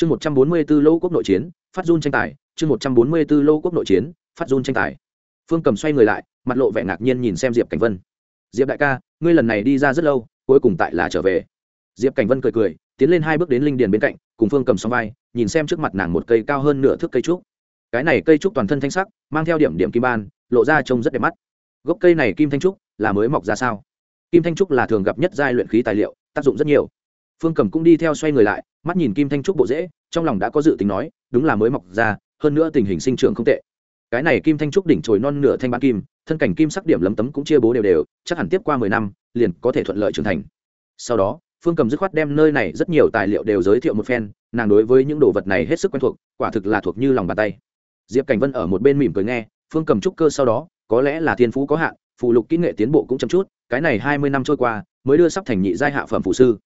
chương một trăm bốn mươi b ố lô quốc nội chiến, phát run tranh tài. Chương một trăm bốn mươi b ố lô quốc nội chiến, phát run tranh tài. Phương cầm xoay người lại, mặt lộ vẻ ngạc nhiên nhìn xem diệp cảnh vân. Diệp đại ca, ngươi lần này đi ra rất lâu, cuối cùng tại là trở về. Diệp cảnh vân cười cười, tiến lên hai bước đến linh điền bên cạnh, cùng phương cầm xong vai, nhìn xem trước mặt nàng một cây cao hơn nửa thước cây trúc. Cái này cây trúc toàn thân thanh sắc, mang theo điểm điểm kim ban, lộ ra trông rất đẹp mắt. Gốc cây này kim thanh trúc là mới mọc ra sao? Kim thanh trúc là thường gặp nhất giai luyện khí tài liệu, tác dụng rất nhiều phương cầm cũng đi theo xoay người lại, mắt nhìn kim thanh trúc bộ dễ, trong lòng đã có dự tính nói, đúng là mới mọc ra, hơn nữa tình hình sinh trưởng không tệ. Cái này kim thanh trúc đỉnh trồi non nửa thanh bán kim, thân cảnh kim sắc điểm lấm tấm cũng chia bố đều đều, chắc hẳn tiếp qua mười năm, liền có thể thuận lợi trưởng thành. Sau đó, phương cầm dứt khoát đem nơi này rất nhiều tài liệu đều giới thiệu một phen, nàng đối với những đồ vật này hết sức quen thuộc, quả thực là thuộc như lòng bàn tay. Diệp cảnh vân ở một bên mỉm cười nghe, phương cầm trúc cơ sau đó, có lẽ là thiên phú có hạn, phụ lục kỹ nghệ tiến bộ cũng chậm chút, cái này hai mươi năm trôi qua, mới đưa sắp thành nhị giai hạ phẩm phụ sư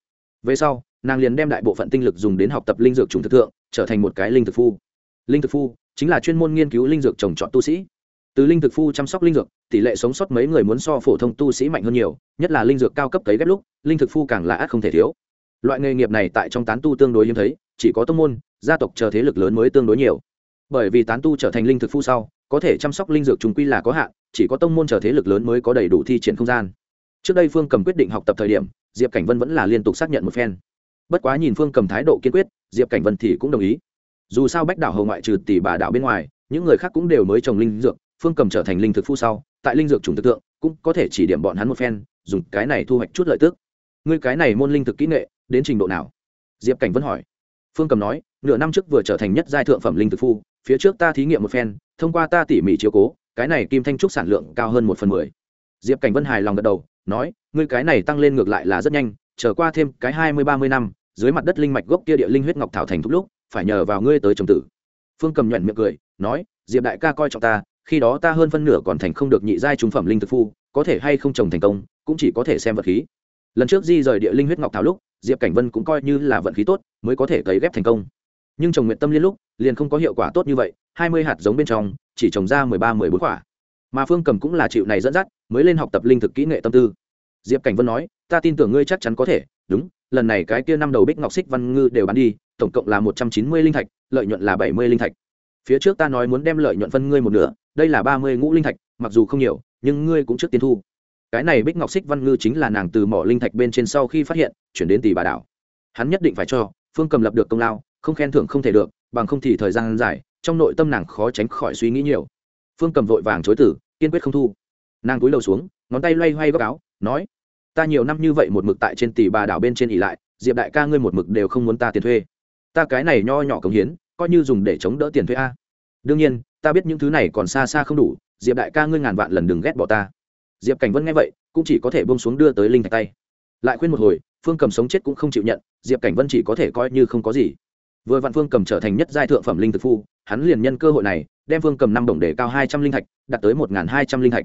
về sau, nàng liền đem đại bộ phận tinh lực dùng đến học tập linh dược trùng thực thượng, trở thành một cái linh thực phu. Linh thực phu chính là chuyên môn nghiên cứu linh dược trồng trọt tu sĩ. Từ linh thực phu chăm sóc linh dược, tỷ lệ sống sót mấy người muốn so phổ thông tu sĩ mạnh hơn nhiều, nhất là linh dược cao cấp cấy ghép lúc, linh thực phu càng là át không thể thiếu. Loại nghề nghiệp này tại trong tán tu tương đối hiếm thấy, chỉ có tông môn, gia tộc chờ thế lực lớn mới tương đối nhiều. Bởi vì tán tu trở thành linh thực phu sau, có thể chăm sóc linh dược trùng quy là có hạn, chỉ có tông môn chờ thế lực lớn mới có đầy đủ thi triển không gian. Trước đây phương cầm quyết định học tập thời điểm diệp cảnh vân vẫn là liên tục xác nhận một phen bất quá nhìn phương cầm thái độ kiên quyết diệp cảnh vân thì cũng đồng ý dù sao bách đảo hầu ngoại trừ tỷ bà đảo bên ngoài những người khác cũng đều mới trồng linh dược phương cầm trở thành linh thực phu sau tại linh dược chủng thực tượng cũng có thể chỉ điểm bọn hắn một phen dùng cái này thu hoạch chút lợi tức ngươi cái này môn linh thực kỹ nghệ đến trình độ nào diệp cảnh vân hỏi phương cầm nói nửa năm trước vừa trở thành nhất giai thượng phẩm linh thực phu phía trước ta thí nghiệm một phen thông qua ta tỉ mỉ chiếu cố cái này kim thanh trúc sản lượng cao hơn một phần mười diệp cảnh vân hài lòng gật đầu, nói, ngươi cái này tăng lên ngược lại là rất nhanh trở qua thêm cái hai mươi, ba mươi năm, dưới mặt đất linh mạch gốc kia địa linh huyết ngọc thảo thành thúc lúc, phải nhờ vào ngươi tới trồng tử. Phương cầm nhuận miệng cười, nói, diệp đại ca coi trọng ta, khi đó ta hơn phân nửa còn thành không được nhị giai trung phẩm linh thực phu, có thể hay không trồng thành công, cũng chỉ có thể xem vật khí. Lần trước di rời địa linh huyết ngọc thảo lúc, diệp cảnh vân cũng coi như là vận khí tốt, mới có thể cấy ghép thành công. Nhưng trồng nguyện tâm liên lúc, liền không có hiệu quả tốt như vậy, hai mươi hạt giống bên trong, chỉ trồng ra mười ba, mười bốn quả mà phương cầm cũng là chịu này dẫn dắt, mới lên học tập linh thực kỹ nghệ tâm tư. Diệp cảnh vân nói, ta tin tưởng ngươi chắc chắn có thể, đúng, lần này cái kia năm đầu bích ngọc xích văn ngư đều bán đi, tổng cộng là một trăm chín mươi linh thạch, lợi nhuận là bảy mươi linh thạch. Phía trước ta nói muốn đem lợi nhuận phân ngươi một nửa, đây là ba mươi ngũ linh thạch, mặc dù không nhiều, nhưng ngươi cũng trước tiên thu. Cái này bích ngọc xích văn ngư chính là nàng từ mỏ linh thạch bên trên sau khi phát hiện, chuyển đến tỷ bà đảo. Hắn nhất định phải cho, phương cầm lập được công lao, không khen thưởng không thể được, bằng không thì thời gian dài, trong nội tâm nàng khó tránh khỏi suy nghĩ nhiều phương cầm vội vàng chối tử kiên quyết không thu. Nàng cúi đầu xuống, ngón tay loay hoay góc áo, nói, ta nhiều năm như vậy một mực tại trên tỷ bà đảo bên trên ỉ lại, diệp đại ca ngươi một mực đều không muốn ta tiền thuê. Ta cái này nho nhỏ cống hiến, coi như dùng để chống đỡ tiền thuê a. Đương nhiên, ta biết những thứ này còn xa xa không đủ, diệp đại ca ngươi ngàn vạn lần đừng ghét bỏ ta. Diệp cảnh vân nghe vậy, cũng chỉ có thể bông xuống đưa tới linh thạch tay. Lại khuyên một hồi, phương cầm sống chết cũng không chịu nhận, diệp cảnh vân chỉ có thể coi như không có gì vừa vạn phương cầm trở thành nhất giai thượng phẩm linh thực phu, hắn liền nhân cơ hội này, đem phương cầm năm đồng để cao hai trăm linh thạch đạt tới một hai trăm linh thạch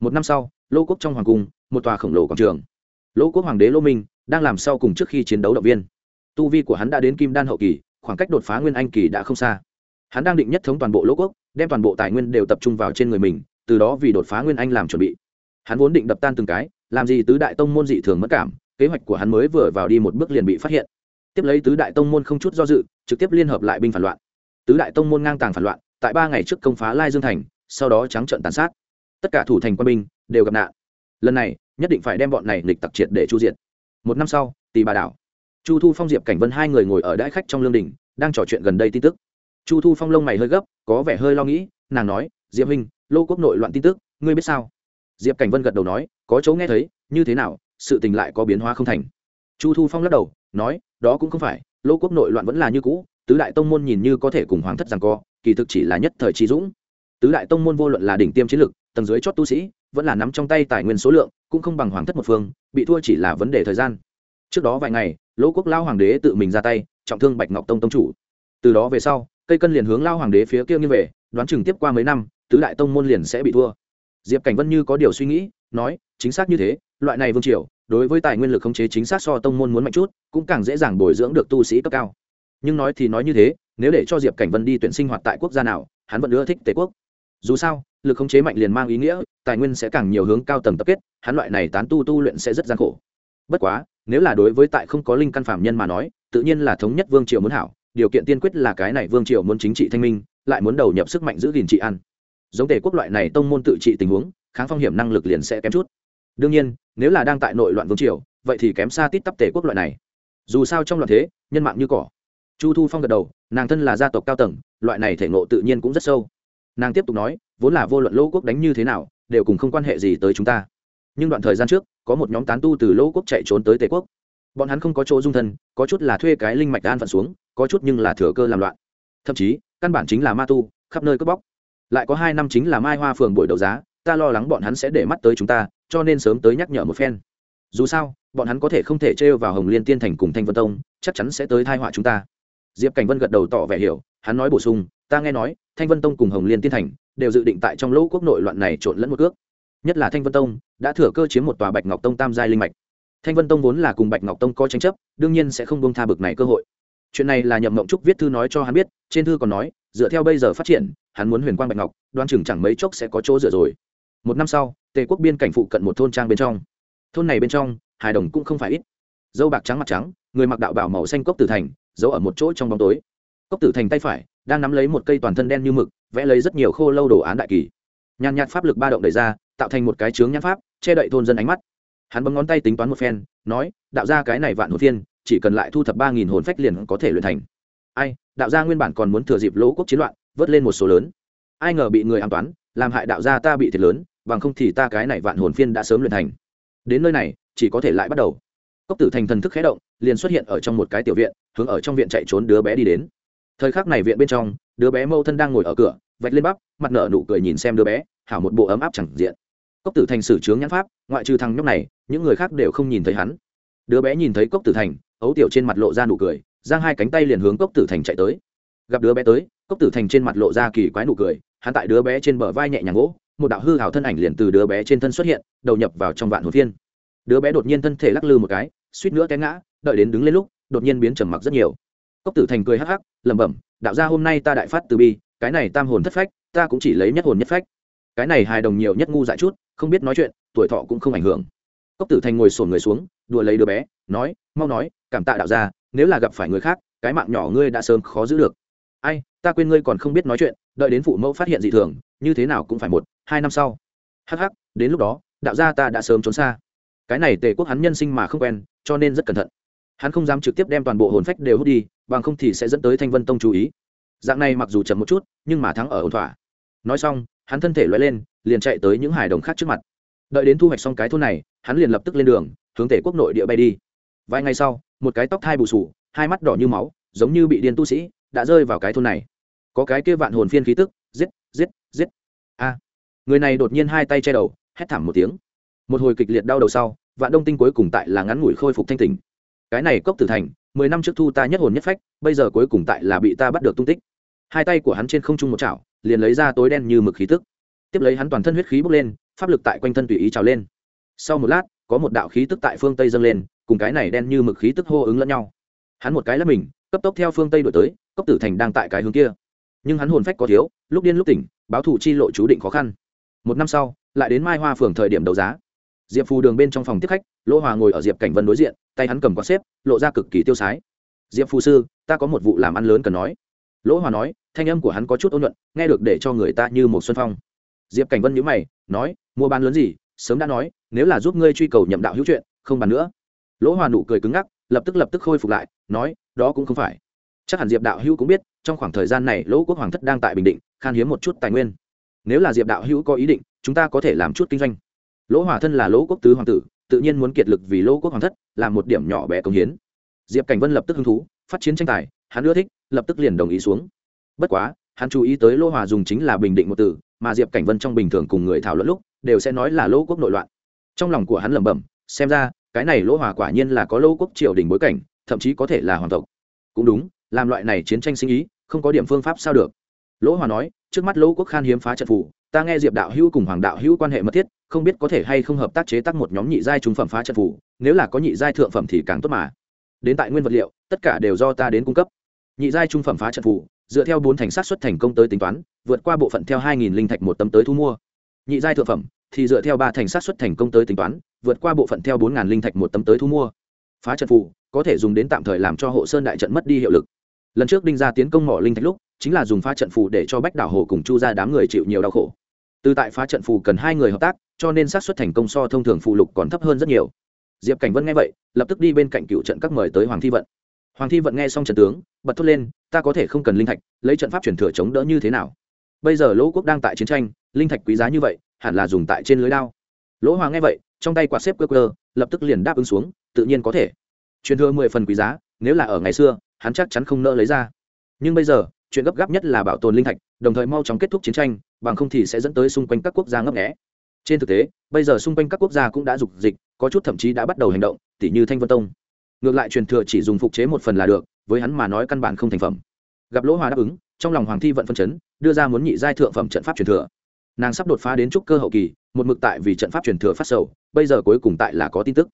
một năm sau, lô quốc trong hoàng cung, một tòa khổng lồ quảng trường. Lô quốc hoàng đế lô minh đang làm sau cùng trước khi chiến đấu động viên. Tu vi của hắn đã đến kim đan hậu kỳ, khoảng cách đột phá nguyên anh kỳ đã không xa. Hắn đang định nhất thống toàn bộ lỗ quốc, đem toàn bộ tài nguyên đều tập trung vào trên người mình, từ đó vì đột phá nguyên anh làm chuẩn bị. Hắn vốn định đập tan từng cái, làm gì tứ đại tông môn dị thường mất cảm, kế hoạch của hắn mới vừa vào đi một bước liền bị phát hiện tiếp lấy tứ đại tông môn không chút do dự, trực tiếp liên hợp lại binh phản loạn. Tứ đại tông môn ngang tàng phản loạn, tại ba ngày trước công phá lai dương thành, sau đó trắng trận tàn sát. Tất cả thủ thành quân binh đều gặp nạn. Lần này, nhất định phải đem bọn này lịch tặc triệt để chu diện một năm sau tì bà đảo, chu thu phong diệp cảnh vân hai người ngồi ở đãi khách trong lương đình, đang trò chuyện gần đây tin tức. Chu thu phong lông mày hơi gấp, có vẻ hơi lo nghĩ, nàng nói, diệp huynh, lô quốc nội loạn tin tức, ngươi biết sao? Diệp cảnh vân gật đầu nói, có chỗ nghe thấy, như thế nào, sự tình lại có biến hóa không thành chu thu phong lắc đầu, nói, đó cũng không phải, lô quốc nội loạn vẫn là như cũ, tứ đại tông môn nhìn như có thể cùng hoàng thất rằng co, kỳ thực chỉ là nhất thời trí dũng. Tứ đại tông môn vô luận là đỉnh tiêm chiến lực, tầng dưới chót tu sĩ, vẫn là nắm trong tay tài nguyên số lượng, cũng không bằng hoàng thất một phương, bị thua chỉ là vấn đề thời gian. Trước đó vài ngày lỗ quốc lao hoàng đế tự mình ra tay, trọng thương bạch ngọc tông tông chủ. Từ đó về sau, cây cân liền hướng lao hoàng đế phía kia như về, đoán chừng tiếp qua mấy năm, tứ đại tông môn liền sẽ bị thua diệp cảnh vân như có điều suy nghĩ, nói, chính xác như thế, loại này vương triều, đối với tài nguyên lực khống chế chính xác so tông môn muốn mạnh chút, cũng càng dễ dàng bồi dưỡng được tu sĩ cấp cao. Nhưng nói thì nói như thế, nếu để cho diệp cảnh vân đi tuyển sinh hoạt tại quốc gia nào, hắn vẫn ưa thích tề quốc. Dù sao, lực khống chế mạnh liền mang ý nghĩa, tài nguyên sẽ càng nhiều hướng cao tầng tập kết, hắn loại này tán tu tu luyện sẽ rất gian khổ. Bất quá, nếu là đối với tại không có linh căn phạm nhân mà nói, tự nhiên là thống nhất vương triều muốn hảo, điều kiện tiên quyết là cái này vương triều muốn chính trị thanh minh, lại muốn đầu nhập sức mạnh giữ gìn trị ăn giống tề quốc loại này tông môn tự trị tình huống, kháng phong hiểm năng lực liền sẽ kém chút. Đương nhiên, nếu là đang tại nội loạn vương triều, vậy thì kém xa tít tắp tề quốc loại này. Dù sao trong loạn thế, nhân mạng như cỏ. Chu thu phong gật đầu, nàng thân là gia tộc cao tầng, loại này thể ngộ tự nhiên cũng rất sâu. Nàng tiếp tục nói, vốn là vô luận lỗ quốc đánh như thế nào, đều cùng không quan hệ gì tới chúng ta. Nhưng đoạn thời gian trước, có một nhóm tán tu từ lỗ quốc chạy trốn tới tề quốc. Bọn hắn không có chỗ dung thân, có chút là thuê cái linh mạch an phận xuống, có chút nhưng là thừa cơ làm loạn. Thậm chí, căn bản chính là ma tu, khắp nơi cướp bóc lại có hai năm chính là mai hoa phường buổi đấu giá, ta lo lắng bọn hắn sẽ để mắt tới chúng ta, cho nên sớm tới nhắc nhở một phen. Dù sao, bọn hắn có thể không thể trêu vào hồng liên tiên thành cùng thanh vân tông, chắc chắn sẽ tới thai họa chúng ta. Diệp cảnh vân gật đầu tỏ vẻ hiểu, hắn nói bổ sung, ta nghe nói, thanh vân tông cùng hồng liên tiên thành đều dự định tại trong lỗ quốc nội loạn này trộn lẫn một cước. Nhất là thanh vân tông đã thừa cơ chiếm một tòa bạch ngọc tông tam giai linh mạch. Thanh vân tông vốn là cùng bạch ngọc tông có tranh chấp, đương nhiên sẽ không bông tha bực này cơ hội chuyện này là nhậm mộng trúc viết thư nói cho hắn biết, trên thư còn nói, dựa theo bây giờ phát triển, hắn muốn huyền quang bạch ngọc, đoan chừng chẳng mấy chốc sẽ có chỗ dựa rồi. Một năm sau, tề quốc biên cảnh phụ cận một thôn trang bên trong. Thôn này bên trong, hài đồng cũng không phải ít. Dâu bạc trắng mặt trắng, người mặc đạo bảo màu xanh cốc tử thành, giấu ở một chỗ trong bóng tối. Cốc tử thành tay phải, đang nắm lấy một cây toàn thân đen như mực, vẽ lấy rất nhiều khô lâu đồ án đại kỳ. Nhàn nhạt pháp lực ba động đẩy ra, tạo thành một cái chướng nhãn pháp, che đậy thôn dân ánh mắt. Hắn bấm ngón tay tính toán một phen, nói, đạo ra cái này vạn hồ thiên chỉ cần lại thu thập ba nghìn hồn phách liền có thể luyện thành. Ai, đạo gia nguyên bản còn muốn thừa dịp lỗ quốc chiến loạn, vớt lên một số lớn. Ai ngờ bị người an toán, làm hại đạo gia ta bị thiệt lớn, bằng không thì ta cái này vạn hồn phiên đã sớm luyện thành. Đến nơi này, chỉ có thể lại bắt đầu. Cốc tử thành thần thức khé động, liền xuất hiện ở trong một cái tiểu viện, hướng ở trong viện chạy trốn đứa bé đi đến. Thời khắc này viện bên trong, đứa bé mâu thân đang ngồi ở cửa, vạch lên bắp, mặt nở nụ cười nhìn xem đứa bé, hảo một bộ ấm áp chẳng diện. Cốc tử thành sử trướng nhãn pháp, ngoại trừ thằng nhóc này, những người khác đều không nhìn thấy hắn. Đứa bé nhìn thấy cốc tử thành ấu tiểu trên mặt lộ ra nụ cười giang hai cánh tay liền hướng cốc tử thành chạy tới. Gặp đứa bé tới cốc tử thành trên mặt lộ ra kỳ quái nụ cười hắn tại đứa bé trên bờ vai nhẹ nhàng gỗ một đạo hư hào thân ảnh liền từ đứa bé trên thân xuất hiện đầu nhập vào trong vạn hồn thiên, đứa bé đột nhiên thân thể lắc lư một cái suýt nữa té ngã đợi đến đứng lên lúc đột nhiên biến trầm mặc rất nhiều. Cốc tử thành cười hắc hắc lẩm bẩm đạo ra hôm nay ta đại phát từ bi cái này tam hồn thất phách ta cũng chỉ lấy nhất hồn nhất phách. Cái này hài đồng nhiều nhất ngu dại chút không biết nói chuyện tuổi thọ cũng không ảnh hưởng. Cốc tử thành ngồi sổn người xuống đùa lấy đứa bé nói, mau nói, cảm tạ đạo ra nếu là gặp phải người khác, cái mạng nhỏ ngươi đã sớm khó giữ được. Ai, ta quên ngươi còn không biết nói chuyện, đợi đến phụ mẫu phát hiện dị thường, như thế nào cũng phải một, hai năm sau. Hắc hắc, đến lúc đó, đạo gia ta đã sớm trốn xa. Cái này tề quốc hắn nhân sinh mà không quen, cho nên rất cẩn thận. Hắn không dám trực tiếp đem toàn bộ hồn phách đều hút đi, bằng không thì sẽ dẫn tới thanh vân tông chú ý. Dạng này mặc dù chậm một chút, nhưng mà thắng ở ổn thỏa. Nói xong, hắn thân thể loại lên, liền chạy tới những hải đồng khác trước mặt. Đợi đến thu hoạch xong cái thôn này, hắn liền lập tức lên đường, hướng tể quốc nội địa bay đi vài ngày sau, một cái tóc thai bù sù, hai mắt đỏ như máu, giống như bị điên tu sĩ, đã rơi vào cái thôn này. Có cái kia vạn hồn phiên khí tức, giết giết giết. A. Người này đột nhiên hai tay che đầu, hét thảm một tiếng. Một hồi kịch liệt đau đầu sau, vạn đông tinh cuối cùng tại là ngắn ngủi khôi phục thanh tình cái này cốc tử thành, mười năm trước thu ta nhất hồn nhất phách, bây giờ cuối cùng tại là bị ta bắt được tung tích. Hai tay của hắn trên không trung một chảo, liền lấy ra tối đen như mực khí tức. Tiếp lấy hắn toàn thân huyết khí bốc lên, pháp lực tại quanh thân tùy ý trào lên. Sau một lát có một đạo khí tức tại phương tây dâng lên, cùng cái này đen như mực khí tức hô ứng lẫn nhau. Hắn một cái lắp mình, cấp tốc theo phương tây đổi tới, cốc tử thành đang tại cái hướng kia. Nhưng hắn hồn phách có thiếu, lúc điên lúc tỉnh, báo thủ chi lộ chú định khó khăn. Một năm sau, lại đến mai hoa phường thời điểm đấu giá. Diệp phù đường bên trong phòng tiếp khách, lỗ hòa ngồi ở diệp cảnh vân đối diện, tay hắn cầm quạt xếp, lộ ra cực kỳ tiêu sái. Diệp phù sư, ta có một vụ làm ăn lớn cần nói. Lỗ hòa nói, thanh âm của hắn có chút ôn nhuận, nghe được để cho người ta như một xuân phong. Diệp cảnh vân nhữ mày, nói, mua bán lớn gì sớm đã nói, nếu là giúp ngươi truy cầu nhậm đạo hữu chuyện, không bàn nữa. Lỗ hòa nụ cười cứng ngắc, lập tức lập tức khôi phục lại, nói, đó cũng không phải. Chắc hẳn diệp đạo hữu cũng biết, trong khoảng thời gian này lỗ quốc hoàng thất đang tại bình định, khan hiếm một chút tài nguyên. Nếu là diệp đạo hữu có ý định, chúng ta có thể làm chút kinh doanh. Lỗ hòa thân là lỗ quốc tứ hoàng tử, tự nhiên muốn kiệt lực vì lỗ quốc hoàng thất, làm một điểm nhỏ bé công hiến. Diệp cảnh vân lập tức hứng thú, phát chiến tranh tài, hắn ưa thích, lập tức liền đồng ý xuống. Bất quá, hắn chú ý tới lỗ hòa dùng chính là bình định một từ mà diệp cảnh vân trong bình thường cùng người thảo luận lúc đều sẽ nói là lỗ quốc nội loạn. Trong lòng của hắn lẩm bẩm, xem ra, cái này lỗ hòa quả nhiên là có lỗ quốc triều đình bối cảnh, thậm chí có thể là hoàng tộc. Cũng đúng, làm loại này chiến tranh sinh ý, không có điểm phương pháp sao được. Lỗ hòa nói, trước mắt lỗ quốc khan hiếm phá trận phủ ta nghe diệp đạo hữu cùng hoàng đạo hữu quan hệ mật thiết, không biết có thể hay không hợp tác chế tác một nhóm nhị giai trung phẩm phá trận phủ nếu là có nhị giai thượng phẩm thì càng tốt mà. Đến tại nguyên vật liệu, tất cả đều do ta đến cung cấp. Nhị giai trung phẩm phá trận phủ dựa theo bốn thành sát xuất thành công tới tính toán, vượt qua bộ phận theo hai nghìn linh thạch một tấm tới thu mua. Nhị giai thượng phẩm thì dựa theo ba thành sát xuất thành công tới tính toán, vượt qua bộ phận theo bốn linh thạch một tấm tới thu mua. Phá trận phù có thể dùng đến tạm thời làm cho hộ sơn đại trận mất đi hiệu lực. Lần trước đinh ra tiến công mỏ linh thạch lúc, chính là dùng phá trận phù để cho bách đảo hồ cùng chu ra đám người chịu nhiều đau khổ. Từ tại phá trận phù cần hai người hợp tác, cho nên xác suất thành công so thông thường phù lục còn thấp hơn rất nhiều. Diệp cảnh vân nghe vậy, lập tức đi bên cạnh cựu trận các mời tới hoàng thi vận hoàng thi vận nghe xong trận tướng, bật thốt lên, ta có thể không cần linh thạch, lấy trận pháp truyền thừa chống đỡ như thế nào? Bây giờ lỗ quốc đang tại chiến tranh, linh thạch quý giá như vậy, hẳn là dùng tại trên lưới đao. Lỗ hoàng nghe vậy, trong tay quạt xếp cơ cơ lập tức liền đáp ứng xuống, tự nhiên có thể. Truyền thừa mười phần quý giá, nếu là ở ngày xưa, hắn chắc chắn không nỡ lấy ra. Nhưng bây giờ, chuyện gấp gáp nhất là bảo tồn linh thạch, đồng thời mau chóng kết thúc chiến tranh, bằng không thì sẽ dẫn tới xung quanh các quốc gia ngấp nghẽ trên thực tế, bây giờ xung quanh các quốc gia cũng đã dục dịch, có chút thậm chí đã bắt đầu hành động, tỉ như thanh vân tông ngược lại truyền thừa chỉ dùng phục chế một phần là được, với hắn mà nói căn bản không thành phẩm. Gặp lỗ hòa đáp ứng, trong lòng hoàng thi vận phân chấn, đưa ra muốn nhị giai thượng phẩm trận pháp truyền thừa. Nàng sắp đột phá đến trúc cơ hậu kỳ, một mực tại vì trận pháp truyền thừa phát sầu, bây giờ cuối cùng tại là có tin tức.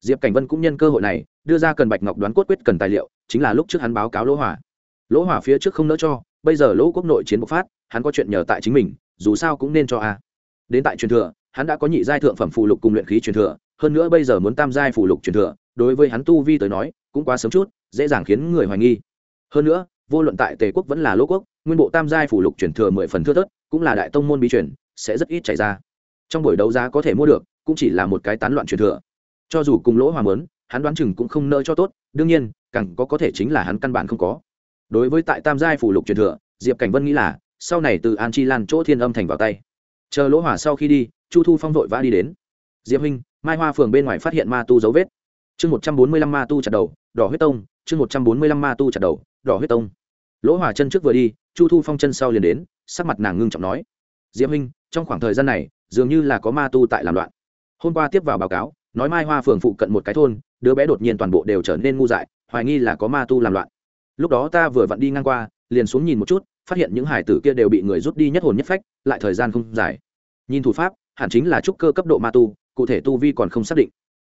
Diệp cảnh vân cũng nhân cơ hội này, đưa ra cần bạch ngọc đoán cốt quyết cần tài liệu, chính là lúc trước hắn báo cáo lỗ hỏa lỗ hỏa phía trước không nỡ cho, bây giờ lỗ quốc nội chiến bộc phát, hắn có chuyện nhờ tại chính mình, dù sao cũng nên cho a. Đến tại truyền thừa, hắn đã có nhị giai thượng phẩm phụ lục cùng luyện khí truyền thừa hơn nữa bây giờ muốn tam giai phủ lục truyền thừa, đối với hắn tu vi tới nói, cũng quá sớm chút, dễ dàng khiến người hoài nghi. Hơn nữa, vô luận tại tề quốc vẫn là lỗ quốc, nguyên bộ tam giai phủ lục truyền thừa mười phần thưa thớt, cũng là đại tông môn bí truyền, sẽ rất ít chảy ra. Trong buổi đấu giá có thể mua được, cũng chỉ là một cái tán loạn truyền thừa. Cho dù cùng lỗ hoàng lớn hắn đoán chừng cũng không nỡ cho tốt, đương nhiên, càng có có thể chính là hắn căn bản không có. Đối với tại tam giai phủ lục truyền thừa, diệp cảnh vân nghĩ là, sau này từ an chi lan chỗ thiên âm thành vào tay. Chờ lỗ hỏa sau khi đi, chu thu phong vội vã đi đến. Diệp huynh mai hoa phường bên ngoài phát hiện ma tu dấu vết. Chương một trăm bốn mươi lăm ma tu chặt đầu, đỏ huyết tông. Chương một trăm bốn mươi lăm ma tu chặt đầu, đỏ huyết tông. Lỗ hỏa chân trước vừa đi, chu thu phong chân sau liền đến, sắc mặt nàng ngưng trọng nói, diệp huynh, trong khoảng thời gian này, dường như là có ma tu tại làm loạn. Hôm qua tiếp vào báo cáo, nói mai hoa phường phụ cận một cái thôn, đứa bé đột nhiên toàn bộ đều trở nên ngu dại, hoài nghi là có ma tu làm loạn. Lúc đó ta vừa vặn đi ngang qua, liền xuống nhìn một chút, phát hiện những hải tử kia đều bị người rút đi nhất hồn nhất phách, lại thời gian không dài. Nhìn thủ pháp, hẳn chính là trúc cơ cấp độ ma tu cụ thể tu vi còn không xác định.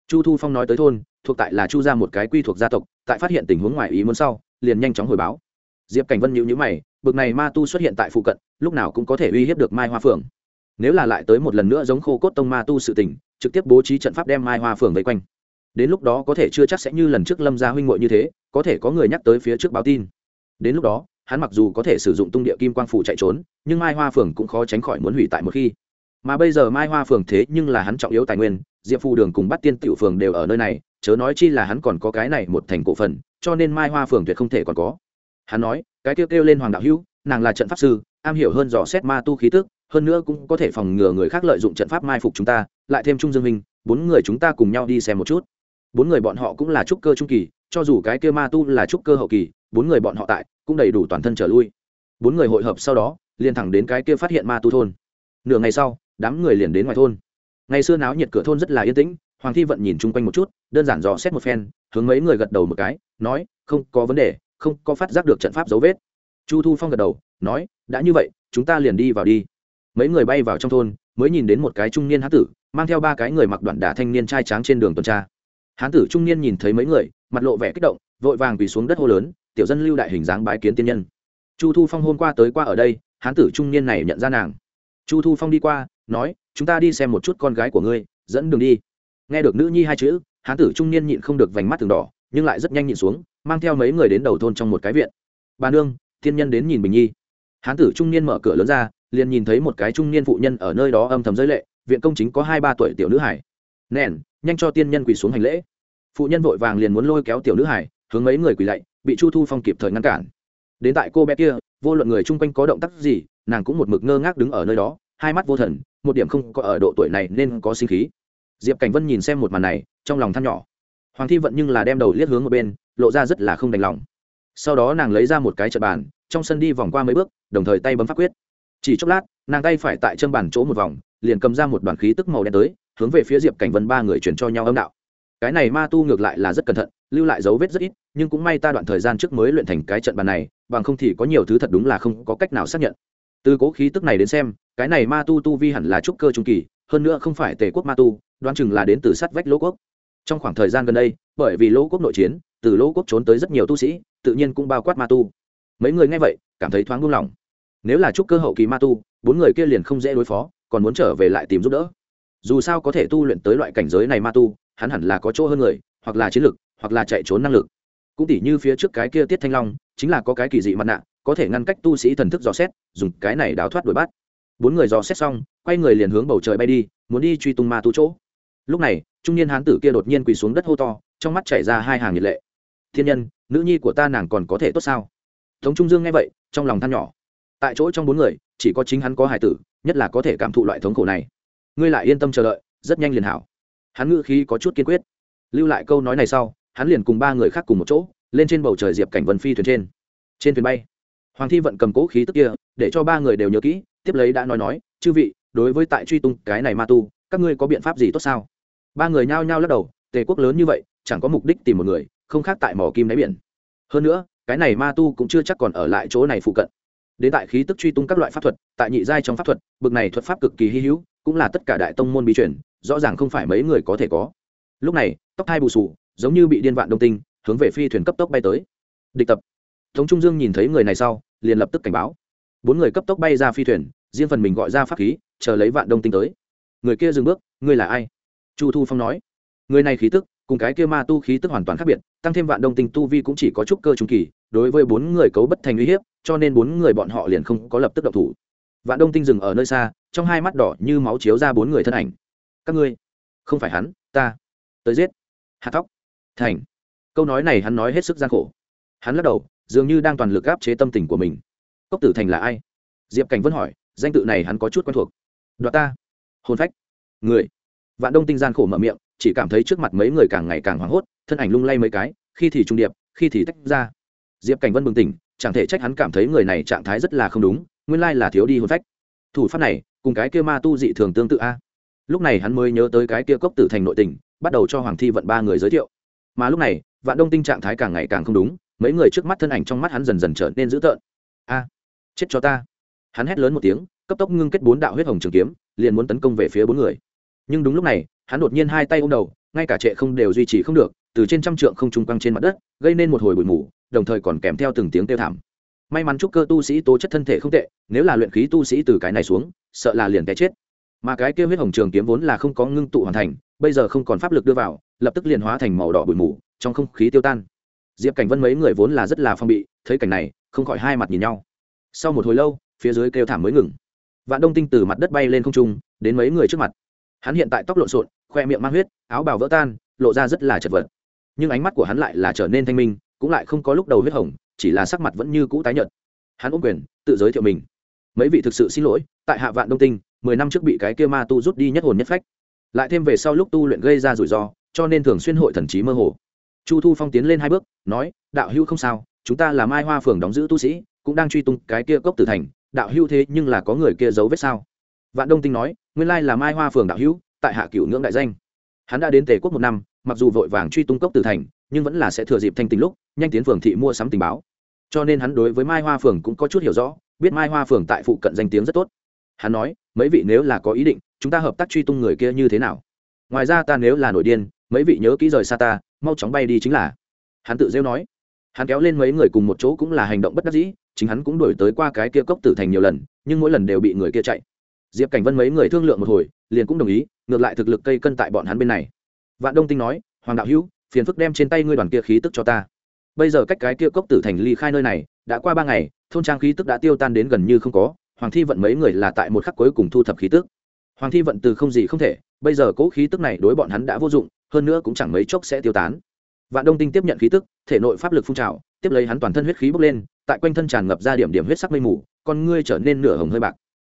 Chu thu phong nói tới thôn, thuộc tại là chu ra một cái quy thuộc gia tộc, tại phát hiện tình huống ngoài ý muốn sau, liền nhanh chóng hồi báo. Diệp cảnh vân nhịu nhữ mày, bực này ma tu xuất hiện tại phụ cận, lúc nào cũng có thể uy hiếp được mai hoa phượng. Nếu là lại tới một lần nữa giống khô cốt tông ma tu sự tình, trực tiếp bố trí trận pháp đem mai hoa phượng vây quanh. Đến lúc đó có thể chưa chắc sẽ như lần trước lâm gia huynh ngội như thế, có thể có người nhắc tới phía trước báo tin. Đến lúc đó, hắn mặc dù có thể sử dụng tung địa kim quang phủ chạy trốn, nhưng mai hoa Phượng cũng khó tránh khỏi muốn hủy tại một khi mà bây giờ mai hoa phường thế nhưng là hắn trọng yếu tài nguyên, diệp phù đường cùng bắt tiên tiểu phường đều ở nơi này, chớ nói chi là hắn còn có cái này một thành cổ phần, cho nên mai hoa phường tuyệt không thể còn có. Hắn nói, cái kêu kêu lên hoàng đạo hữu, nàng là trận pháp sư, am hiểu hơn dò xét ma tu khí tức, hơn nữa cũng có thể phòng ngừa người khác lợi dụng trận pháp mai phục chúng ta, lại thêm trung dương minh, bốn người chúng ta cùng nhau đi xem một chút. Bốn người bọn họ cũng là trúc cơ trung kỳ, cho dù cái kia ma tu là trúc cơ hậu kỳ, bốn người bọn họ tại cũng đầy đủ toàn thân trở lui. Bốn người hội hợp sau đó, liền thẳng đến cái kia phát hiện ma tu thôn. Nửa ngày sau đám người liền đến ngoài thôn. Ngày xưa náo nhiệt cửa thôn rất là yên tĩnh, hoàng thi vận nhìn chung quanh một chút, đơn giản dò xét một phen, hướng mấy người gật đầu một cái, nói, không có vấn đề, không có phát giác được trận pháp dấu vết. Chu thu phong gật đầu, nói, đã như vậy, chúng ta liền đi vào đi. Mấy người bay vào trong thôn, mới nhìn đến một cái trung niên hán tử, mang theo ba cái người mặc đoạn đả thanh niên trai tráng trên đường tuần tra. Hán tử trung niên nhìn thấy mấy người, mặt lộ vẻ kích động, vội vàng quỳ xuống đất hô lớn, tiểu dân lưu đại hình dáng bái kiến tiên nhân. Chu thu phong hôm qua tới qua ở đây, hán tử trung niên này nhận ra nàng. Chu thu phong đi qua nói, chúng ta đi xem một chút con gái của ngươi, dẫn đường đi. Nghe được nữ nhi hai chữ, hán tử trung niên nhịn không được vành mắt từng đỏ, nhưng lại rất nhanh nhịn xuống, mang theo mấy người đến đầu thôn trong một cái viện. Bà nương, thiên nhân đến nhìn bình nhi. Hán tử trung niên mở cửa lớn ra, liền nhìn thấy một cái trung niên phụ nhân ở nơi đó âm thầm giới lệ, viện công chính có hai ba tuổi tiểu nữ hải. Nèn, nhanh cho tiên nhân quỳ xuống hành lễ. Phụ nhân vội vàng liền muốn lôi kéo tiểu nữ hải, hướng mấy người quỳ lạy, bị chu thu phong kịp thời ngăn cản. Đến tại cô bé kia, vô luận người chung quanh có động tác gì, nàng cũng một mực ngơ ngác đứng ở nơi đó, hai mắt vô thần một điểm không có ở độ tuổi này nên có sinh khí. Diệp cảnh vân nhìn xem một màn này, trong lòng than nhỏ. Hoàng thi vận nhưng là đem đầu liếc hướng một bên, lộ ra rất là không đành lòng. Sau đó nàng lấy ra một cái trận bàn, trong sân đi vòng qua mấy bước, đồng thời tay bấm pháp quyết. Chỉ chốc lát, nàng tay phải tại chân bàn chỗ một vòng, liền cầm ra một đoàn khí tức màu đen tới, hướng về phía diệp cảnh vân ba người chuyển cho nhau âm đạo. Cái này ma tu ngược lại là rất cẩn thận, lưu lại dấu vết rất ít, nhưng cũng may ta đoạn thời gian trước mới luyện thành cái trận bàn này, bằng không thì có nhiều thứ thật đúng là không có cách nào xác nhận. Từ cố khí tức này đến xem cái này ma tu tu vi hẳn là trúc cơ trung kỳ, hơn nữa không phải tề quốc ma tu, đoán chừng là đến từ sắt vách lỗ quốc. Trong khoảng thời gian gần đây, bởi vì lỗ quốc nội chiến, từ lỗ quốc trốn tới rất nhiều tu sĩ, tự nhiên cũng bao quát ma tu. Mấy người nghe vậy, cảm thấy thoáng buông lỏng. Nếu là trúc cơ hậu kỳ ma tu, bốn người kia liền không dễ đối phó, còn muốn trở về lại tìm giúp đỡ. Dù sao có thể tu luyện tới loại cảnh giới này ma tu, hắn hẳn là có chỗ hơn người, hoặc là chiến lực, hoặc là chạy trốn năng lực. Cũng tỉ như phía trước cái kia tiết thanh long, chính là có cái kỳ dị mặt nạ, có thể ngăn cách tu sĩ thần thức dò xét, dùng cái này đào thoát đuổi bắt bốn người dò xét xong, quay người liền hướng bầu trời bay đi, muốn đi truy tung ma tu chỗ. Lúc này, trung niên hán tử kia đột nhiên quỳ xuống đất hô to, trong mắt chảy ra hai hàng nhiệt lệ. Thiên nhân, nữ nhi của ta nàng còn có thể tốt sao? Tống trung dương nghe vậy, trong lòng than nhỏ. Tại chỗ trong bốn người, chỉ có chính hắn có hài tử, nhất là có thể cảm thụ loại thống khổ này. Ngươi lại yên tâm chờ đợi, rất nhanh liền hảo. Hắn ngự khí có chút kiên quyết. Lưu lại câu nói này sau, hắn liền cùng ba người khác cùng một chỗ, lên trên bầu trời diệp cảnh vân phi thuyền trên. Trên thuyền bay hoàng thi vận cầm cố khí tức kia, để cho ba người đều nhớ kỹ, tiếp lấy đã nói nói, chư vị, đối với tại truy tung cái này ma tu, các ngươi có biện pháp gì tốt sao? Ba người nhao nhao lắc đầu, tề quốc lớn như vậy, chẳng có mục đích tìm một người, không khác tại mỏ kim đáy biển. Hơn nữa, cái này ma tu cũng chưa chắc còn ở lại chỗ này phụ cận. Đến tại khí tức truy tung các loại pháp thuật, tại nhị giai trong pháp thuật, bực này thuật pháp cực kỳ hy hữu, cũng là tất cả đại tông môn bí truyền, rõ ràng không phải mấy người có thể có. Lúc này, tóc hai bù sù, giống như bị điên vạn đông tinh, hướng về phi thuyền cấp tốc bay tới. Địch tập tống trung dương nhìn thấy người này sau, liền lập tức cảnh báo. Bốn người cấp tốc bay ra phi thuyền, riêng phần mình gọi ra pháp khí, chờ lấy vạn đông tinh tới. Người kia dừng bước, ngươi là ai? Chu thu phong nói. Người này khí tức, cùng cái kia ma tu khí tức hoàn toàn khác biệt, tăng thêm vạn đông tinh tu vi cũng chỉ có chút cơ trung kỳ, đối với bốn người cấu bất thành uy hiếp, cho nên bốn người bọn họ liền không có lập tức động thủ. Vạn đông tinh dừng ở nơi xa, trong hai mắt đỏ như máu chiếu ra bốn người thân ảnh. Các ngươi, không phải hắn, ta, tới giết. Hạt tóc thành. Câu nói này hắn nói hết sức gian khổ. Hắn lắc đầu dường như đang toàn lực áp chế tâm tình của mình. Cốc tử thành là ai? Diệp cảnh vân hỏi, danh tự này hắn có chút quen thuộc. Đoạt ta. Hồn phách. Người. Vạn đông tinh gian khổ mở miệng, chỉ cảm thấy trước mặt mấy người càng ngày càng hoảng hốt, thân ảnh lung lay mấy cái, khi thì trung điệp, khi thì tách ra. Diệp cảnh vân bừng tỉnh, chẳng thể trách hắn cảm thấy người này trạng thái rất là không đúng, nguyên lai là thiếu đi hồn phách. Thủ pháp này, cùng cái kia ma tu dị thường tương tự a. Lúc này hắn mới nhớ tới cái kia cốc tử thành nội tình, bắt đầu cho hoàng thi vận ba người giới thiệu. Mà lúc này, vạn đông tinh trạng thái càng ngày càng không đúng mấy người trước mắt thân ảnh trong mắt hắn dần dần trở nên dữ tợn. A, chết cho ta. Hắn hét lớn một tiếng, cấp tốc ngưng kết bốn đạo huyết hồng trường kiếm, liền muốn tấn công về phía bốn người. Nhưng đúng lúc này, hắn đột nhiên hai tay ôm đầu, ngay cả trệ không đều duy trì không được, từ trên trăm trượng không trung quăng trên mặt đất, gây nên một hồi bụi mù, đồng thời còn kèm theo từng tiếng kêu thảm. May mắn chúc cơ tu sĩ tố chất thân thể không tệ, nếu là luyện khí tu sĩ từ cái này xuống, sợ là liền té chết. Mà cái kêu huyết hồng trường kiếm vốn là không có ngưng tụ hoàn thành, bây giờ không còn pháp lực đưa vào, lập tức liền hóa thành màu đỏ bụi mù, trong không khí tiêu tan diệp cảnh vân mấy người vốn là rất là phong bị thấy cảnh này không khỏi hai mặt nhìn nhau sau một hồi lâu phía dưới kêu thảm mới ngừng vạn đông tinh từ mặt đất bay lên không trung đến mấy người trước mặt hắn hiện tại tóc lộn xộn khoe miệng mang huyết áo bào vỡ tan lộ ra rất là chật vật nhưng ánh mắt của hắn lại là trở nên thanh minh cũng lại không có lúc đầu huyết hồng chỉ là sắc mặt vẫn như cũ tái nhợt hắn ôm quyền tự giới thiệu mình mấy vị thực sự xin lỗi tại hạ vạn đông tinh mười năm trước bị cái kia ma tu rút đi nhất hồn nhất phách lại thêm về sau lúc tu luyện gây ra rủi ro cho nên thường xuyên hội thần trí mơ hồ chu thu phong tiến lên hai bước, nói, đạo hữu không sao, chúng ta là mai hoa phường đóng giữ tu sĩ, cũng đang truy tung cái kia cốc tử thành, đạo hữu thế nhưng là có người kia giấu vết sao? Vạn đông tinh nói, nguyên lai là mai hoa phường đạo hữu, tại hạ cửu ngưỡng đại danh. Hắn đã đến tề quốc một năm, mặc dù vội vàng truy tung cốc tử thành, nhưng vẫn là sẽ thừa dịp thanh tình lúc, nhanh tiến phường thị mua sắm tình báo. Cho nên hắn đối với mai hoa phường cũng có chút hiểu rõ, biết mai hoa phường tại phụ cận danh tiếng rất tốt. Hắn nói, mấy vị nếu là có ý định, chúng ta hợp tác truy tung người kia như thế nào? Ngoài ra ta nếu là nổi điên mấy vị nhớ kỹ rời xa ta, mau chóng bay đi chính là. Hắn tự rêu nói. Hắn kéo lên mấy người cùng một chỗ cũng là hành động bất đắc dĩ, chính hắn cũng đổi tới qua cái kia cốc tử thành nhiều lần, nhưng mỗi lần đều bị người kia chạy. Diệp cảnh vân mấy người thương lượng một hồi, liền cũng đồng ý, ngược lại thực lực cây cân tại bọn hắn bên này. Vạn đông tinh nói, hoàng đạo hữu, phiền phức đem trên tay ngươi đoàn kia khí tức cho ta. Bây giờ cách cái kia cốc tử thành ly khai nơi này, đã qua ba ngày, thôn trang khí tức đã tiêu tan đến gần như không có, hoàng thi vận mấy người là tại một khắc cuối cùng thu thập khí tức. Hoàng thi vận từ không gì không thể, bây giờ cỗ khí tức này đối bọn hắn đã vô dụng hơn nữa cũng chẳng mấy chốc sẽ tiêu tán. Vạn đông tinh tiếp nhận khí tức, thể nội pháp lực phun trào, tiếp lấy hắn toàn thân huyết khí bốc lên, tại quanh thân tràn ngập ra điểm điểm huyết sắc mây mù, con ngươi trở nên nửa hồng hơi bạc.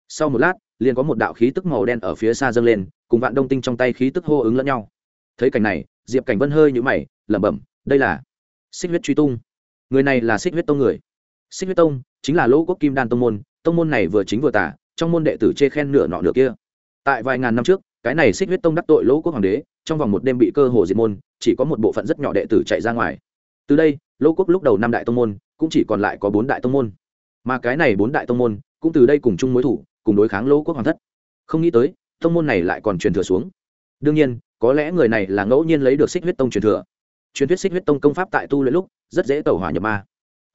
Sau một lát, liền có một đạo khí tức màu đen ở phía xa dâng lên, cùng vạn đông tinh trong tay khí tức hô ứng lẫn nhau. Thấy cảnh này, diệp cảnh vân hơi nhũ mày, lẩm bẩm, đây là xích huyết truy tung. Người này là xích huyết tông người. Xích huyết tông, chính là lỗ quốc kim đan tông môn tông môn này vừa chính vừa tả, trong môn đệ tử chê khen nửa nọ nửa kia. Tại vài ngàn năm trước cái này xích huyết tông đắc tội lỗ quốc hoàng đế, trong vòng một đêm bị cơ hồ diệt môn, chỉ có một bộ phận rất nhỏ đệ tử chạy ra ngoài. Từ đây, lỗ quốc lúc đầu năm đại tông môn, cũng chỉ còn lại có bốn đại tông môn. Mà cái này bốn đại tông môn, cũng từ đây cùng chung mối thủ, cùng đối kháng lỗ quốc hoàng thất. Không nghĩ tới, tông môn này lại còn truyền thừa xuống. Đương nhiên, có lẽ người này là ngẫu nhiên lấy được xích huyết tông truyền thừa. Truyền thuyết xích huyết tông công pháp tại tu luyện lúc, rất dễ tẩu hỏa nhập ma.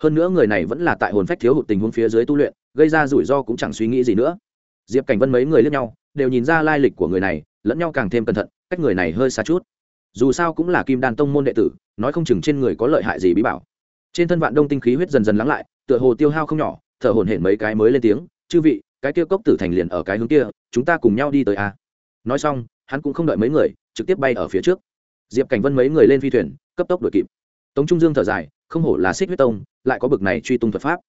Hơn nữa người này vẫn là tại hồn phách thiếu hụt tình huống phía dưới tu luyện, gây ra rủi ro cũng chẳng suy nghĩ gì nữa. Diệp cảnh vân mấy người lướt nhau đều nhìn ra lai lịch của người này, lẫn nhau càng thêm cẩn thận, cách người này hơi xa chút. Dù sao cũng là kim đan tông môn đệ tử, nói không chừng trên người có lợi hại gì bí bảo. Trên thân vạn đông tinh khí huyết dần dần lắng lại, tựa hồ tiêu hao không nhỏ, thở hổn hển mấy cái mới lên tiếng, chư vị, cái kia cốc tử thành liền ở cái hướng kia, chúng ta cùng nhau đi tới a. Nói xong, hắn cũng không đợi mấy người, trực tiếp bay ở phía trước. Diệp cảnh vân mấy người lên phi thuyền, cấp tốc đuổi kịp. Tống trung dương thở dài, không hổ là xích huyết tông, lại có bực này truy tung thuật pháp.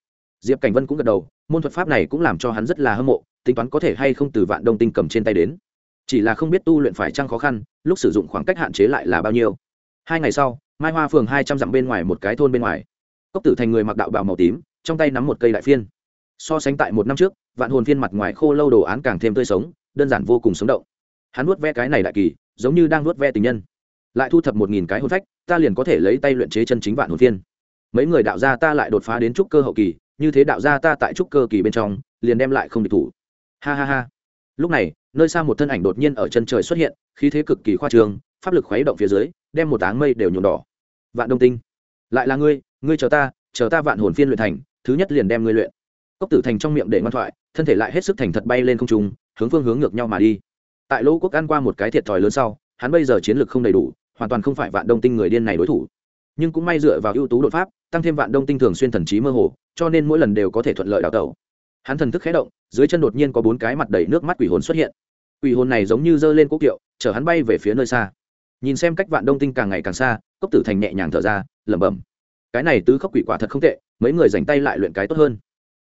Diệp cảnh vân cũng gật đầu, môn thuật pháp này cũng làm cho hắn rất là hâm mộ tính toán có thể hay không từ vạn đông tinh cầm trên tay đến. Chỉ là không biết tu luyện phải chăng khó khăn, lúc sử dụng khoảng cách hạn chế lại là bao nhiêu. Hai ngày sau, mai hoa phường hai trăm dặm bên ngoài một cái thôn bên ngoài. Cốc tử thành người mặc đạo bào màu tím, trong tay nắm một cây đại phiên. So sánh tại một năm trước, vạn hồn phiên mặt ngoài khô lâu đồ án càng thêm tươi sống, đơn giản vô cùng sống động. Hắn nuốt ve cái này đại kỳ, giống như đang nuốt ve tình nhân. Lại thu thập một nghìn cái hồn phách, ta liền có thể lấy tay luyện chế chân chính vạn hồn phiên. Mấy người đạo gia ta lại đột phá đến trúc cơ hậu kỳ, như thế đạo gia ta tại trúc cơ kỳ bên trong, liền đem lại không địch thủ ha ha ha. Lúc này, nơi xa một thân ảnh đột nhiên ở chân trời xuất hiện, khí thế cực kỳ khoa trường pháp lực khuấy động phía dưới, đem một áng mây đều nhuộm đỏ. Vạn đông tinh, lại là ngươi ngươi chờ ta chờ ta vạn hồn phiên luyện thành, thứ nhất liền đem ngươi luyện. Cốc tử thành trong miệng để ngoan thoại, thân thể lại hết sức thành thật bay lên không trung, hướng phương hướng ngược nhau mà đi. Tại lỗ quốc ăn qua một cái thiệt thòi lớn sau, hắn bây giờ chiến lược không đầy đủ, hoàn toàn không phải vạn đông tinh người điên này đối thủ. Nhưng cũng may dựa vào ưu tú đột pháp, tăng thêm vạn đông tinh thường xuyên thần trí mơ hồ, cho nên mỗi lần đều có thể thuận lợi đào tẩu hắn thần thức khé động, dưới chân đột nhiên có bốn cái mặt đầy nước mắt quỷ hồn xuất hiện. Quỷ hồn này giống như giơ lên quốc kiệu, chở hắn bay về phía nơi xa. Nhìn xem cách vạn đông tinh càng ngày càng xa, cốc tử thành nhẹ nhàng thở ra, lẩm bẩm. Cái này tứ khóc quỷ quả thật không tệ, mấy người dành tay lại luyện cái tốt hơn.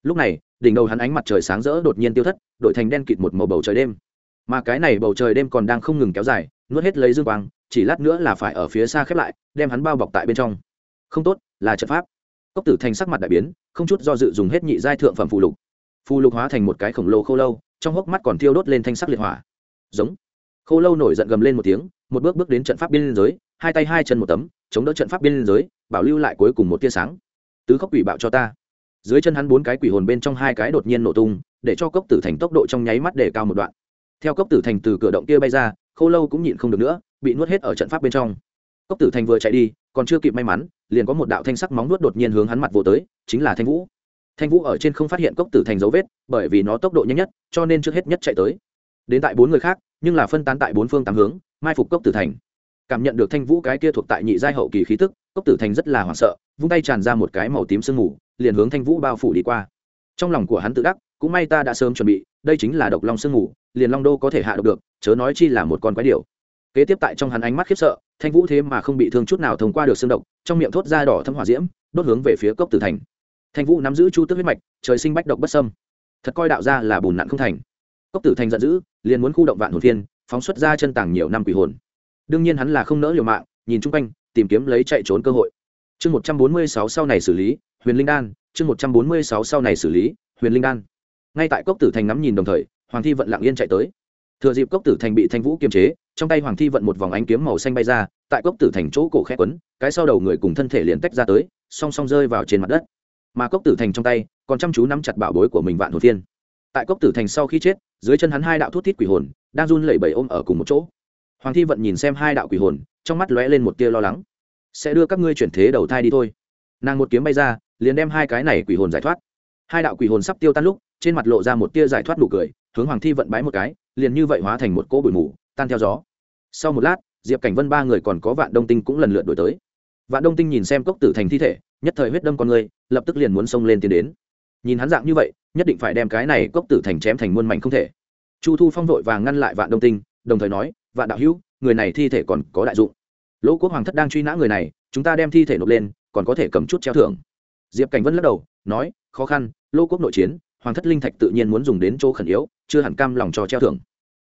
Lúc này, đỉnh đầu hắn ánh mặt trời sáng rỡ đột nhiên tiêu thất đội thành đen kịt một màu bầu trời đêm. Mà cái này bầu trời đêm còn đang không ngừng kéo dài, nuốt hết lấy dương quang, chỉ lát nữa là phải ở phía xa khép lại, đem hắn bao bọc tại bên trong. Không tốt, là trận pháp. Cốc tử thành sắc mặt đại biến, không chút do dự dùng hết nhị giai thượng phẩm phù lục phù lục hóa thành một cái khổng lồ khô lâu, trong hốc mắt còn thiêu đốt lên thanh sắc liệt hỏa. Giống. Khô lâu nổi giận gầm lên một tiếng, một bước bước đến trận pháp biên giới, hai tay hai chân một tấm, chống đỡ trận pháp biên giới, bảo lưu lại cuối cùng một tia sáng. Tứ khóc quỷ bạo cho ta. Dưới chân hắn bốn cái quỷ hồn bên trong hai cái đột nhiên nổ tung, để cho cốc tử thành tốc độ trong nháy mắt để cao một đoạn. Theo cốc tử thành từ cửa động kia bay ra, khô lâu cũng nhịn không được nữa, bị nuốt hết ở trận pháp bên trong. Cốc tử thành vừa chạy đi, còn chưa kịp may mắn, liền có một đạo thanh sắc móng nuốt đột nhiên hướng hắn mặt vô tới, chính là thanh vũ thanh vũ ở trên không phát hiện cốc tử thành dấu vết, bởi vì nó tốc độ nhanh nhất, cho nên trước hết nhất chạy tới. Đến tại bốn người khác, nhưng là phân tán tại bốn phương tám hướng, mai phục cốc tử thành. Cảm nhận được thanh vũ cái kia thuộc tại nhị giai hậu kỳ khí tức, cốc tử thành rất là hoảng sợ, vung tay tràn ra một cái màu tím sương mù, liền hướng thanh vũ bao phủ đi qua. Trong lòng của hắn tự đắc, cũng may ta đã sớm chuẩn bị, đây chính là độc long sương mù, liền long đô có thể hạ độc được, chớ nói chi là một con quái điệu kế tiếp tại trong hắn ánh mắt khiếp sợ, thanh vũ thế mà không bị thương chút nào thông qua được xương độc, trong miệng thốt ra đỏ thâm hỏa diễm, đốt hướng về phía cốc tử thành thanh vũ nắm giữ chu tước huyết mạch, trời sinh bách độc bất sâm thật coi đạo ra là bùn nặn không thành. Cốc tử thành giận dữ, liền muốn khu động vạn hồn phiên, phóng xuất ra chân tàng nhiều năm quỷ hồn. Đương nhiên hắn là không nỡ liều mạng, nhìn chung quanh, tìm kiếm lấy chạy trốn cơ hội. Chương một trăm bốn mươi sáu sau này xử lý, huyền linh đan, chương một trăm bốn mươi sáu sau này xử lý, huyền linh đan. Ngay tại cốc tử thành ngắm nhìn đồng thời, hoàng thi vận lặng yên chạy tới. Thừa dịp cốc tử thành bị thanh vũ kiềm chế, trong tay hoàng thi vận một vòng ánh kiếm màu xanh bay ra, tại cốc tử thành chỗ cổ khét quấn, cái sau đầu người cùng thân thể liền tách ra tới, song song rơi vào trên mặt đất mà cốc tử thành trong tay còn chăm chú nắm chặt bảo bối của mình vạn hồn phiên. Tại cốc tử thành sau khi chết, dưới chân hắn hai đạo thuốc thít quỷ hồn đang run lẩy bẩy ôm ở cùng một chỗ. Hoàng thi vận nhìn xem hai đạo quỷ hồn, trong mắt lóe lên một tia lo lắng. Sẽ đưa các ngươi chuyển thế đầu thai đi thôi. Nàng một kiếm bay ra, liền đem hai cái này quỷ hồn giải thoát. Hai đạo quỷ hồn sắp tiêu tan lúc, trên mặt lộ ra một tia giải thoát nụ cười, hướng hoàng thi vận bái một cái, liền như vậy hóa thành một cỗ bụi mù, tan theo gió. Sau một lát, diệp cảnh vân ba người còn có vạn đông tinh cũng lần lượt đổi tới. Vạn đông tinh nhìn xem cốc tử thành thi thể, nhất thời huyết đâm con người lập tức liền muốn xông lên tiến đến. Nhìn hắn dạng như vậy, nhất định phải đem cái này cốc tử thành chém thành muôn mảnh không thể. Chu thu phong vội và ngăn lại vạn đông tinh, đồng thời nói, vạn đạo hữu, người này thi thể còn có đại dụng. Lỗ quốc hoàng thất đang truy nã người này, chúng ta đem thi thể nộp lên, còn có thể cầm chút treo thưởng. Diệp cảnh vân lắc đầu, nói, khó khăn, lỗ quốc nội chiến, hoàng thất linh thạch tự nhiên muốn dùng đến chỗ khẩn yếu, chưa hẳn cam lòng cho treo thưởng.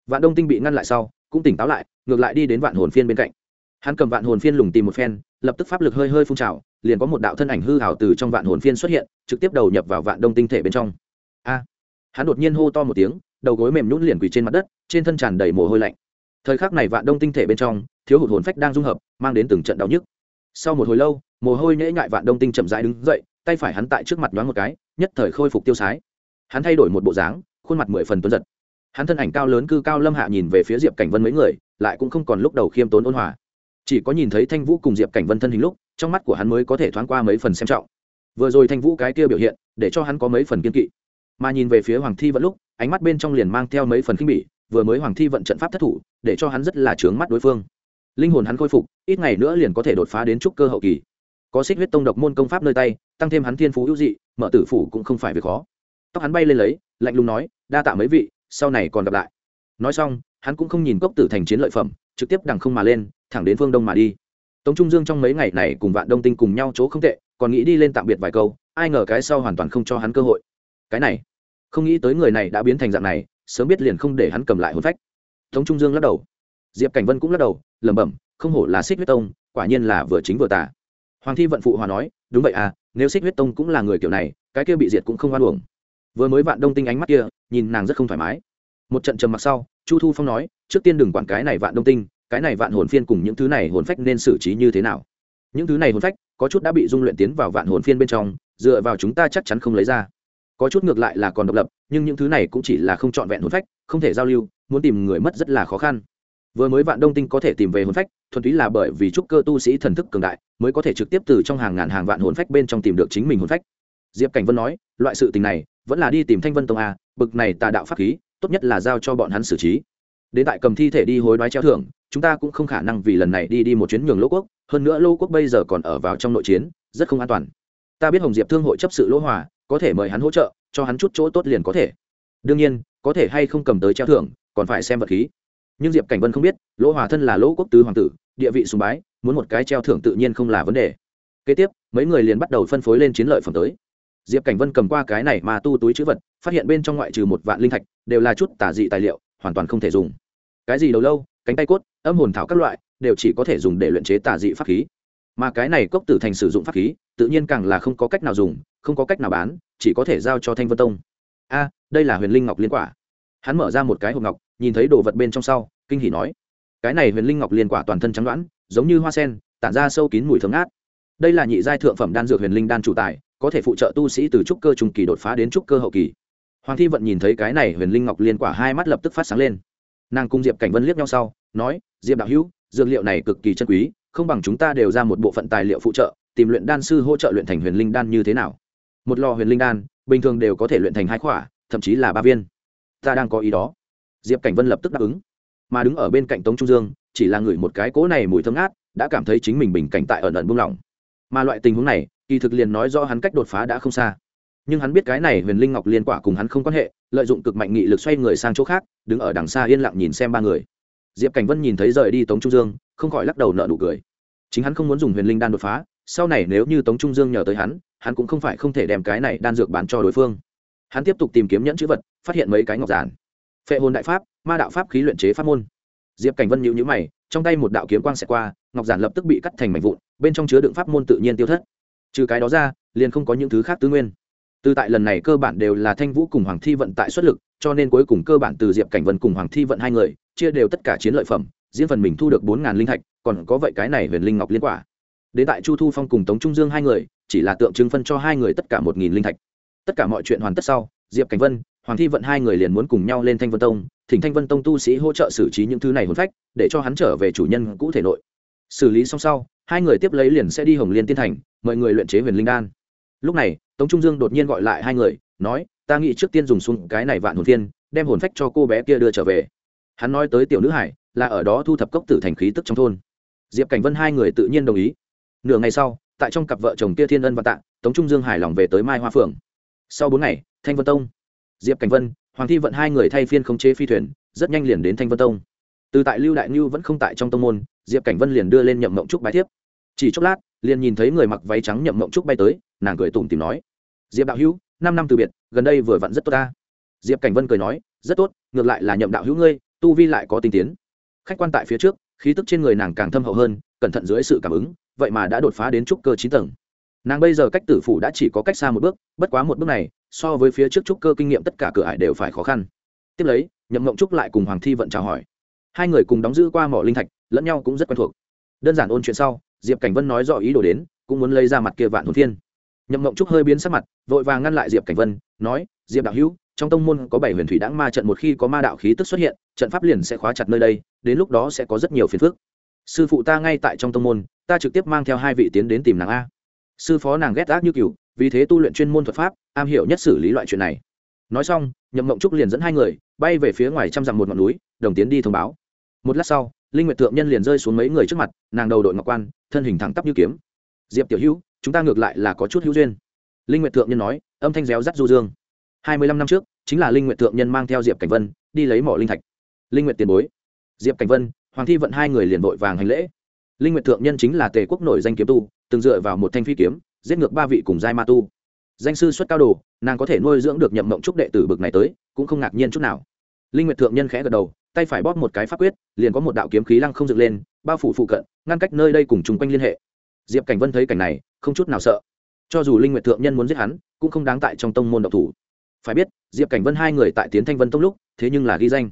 Vạn đông tinh bị ngăn lại sau, cũng tỉnh táo lại, ngược lại đi đến vạn hồn phiên bên cạnh. Hắn cầm vạn hồn phiên lùng tìm một phen, lập tức pháp lực hơi hơi phun trào liền có một đạo thân ảnh hư hào từ trong vạn hồn phiên xuất hiện, trực tiếp đầu nhập vào vạn đông tinh thể bên trong. A! Hắn đột nhiên hô to một tiếng, đầu gối mềm nhún liền quỳ trên mặt đất, trên thân tràn đầy mồ hôi lạnh. Thời khắc này vạn đông tinh thể bên trong, thiếu hụt hồn phách đang dung hợp, mang đến từng trận đau nhức. Sau một hồi lâu, mồ hôi nhễ ngại vạn đông tinh chậm rãi đứng dậy, tay phải hắn tại trước mặt nhoáng một cái, nhất thời khôi phục tiêu sái. Hắn thay đổi một bộ dáng, khuôn mặt mười phần tuấn giật. Hắn thân ảnh cao lớn cư cao lâm hạ nhìn về phía diệp cảnh vân mấy người, lại cũng không còn lúc đầu khiêm tốn ôn hòa. Chỉ có nhìn thấy thanh vũ cùng diệp cảnh vân thân hình lúc trong mắt của hắn mới có thể thoáng qua mấy phần xem trọng. Vừa rồi thanh vũ cái kia biểu hiện, để cho hắn có mấy phần kiên kỵ. Mà nhìn về phía hoàng thi vận lúc, ánh mắt bên trong liền mang theo mấy phần khinh bỉ, vừa mới hoàng thi vận trận pháp thất thủ, để cho hắn rất là trướng mắt đối phương. Linh hồn hắn khôi phục, ít ngày nữa liền có thể đột phá đến trúc cơ hậu kỳ. Có xích huyết tông độc môn công pháp nơi tay, tăng thêm hắn thiên phú hữu dị, mở tử phủ cũng không phải việc khó. Tóc hắn bay lên lấy, lạnh lùng nói, đa tạ mấy vị, sau này còn gặp lại. Nói xong, hắn cũng không nhìn cốc tử thành chiến lợi phẩm, trực tiếp đằng không mà lên, thẳng đến phương đông mà đi tống trung dương trong mấy ngày này cùng vạn đông tinh cùng nhau chỗ không tệ, còn nghĩ đi lên tạm biệt vài câu, ai ngờ cái sau hoàn toàn không cho hắn cơ hội. Cái này, không nghĩ tới người này đã biến thành dạng này, sớm biết liền không để hắn cầm lại hồn phách. Tống trung dương lắc đầu. Diệp cảnh vân cũng lắc đầu, lẩm bẩm, không hổ là xích huyết tông, quả nhiên là vừa chính vừa tả hoàng thi vận phụ hòa nói, đúng vậy à nếu xích huyết tông cũng là người kiểu này, cái kia bị diệt cũng không hoan uổng. Vừa mới vạn đông tinh ánh mắt kia, nhìn nàng rất không thoải mái. Một trận trầm mặc sau, chu thu phong nói, trước tiên đừng quản cái này vạn đông tinh cái này vạn hồn phiên cùng những thứ này hồn phách nên xử trí như thế nào? Những thứ này hồn phách có chút đã bị dung luyện tiến vào vạn hồn phiên bên trong, dựa vào chúng ta chắc chắn không lấy ra. Có chút ngược lại là còn độc lập, nhưng những thứ này cũng chỉ là không trọn vẹn hồn phách, không thể giao lưu, muốn tìm người mất rất là khó khăn. Vừa mới vạn đông tinh có thể tìm về hồn phách, thuần túy là bởi vì trúc cơ tu sĩ thần thức cường đại, mới có thể trực tiếp từ trong hàng ngàn hàng vạn hồn phách bên trong tìm được chính mình hồn phách. Diệp cảnh vân nói, loại sự tình này, vẫn là đi tìm thanh vân tông a, bực này tà đạo pháp khí, tốt nhất là giao cho bọn hắn xử trí. Đến tại cầm thi thể đi hối đoái treo thưởng chúng ta cũng không khả năng vì lần này đi đi một chuyến nhường lỗ quốc, hơn nữa lỗ quốc bây giờ còn ở vào trong nội chiến, rất không an toàn. Ta biết hồng diệp thương hội chấp sự lỗ hòa, có thể mời hắn hỗ trợ, cho hắn chút chỗ tốt liền có thể. Đương nhiên, có thể hay không cầm tới treo thưởng, còn phải xem vật khí. Nhưng diệp cảnh vân không biết, lỗ hòa thân là lỗ quốc tứ hoàng tử, địa vị sùng bái, muốn một cái treo thưởng tự nhiên không là vấn đề. Kế tiếp, mấy người liền bắt đầu phân phối lên chiến lợi phẩm tới. Diệp cảnh vân cầm qua cái này mà tu túi chữ vật, phát hiện bên trong ngoại trừ một vạn linh thạch, đều là chút tả dị tài liệu, hoàn toàn không thể dùng. Cái gì đầu lâu, cánh tay cốt âm hồn thảo các loại, đều chỉ có thể dùng để luyện chế tà dị pháp khí. Mà cái này cốc tử thành sử dụng pháp khí, tự nhiên càng là không có cách nào dùng, không có cách nào bán, chỉ có thể giao cho thanh vân tông. A, đây là huyền linh ngọc liên quả. Hắn mở ra một cái hộp ngọc, nhìn thấy đồ vật bên trong sau, kinh hỉ nói. Cái này huyền linh ngọc liên quả toàn thân trắng đoãn giống như hoa sen, tản ra sâu kín mùi thơm ngát. Đây là nhị giai thượng phẩm đan dược huyền linh đan chủ tài, có thể phụ trợ tu sĩ từ trúc cơ trung kỳ đột phá đến trúc cơ hậu kỳ. Hoàng thi vận nhìn thấy cái này huyền linh ngọc liên quả hai mắt lập tức phát sáng lên. Nàng cung diệp cảnh vân liếc nhau sau, nói diệp đạo hữu, dược liệu này cực kỳ chân quý, không bằng chúng ta đều ra một bộ phận tài liệu phụ trợ, tìm luyện đan sư hỗ trợ luyện thành huyền linh đan như thế nào? Một lò huyền linh đan, bình thường đều có thể luyện thành hai khỏa, thậm chí là ba viên. Ta đang có ý đó. Diệp cảnh vân lập tức đáp ứng. Mà đứng ở bên cạnh tống trung dương, chỉ là ngửi một cái cỗ này mùi thơm ngát, đã cảm thấy chính mình bình cảnh tại ẩn ẩn buông lỏng. Mà loại tình huống này, kỳ thực liền nói do hắn cách đột phá đã không xa. Nhưng hắn biết cái này huyền linh ngọc liên quả cùng hắn không quan hệ, lợi dụng cực mạnh nghị lực xoay người sang chỗ khác, đứng ở đằng xa yên lặng nhìn xem ba người diệp cảnh vân nhìn thấy rời đi tống trung dương, không khỏi lắc đầu nợ nụ cười. Chính hắn không muốn dùng huyền linh đan đột phá, sau này nếu như tống trung dương nhờ tới hắn hắn cũng không phải không thể đem cái này đan dược bán cho đối phương. Hắn tiếp tục tìm kiếm nhẫn chữ vật, phát hiện mấy cái ngọc giản. Phệ hồn đại pháp, ma đạo pháp khí luyện chế pháp môn. Diệp cảnh vân nhịu nhữ mày, trong tay một đạo kiếm quang xẹt qua, ngọc giản lập tức bị cắt thành mảnh vụn, bên trong chứa đựng pháp môn tự nhiên tiêu thất. Trừ cái đó ra, liền không có những thứ khác tư nguyên. Từ tại lần này cơ bản đều là thanh vũ cùng hoàng thi vận tại xuất lực, cho nên cuối cùng cơ bản từ diệp cảnh vân cùng hoàng thi vận hai người chia đều tất cả chiến lợi phẩm diễn phần mình thu được bốn ngàn linh thạch, còn có vậy cái này huyền linh ngọc liên quả. Đến tại chu thu phong cùng tống trung dương hai người, chỉ là tượng trưng phân cho hai người tất cả một nghìn linh thạch. Tất cả mọi chuyện hoàn tất sau, diệp cảnh vân, hoàng thi vận hai người liền muốn cùng nhau lên thanh vân tông, thỉnh thanh vân tông tu sĩ hỗ trợ xử trí những thứ này hồn phách, để cho hắn trở về chủ nhân cũ thể nội. Xử lý xong sau, hai người tiếp lấy liền sẽ đi hồng liên tiên thành mời người luyện chế huyền linh đan. Lúc này, tống trung dương đột nhiên gọi lại hai người, nói, ta nghĩ trước tiên dùng xuống cái này vạn hồn phiên, đem hồn phách cho cô bé kia đưa trở về hắn nói tới tiểu nữ hải, là ở đó thu thập cốc tử thành khí tức trong thôn. Diệp cảnh vân hai người tự nhiên đồng ý. Nửa ngày sau, tại trong cặp vợ chồng kia thiên ân và tạ, tống trung dương hài lòng về tới mai hoa phượng. Sau bốn ngày, thanh vân tông, diệp cảnh vân, hoàng thi vận hai người thay phiên khống chế phi thuyền, rất nhanh liền đến thanh vân tông. Từ tại lưu đại ngưu vẫn không tại trong tông môn, diệp cảnh vân liền đưa lên nhậm mộng trúc bài thiếp. Chỉ chốc lát, liền nhìn thấy người mặc váy trắng nhậm mộng trúc bay tới, nàng cười tủm tìm nói, diệp đạo hữu, năm năm từ biệt, gần đây vừa vặn rất tốt ta. Diệp cảnh vân cười nói, rất tốt, ngược lại là nhậm đạo hữu ngươi tu vi lại có tinh tiến. Khách quan tại phía trước, khí tức trên người nàng càng thâm hậu hơn, cẩn thận dưới sự cảm ứng, vậy mà đã đột phá đến trúc cơ chín tầng. Nàng bây giờ cách tử phủ đã chỉ có cách xa một bước, bất quá một bước này, so với phía trước trúc cơ kinh nghiệm tất cả cửa ải đều phải khó khăn. Tiếp lấy, nhậm mộng trúc lại cùng hoàng thi vận chào hỏi. Hai người cùng đóng giữ qua mỏ linh thạch, lẫn nhau cũng rất quen thuộc. Đơn giản ôn chuyện sau, diệp cảnh vân nói rõ ý đồ đến, cũng muốn lấy ra mặt kia vạn hồn thiên nhậm mộng trúc hơi biến sắc mặt, vội vàng ngăn lại diệp cảnh vân, nói, diệp đạo hữu trong tông môn có bảy huyền thủy đãng ma trận, một khi có ma đạo khí tức xuất hiện, trận pháp liền sẽ khóa chặt nơi đây, đến lúc đó sẽ có rất nhiều phiền phức. Sư phụ ta ngay tại trong tông môn, ta trực tiếp mang theo hai vị tiến đến tìm nàng a. Sư phó nàng ghét ác như cừu, vì thế tu luyện chuyên môn thuật pháp, am hiểu nhất xử lý loại chuyện này. Nói xong, nhậm mộng trúc liền dẫn hai người, bay về phía ngoài trăm dặm một ngọn núi, đồng tiến đi thông báo. Một lát sau, linh nguyệt thượng nhân liền rơi xuống mấy người trước mặt, nàng đầu đội ngọc quan, thân hình thẳng tắp như kiếm. Diệp tiểu hữu, chúng ta ngược lại là có chút hữu duyên. Linh nguyệt thượng nhân nói, âm thanh réo rắt du dương hai mươi lăm năm trước, chính là linh nguyệt thượng nhân mang theo diệp cảnh vân, đi lấy mỏ linh thạch. Linh nguyệt tiền bối. Diệp cảnh vân, hoàng thi vận hai người liền vội vàng hành lễ. Linh nguyệt thượng nhân chính là tề quốc nổi danh kiếm tu, từng dựa vào một thanh phi kiếm, giết ngược ba vị cùng giai ma tu. Danh sư xuất cao đồ, nàng có thể nuôi dưỡng được nhậm mộng trúc đệ tử bực này tới, cũng không ngạc nhiên chút nào. Linh nguyệt thượng nhân khẽ gật đầu, tay phải bóp một cái pháp quyết, liền có một đạo kiếm khí lăng không dựng lên, bao phủ phụ cận, ngăn cách nơi đây cùng chung quanh liên hệ. Diệp cảnh vân thấy cảnh này, không chút nào sợ. Cho dù linh nguyệt thượng nhân muốn giết hắn, cũng không đáng tại trong tông môn độc thủ phải biết, diệp cảnh vân hai người tại tiến thanh vân tông lúc, thế nhưng là ghi danh.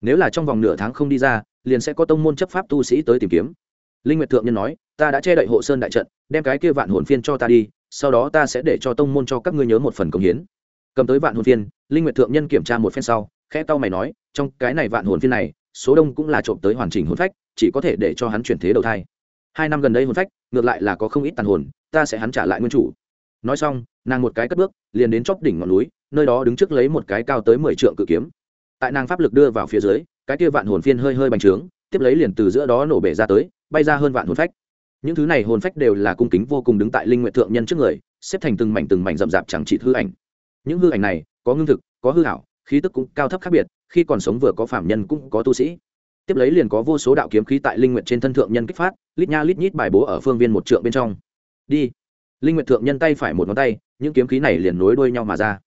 Nếu là trong vòng nửa tháng không đi ra, liền sẽ có tông môn chấp pháp tu sĩ tới tìm kiếm. Linh nguyệt thượng nhân nói, ta đã che đậy hộ sơn đại trận, đem cái kia vạn hồn phiên cho ta đi, sau đó ta sẽ để cho tông môn cho các ngươi nhớ một phần công hiến. Cầm tới vạn hồn phiên, linh nguyệt thượng nhân kiểm tra một phen sau, khẽ tao mày nói, trong cái này vạn hồn phiên này, số đông cũng là trộm tới hoàn chỉnh hồn phách, chỉ có thể để cho hắn chuyển thế đầu thai. Hai năm gần đây hồn phách, ngược lại là có không ít tàn hồn, ta sẽ hắn trả lại nguyên chủ nói xong, nàng một cái cất bước, liền đến chóp đỉnh ngọn núi, nơi đó đứng trước lấy một cái cao tới mười trượng cự kiếm. Tại nàng pháp lực đưa vào phía dưới, cái kia vạn hồn phiên hơi hơi bành trướng, tiếp lấy liền từ giữa đó nổ bể ra tới, bay ra hơn vạn hồn phách. Những thứ này hồn phách đều là cung kính vô cùng đứng tại linh nguyện thượng nhân trước người, xếp thành từng mảnh từng mảnh rậm rạp chẳng trị hư ảnh. Những hư ảnh này có ngưng thực, có hư hảo khí tức cũng cao thấp khác biệt, khi còn sống vừa có phạm nhân cũng có tu sĩ. Tiếp lấy liền có vô số đạo kiếm khí tại linh nguyện trên thân thượng nhân kích phát, lít nha lít nhít bài bố ở phương viên một trượng bên trong. Đi linh Nguyệt thượng nhân tay phải một ngón tay, những kiếm khí này liền nối đuôi nhau mà ra.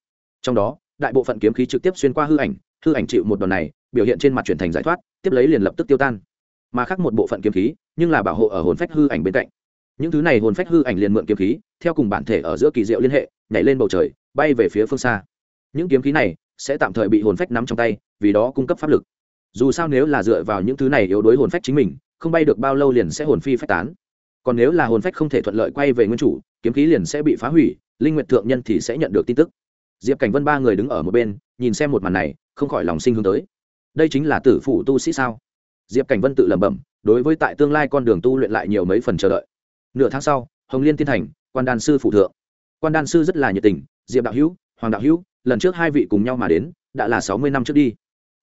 Trong đó, đại bộ phận kiếm khí trực tiếp xuyên qua hư ảnh hư ảnh chịu một đòn này, biểu hiện trên mặt chuyển thành giải thoát, tiếp lấy liền lập tức tiêu tan. Mà khác một bộ phận kiếm khí, nhưng là bảo hộ ở hồn phách hư ảnh bên cạnh. Những thứ này hồn phách hư ảnh liền mượn kiếm khí, theo cùng bản thể ở giữa kỳ diệu liên hệ, nhảy lên bầu trời, bay về phía phương xa. Những kiếm khí này sẽ tạm thời bị hồn phách nắm trong tay, vì đó cung cấp pháp lực. Dù sao nếu là dựa vào những thứ này yếu đối hồn phách chính mình, không bay được bao lâu liền sẽ hồn phi phách tán. Còn nếu là hồn phách không thể thuận lợi quay về nguyên chủ kiếm khí liền sẽ bị phá hủy, linh nguyệt thượng nhân thì sẽ nhận được tin tức. Diệp cảnh vân ba người đứng ở một bên, nhìn xem một màn này, không khỏi lòng sinh hướng tới. Đây chính là tử phủ tu sĩ sao? Diệp cảnh vân tự lẩm bẩm, đối với tại tương lai con đường tu luyện lại nhiều mấy phần chờ đợi. Nửa tháng sau, hồng liên tiên thành, quan đan sư phụ thượng. Quan đan sư rất là nhiệt tình, diệp đạo hữu, hoàng đạo hữu, lần trước hai vị cùng nhau mà đến, đã là sáu mươi năm trước đi.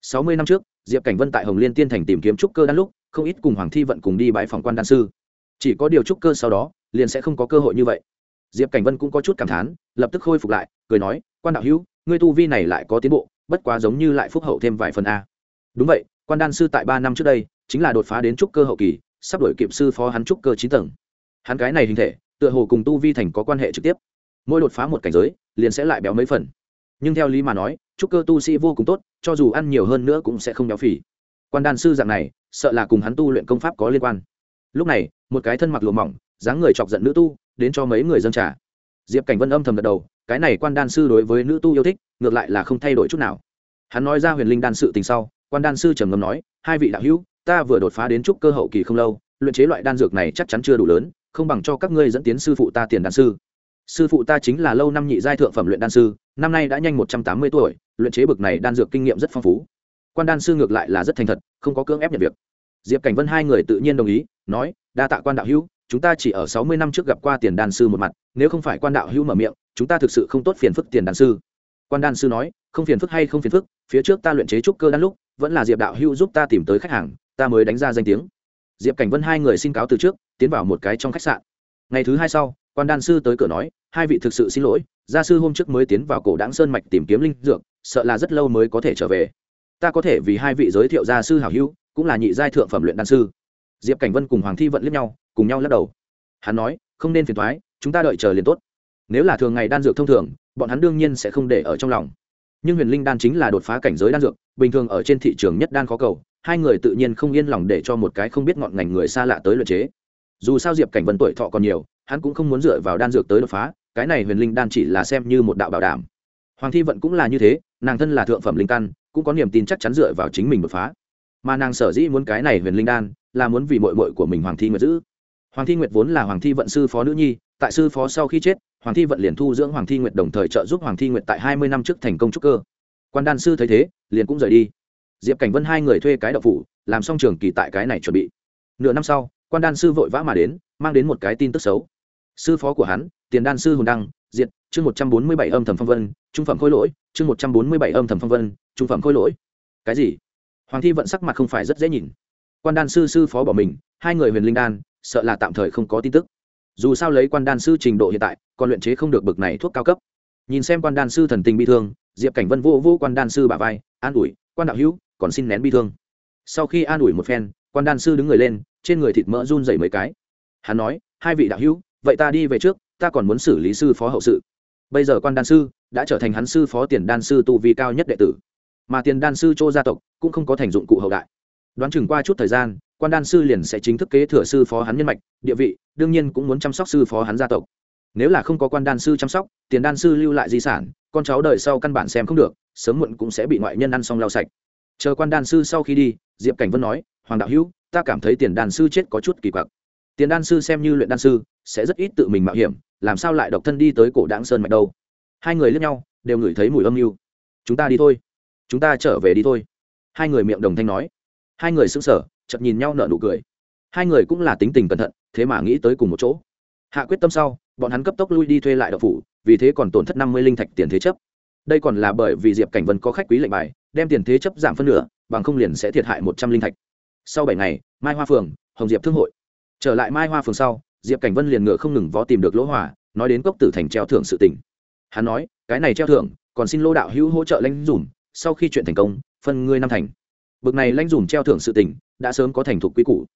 Sáu mươi năm trước, diệp cảnh vân tại hồng liên tiên thành tìm kiếm trúc cơ đan lúc, không ít cùng hoàng thi vận cùng đi bãi phòng quan đan sư chỉ có điều trúc cơ sau đó, liền sẽ không có cơ hội như vậy. Diệp cảnh vân cũng có chút cảm thán, lập tức khôi phục lại, cười nói, quan đạo hữu, ngươi tu vi này lại có tiến bộ, bất quá giống như lại phúc hậu thêm vài phần a. Đúng vậy, quan đan sư tại ba năm trước đây, chính là đột phá đến trúc cơ hậu kỳ, sắp đổi kịp sư phó hắn trúc cơ chín tầng. Hắn cái này hình thể, tựa hồ cùng tu vi thành có quan hệ trực tiếp. Mỗi đột phá một cảnh giới, liền sẽ lại béo mấy phần. Nhưng theo lý mà nói trúc cơ tu sĩ vô cùng tốt, cho dù ăn nhiều hơn nữa cũng sẽ không béo phì. Quan đan sư dạng này, sợ là cùng hắn tu luyện công pháp có liên quan lúc này, một cái thân mặc lụa mỏng, dáng người chọc giận nữ tu, đến cho mấy người dân trả diệp cảnh vân âm thầm gật đầu, cái này quan đan sư đối với nữ tu yêu thích, ngược lại là không thay đổi chút nào. Hắn nói ra huyền linh đan sự tình sau, quan đan sư trầm ngâm nói, hai vị đạo hữu, ta vừa đột phá đến trúc cơ hậu kỳ không lâu, luyện chế loại đan dược này chắc chắn chưa đủ lớn, không bằng cho các ngươi dẫn tiến sư phụ ta tiền đan sư. Sư phụ ta chính là lâu năm nhị giai thượng phẩm luyện đan sư, năm nay đã nhanh một trăm tám mươi tuổi, luyện chế bực này đan dược kinh nghiệm rất phong phú. Quan đan sư ngược lại là rất thành thật, không có cưỡng ép nhận việc. Diệp cảnh vân hai người tự nhiên đồng ý nói, đa tạ quan đạo hữu, chúng ta chỉ ở sáu mươi năm trước gặp qua tiền đan sư một mặt, nếu không phải quan đạo hữu mở miệng, chúng ta thực sự không tốt phiền phức tiền đan sư. Quan đan sư nói, không phiền phức hay không phiền phức, phía trước ta luyện chế trúc cơ đan lúc, vẫn là diệp đạo hữu giúp ta tìm tới khách hàng, ta mới đánh ra danh tiếng. Diệp cảnh vân hai người xin cáo từ trước, tiến vào một cái trong khách sạn. Ngày thứ hai sau, quan đan sư tới cửa nói, hai vị thực sự xin lỗi, gia sư hôm trước mới tiến vào cổ đáng sơn mạch tìm kiếm linh dược, sợ là rất lâu mới có thể trở về. Ta có thể vì hai vị giới thiệu gia sư hảo hữu, cũng là nhị giai thượng phẩm luyện đan sư diệp cảnh vân cùng hoàng thi vận liếc nhau, cùng nhau lắc đầu. Hắn nói, không nên phiền thoái chúng ta đợi chờ liền tốt. Nếu là thường ngày đan dược thông thường, bọn hắn đương nhiên sẽ không để ở trong lòng. Nhưng huyền linh đan chính là đột phá cảnh giới đan dược, bình thường ở trên thị trường nhất đan khó cầu, hai người tự nhiên không yên lòng để cho một cái không biết ngọn ngành người xa lạ tới luyện chế. Dù sao diệp cảnh vân tuổi thọ còn nhiều, hắn cũng không muốn dựa vào đan dược tới đột phá, cái này huyền linh đan chỉ là xem như một đạo bảo đảm. Hoàng thi vận cũng là như thế, nàng thân là thượng phẩm linh căn, cũng có niềm tin chắc chắn dựa vào chính mình đột phá mà nàng sở dĩ muốn cái này huyền linh đan là muốn vì mội mội của mình hoàng thi nguyệt giữ. Hoàng thi nguyệt vốn là hoàng thi vận sư phó nữ nhi, tại sư phó sau khi chết, hoàng thi vận liền thu dưỡng hoàng thi nguyệt đồng thời trợ giúp hoàng thi nguyệt tại hai mươi năm trước thành công trúc cơ. Quan đan sư thấy thế, liền cũng rời đi. Diệp cảnh vân hai người thuê cái đậu phủ, làm xong trường kỳ tại cái này chuẩn bị. Nửa năm sau, quan đan sư vội vã mà đến, mang đến một cái tin tức xấu. Sư phó của hắn, tiền đan sư hồn đăng, diệt, chương một trăm bốn mươi bảy âm thầm phong vân, trung phẩm khôi lỗi, chương một trăm bốn mươi bảy âm thầm phong vân, trung phẩm khôi lỗi. Cái gì? Hoàng thi vận sắc mặt không phải rất dễ nhìn. Quan đan sư sư phó bỏ mình, hai người huyền linh đan, sợ là tạm thời không có tin tức. Dù sao lấy quan đan sư trình độ hiện tại, còn luyện chế không được bực này thuốc cao cấp. Nhìn xem quan đan sư thần tình bi thương, diệp cảnh vân vô vô quan đan sư bà vai, an ủi, quan đạo hữu, còn xin nén bi thương. Sau khi an ủi một phen, quan đan sư đứng người lên, trên người thịt mỡ run dày mấy cái. Hắn nói, hai vị đạo hữu, vậy ta đi về trước, ta còn muốn xử lý sư phó hậu sự. Bây giờ quan đan sư đã trở thành hắn sư phó tiền đan sư tu vi cao nhất đệ tử mà tiền đan sư châu gia tộc cũng không có thành dụng cụ hậu đại. Đoán chừng qua chút thời gian, quan đan sư liền sẽ chính thức kế thừa sư phó hắn nhân mạch, địa vị, đương nhiên cũng muốn chăm sóc sư phó hắn gia tộc. Nếu là không có quan đan sư chăm sóc, tiền đan sư lưu lại di sản, con cháu đời sau căn bản xem không được, sớm muộn cũng sẽ bị ngoại nhân ăn xong lau sạch. Chờ quan đan sư sau khi đi, diệp cảnh vân nói, hoàng đạo hữu, ta cảm thấy tiền đan sư chết có chút kỳ quặc. Tiền đan sư xem như luyện đan sư, sẽ rất ít tự mình mạo hiểm, làm sao lại độc thân đi tới cổ đáng sơn mạch đâu? Hai người lướt nhau, đều ngửi thấy mùi âm mưu. Chúng ta đi thôi chúng ta trở về đi thôi. Hai người miệng đồng thanh nói. Hai người sững sờ, chợt nhìn nhau nở nụ cười. Hai người cũng là tính tình cẩn thận, thế mà nghĩ tới cùng một chỗ. Hạ quyết tâm sau, bọn hắn cấp tốc lui đi thuê lại đậu phủ, vì thế còn tổn thất năm mươi linh thạch tiền thế chấp. Đây còn là bởi vì diệp cảnh vân có khách quý lệnh bài, đem tiền thế chấp giảm phân nửa, bằng không liền sẽ thiệt hại một trăm linh thạch. Sau bảy ngày, mai hoa phường, hồng diệp thương hội. Trở lại mai hoa phường sau, diệp cảnh vân liền ngựa không ngừng vó tìm được lỗ hỏa nói đến cốc tử thành treo thưởng sự tỉnh hắn nói, cái này treo thưởng, còn xin lô đạo hữu hỗ trợ lãnh dùm sau khi chuyện thành công phân ngươi năm thành. Bực này lãnh dùm treo thưởng sự tình, đã sớm có thành thục quy củ.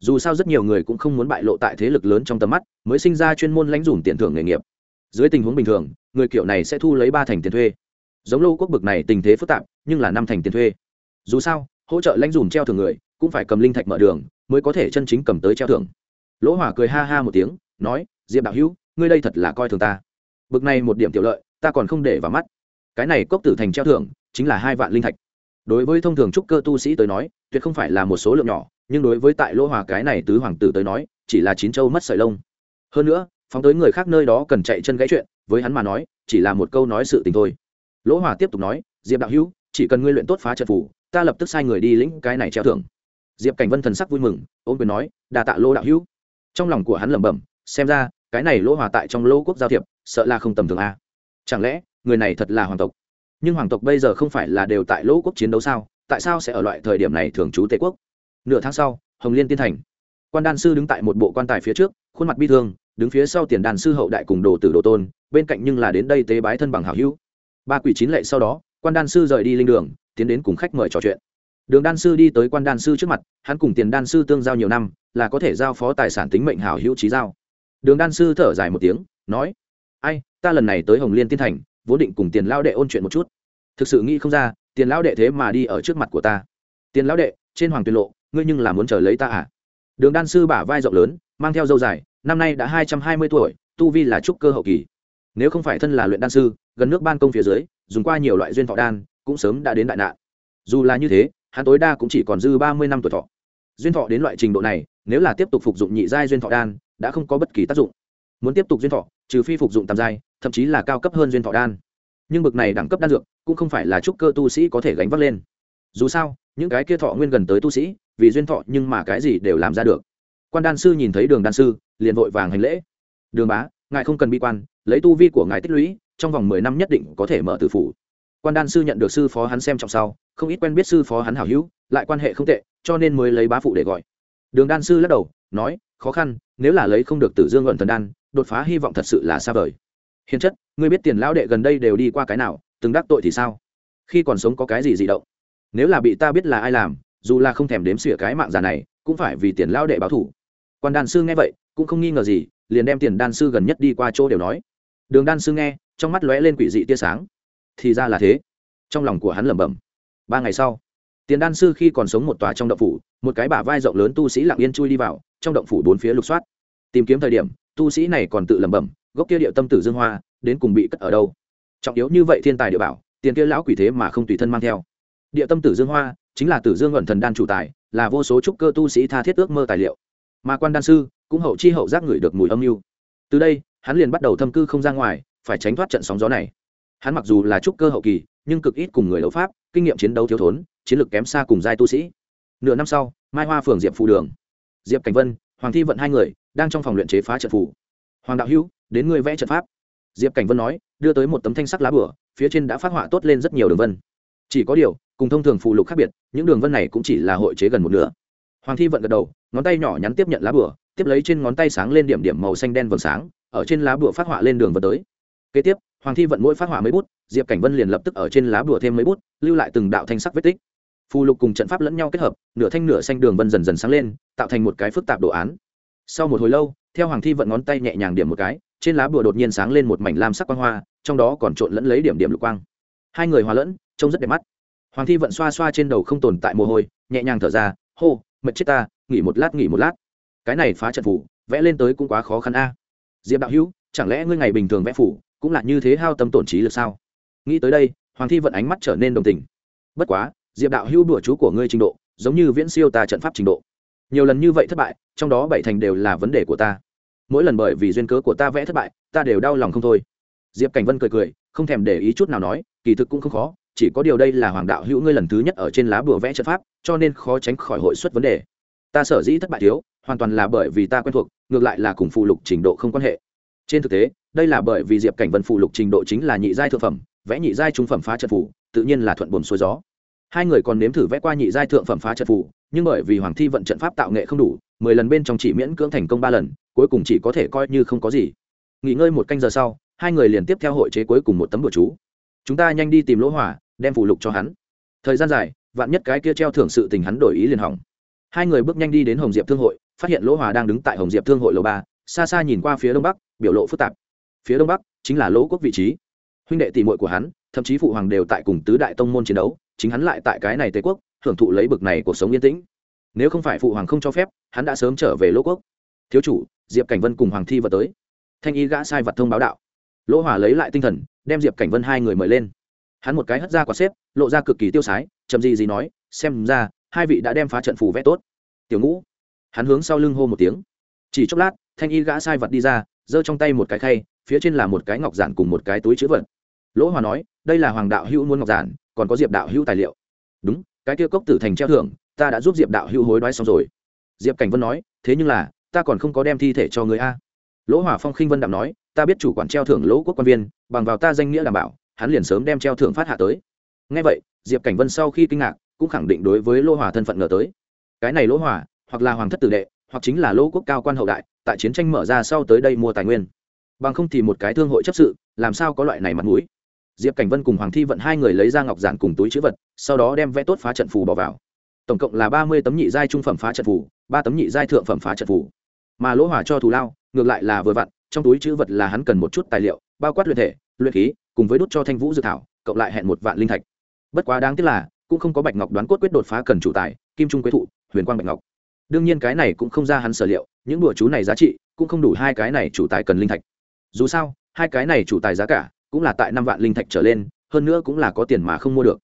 Dù sao rất nhiều người cũng không muốn bại lộ tại thế lực lớn trong tầm mắt mới sinh ra chuyên môn lãnh dùm tiền thưởng nghề nghiệp. Dưới tình huống bình thường người kiểu này sẽ thu lấy ba thành tiền thuê. Giống lô quốc bực này tình thế phức tạp nhưng là năm thành tiền thuê. Dù sao hỗ trợ lãnh dùm treo thưởng người cũng phải cầm linh thạch mở đường mới có thể chân chính cầm tới treo thưởng. Lỗ hỏa cười ha ha một tiếng nói diệp đạo hữu ngươi đây thật là coi thường ta. Bực này một điểm tiểu lợi ta còn không để vào mắt. Cái này cốc tử thành treo thưởng chính là hai vạn linh thạch. Đối với thông thường trúc cơ tu sĩ tới nói, tuyệt không phải là một số lượng nhỏ, nhưng đối với tại lỗ hòa cái này tứ hoàng tử tới nói, chỉ là chín châu mất sợi lông. Hơn nữa, phóng tới người khác nơi đó cần chạy chân gãy chuyện, với hắn mà nói, chỉ là một câu nói sự tình thôi. Lỗ hòa tiếp tục nói, diệp đạo hữu, chỉ cần ngươi luyện tốt phá trận phủ ta lập tức sai người đi lĩnh cái này treo thưởng. Diệp cảnh vân thần sắc vui mừng ôm quyền nói đà tạ lỗ đạo hữu. Trong lòng của hắn lẩm bẩm, xem ra, cái này lỗ hòa tại trong lỗ quốc giao thiệp, sợ là không tầm thường a. Chẳng lẽ, người này thật là hoàng tộc? Nhưng hoàng tộc bây giờ không phải là đều tại lỗ quốc chiến đấu sao? Tại sao sẽ ở loại thời điểm này thường trú tề quốc? Nửa tháng sau, hồng liên tiên thành. Quan đan sư đứng tại một bộ quan tài phía trước, khuôn mặt bi thương, đứng phía sau tiền đàn sư hậu đại cùng đồ tử đồ tôn, bên cạnh nhưng là đến đây tế bái thân bằng hảo hữu. Ba quỷ chín lệ sau đó, quan đan sư rời đi linh đường, tiến đến cùng khách mời trò chuyện. Đường đan sư đi tới quan đan sư trước mặt, hắn cùng tiền đan sư tương giao nhiều năm, là có thể giao phó tài sản tính mệnh hảo hữu trí giao. Đường đan sư thở dài một tiếng, nói, ai, ta lần này tới hồng liên tiên thành, vốn định cùng tiền lao đệ ôn chuyện một chút thực sự nghĩ không ra, tiền lão đệ thế mà đi ở trước mặt của ta. Tiền lão đệ, trên hoàng tuyên lộ, ngươi nhưng là muốn chờ lấy ta à? Đường đan sư bả vai rộng lớn, mang theo dâu dài, năm nay đã hai trăm hai mươi tuổi, tu vi là trúc cơ hậu kỳ. Nếu không phải thân là luyện đan sư, gần nước ban công phía dưới, dùng qua nhiều loại duyên thọ đan, cũng sớm đã đến đại nạn. Dù là như thế, hắn tối đa cũng chỉ còn dư ba mươi năm tuổi thọ. Duyên thọ đến loại trình độ này, nếu là tiếp tục phục dụng nhị giai duyên thọ đan, đã không có bất kỳ tác dụng. Muốn tiếp tục duyên thọ, trừ phi phục dụng tam giai, thậm chí là cao cấp hơn duyên thọ đan nhưng bực này đẳng cấp đan dược cũng không phải là trúc cơ tu sĩ có thể gánh vác lên. Dù sao, những cái kia thọ nguyên gần tới tu sĩ, vì duyên thọ nhưng mà cái gì đều làm ra được. Quan đan sư nhìn thấy đường đan sư, liền vội vàng hành lễ. Đường bá, ngài không cần bi quan, lấy tu vi của ngài tích lũy, trong vòng mười năm nhất định có thể mở tử phủ. Quan đan sư nhận được sư phó hắn xem trọng sau, không ít quen biết sư phó hắn hảo hữu, lại quan hệ không tệ, cho nên mới lấy bá phụ để gọi. Đường đan sư lắc đầu, nói, khó khăn, nếu là lấy không được tử dương luận thần đan, đột phá hy vọng thật sự là xa vời hiền chất, ngươi biết tiền lão đệ gần đây đều đi qua cái nào, từng đắc tội thì sao? Khi còn sống có cái gì dị động? Nếu là bị ta biết là ai làm, dù là không thèm đếm xỉa cái mạng già này, cũng phải vì tiền lão đệ báo thủ quan đan sư nghe vậy, cũng không nghi ngờ gì, liền đem tiền đan sư gần nhất đi qua chỗ đều nói. Đường đan sư nghe, trong mắt lóe lên quỷ dị tia sáng. Thì ra là thế. Trong lòng của hắn lẩm bẩm. Ba ngày sau, tiền đan sư khi còn sống một tòa trong động phủ, một cái bả vai rộng lớn tu sĩ lặng yên chui đi vào, trong động phủ bốn phía lục soát. Tìm kiếm thời điểm, tu sĩ này còn tự lẩm bẩm gốc kia địa tâm tử dương hoa, đến cùng bị cất ở đâu? Trọng yếu như vậy thiên tài địa bảo, tiền kia lão quỷ thế mà không tùy thân mang theo. Địa tâm tử dương hoa, chính là tử dương luận thần đan chủ tài, là vô số trúc cơ tu sĩ tha thiết ước mơ tài liệu. Mà quan đan sư, cũng hậu chi hậu giác ngửi được mùi âm mưu. Từ đây, hắn liền bắt đầu thâm cư không ra ngoài, phải tránh thoát trận sóng gió này. Hắn mặc dù là trúc cơ hậu kỳ, nhưng cực ít cùng người đấu pháp, kinh nghiệm chiến đấu thiếu thốn, chiến lược kém xa cùng giai tu sĩ. Nửa năm sau, mai hoa phường diệp phụ đường. Diệp cảnh vân, hoàng thi vận hai người, đang trong phòng luyện chế phá trận phủ hoàng đạo hữu đến người vẽ trận pháp. Diệp cảnh vân nói, đưa tới một tấm thanh sắc lá bửa phía trên đã phát họa tốt lên rất nhiều đường vân. Chỉ có điều, cùng thông thường phù lục khác biệt, những đường vân này cũng chỉ là hội chế gần một nửa. Hoàng thi vận gật đầu, ngón tay nhỏ nhắn tiếp nhận lá bửa tiếp lấy trên ngón tay sáng lên điểm điểm màu xanh đen vầng sáng, ở trên lá bửa phát họa lên đường vân tới. Kế tiếp, hoàng thi vận mỗi phát họa mấy bút, diệp cảnh vân liền lập tức ở trên lá bửa thêm mấy bút, lưu lại từng đạo thanh sắc vết tích. Phù lục cùng trận pháp lẫn nhau kết hợp, nửa thanh nửa xanh đường vân dần dần sáng lên, tạo thành một cái phức tạp đồ án. Sau một hồi lâu, theo hoàng thi vận ngón tay nhẹ nhàng điểm một cái trên lá bùa đột nhiên sáng lên một mảnh lam sắc quang hoa, trong đó còn trộn lẫn lấy điểm điểm lục quang. Hai người hòa lẫn, trông rất đẹp mắt. Hoàng thi vận xoa xoa trên đầu không tồn tại mồ hôi, nhẹ nhàng thở ra, hô, mệt chết ta, nghỉ một lát, nghỉ một lát. Cái này phá trận phủ, vẽ lên tới cũng quá khó khăn a. Diệp đạo hữu, chẳng lẽ ngươi ngày bình thường vẽ phủ, cũng là như thế hao tâm tổn trí được sao? Nghĩ tới đây, hoàng thi vận ánh mắt trở nên đồng tình. Bất quá, diệp đạo hữu đùa chú của ngươi trình độ, giống như viễn siêu ta trận pháp trình độ. Nhiều lần như vậy thất bại, trong đó bảy thành đều là vấn đề của ta mỗi lần bởi vì duyên cớ của ta vẽ thất bại, ta đều đau lòng không thôi. Diệp cảnh vân cười cười, không thèm để ý chút nào nói, kỳ thực cũng không khó, chỉ có điều đây là hoàng đạo hữu ngươi lần thứ nhất ở trên lá bùa vẽ trận pháp, cho nên khó tránh khỏi hội xuất vấn đề. Ta sở dĩ thất bại thiếu, hoàn toàn là bởi vì ta quen thuộc, ngược lại là cùng phụ lục trình độ không quan hệ. Trên thực tế, đây là bởi vì diệp cảnh vân phụ lục trình độ chính là nhị giai thượng phẩm, vẽ nhị giai trung phẩm phá trận phủ tự nhiên là thuận buồn xuôi gió. Hai người còn nếm thử vẽ qua nhị giai thượng phẩm phá trận phủ nhưng bởi vì hoàng thi vận trận pháp tạo nghệ không đủ, mười lần bên trong chỉ miễn cưỡng thành công ba lần cuối cùng chỉ có thể coi như không có gì. Nghỉ ngơi một canh giờ sau, hai người liền tiếp theo hội chế cuối cùng một tấm bữa chú. Chúng ta nhanh đi tìm lỗ hỏa, đem phụ lục cho hắn. Thời gian dài, vạn nhất cái kia treo thưởng sự tình hắn đổi ý liền hỏng. Hai người bước nhanh đi đến hồng diệp thương hội, phát hiện lỗ hòa đang đứng tại hồng diệp thương hội lầu ba, xa xa nhìn qua phía đông bắc, biểu lộ phức tạp. Phía đông bắc chính là lỗ quốc vị trí. Huynh đệ tỷ muội của hắn, thậm chí phụ hoàng đều tại cùng tứ đại tông môn chiến đấu, chính hắn lại tại cái này tây quốc, hưởng thụ lấy bực này cuộc sống yên tĩnh. Nếu không phải phụ hoàng không cho phép, hắn đã sớm trở về lỗ quốc thiếu chủ, diệp cảnh vân cùng hoàng thi vật tới. Thanh y gã sai vật thông báo đạo. Lỗ hỏa lấy lại tinh thần, đem diệp cảnh vân hai người mời lên. Hắn một cái hất ra quả xếp, lộ ra cực kỳ tiêu sái, chậm gì gì nói, xem ra, hai vị đã đem phá trận phù vẽ tốt. Tiểu ngũ, hắn hướng sau lưng hô một tiếng. Chỉ chốc lát, thanh y gã sai vật đi ra, giơ trong tay một cái khay, phía trên là một cái ngọc giản cùng một cái túi chữ vật. Lỗ hòa nói, đây là hoàng đạo hữu muốn ngọc giản, còn có diệp đạo hữu tài liệu. Đúng, cái kia cốc tử thành treo thưởng, ta đã giúp diệp đạo hữu hối đoái xong rồi. Diệp cảnh vân nói, thế nhưng là ta còn không có đem thi thể cho người a. Lỗ hòa phong khinh vân đạm nói, ta biết chủ quản treo thưởng lỗ quốc quan viên, bằng vào ta danh nghĩa đảm bảo, hắn liền sớm đem treo thưởng phát hạ tới. Ngay vậy, diệp cảnh vân sau khi kinh ngạc, cũng khẳng định đối với lỗ hòa thân phận ngờ tới. Cái này lỗ hòa hoặc là hoàng thất tử đệ, hoặc chính là lỗ quốc cao quan hậu đại, tại chiến tranh mở ra sau tới đây mua tài nguyên. Bằng không thì một cái thương hội chấp sự, làm sao có loại này mặt mũi? Diệp cảnh vân cùng hoàng thi vận hai người lấy ra ngọc giản cùng túi chữ vật, sau đó đem vẽ tốt phá trận phù bỏ vào. Tổng cộng là ba mươi tấm nhị giai trung phẩm phá trận phù, ba tấm nhị giai thượng phẩm phá trận phù mà lỗ hỏa cho thù lao, ngược lại là vừa vặn, trong túi chữ vật là hắn cần một chút tài liệu, bao quát luyện thể, luyện khí, cùng với đút cho thanh vũ dự thảo, cộng lại hẹn một vạn linh thạch. Bất quá đáng tiếc là, cũng không có bạch ngọc đoán cốt quyết đột phá cần chủ tài, kim trung quế thụ, huyền quang bạch ngọc. Đương nhiên cái này cũng không ra hắn sở liệu, những đùa chú này giá trị, cũng không đủ hai cái này chủ tài cần linh thạch. Dù sao, hai cái này chủ tài giá cả, cũng là tại năm vạn linh thạch trở lên, hơn nữa cũng là có tiền mà không mua được.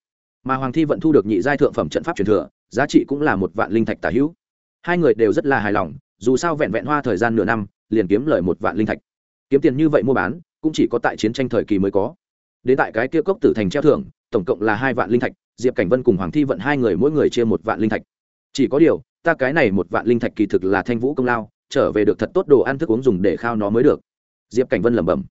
Mà hoàng thi vẫn thu được nhị giai thượng phẩm trận pháp truyền thừa, giá trị cũng là một vạn linh thạch tả hữu. Hai người đều rất là hài lòng dù sao vẹn vẹn hoa thời gian nửa năm, liền kiếm lời một vạn linh thạch. Kiếm tiền như vậy mua bán, cũng chỉ có tại chiến tranh thời kỳ mới có. Đến tại cái kia cốc tử thành treo thưởng, tổng cộng là hai vạn linh thạch, diệp cảnh vân cùng hoàng thi vận hai người mỗi người chia một vạn linh thạch. Chỉ có điều, ta cái này một vạn linh thạch kỳ thực là thanh vũ công lao, trở về được thật tốt đồ ăn thức uống dùng để khao nó mới được. Diệp cảnh vân lẩm bẩm.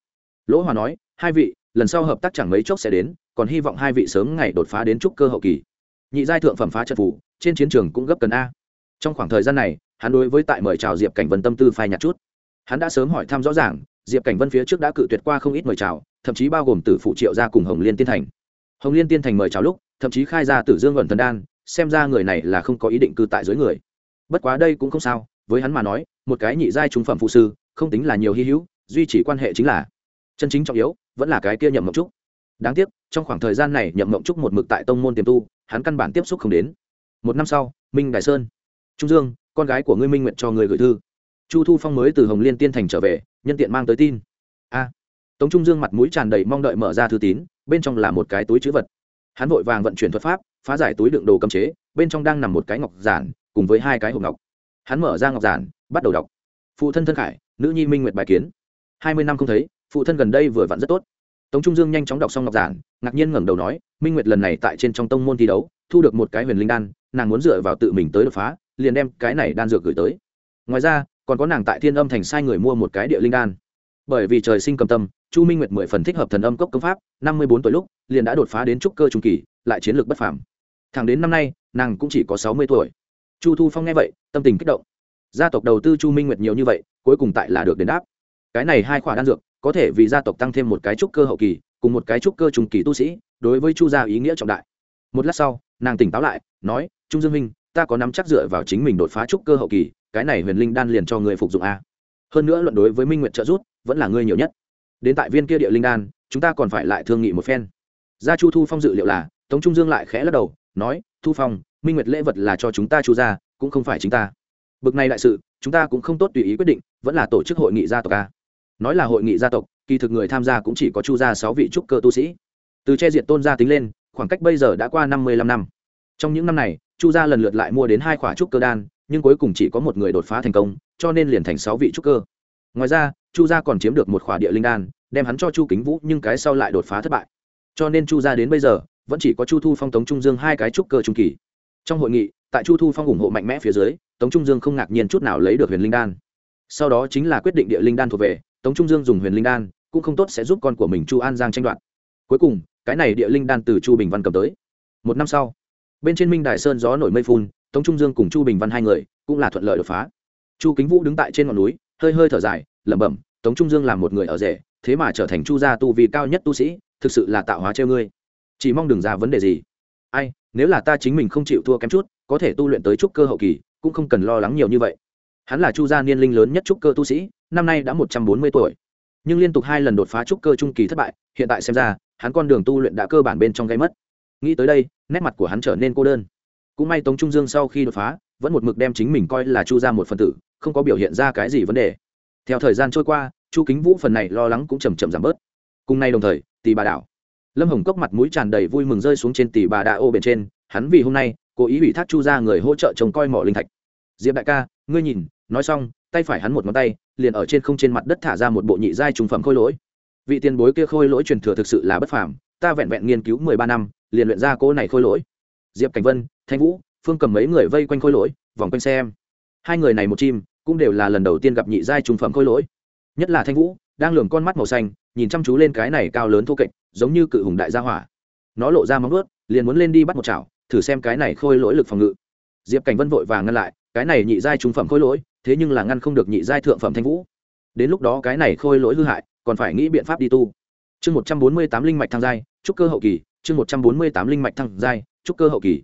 Lỗ hòa nói, hai vị, lần sau hợp tác chẳng mấy chốc sẽ đến, còn hy vọng hai vị sớm ngày đột phá đến trúc cơ hậu kỳ. Nhị giai thượng phẩm phá trận phủ trên chiến trường cũng gấp cần a. Trong khoảng thời gian này hắn đối với tại mời chào diệp cảnh vân tâm tư phai nhạt chút. Hắn đã sớm hỏi thăm rõ ràng, diệp cảnh vân phía trước đã cự tuyệt qua không ít mời chào, thậm chí bao gồm tử phụ triệu gia cùng hồng liên tiên thành. Hồng liên tiên thành mời chào lúc, thậm chí khai ra tử dương ẩn thần đan, xem ra người này là không có ý định cư tại dưới người. Bất quá đây cũng không sao, với hắn mà nói, một cái nhị giai trung phẩm phụ sư, không tính là nhiều hy hữu, duy trì quan hệ chính là chân chính trọng yếu, vẫn là cái kia nhậm mộng trúc. Đáng tiếc, trong khoảng thời gian này nhậm mộng trúc một mực tại tông môn tiềm tu, hắn căn bản tiếp xúc không đến. Một năm sau, minh đại sơn, trung dương con gái của ngươi minh nguyện cho người gửi thư. Chu thu phong mới từ hồng liên tiên thành trở về, nhân tiện mang tới tin. A. Tống trung dương mặt mũi tràn đầy mong đợi mở ra thư tín, bên trong là một cái túi chữ vật. Hắn vội vàng vận chuyển thuật pháp, phá giải túi đựng đồ cấm chế, bên trong đang nằm một cái ngọc giản, cùng với hai cái hộp ngọc. Hắn mở ra ngọc giản, bắt đầu đọc. Phụ thân thân khải, nữ nhi minh nguyệt bài kiến. Hai mươi năm không thấy, phụ thân gần đây vừa vặn rất tốt. Tống trung dương nhanh chóng đọc xong ngọc giản, ngạc nhiên ngẩng đầu nói, minh nguyệt lần này tại trên trong tông môn thi đấu, thu được một cái huyền linh đan nàng muốn dựa vào tự mình tới đột phá, liền đem cái này đan dược gửi tới. Ngoài ra, còn có nàng tại thiên âm thành sai người mua một cái địa linh đan. Bởi vì trời sinh cầm tâm, chu minh nguyệt mười phần thích hợp thần âm cốc công pháp, năm mươi bốn tuổi lúc, liền đã đột phá đến trúc cơ trung kỳ, lại chiến lược bất phàm. Thẳng đến năm nay, nàng cũng chỉ có sáu mươi tuổi. Chu thu phong nghe vậy, tâm tình kích động. Gia tộc đầu tư chu minh nguyệt nhiều như vậy, cuối cùng tại là được đền đáp. Cái này hai khoản đan dược, có thể vì gia tộc tăng thêm một cái trúc cơ hậu kỳ, cùng một cái trúc cơ trùng kỳ tu sĩ, đối với chu gia ý nghĩa trọng đại. Một lát sau, nàng tỉnh táo lại, nói trung dương minh ta có nắm chắc dựa vào chính mình đột phá trúc cơ hậu kỳ, cái này huyền linh đan liền cho người phục dụng a. Hơn nữa luận đối với minh nguyệt trợ rút vẫn là ngươi nhiều nhất. Đến tại viên kia địa linh đan, chúng ta còn phải lại thương nghị một phen. Gia chu thu phong dự liệu là, tống trung dương lại khẽ lắc đầu, nói, thu phong, minh nguyệt lễ vật là cho chúng ta chu ra cũng không phải chính ta. Bực này đại sự, chúng ta cũng không tốt tùy ý quyết định, vẫn là tổ chức hội nghị gia tộc a. Nói là hội nghị gia tộc, kỳ thực người tham gia cũng chỉ có chu gia sáu vị trúc cơ tu sĩ. Từ che diện tôn gia tính lên, khoảng cách bây giờ đã qua năm mươi lăm năm. Trong những năm này chu gia lần lượt lại mua đến hai khỏa trúc cơ đan, nhưng cuối cùng chỉ có một người đột phá thành công, cho nên liền thành sáu vị trúc cơ. Ngoài ra, chu gia còn chiếm được một khỏa địa linh đan, đem hắn cho chu kính vũ, nhưng cái sau lại đột phá thất bại. Cho nên chu gia đến bây giờ, vẫn chỉ có chu thu phong, tống trung dương hai cái trúc cơ trung kỳ. Trong hội nghị, tại chu thu phong ủng hộ mạnh mẽ phía dưới, tống trung dương không ngạc nhiên chút nào lấy được huyền linh đan. Sau đó chính là quyết định địa linh đan thuộc về, tống trung dương dùng huyền linh đan, cũng không tốt sẽ giúp con của mình chu an giang tranh đoạt. Cuối cùng, cái này địa linh đan từ chu bình văn cầm tới. Một năm sau bên trên minh đài sơn gió nổi mây phun, tống trung dương cùng chu bình văn hai người cũng là thuận lợi đột phá. Chu kính vũ đứng tại trên ngọn núi, hơi hơi thở dài, lẩm bẩm, tống trung dương là một người ở rể, thế mà trở thành chu gia tu vì cao nhất tu sĩ, thực sự là tạo hóa treo ngươi. Chỉ mong đừng ra vấn đề gì. Ai, nếu là ta chính mình không chịu thua kém chút, có thể tu luyện tới trúc cơ hậu kỳ, cũng không cần lo lắng nhiều như vậy. Hắn là chu gia niên linh lớn nhất trúc cơ tu sĩ, năm nay đã một trăm bốn mươi tuổi. Nhưng liên tục hai lần đột phá trúc cơ trung kỳ thất bại, hiện tại xem ra, hắn con đường tu luyện đã cơ bản bên trong gây mất nghĩ tới đây, nét mặt của hắn trở nên cô đơn. Cũng may tống trung dương sau khi đột phá, vẫn một mực đem chính mình coi là chu ra một phần tử, không có biểu hiện ra cái gì vấn đề. Theo thời gian trôi qua, chu kính vũ phần này lo lắng cũng chầm chậm giảm bớt. Cùng nay đồng thời tỷ bà đảo lâm hồng cốc mặt mũi tràn đầy vui mừng rơi xuống trên tỷ bà đa ô bên trên, hắn vì hôm nay, cố ý ủy thác chu ra người hỗ trợ trông coi mỏ linh thạch. Diệp đại ca, ngươi nhìn, nói xong, tay phải hắn một ngón tay, liền ở trên không trên mặt đất thả ra một bộ nhị giai trùng phẩm khôi lỗi. Vị tiền bối kia khôi lỗi truyền thừa thực sự là bất phàm, ta vẹn vẹn nghiên cứu mười ba năm liền luyện ra cỗ này khôi lỗi. Diệp cảnh vân, thanh vũ, phương cầm mấy người vây quanh khôi lỗi, vòng quanh xem. Hai người này một chim, cũng đều là lần đầu tiên gặp nhị giai trùng phẩm khôi lỗi. Nhất là thanh vũ, đang lường con mắt màu xanh, nhìn chăm chú lên cái này cao lớn thô kệch, giống như cự hùng đại gia hỏa. Nó lộ ra móng ướt liền muốn lên đi bắt một chảo, thử xem cái này khôi lỗi lực phòng ngự. Diệp cảnh vân vội vàng ngăn lại, cái này nhị giai trung phẩm khôi lỗi, thế nhưng là ngăn không được nhị giai thượng phẩm thanh vũ. Đến lúc đó cái này khôi lỗi hư hại, còn phải nghĩ biện pháp đi tu. Chương một trăm bốn mươi tám linh mạch thăng giai trúc cơ hậu kỳ chương một trăm bốn mươi tám linh mạch thăng giai trúc cơ hậu kỳ.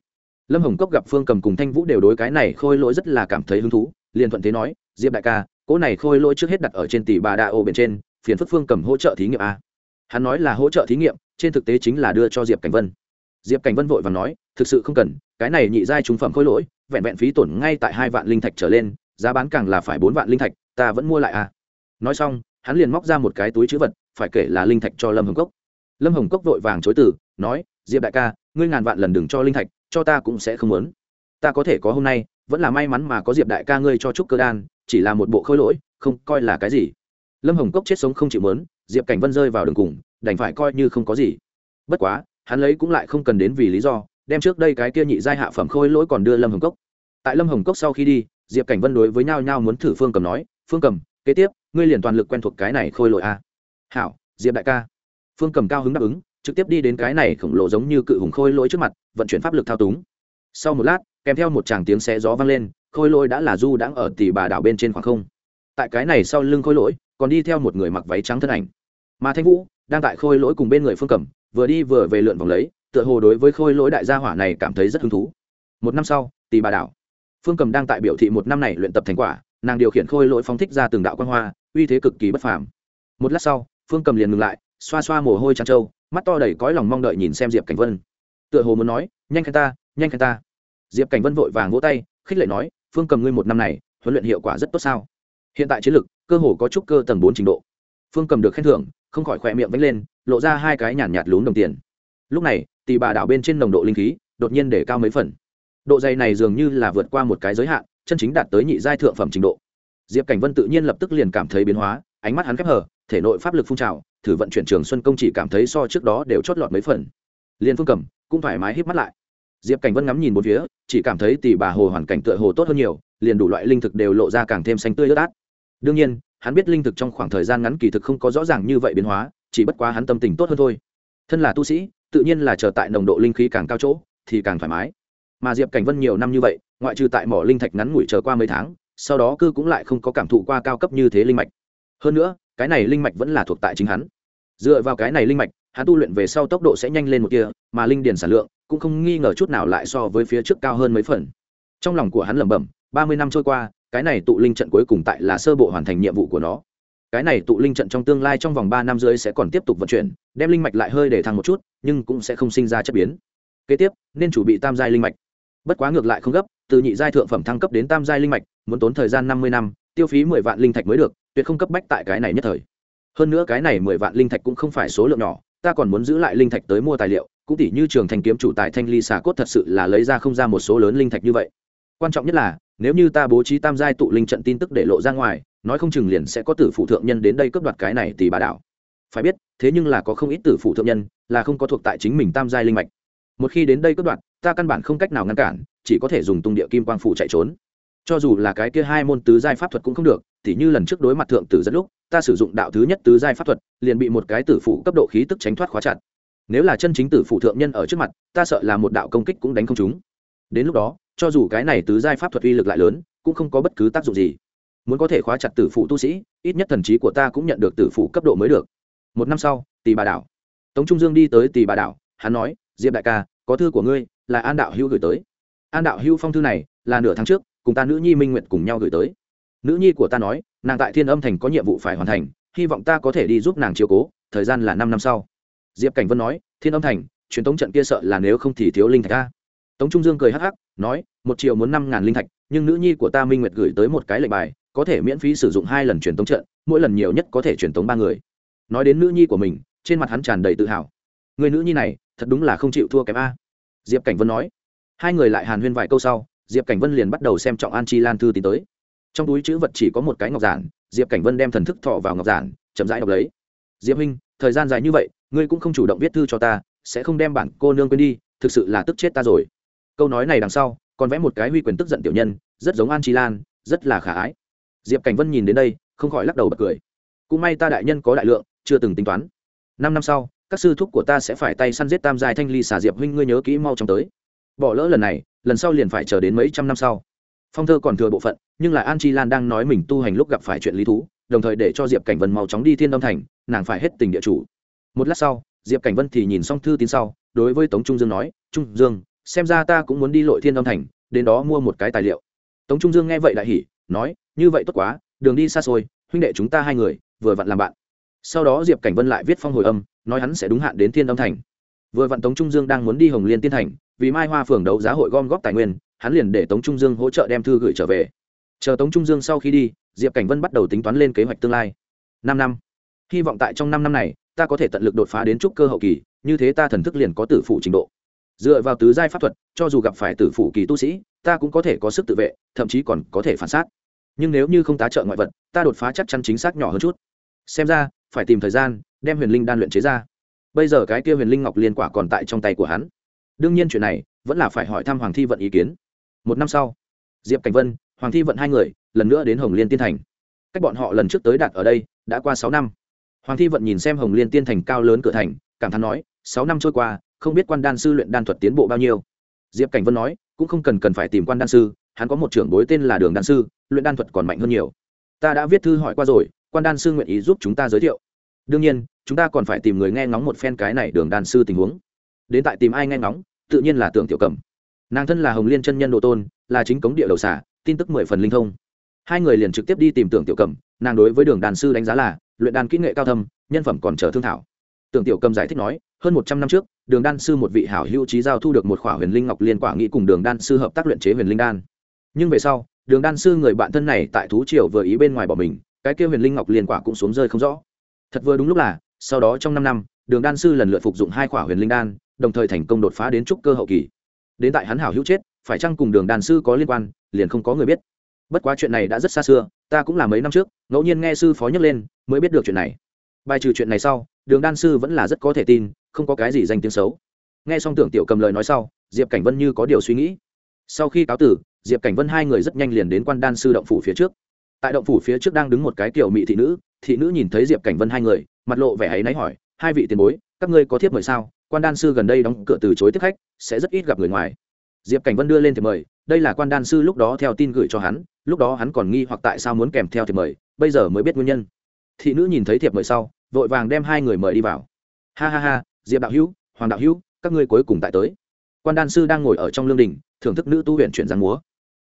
Lâm hồng cốc gặp phương cầm cùng thanh vũ đều đối cái này khôi lỗi rất là cảm thấy hứng thú, liền thuận thế nói, diệp đại ca, cỗ này khôi lỗi trước hết đặt ở trên tỷ bà đa ô bên trên, phiền phức phương cầm hỗ trợ thí nghiệm a. Hắn nói là hỗ trợ thí nghiệm, trên thực tế chính là đưa cho diệp cảnh vân. Diệp cảnh vân vội và nói, thực sự không cần, cái này nhị giai trúng phẩm khôi lỗi, vẹn vẹn phí tổn ngay tại hai vạn linh thạch trở lên, giá bán càng là phải bốn vạn linh thạch, ta vẫn mua lại a. nói xong, hắn liền móc ra một cái túi chữ vật, phải kể là linh thạch cho lâm hồng cốc lâm hồng cốc vội vàng chối từ, nói, diệp đại ca, ngươi ngàn vạn lần đừng cho linh thạch, cho ta cũng sẽ không muốn. Ta có thể có hôm nay, vẫn là may mắn mà có diệp đại ca ngươi cho trúc cơ đan, chỉ là một bộ khôi lỗi, không coi là cái gì. Lâm hồng cốc chết sống không chịu mớn diệp cảnh vân rơi vào đường cùng, đành phải coi như không có gì. Bất quá, hắn lấy cũng lại không cần đến vì lý do, đem trước đây cái kia nhị giai hạ phẩm khôi lỗi còn đưa lâm hồng cốc. Tại lâm hồng cốc sau khi đi, diệp cảnh vân đối với nhau nhau muốn thử phương cầm nói, phương cầm, kế tiếp, ngươi liền toàn lực quen thuộc cái này khôi lỗi a à? hảo, diệp đại ca phương cầm cao hứng đáp ứng, trực tiếp đi đến cái này khổng lồ giống như cự hùng khôi lỗi trước mặt, vận chuyển pháp lực thao túng. Sau một lát, kèm theo một tràng tiếng xe gió vang lên, khôi lỗi đã là du đãng ở tỷ bà đảo bên trên khoảng không. Tại cái này sau lưng khôi lỗi, còn đi theo một người mặc váy trắng thân ảnh. Mà thanh vũ, đang tại khôi lỗi cùng bên người phương cẩm vừa đi vừa về lượn vòng lấy, tựa hồ đối với khôi lỗi đại gia hỏa này cảm thấy rất hứng thú. Một năm sau tỷ bà đảo. Phương cầm đang tại biểu thị một năm này luyện tập thành quả, nàng điều khiển khôi lỗi phóng thích ra từng đạo quan hoa, uy thế cực kỳ bất phàm. Một lát sau, phương cầm liền ngừng lại xoa xoa mồ hôi trăng trâu mắt to đầy cõi lòng mong đợi nhìn xem diệp cảnh vân. Tựa hồ muốn nói nhanh khen ta nhanh khen ta. Diệp cảnh vân vội vàng vỗ tay khích lệ nói phương cầm ngươi một năm này huấn luyện hiệu quả rất tốt sao? Hiện tại chiến lực cơ hồ có chút cơ tầng bốn trình độ. Phương cầm được khen thưởng không khỏi khỏe miệng vánh lên lộ ra hai cái nhàn nhạt, nhạt lún đồng tiền. Lúc này tì bà đảo bên trên nồng độ linh khí đột nhiên để cao mấy phần. Độ dày này dường như là vượt qua một cái giới hạn chân chính đạt tới nhị giai thượng phẩm trình độ. Diệp cảnh vân tự nhiên lập tức liền cảm thấy biến hóa ánh mắt hắn khép hở thể nội pháp lực phun trào, thử vận chuyển trường xuân công chỉ cảm thấy so trước đó đều chót lọt mấy phần. Liên phương cầm, cũng thoải mái hít mắt lại. Diệp cảnh vân ngắm nhìn một phía, chỉ cảm thấy tỷ bà hồ hoàn cảnh tựa hồ tốt hơn nhiều, liền đủ loại linh thực đều lộ ra càng thêm xanh tươi ướt át. Đương nhiên, hắn biết linh thực trong khoảng thời gian ngắn kỳ thực không có rõ ràng như vậy biến hóa, chỉ bất quá hắn tâm tình tốt hơn thôi. Thân là tu sĩ, tự nhiên là chờ tại nồng độ linh khí càng cao chỗ, thì càng thoải mái. Mà diệp cảnh vân nhiều năm như vậy, ngoại trừ tại mỏ linh thạch ngắn ngủi chờ qua mấy tháng, sau đó cư cũng lại không có cảm thụ qua cao cấp như thế linh mạch hơn nữa, cái này linh mạch vẫn là thuộc tại chính hắn. Dựa vào cái này linh mạch, hắn tu luyện về sau tốc độ sẽ nhanh lên một kia mà linh điền sản lượng cũng không nghi ngờ chút nào lại so với phía trước cao hơn mấy phần. Trong lòng của hắn lẩm bẩm, ba mươi năm trôi qua, cái này tụ linh trận cuối cùng tại là sơ bộ hoàn thành nhiệm vụ của nó. Cái này tụ linh trận trong tương lai trong vòng ba năm dưới sẽ còn tiếp tục vận chuyển, đem linh mạch lại hơi để thăng một chút, nhưng cũng sẽ không sinh ra chất biến. Kế tiếp, nên chủ bị tam giai linh mạch. Bất quá ngược lại không gấp, từ nhị giai thượng phẩm thăng cấp đến tam giai linh mạch, muốn tốn thời gian năm mươi năm, tiêu phí mười vạn linh thạch mới được tuyệt không cấp bách tại cái này nhất thời. Hơn nữa cái này mười vạn linh thạch cũng không phải số lượng nhỏ, ta còn muốn giữ lại linh thạch tới mua tài liệu, cũng tỷ như trường thành kiếm chủ tài thanh ly xà cốt thật sự là lấy ra không ra một số lớn linh thạch như vậy. Quan trọng nhất là, nếu như ta bố trí tam giai tụ linh trận tin tức để lộ ra ngoài, nói không chừng liền sẽ có tử phụ thượng nhân đến đây cướp đoạt cái này tỷ bà đảo. Phải biết, thế nhưng là có không ít tử phụ thượng nhân, là không có thuộc tại chính mình tam giai linh mạch. Một khi đến đây cướp đoạt, ta căn bản không cách nào ngăn cản, chỉ có thể dùng tung địa kim quang phủ chạy trốn cho dù là cái kia hai môn tứ giai pháp thuật cũng không được, tỉ như lần trước đối mặt thượng tử dẫn lúc, ta sử dụng đạo thứ nhất tứ giai pháp thuật, liền bị một cái tử phụ cấp độ khí tức tránh thoát khóa chặt. Nếu là chân chính tử phụ thượng nhân ở trước mặt, ta sợ là một đạo công kích cũng đánh không chúng đến lúc đó, cho dù cái này tứ giai pháp thuật uy lực lại lớn, cũng không có bất cứ tác dụng gì. Muốn có thể khóa chặt tử phụ tu sĩ, ít nhất thần trí của ta cũng nhận được tử phụ cấp độ mới được. Một năm sau, tỳ bà đảo. Tống trung dương đi tới tỳ bà đảo, hắn nói, diệp đại ca, có thư của ngươi, là an đạo hữu gửi tới. An đạo hữu phong thư này là nửa tháng trước cùng ta nữ nhi minh nguyện cùng nhau gửi tới. Nữ nhi của ta nói, nàng tại thiên âm thành có nhiệm vụ phải hoàn thành, hy vọng ta có thể đi giúp nàng chiều cố, thời gian là năm năm sau. Diệp cảnh vân nói, thiên âm thành, truyền tống trận kia sợ là nếu không thì thiếu linh thạch ta tống trung dương cười hắc hắc, nói, một triệu muốn năm ngàn linh thạch, nhưng nữ nhi của ta minh nguyệt gửi tới một cái lệnh bài, có thể miễn phí sử dụng hai lần truyền tống trận, mỗi lần nhiều nhất có thể truyền tống ba người. Nói đến nữ nhi của mình, trên mặt hắn tràn đầy tự hào. Người nữ nhi này, thật đúng là không chịu thua kém a. Diệp cảnh vân nói. Hai người lại hàn huyên vài câu sau diệp cảnh vân liền bắt đầu xem trọng an chi lan thư tín tới trong túi chữ vật chỉ có một cái ngọc giản diệp cảnh vân đem thần thức thọ vào ngọc giản chậm rãi đọc lấy diệp huynh thời gian dài như vậy ngươi cũng không chủ động viết thư cho ta sẽ không đem bản cô nương quên đi thực sự là tức chết ta rồi câu nói này đằng sau còn vẽ một cái huy quyền tức giận tiểu nhân rất giống an chi lan rất là khả ái diệp cảnh vân nhìn đến đây không khỏi lắc đầu bật cười cũng may ta đại nhân có đại lượng chưa từng tính toán năm năm sau các sư thúc của ta sẽ phải tay săn giết tam giai thanh ly xả diệp huynh ngươi nhớ kỹ mau chóng tới bỏ lỡ lần này lần sau liền phải chờ đến mấy trăm năm sau. Phong thơ còn thừa bộ phận, nhưng là an chi lan đang nói mình tu hành lúc gặp phải chuyện lý thú, đồng thời để cho diệp cảnh vân mau chóng đi thiên đông thành, nàng phải hết tình địa chủ. Một lát sau, diệp cảnh vân thì nhìn xong thư tín sau, đối với tống trung dương nói, trung dương, xem ra ta cũng muốn đi lội thiên đông thành, đến đó mua một cái tài liệu. Tống trung dương nghe vậy đại hỉ, nói, như vậy tốt quá, đường đi xa xôi, huynh đệ chúng ta hai người, vừa vặn làm bạn. Sau đó diệp cảnh vân lại viết phong hồi âm, nói hắn sẽ đúng hạn đến thiên đông thành. Vừa vặn tống trung dương đang muốn đi hồng liên tiên thành vì mai hoa phường đấu giá hội gom góp tài nguyên, hắn liền để tống trung dương hỗ trợ đem thư gửi trở về. Chờ tống trung dương sau khi đi, diệp cảnh vân bắt đầu tính toán lên kế hoạch tương lai. Năm năm. Hy vọng tại trong năm năm này, ta có thể tận lực đột phá đến trúc cơ hậu kỳ, như thế ta thần thức liền có tử phụ trình độ. Dựa vào tứ giai pháp thuật, cho dù gặp phải tử phụ kỳ tu sĩ, ta cũng có thể có sức tự vệ, thậm chí còn có thể phản xác nhưng nếu như không tá trợ ngoại vật, ta đột phá chắc chắn chính xác nhỏ hơn chút. Xem ra, phải tìm thời gian, đem huyền linh đan luyện chế ra. Bây giờ cái kia huyền linh ngọc liên quả còn tại trong tay của hắn đương nhiên chuyện này vẫn là phải hỏi thăm hoàng thi vận ý kiến. Một năm sau, diệp cảnh vân, hoàng thi vận hai người, lần nữa đến hồng liên tiên thành. Cách bọn họ lần trước tới đặt ở đây đã qua sáu năm. Hoàng thi vận nhìn xem hồng liên tiên thành cao lớn cửa thành, cảm thán nói, sáu năm trôi qua, không biết quan đan sư luyện đan thuật tiến bộ bao nhiêu. Diệp cảnh vân nói, cũng không cần cần phải tìm quan đan sư, hắn có một trưởng bối tên là đường đan sư, luyện đan thuật còn mạnh hơn nhiều. Ta đã viết thư hỏi qua rồi, quan đan sư nguyện ý giúp chúng ta giới thiệu. Đương nhiên, chúng ta còn phải tìm người nghe ngóng một phen cái này đường đan sư tình huống đến tại tìm ai nghe ngóng, tự nhiên là tưởng tiểu cầm. Nàng thân là hồng liên chân nhân độ tôn, là chính cống địa đầu xả tin tức mười phần linh thông. Hai người liền trực tiếp đi tìm tưởng tiểu cầm, nàng đối với đường đàn sư đánh giá là, luyện đàn kỹ nghệ cao thâm, nhân phẩm còn chờ thương thảo. Tưởng tiểu cầm giải thích nói, hơn một trăm năm trước, đường đan sư một vị hảo hữu trí giao thu được một khỏa huyền linh ngọc liên quả nghĩ cùng đường đan sư hợp tác luyện chế huyền linh đan. Nhưng về sau, đường đan sư người bạn thân này tại thú triều vừa ý bên ngoài bỏ mình, cái kia huyền linh ngọc liên quả cũng xuống rơi không rõ. Thật vừa đúng lúc là, sau đó trong năm năm, đường đan sư lần lượt phục dụng hai khỏa huyền linh đan đồng thời thành công đột phá đến trúc cơ hậu kỳ. Đến tại hắn hảo hữu chết, phải chăng cùng đường đàn sư có liên quan, liền không có người biết. Bất quá chuyện này đã rất xa xưa, ta cũng là mấy năm trước, ngẫu nhiên nghe sư phó nhắc lên, mới biết được chuyện này. Bài trừ chuyện này sau, đường đan sư vẫn là rất có thể tin, không có cái gì danh tiếng xấu. Nghe xong tưởng tiểu cầm lời nói sau, diệp cảnh vân như có điều suy nghĩ. Sau khi cáo tử, diệp cảnh vân hai người rất nhanh liền đến quan đan sư động phủ phía trước. Tại động phủ phía trước đang đứng một cái kiểu mỹ thị nữ thị nữ nhìn thấy diệp cảnh vân hai người, mặt lộ vẻ ấy náy hỏi, hai vị tiền bối, các ngươi có thiếp mời sao? Quan đan sư gần đây đóng cửa từ chối tiếp khách, sẽ rất ít gặp người ngoài. Diệp cảnh vân đưa lên thì mời, đây là quan đan sư lúc đó theo tin gửi cho hắn, lúc đó hắn còn nghi hoặc tại sao muốn kèm theo thiệp mời, bây giờ mới biết nguyên nhân. Thị nữ nhìn thấy thiệp mời sau, vội vàng đem hai người mời đi vào. Ha ha ha, diệp đạo hữu, hoàng đạo hữu, các ngươi cuối cùng tại tới. Quan đan sư đang ngồi ở trong lương đình, thưởng thức nữ tu huyện chuyển giang múa.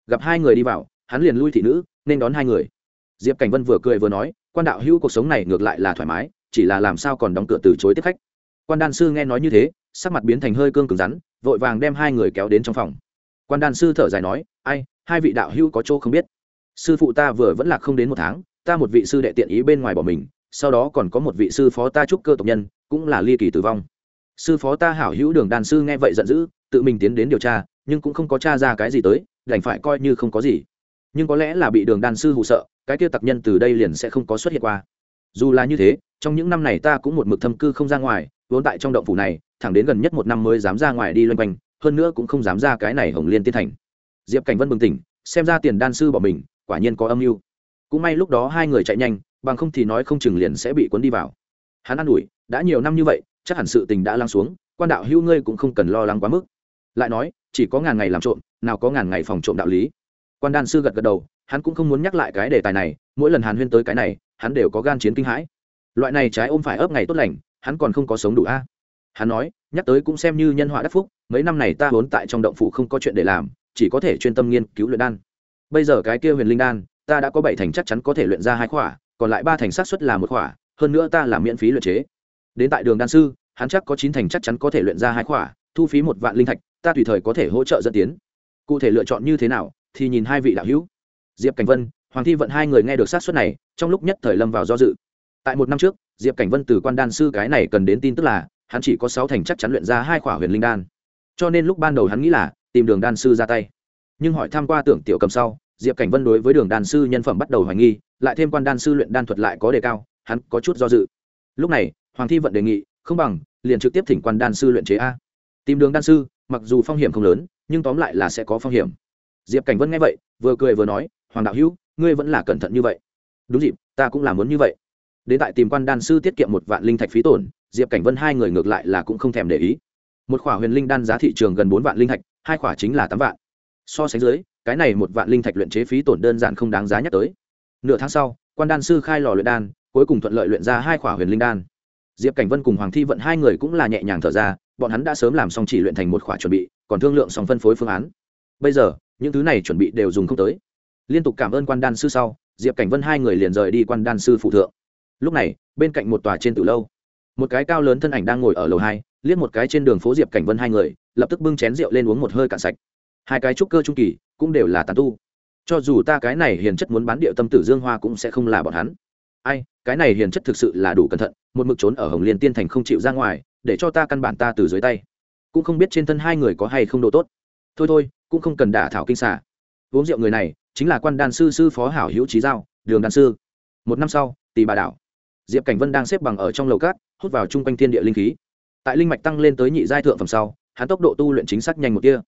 Gặp hai người đi vào, hắn liền lui thị nữ, nên đón hai người. Diệp cảnh vân vừa cười vừa nói, quan đạo hữu cuộc sống này ngược lại là thoải mái, chỉ là làm sao còn đóng cửa từ chối tiếp khách quan đan sư nghe nói như thế, sắc mặt biến thành hơi cương cứng rắn, vội vàng đem hai người kéo đến trong phòng. quan đan sư thở dài nói, ai, hai vị đạo hữu có chỗ không biết. Sư phụ ta vừa vẫn lạc không đến một tháng, ta một vị sư đệ tiện ý bên ngoài bỏ mình, sau đó còn có một vị sư phó ta trúc cơ tộc nhân, cũng là ly kỳ tử vong. Sư phó ta hảo hữu đường đan sư nghe vậy giận dữ, tự mình tiến đến điều tra, nhưng cũng không có t r a ra cái gì tới, đành phải coi như không có gì. Nhưng có lẽ là bị đường đan sư hụ sợ, cái kia tặc nhân từ đây liền sẽ không có xuất hiện qua. Dù là như thế, trong những năm này ta cũng một mực thâm cư không ra ngoài vốn tại trong động phủ này, thẳng đến gần nhất một năm mới dám ra ngoài đi loanh quanh, hơn nữa cũng không dám ra cái này hồng liên tiên thành. Diệp cảnh vân bừng tỉnh, xem ra tiền đan sư bỏ mình, quả nhiên có âm mưu. Cũng may lúc đó hai người chạy nhanh, bằng không thì nói không chừng liền sẽ bị cuốn đi vào. Hắn an ủi, đã nhiều năm như vậy, chắc hẳn sự tình đã lăng xuống, quan đạo hữu ngươi cũng không cần lo lắng quá mức. Lại nói, chỉ có ngàn ngày làm trộm, nào có ngàn ngày phòng trộm đạo lý. Quan đan sư gật gật đầu, hắn cũng không muốn nhắc lại cái đề tài này, mỗi lần hàn huyên tới cái này, hắn đều có gan chiến kinh hãi. Loại này trái ôm phải ấp ngày tốt lành hắn còn không có sống đủ a. Hắn nói, nhắc tới cũng xem như nhân họa đắc phúc, mấy năm này ta vốn tại trong động phủ không có chuyện để làm, chỉ có thể chuyên tâm nghiên cứu luyện đan. Bây giờ cái kia huyền linh đan, ta đã có bảy thành chắc chắn có thể luyện ra hai khỏa, còn lại ba thành xác suất là một khỏa, hơn nữa ta làm miễn phí luyện chế. Đến tại đường đan sư, hắn chắc có chín thành chắc chắn có thể luyện ra hai khỏa, thu phí một vạn linh thạch, ta tùy thời có thể hỗ trợ dẫn tiến. Cụ thể lựa chọn như thế nào, thì nhìn hai vị đạo hữu. Diệp cảnh vân, hoàng thi vận hai người nghe được sát suất này, trong lúc nhất thời lâm vào do dự tại một năm trước, diệp cảnh vân từ quan đan sư cái này cần đến tin tức là, hắn chỉ có sáu thành chắc chắn luyện ra hai khỏa huyền linh đan. Cho nên lúc ban đầu hắn nghĩ là, tìm đường đan sư ra tay. Nhưng hỏi tham q u a tưởng tiểu cầm sau, diệp cảnh vân đối với đường đan sư nhân phẩm bắt đầu hoài nghi, lại thêm quan đan sư luyện đan thuật lại có đề cao, hắn có chút do dự. Lúc này, hoàng thi vận đề nghị, không bằng, liền trực tiếp thỉnh quan đan sư luyện chế a. Tìm đường đan sư, mặc dù phong hiểm không lớn, nhưng tóm lại là sẽ có phong hiểm. Diệp cảnh vân nghe vậy, vừa cười vừa nói, hoàng đạo hữu, ngươi vẫn là cẩn thận như vậy. Đúng dịp, ta cũng là muốn như vậy đến tại tìm quan đan sư tiết kiệm một vạn linh thạch phí tổn, diệp cảnh vân hai người ngược lại là cũng không thèm để ý. Một khỏa huyền linh đan giá thị trường gần bốn vạn linh thạch, hai khỏa chính là tám vạn. So sánh dưới, cái này một vạn linh thạch luyện chế phí tổn đơn giản không đáng giá nhắc tới. Nửa tháng sau, quan đan sư khai lò luyện đan, cuối cùng thuận lợi luyện ra hai khỏa huyền linh đan. Diệp cảnh vân cùng hoàng thi vận hai người cũng là nhẹ nhàng thở ra, bọn hắn đã sớm làm xong chỉ luyện thành một khỏa chuẩn bị, còn thương lượng xong phân phối phương án. Bây giờ, những thứ này chuẩn bị đều dùng không tới. Liên tục cảm ơn quan đan sư sau, diệp cảnh vân hai người liền rời đi quan đan sư phụ thượng lúc này, bên cạnh một tòa trên từ lâu, một cái cao lớn thân ảnh đang ngồi ở lầu hai, liếc một cái trên đường phố diệp cảnh vân hai người, lập tức bưng chén rượu lên uống một hơi cạn sạch. Hai cái trúc cơ trung kỳ, cũng đều là tàn tu. Cho dù ta cái này hiền chất muốn bán điệu tâm tử dương hoa cũng sẽ không là bọn hắn. Ai, cái này hiền chất thực sự là đủ cẩn thận, một mực trốn ở hồng liên tiên thành không chịu ra ngoài, để cho ta căn bản ta từ dưới tay. Cũng không biết trên thân hai người có hay không độ tốt. Thôi thôi, cũng không cần đả thảo kinh xả uống rượu người này, chính là quan đan sư sư phó hảo hữu trí giao, đường đan sư. Một năm sau tỷ bà đảo diệp cảnh vân đang xếp bằng ở trong lầu cát, hút vào chung quanh thiên địa linh khí. Tại linh mạch tăng lên tới nhị giai thượng phẩm sau, hắn tốc độ tu luyện chính xác nhanh một kia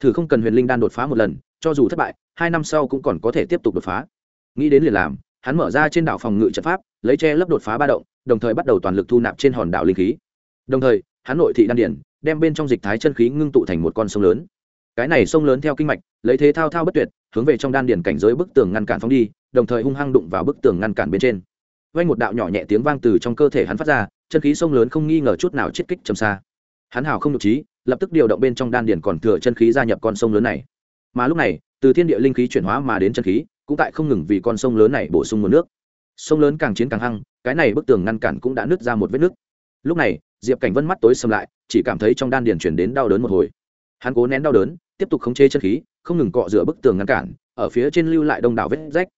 thử không cần huyền linh đan đột phá một lần, cho dù thất bại, hai năm sau cũng còn có thể tiếp tục đột phá. Nghĩ đến liền làm, hắn mở ra trên đảo phòng ngự trận pháp, lấy che lấp đột phá ba động, đồng thời bắt đầu toàn lực thu nạp trên hòn đảo linh khí. Đồng thời, hắn nội thị đan điển, đem bên trong dịch thái chân khí ngưng tụ thành một con sông lớn. Cái này sông lớn theo kinh mạch, lấy thế thao thao bất tuyệt, hướng về trong đan điển cảnh giới bức tường ngăn cản phóng đi, đồng thời hung hăng đụng vào bức tường ngăn cản bên trên vang một đạo nhỏ nhẹ tiếng vang từ trong cơ thể hắn phát ra, chân khí sông lớn không nghi ngờ chút nào chiết kích trầm xa. Hắn hào không nhục trí, lập tức điều động bên trong đan điển còn thừa chân khí gia nhập con sông lớn này. Mà lúc này, từ thiên địa linh khí chuyển hóa mà đến chân khí, cũng tại không ngừng vì con sông lớn này bổ sung nguồn nước. Sông lớn càng chiến càng hăng, cái này bức tường ngăn cản cũng đã nứt ra một vết nứt. Lúc này, diệp cảnh vân mắt tối sầm lại, chỉ cảm thấy trong đan điền chuyển đến đau đớn một hồi. Hắn cố nén đau đớn, tiếp tục khống chế chân khí, không ngừng cọ rửa bức tường ngăn cản, ở phía trên lưu lại đông đảo vết rách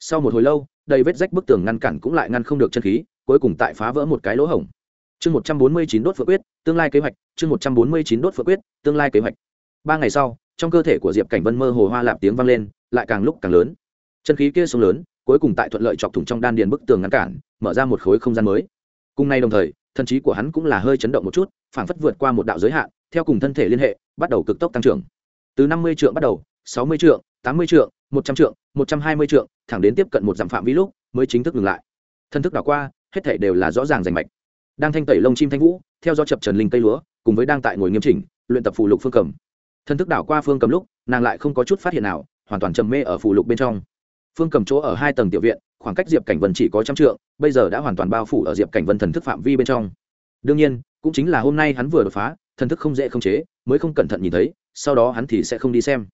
sau một hồi lâu, đầy vết rách bức tường ngăn cản cũng lại ngăn không được chân khí, cuối cùng tại phá vỡ một cái lỗ hổng. Chương một trăm bốn mươi chín đốt phượng quyết, tương lai kế hoạch, chương một trăm bốn mươi chín đốt phượng quyết, tương lai kế hoạch. Ba ngày sau, trong cơ thể của diệp cảnh vân mơ hồ hoa lạp tiếng vang lên, lại càng lúc càng lớn. Chân khí kia sông lớn, cuối cùng tại thuận lợi chọc thủng trong đan điền bức tường ngăn cản, mở ra một khối không gian mới. Cùng nay đồng thời, thần trí của hắn cũng là hơi chấn động một chút, phảng phất vượt qua một đạo giới hạn, theo cùng thân thể liên hệ, bắt đầu cực tốc tăng trưởng. Từ năm mươi trượng bắt đầu, sáu mươi trượng, tám mươi trượng một trăm trượng, một trăm hai mươi trượng, thẳng đến tiếp cận một dặm phạm vi lúc, mới chính thức ngừng lại. Thân thức đảo qua, hết thể đều là rõ ràng rành mạch. Đang thanh tẩy lông chim thanh vũ, theo do chập trần linh cây lúa, cùng với đang tại ngồi nghiêm chỉnh, luyện tập phụ lục phương cầm. Thân thức đảo qua phương cầm lúc, nàng lại không có chút phát hiện nào, hoàn toàn trầm mê ở phù lục bên trong. Phương cầm chỗ ở hai tầng tiểu viện, khoảng cách diệp cảnh vân chỉ có trăm trượng, bây giờ đã hoàn toàn bao phủ ở diệp cảnh vân thần thức phạm vi bên trong. Đương nhiên, cũng chính là hôm nay hắn vừa đột phá, thần thức không dễ không chế, mới không cẩn thận nhìn thấy, sau đó hắn thì sẽ không đi xem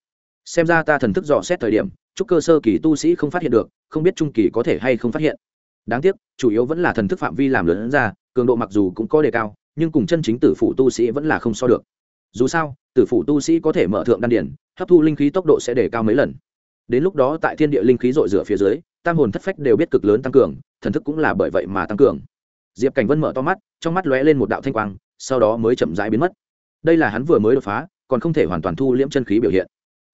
xem ra ta thần thức dò xét thời điểm, chúc cơ sơ kỳ tu sĩ không phát hiện được, không biết trung kỳ có thể hay không phát hiện. Đáng tiếc, chủ yếu vẫn là thần thức phạm vi làm lớn ra, cường độ mặc dù cũng có đề cao, nhưng cùng chân chính tử phụ tu sĩ vẫn là không so được. Dù sao, tử phụ tu sĩ có thể mở thượng đan điển hấp thu linh khí tốc độ sẽ đề cao mấy lần. Đến lúc đó tại thiên địa linh khí dội rửa phía dưới, tam hồn thất phách đều biết cực lớn tăng cường, thần thức cũng là bởi vậy mà tăng cường. Diệp cảnh vân mở to mắt, trong mắt lóe lên một đạo thanh quang, sau đó mới chậm rãi biến mất. Đây là hắn vừa mới đột phá, còn không thể hoàn toàn thu liễm chân khí biểu hiện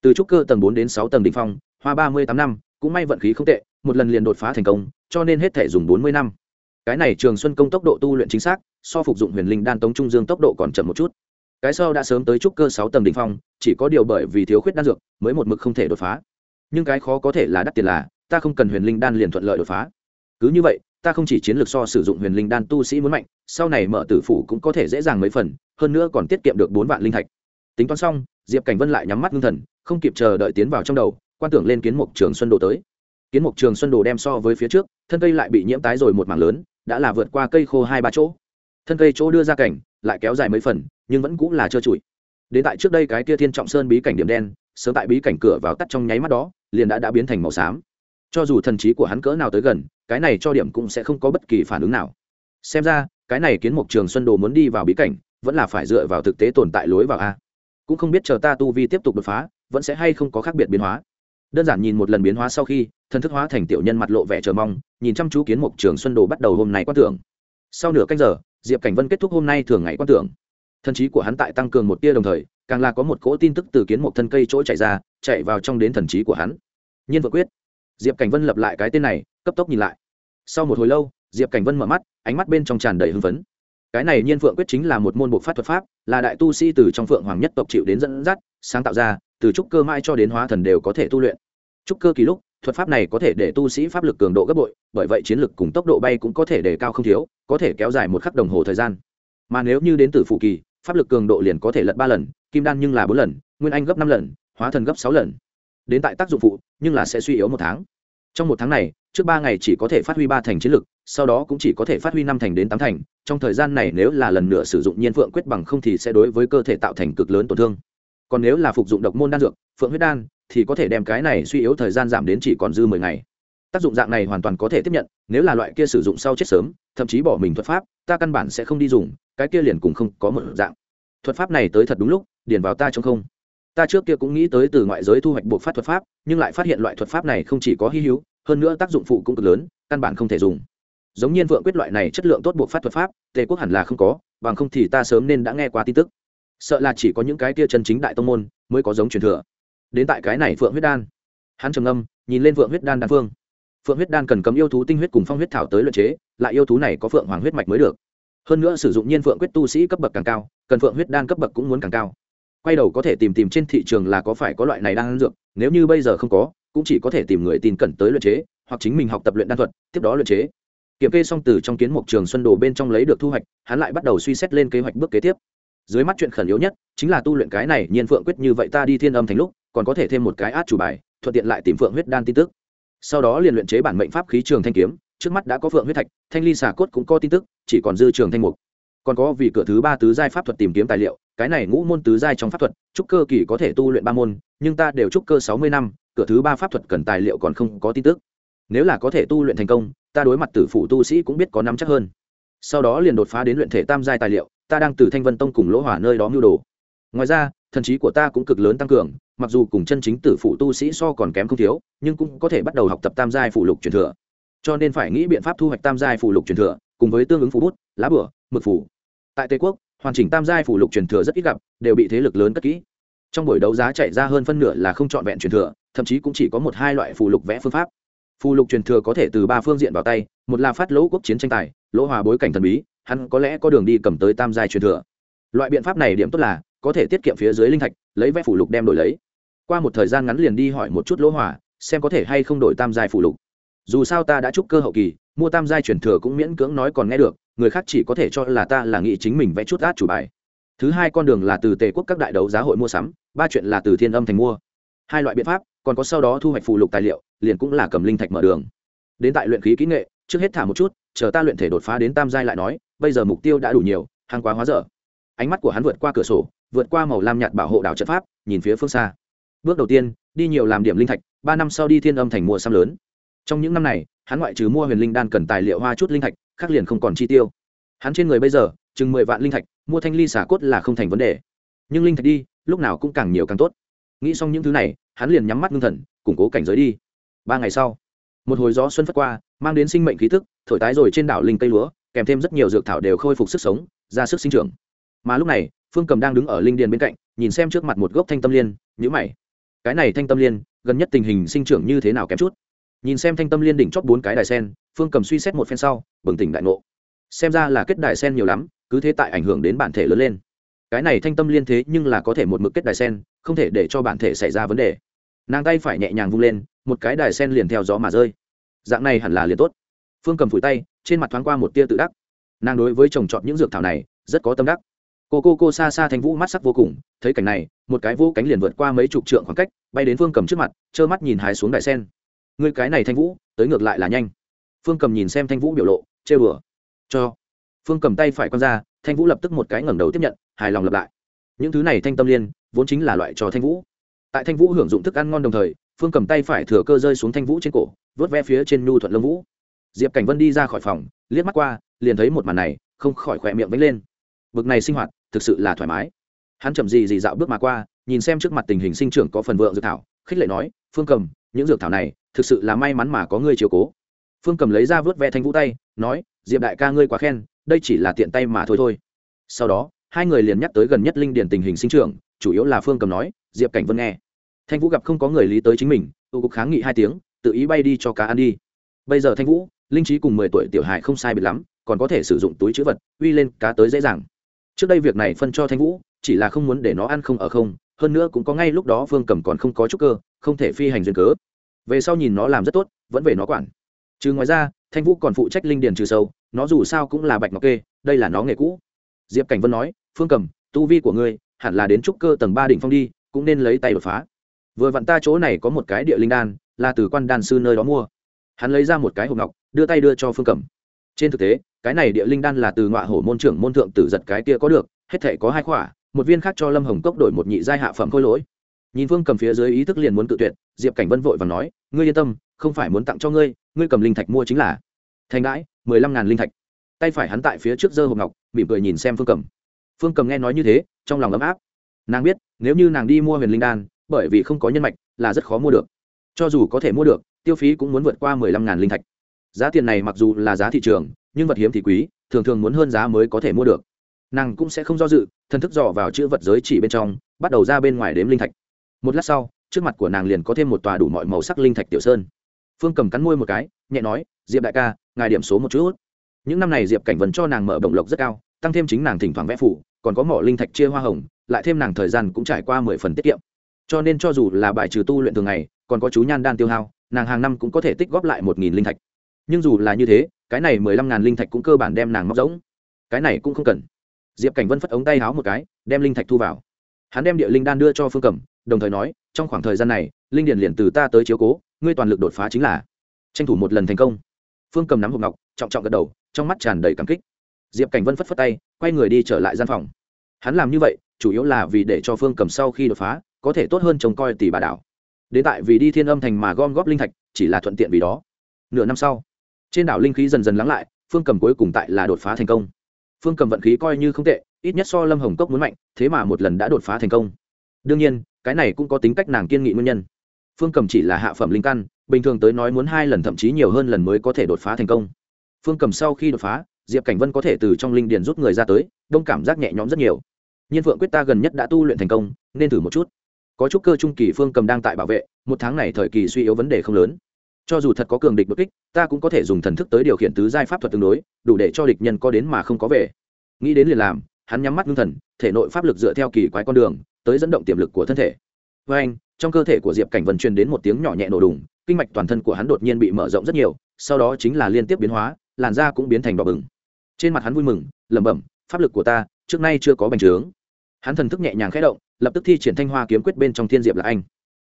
từ trúc cơ tầng bốn đến sáu tầng đ ỉ n h phong, hoa ba mươi tám năm, cũng may vận khí không tệ, một lần liền đột phá thành công, cho nên hết thể dùng bốn mươi năm. Cái này trường xuân công tốc độ tu luyện chính xác, so phục dụng huyền linh đan tống trung dương tốc độ còn chậm một chút. Cái sau đã sớm tới trúc cơ sáu tầng đ ỉ n h phong, chỉ có điều bởi vì thiếu khuyết đan dược, mới một mực không thể đột phá. Nhưng cái khó có thể là đắt tiền là, ta không cần huyền linh đan liền thuận lợi đột phá. Cứ như vậy, ta không chỉ chiến lược so sử dụng huyền linh đan tu sĩ muốn mạnh, sau này mở tử phủ cũng có thể dễ dàng mấy phần, hơn nữa còn tiết kiệm được bốn vạn linh thạch. Tính toán xong diệp cảnh vân lại nhắm mắt ngưng thần, không kịp chờ đợi tiến vào trong đầu, quan tưởng lên kiến mục trường xuân đồ tới. Kiến mục trường xuân đồ đem so với phía trước, thân cây lại bị nhiễm tái rồi một mảng lớn, đã là vượt qua cây khô hai ba chỗ. Thân cây chỗ đưa ra cảnh, lại kéo dài mấy phần, nhưng vẫn cũng là trơ trụi. Đến tại trước đây cái kia thiên trọng sơn bí cảnh điểm đen, sớm tại bí cảnh cửa vào tắt trong nháy mắt đó, liền đã đã biến thành màu xám. Cho dù thần trí của hắn cỡ nào tới gần, cái này cho điểm cũng sẽ không có bất kỳ phản ứng nào. Xem ra, cái này kiến mục trường xuân đồ muốn đi vào bí cảnh, vẫn là phải dựa vào thực tế tồn tại lối vào a cũng không biết chờ ta tu vi tiếp tục đột phá, vẫn sẽ hay không có khác biệt biến hóa. Đơn giản nhìn một lần biến hóa sau khi, thần thức hóa thành tiểu nhân mặt lộ vẻ chờ mong, nhìn chăm chú kiến mục trường xuân đồ bắt đầu hôm nay quan tưởng. Sau nửa canh giờ, diệp cảnh vân kết thúc hôm nay thường ngày quan tưởng. Thần trí của hắn tại tăng cường một tia đồng thời, càng là có một cỗ tin tức từ kiến mục thân cây chỗ chạy ra, chạy vào trong đến thần trí của hắn. Nhiên vợ quyết. Diệp cảnh vân lập lại cái tên này, cấp tốc nhìn lại. Sau một hồi lâu, diệp cảnh vân mở mắt, ánh mắt bên trong tràn đầy hưng phấn cái này nhiên phượng quyết chính là một môn bộ phát thuật pháp, là đại tu sĩ từ trong phượng hoàng nhất tộc chịu đến dẫn dắt, sáng tạo ra, từ trúc cơ mãi cho đến hóa thần đều có thể tu luyện. Trúc cơ kỳ lúc, thuật pháp này có thể để tu sĩ pháp lực cường độ gấp bội, bởi vậy chiến lực cùng tốc độ bay cũng có thể đề cao không thiếu, có thể kéo dài một khắc đồng hồ thời gian. Mà nếu như đến từ phụ kỳ, pháp lực cường độ liền có thể lật ba lần, kim đan nhưng là bốn lần, nguyên anh gấp năm lần, hóa thần gấp sáu lần. Đến tại tác dụng phụ, nhưng là sẽ suy yếu một tháng. Trong một tháng này, trước ba ngày chỉ có thể phát huy ba thành chiến lực, sau đó cũng chỉ có thể phát huy năm thành đến tám thành trong thời gian này nếu là lần nữa sử dụng nhiên phượng quyết bằng không thì sẽ đối với cơ thể tạo thành cực lớn tổn thương. Còn nếu là phục dụng độc môn đan dược, phượng huyết đan, thì có thể đem cái này suy yếu thời gian giảm đến chỉ còn dư mười ngày. Tác dụng dạng này hoàn toàn có thể tiếp nhận, nếu là loại kia sử dụng sau chết sớm, thậm chí bỏ mình thuật pháp, ta căn bản sẽ không đi dùng, cái kia liền cùng không có một dạng. Thuật pháp này tới thật đúng lúc, điền vào ta trong không. Ta trước kia cũng nghĩ tới từ ngoại giới thu hoạch buộc phát thuật pháp, nhưng lại phát hiện loại thuật pháp này không chỉ có hy hữu, hơn nữa tác dụng phụ cũng cực lớn, căn bản không thể dùng giống nhiên vượng quyết loại này chất lượng tốt buộc phát thuật pháp, tề quốc hẳn là không có, bằng không thì ta sớm nên đã nghe qua tin tức. Sợ là chỉ có những cái kia chân chính đại tông môn mới có giống truyền thừa. Đến tại cái này phượng huyết đan, hắn trầm âm nhìn lên phượng huyết đan đan phương. Phượng huyết đan cần cấm yêu thú tinh huyết cùng phong huyết thảo tới luyện chế, lại yêu thú này có phượng hoàng huyết mạch mới được. Hơn nữa sử dụng nhiên phượng quyết tu sĩ cấp bậc càng cao, cần phượng huyết đan cấp bậc cũng muốn càng cao. Quay đầu có thể tìm tìm trên thị trường là có phải có loại này đang ăn dược, nếu như bây giờ không có, cũng chỉ có thể tìm người tin cẩn tới luyện chế, hoặc chính mình học tập luyện đan thuật, tiếp đó luyện chế kiểm kê xong từ trong kiến mục trường xuân đồ bên trong lấy được thu hoạch, hắn lại bắt đầu suy xét lên kế hoạch bước kế tiếp. Dưới mắt chuyện khẩn yếu nhất chính là tu luyện cái này nhiên phượng quyết như vậy ta đi thiên âm thành lúc, còn có thể thêm một cái át chủ bài, thuận tiện lại tìm phượng huyết đan tin tức. Sau đó liền luyện chế bản mệnh pháp khí trường thanh kiếm, trước mắt đã có phượng huyết thạch, thanh ly xà cốt cũng có tin tức, chỉ còn dư trường thanh mục. Còn có vì cửa thứ ba tứ giai pháp thuật tìm kiếm tài liệu, cái này ngũ môn tứ giai trong pháp thuật, trúc cơ kỳ có thể tu luyện ba môn, nhưng ta đều trúc cơ sáu mươi năm, cửa thứ ba pháp thuật cần tài liệu còn không có tin tức. Nếu là có thể tu luyện thành công ta đối mặt tử phụ tu sĩ cũng biết có nắm chắc hơn. Sau đó liền đột phá đến luyện thể tam giai tài liệu, ta đang từ thanh vân tông cùng lỗ hỏa nơi đó mưu đồ. Ngoài ra, thần trí của ta cũng cực lớn tăng cường, mặc dù cùng chân chính tử phụ tu sĩ so còn kém không thiếu, nhưng cũng có thể bắt đầu học tập tam giai phụ lục truyền thừa. Cho nên phải nghĩ biện pháp thu hoạch tam giai phụ lục truyền thừa, cùng với tương ứng phù bút, lá bửa, mực phủ. Tại tây quốc, hoàn chỉnh tam giai phụ lục truyền thừa rất ít gặp, đều bị thế lực lớn cất kỹ. Trong buổi đấu giá chạy ra hơn phân nửa là không trọn vẹn truyền thừa, thậm chí cũng chỉ có một hai loại phụ lục vẽ phương pháp phù lục truyền thừa có thể từ ba phương diện vào tay, một là phát lỗ quốc chiến tranh tài, lỗ hòa bối cảnh thần bí, hắn có lẽ có đường đi cầm tới tam giai truyền thừa. Loại biện pháp này điểm tốt là, có thể tiết kiệm phía dưới linh thạch, lấy vẽ phủ lục đem đổi lấy. Qua một thời gian ngắn liền đi hỏi một chút lỗ hòa, xem có thể hay không đổi tam giai phủ lục. Dù sao ta đã chúc cơ hậu kỳ, mua tam giai truyền thừa cũng miễn cưỡng nói còn nghe được, người khác chỉ có thể cho là ta là nghĩ chính mình vẽ chút át chủ bài. Thứ hai con đường là từ tề quốc các đại đấu giá hội mua sắm, ba chuyện là từ thiên âm thành mua. Hai loại biện pháp còn có sau đó thu hoạch phụ lục tài liệu, liền cũng là cầm linh thạch mở đường. Đến tại luyện khí kỹ nghệ, trước hết thả một chút, chờ ta luyện thể đột phá đến tam giai lại nói, bây giờ mục tiêu đã đủ nhiều, hàng quá hóa dở. Ánh mắt của hắn vượt qua cửa sổ, vượt qua màu lam nhạt bảo hộ đảo trận pháp, nhìn phía phương xa. Bước đầu tiên, đi nhiều làm điểm linh thạch, ba năm sau đi thiên âm thành mua xăm lớn. Trong những năm này, hắn ngoại trừ mua huyền linh đan cần tài liệu hoa chút linh thạch, khác liền không còn chi tiêu. Hắn trên người bây giờ, chừng mười vạn linh thạch, mua thanh ly xả cốt là không thành vấn đề. Nhưng linh thạch đi, lúc nào cũng càng nhiều càng tốt. Nghĩ xong những thứ này hắn liền nhắm mắt ngưng thần, củng cố cảnh giới đi. Ba ngày sau, một hồi gió xuân phất qua, mang đến sinh mệnh khí thức thổi tái rồi trên đảo linh cây lúa, kèm thêm rất nhiều dược thảo đều khôi phục sức sống, ra sức sinh trưởng. Mà lúc này, phương cầm đang đứng ở linh điền bên cạnh, nhìn xem trước mặt một gốc thanh tâm liên nhữ mày. Cái này thanh tâm liên, gần nhất tình hình sinh trưởng như thế nào kém chút? Nhìn xem thanh tâm liên đỉnh chót bốn cái đài sen, phương cầm suy xét một phen sau, bừng tỉnh đại ngộ. Xem ra là kết đài sen nhiều lắm, cứ thế tại ảnh hưởng đến bản thể lớn lên cái này thanh tâm liên thế nhưng là có thể một mực kết đài sen, không thể để cho bản thể xảy ra vấn đề. Nàng tay phải nhẹ nhàng vung lên, một cái đài sen liền theo gió mà rơi. Dạng này hẳn là liền tốt. Phương cầm phủi tay, trên mặt thoáng qua một tia tự đắc. Nàng đối với trồng trọt những dược thảo này, rất có tâm đắc. Cô cô cô xa xa thanh vũ mắt sắc vô cùng, thấy cảnh này, một cái vô cánh liền vượt qua mấy chục trượng khoảng cách, bay đến phương cầm trước mặt, trơ mắt nhìn hái xuống đài sen. Người cái này thanh vũ, tới ngược lại là nhanh. Phương cầm nhìn xem thanh vũ biểu lộ chê bừa cho. Phương cầm tay phải q ra thanh vũ lập tức một cái ngẩng đầu tiếp nhận, hài lòng lập lại. Những thứ này thanh tâm liên, vốn chính là loại trò thanh vũ. Tại thanh vũ hưởng dụng thức ăn ngon đồng thời, phương cầm tay phải thừa cơ rơi xuống thanh vũ trên cổ, vớt ve phía trên nhu thuận lông vũ. Diệp cảnh vân đi ra khỏi phòng, liếc mắt qua, liền thấy một màn này, không khỏi khỏe miệng vánh lên. Bực này sinh hoạt, thực sự là thoải mái. Hắn chậm gì gì dạo bước mà qua, nhìn xem trước mặt tình hình sinh trưởng có phần vượng dược thảo, khích lệ nói, phương cầm, những dược thảo này, thực sự là may mắn mà có ngươi chiều cố. Phương cầm lấy ra vớt ve thanh vũ tay, nói, diệp đại ca ngươi quá khen đây chỉ là tiện tay mà thôi thôi. Sau đó, hai người liền nhắc tới gần nhất linh điển tình hình sinh trưởng, chủ yếu là phương cầm nói, diệp cảnh vân nghe. Thanh vũ gặp không có người lý tới chính mình tu cục kháng nghị hai tiếng, tự ý bay đi cho cá ăn đi. Bây giờ thanh vũ, linh trí cùng mười tuổi tiểu hài không sai biệt lắm, còn có thể sử dụng túi chữ vật, uy lên cá tới dễ dàng. Trước đây việc này phân cho thanh vũ, chỉ là không muốn để nó ăn không ở không, hơn nữa cũng có ngay lúc đó phương cầm còn không có chút cơ, không thể phi hành duyên cớ. Về sau nhìn nó làm rất tốt, vẫn về nó quản. Trừ ngoài ra, thanh vũ còn phụ trách linh điền trừ sâu nó dù sao cũng là bạch ngọc kê, đây là nó nghề cũ. Diệp cảnh vân nói, phương cầm, tu vi của ngươi hẳn là đến trúc cơ tầng ba đỉnh phong đi, cũng nên lấy tay đột phá. Vừa vặn ta chỗ này có một cái địa linh đan, là từ quan đan sư nơi đó mua. Hắn lấy ra một cái hộp ngọc, đưa tay đưa cho phương cầm. Trên thực tế, cái này địa linh đan là từ ngọa hổ môn trưởng môn thượng tử giật cái kia có được, hết thể có hai khỏa, một viên khác cho lâm hồng cốc đổi một nhị giai hạ phẩm khôi lỗi. Nhìn phương cầm phía dưới ý thức liền muốn cự tuyệt, diệp cảnh vân vội và nói, ngươi yên tâm, không phải muốn tặng cho ngươi ngươi cầm linh thạch mua chính là thành đãi, mười lăm ngàn linh thạch. Tay phải hắn tại phía trước giơ hộp ngọc, mỉm cười nhìn xem phương cầm. Phương cầm nghe nói như thế, trong lòng ấm áp. Nàng biết, nếu như nàng đi mua huyền linh đan, bởi vì không có nhân mạch, là rất khó mua được. Cho dù có thể mua được, tiêu phí cũng muốn vượt qua mười lăm ngàn linh thạch. Giá tiền này mặc dù là giá thị trường, nhưng vật hiếm thì quý, thường thường muốn hơn giá mới có thể mua được. Nàng cũng sẽ không do dự, thân thức dò vào chữ vật giới chỉ bên trong, bắt đầu ra bên ngoài đếm linh thạch. Một lát sau, trước mặt của nàng liền có thêm một tòa đủ mọi màu sắc linh thạch tiểu sơn. Phương cầm cắn môi một cái, nhẹ nói, diệp đại ca ngài điểm số một chút. Những năm này diệp cảnh vân cho nàng mở bổng lộc rất cao, tăng thêm chính nàng thỉnh thoảng vẽ phủ, còn có mỏ linh thạch chia hoa hồng, lại thêm nàng thời gian cũng trải qua mười phần tiết kiệm. Cho nên cho dù là bài trừ tu luyện thường ngày, còn có chú nhan đan tiêu hao, nàng hàng năm cũng có thể tích góp lại một nghìn linh thạch. Nhưng dù là như thế, cái này mười lăm ngàn linh thạch cũng cơ bản đem nàng móc rỗng. Cái này cũng không cần. Diệp cảnh vân phất ống tay háo một cái, đem linh thạch thu vào. Hắn đem địa linh đan đưa cho phương cẩm, đồng thời nói, trong khoảng thời gian này, linh điền liền từ ta tới chiếu cố, ngươi toàn lực đột phá chính là. Tranh thủ một lần thành công phương cầm nắm hộp ngọc, trọng trọng gật đầu, trong mắt tràn đầy cảm kích. Diệp cảnh vân phất phất tay, quay người đi trở lại gian phòng. Hắn làm như vậy, chủ yếu là vì để cho phương cầm sau khi đột phá, có thể tốt hơn trông coi tỷ bà đảo. Đến tại vì đi thiên âm thành mà gom góp linh thạch, chỉ là thuận tiện vì đó. Nửa năm sau, trên đảo linh khí dần dần lắng lại, phương cầm cuối cùng tại là đột phá thành công. Phương cầm vận khí coi như không tệ, ít nhất so lâm hồng cốc muốn mạnh, thế mà một lần đã đột phá thành công. Đương nhiên, cái này cũng có tính cách nàng kiên nghị nguyên nhân. Phương cầm chỉ là hạ phẩm linh căn bình thường tới nói muốn hai lần thậm chí nhiều hơn lần mới có thể đột phá thành công. Phương cầm sau khi đột phá, diệp cảnh vân có thể từ trong linh điền rút người ra tới, đông cảm giác nhẹ nhõm rất nhiều. Nhiên phượng quyết ta gần nhất đã tu luyện thành công, nên thử một chút. Có chút cơ trung kỳ phương cầm đang tại bảo vệ, một tháng này thời kỳ suy yếu vấn đề không lớn. Cho dù thật có cường địch bất kích, ta cũng có thể dùng thần thức tới điều khiển tứ giai pháp thuật tương đối, đủ để cho địch nhân có đến mà không có về. Nghĩ đến liền làm, hắn nhắm mắt ngưng thần, thể nội pháp lực dựa theo kỳ quái con đường, tới dẫn động tiềm lực của thân thể. Với anh, trong cơ thể của diệp cảnh vân truyền đến một tiếng nhỏ nhẹ nổ đùng kinh mạch toàn thân của hắn đột nhiên bị mở rộng rất nhiều, sau đó chính là liên tiếp biến hóa, làn da cũng biến thành đỏ bừng. Trên mặt hắn vui mừng, lẩm bẩm, pháp lực của ta, trước nay chưa có bành trướng. Hắn thần thức nhẹ nhàng khẽ động, lập tức thi triển thanh hoa kiếm quyết bên trong thiên diệp là anh.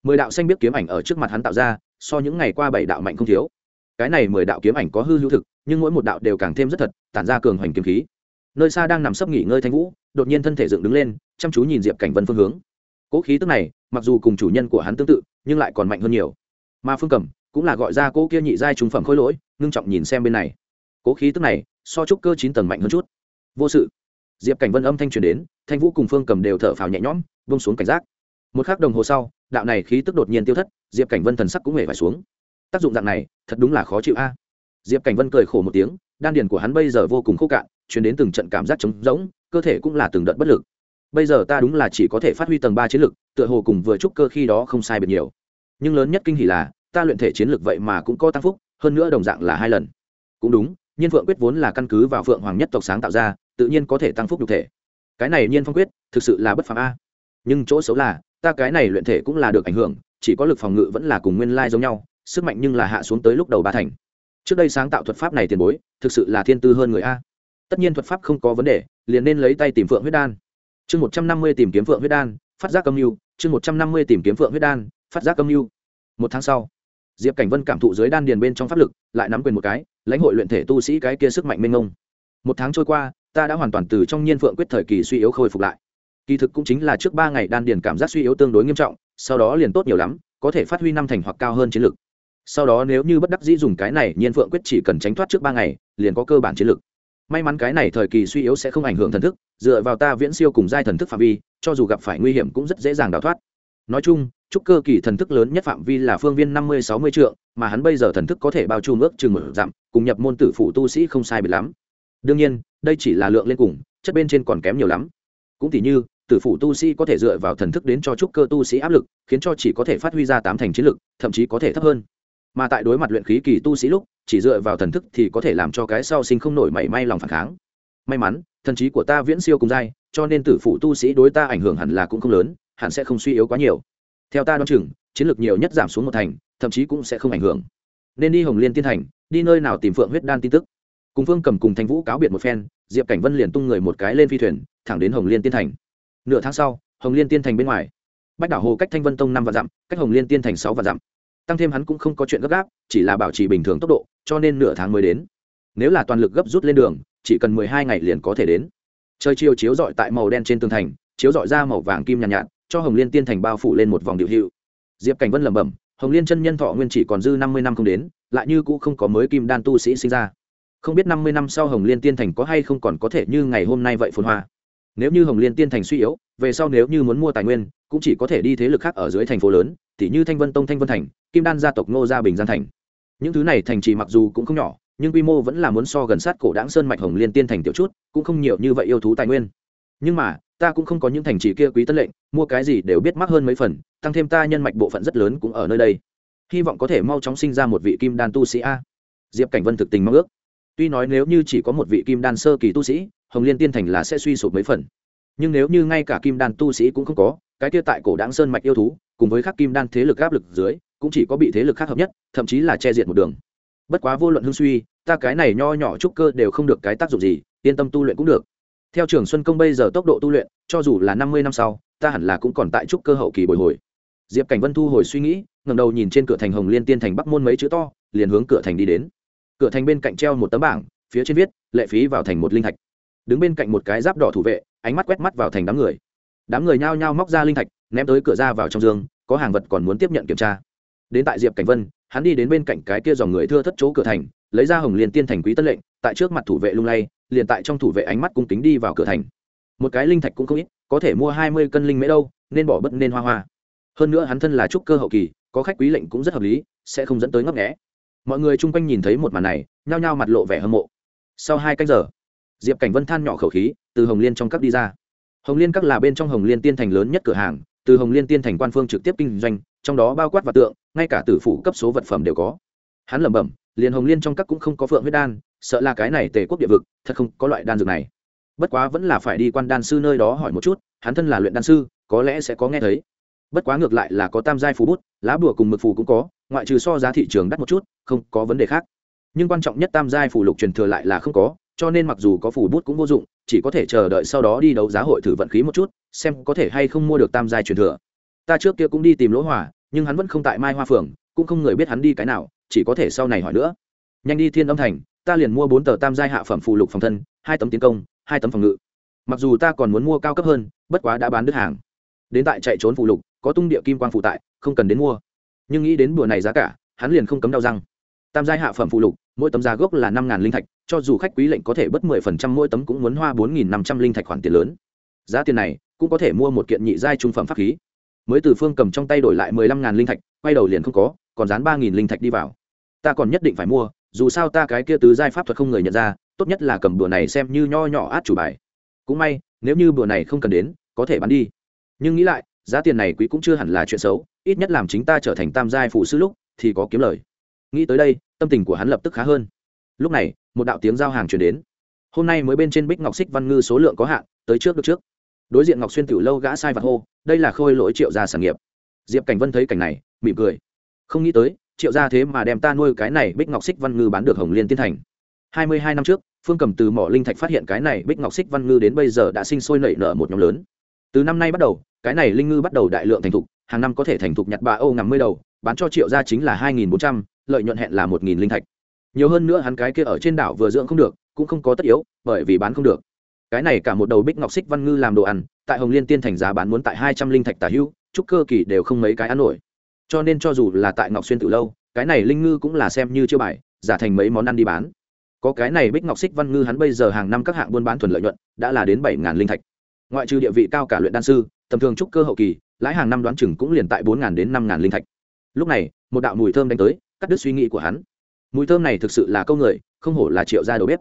Mười đạo xanh biết kiếm ảnh ở trước mặt hắn tạo ra, so những ngày qua bảy đạo mạnh không thiếu. Cái này mười đạo kiếm ảnh có hư hữu thực, nhưng mỗi một đạo đều càng thêm rất thật, tản ra cường hoành kiếm khí. Nơi xa đang nằm sấp nghỉ ngơi thanh vũ, đột nhiên thân thể dựng đứng lên, chăm chú nhìn diệp cảnh vân phương hướng. Cỗ khí tức này, mặc dù cùng chủ nhân của hắn tương tự, nhưng lại còn mạnh hơn nhiều mà phương cầm cũng là gọi ra cỗ kia nhị giai trùng phẩm khôi lỗi, ngưng trọng nhìn xem bên này. Cố khí tức này, so trúc cơ chín tầng mạnh hơn chút. Vô sự. Diệp cảnh vân âm thanh truyền đến, thanh vũ cùng phương cầm đều thở phào nhẹ nhõm bông xuống cảnh giác. Một k h ắ c đồng hồ sau, đạo này khí tức đột nhiên tiêu thất, diệp cảnh vân thần sắc cũng hề phải xuống. Tác dụng dạng này, thật đúng là khó chịu a. Diệp cảnh vân cười khổ một tiếng, đan điền của hắn bây giờ vô cùng khô cạn chuyển đến từng trận cảm giác trống rỗng, cơ thể cũng là từng đợt bất lực. Bây giờ ta đúng là chỉ có thể phát huy tầng ba chiến lực, tựa hồ cùng vừa trúc cơ khi đó không sai biệt nhiều nhưng lớn nhất kinh hỉ là, ta luyện thể chiến lực vậy mà cũng có tăng phúc, hơn nữa đồng dạng là hai lần. Cũng đúng, nhiên phượng quyết vốn là căn cứ vào phượng hoàng nhất tộc sáng tạo ra, tự nhiên có thể tăng phúc nhục thể. Cái này nhiên phong quyết, thực sự là bất phàm a. Nhưng chỗ xấu là, ta cái này luyện thể cũng là được ảnh hưởng, chỉ có lực phòng ngự vẫn là cùng nguyên lai giống nhau, sức mạnh nhưng là hạ xuống tới lúc đầu ba thành. Trước đây sáng tạo thuật pháp này tiền bối, thực sự là thiên tư hơn người a. Tất nhiên thuật pháp không có vấn đề, liền nên lấy tay tìm phượng huyết đan. Chương một trăm năm mươi tìm kiếm phượng huyết đan, phát giác âm mưu, chương một trăm năm mươi tìm kiếm phượng huyết đan phát giác âm mưu. Một tháng sau, diệp cảnh vân cảm thụ dưới đan điền bên trong pháp lực, lại nắm quyền một cái, lãnh hội luyện thể tu sĩ cái kia sức mạnh mênh ngông một tháng trôi qua, ta đã hoàn toàn từ trong nhiên phượng quyết thời kỳ suy yếu khôi phục lại. Kỳ thực cũng chính là trước ba ngày đan điền cảm giác suy yếu tương đối nghiêm trọng, sau đó liền tốt nhiều lắm, có thể phát huy năm thành hoặc cao hơn chiến lực. Sau đó nếu như bất đắc dĩ dùng cái này, nhiên phượng quyết chỉ cần tránh thoát trước ba ngày, liền có cơ bản chiến lực. May mắn cái này thời kỳ suy yếu sẽ không ảnh hưởng thần thức, dựa vào ta viễn siêu cùng giai thần thức phạm vi, cho dù gặp phải nguy hiểm cũng rất dễ dàng đào thoát. Nói chung trúc cơ kỳ thần thức lớn nhất phạm vi là phương viên năm mươi sáu mươi trượng, mà hắn bây giờ thần thức có thể bao trùm ước chừng một dặm, cùng nhập môn tử phụ tu sĩ không sai biệt lắm. Đương nhiên, đây chỉ là lượng lên cùng, chất bên trên còn kém nhiều lắm. Cũng tỉ như, tử phụ tu sĩ có thể dựa vào thần thức đến cho trúc cơ tu sĩ áp lực, khiến cho chỉ có thể phát huy ra tám thành chiến lực, thậm chí có thể thấp hơn. Mà tại đối mặt luyện khí kỳ tu sĩ lúc, chỉ dựa vào thần thức thì có thể làm cho cái sau sinh không nổi mảy may lòng phản kháng. May mắn, thần trí của ta viễn siêu cùng dai, cho nên tử phụ tu sĩ đối ta ảnh hưởng hẳn là cũng không lớn, hẳn sẽ không suy yếu quá nhiều theo ta đoán chừng chiến lược nhiều nhất giảm xuống một thành thậm chí cũng sẽ không ảnh hưởng. Nên đi hồng liên tiên thành đi nơi nào tìm phượng huyết đan tin tức. Cùng phương cầm cùng thanh vũ cáo biệt một phen diệp cảnh vân liền tung người một cái lên phi thuyền thẳng đến hồng liên tiên thành. Nửa tháng sau hồng liên tiên thành bên ngoài. Bách đảo hồ cách thanh vân tông năm và dặm cách hồng liên tiên thành sáu và dặm. Tăng thêm hắn cũng không có chuyện gấp gáp chỉ là bảo trì bình thường tốc độ cho nên nửa tháng mới đến. Nếu là toàn lực gấp rút lên đường chỉ cần mười hai ngày liền có thể đến. Trời chiều chiếu dọi tại màu đen trên tường thành chiếu dọi ra màu vàng kim nhàn nhạt, nhạt cho hồng liên tiên thành bao phủ lên một vòng điệu hiệu. Diệp cảnh vân lẩm bẩm, hồng liên chân nhân thọ nguyên chỉ còn dư năm mươi năm không đến, lại như cũ không có mới kim đan tu sĩ sinh ra. Không biết năm mươi năm sau hồng liên tiên thành có hay không còn có thể như ngày hôm nay vậy phồn hoa. Nếu như hồng liên tiên thành suy yếu, về sau nếu như muốn mua tài nguyên, cũng chỉ có thể đi thế lực khác ở dưới thành phố lớn t như thanh vân tông, thanh vân thành, kim đan gia tộc ngô gia bình gian thành. Những thứ này thành trì mặc dù cũng không nhỏ, nhưng quy mô vẫn là muốn so gần sát cổ đáng sơn mạch hồng liên tiên thành tiểu chút, cũng không nhiều như vậy yêu thú tài nguyên. Nhưng mà ta cũng không có những thành trì kia quý tân lệnh, mua cái gì đều biết mắc hơn mấy phần, tăng thêm ta nhân mạch bộ phận rất lớn cũng ở nơi đây. Hy vọng có thể mau chóng sinh ra một vị kim đan tu sĩ a. Diệp cảnh vân thực tình mong ước. Tuy nói nếu như chỉ có một vị kim đan sơ kỳ tu sĩ, hồng liên tiên thành là sẽ suy sụp mấy phần. Nhưng nếu như ngay cả kim đan tu sĩ cũng không có, cái kia tại cổ đáng sơn mạch yêu thú, cùng với các kim đan thế lực áp lực dưới, cũng chỉ có bị thế lực khác hợp nhất, thậm chí là che diệt một đường. Bất quá vô luận hương suy, ta cái này nho nhỏ trúc cơ đều không được cái tác dụng gì, yên tâm tu luyện cũng được theo trường xuân công bây giờ tốc độ tu luyện, cho dù là năm mươi năm sau, ta hẳn là cũng còn tại trúc cơ hậu kỳ bồi hồi. Diệp cảnh vân thu hồi suy nghĩ ngầm đầu nhìn trên cửa thành hồng liên tiên thành bắc môn mấy chữ to, liền hướng cửa thành đi đến. Cửa thành bên cạnh treo một tấm bảng, phía trên viết, lệ phí vào thành một linh thạch. Đứng bên cạnh một cái giáp đỏ thủ vệ, ánh mắt quét mắt vào thành đám người. Đám người nhao nhao móc ra linh thạch, ném tới cửa ra vào trong giường có hàng vật còn muốn tiếp nhận kiểm tra. Đến tại diệp cảnh vân, hắn đi đến bên cạnh cái kia dòng người thưa thất chỗ cửa thành, lấy ra hồng liên tiên thành quý tân lệnh, tại trước mặt thủ vệ lung lay liền tại trong thủ vệ ánh mắt cung kính đi vào cửa thành. Một cái linh thạch cũng không ít, có thể mua hai mươi cân linh mễ đâu, nên bỏ bất nên hoa hoa. Hơn nữa hắn thân là trúc cơ hậu kỳ, có khách quý lệnh cũng rất hợp lý, sẽ không dẫn tới ngấp nghẽ mọi người chung quanh nhìn thấy một màn này, nhao nhao mặt lộ vẻ hâm mộ. Sau hai canh giờ, diệp cảnh vân than nhỏ khẩu khí, từ hồng liên trong các đi ra. Hồng liên các là bên trong hồng liên tiên thành lớn nhất cửa hàng, từ hồng liên tiên thành quan phương trực tiếp kinh doanh, trong đó bao quát và tượng, ngay cả tử phủ cấp số vật phẩm đều có. Hắn lẩm bẩm, liền hồng liên trong các cũng không có phượng huyết đan sợ là cái này tề quốc địa vực, thật không có loại đan dược này. Bất quá vẫn là phải đi quan đan sư nơi đó hỏi một chút, hắn thân là luyện đan sư, có lẽ sẽ có nghe thấy. Bất quá ngược lại là có tam giai phù bút, lá bùa cùng mực phù cũng có, ngoại trừ so giá thị trường đắt một chút, không có vấn đề khác. Nhưng quan trọng nhất tam giai phù lục truyền thừa lại là không có, cho nên mặc dù có phù bút cũng vô dụng, chỉ có thể chờ đợi sau đó đi đấu giá hội thử vận khí một chút, xem có thể hay không mua được tam giai truyền thừa. Ta trước kia cũng đi tìm lỗ hỏa, nhưng hắn vẫn không tại mai hoa phường cũng không người biết hắn đi cái nào, chỉ có thể sau này hỏi nữa. Nhanh đi thiên âm thành ta liền mua bốn tờ tam giai hạ phẩm phụ lục phòng thân, hai tấm tiến công, hai tấm phòng ngự. Mặc dù ta còn muốn mua cao cấp hơn, bất quá đã bán đứt hàng. Đến tại chạy trốn phụ lục, có tung địa kim quang phụ tại, không cần đến mua. Nhưng nghĩ đến bữa này giá cả, hắn liền không cấm đau răng. Tam giai hạ phẩm phụ lục, mỗi tấm giá gốc là năm ngàn linh thạch, cho dù khách quý lệnh có thể bất mười phần trăm, mỗi tấm cũng muốn hoa bốn nghìn năm trăm linh thạch khoản tiền lớn. Giá tiền này cũng có thể mua một kiện nhị giai trung phẩm pháp khí. Mới từ phương cầm trong tay đổi lại mười lăm ngàn linh thạch, quay đầu liền không có, còn dán ba nghìn linh thạch đi vào. Ta còn nhất định phải mua dù sao ta cái kia tứ giai pháp thuật không người nhận ra, tốt nhất là cầm bùa này xem như nho nhỏ át chủ bài. Cũng may, nếu như bùa này không cần đến, có thể bán đi. Nhưng nghĩ lại, giá tiền này quý cũng chưa hẳn là chuyện xấu, ít nhất làm chính ta trở thành tam giai phụ sư lúc, thì có kiếm lời. Nghĩ tới đây, tâm tình của hắn lập tức khá hơn. Lúc này, một đạo tiếng giao hàng chuyển đến. Hôm nay mới bên trên bích ngọc xích văn ngư số lượng có hạn, tới trước được trước. Đối diện ngọc xuyên tiểu lâu gã sai vặt hô, đây là khôi lỗi triệu gia sản nghiệp. Diệp cảnh vân thấy cảnh này, mỉm cười. Không nghĩ tới triệu gia thế mà đem ta nuôi cái này bích ngọc xích văn ngư bán được hồng liên tiên thành. Hai mươi hai năm trước, phương cầm từ mỏ linh thạch phát hiện cái này bích ngọc xích văn ngư đến bây giờ đã sinh sôi nảy nở một nhóm lớn. Từ năm nay bắt đầu, cái này linh ngư bắt đầu đại lượng thành thục, hàng năm có thể thành thục nhặt ba ô ngắm mươi đầu, bán cho triệu gia chính là hai nghìn bốn trăm, lợi nhuận hẹn là một nghìn linh thạch. Nhiều hơn nữa hắn cái kia ở trên đảo vừa dưỡng không được, cũng không có tất yếu, bởi vì bán không được. Cái này cả một đầu bích ngọc xích văn ngư làm đồ ăn, tại hồng liên tiên thành giá bán muốn tại hai trăm linh thạch tả hữu trúc cơ kỳ đều không mấy cái ăn nổi cho nên cho dù là tại ngọc xuyên từ lâu, cái này linh ngư cũng là xem như chưa bài, giả thành mấy món ăn đi bán. Có cái này bích ngọc xích văn ngư hắn bây giờ hàng năm các hạng buôn bán thuần lợi nhuận đã là đến bảy ngàn linh thạch. Ngoại trừ địa vị cao cả luyện đan sư, tầm thường trúc cơ hậu kỳ, lãi hàng năm đoán chừng cũng liền tại bốn ngàn đến năm ngàn linh thạch. Lúc này, một đạo mùi thơm đánh tới, cắt đứt suy nghĩ của hắn. Mùi thơm này thực sự là câu người, không hổ là triệu gia đầu bếp.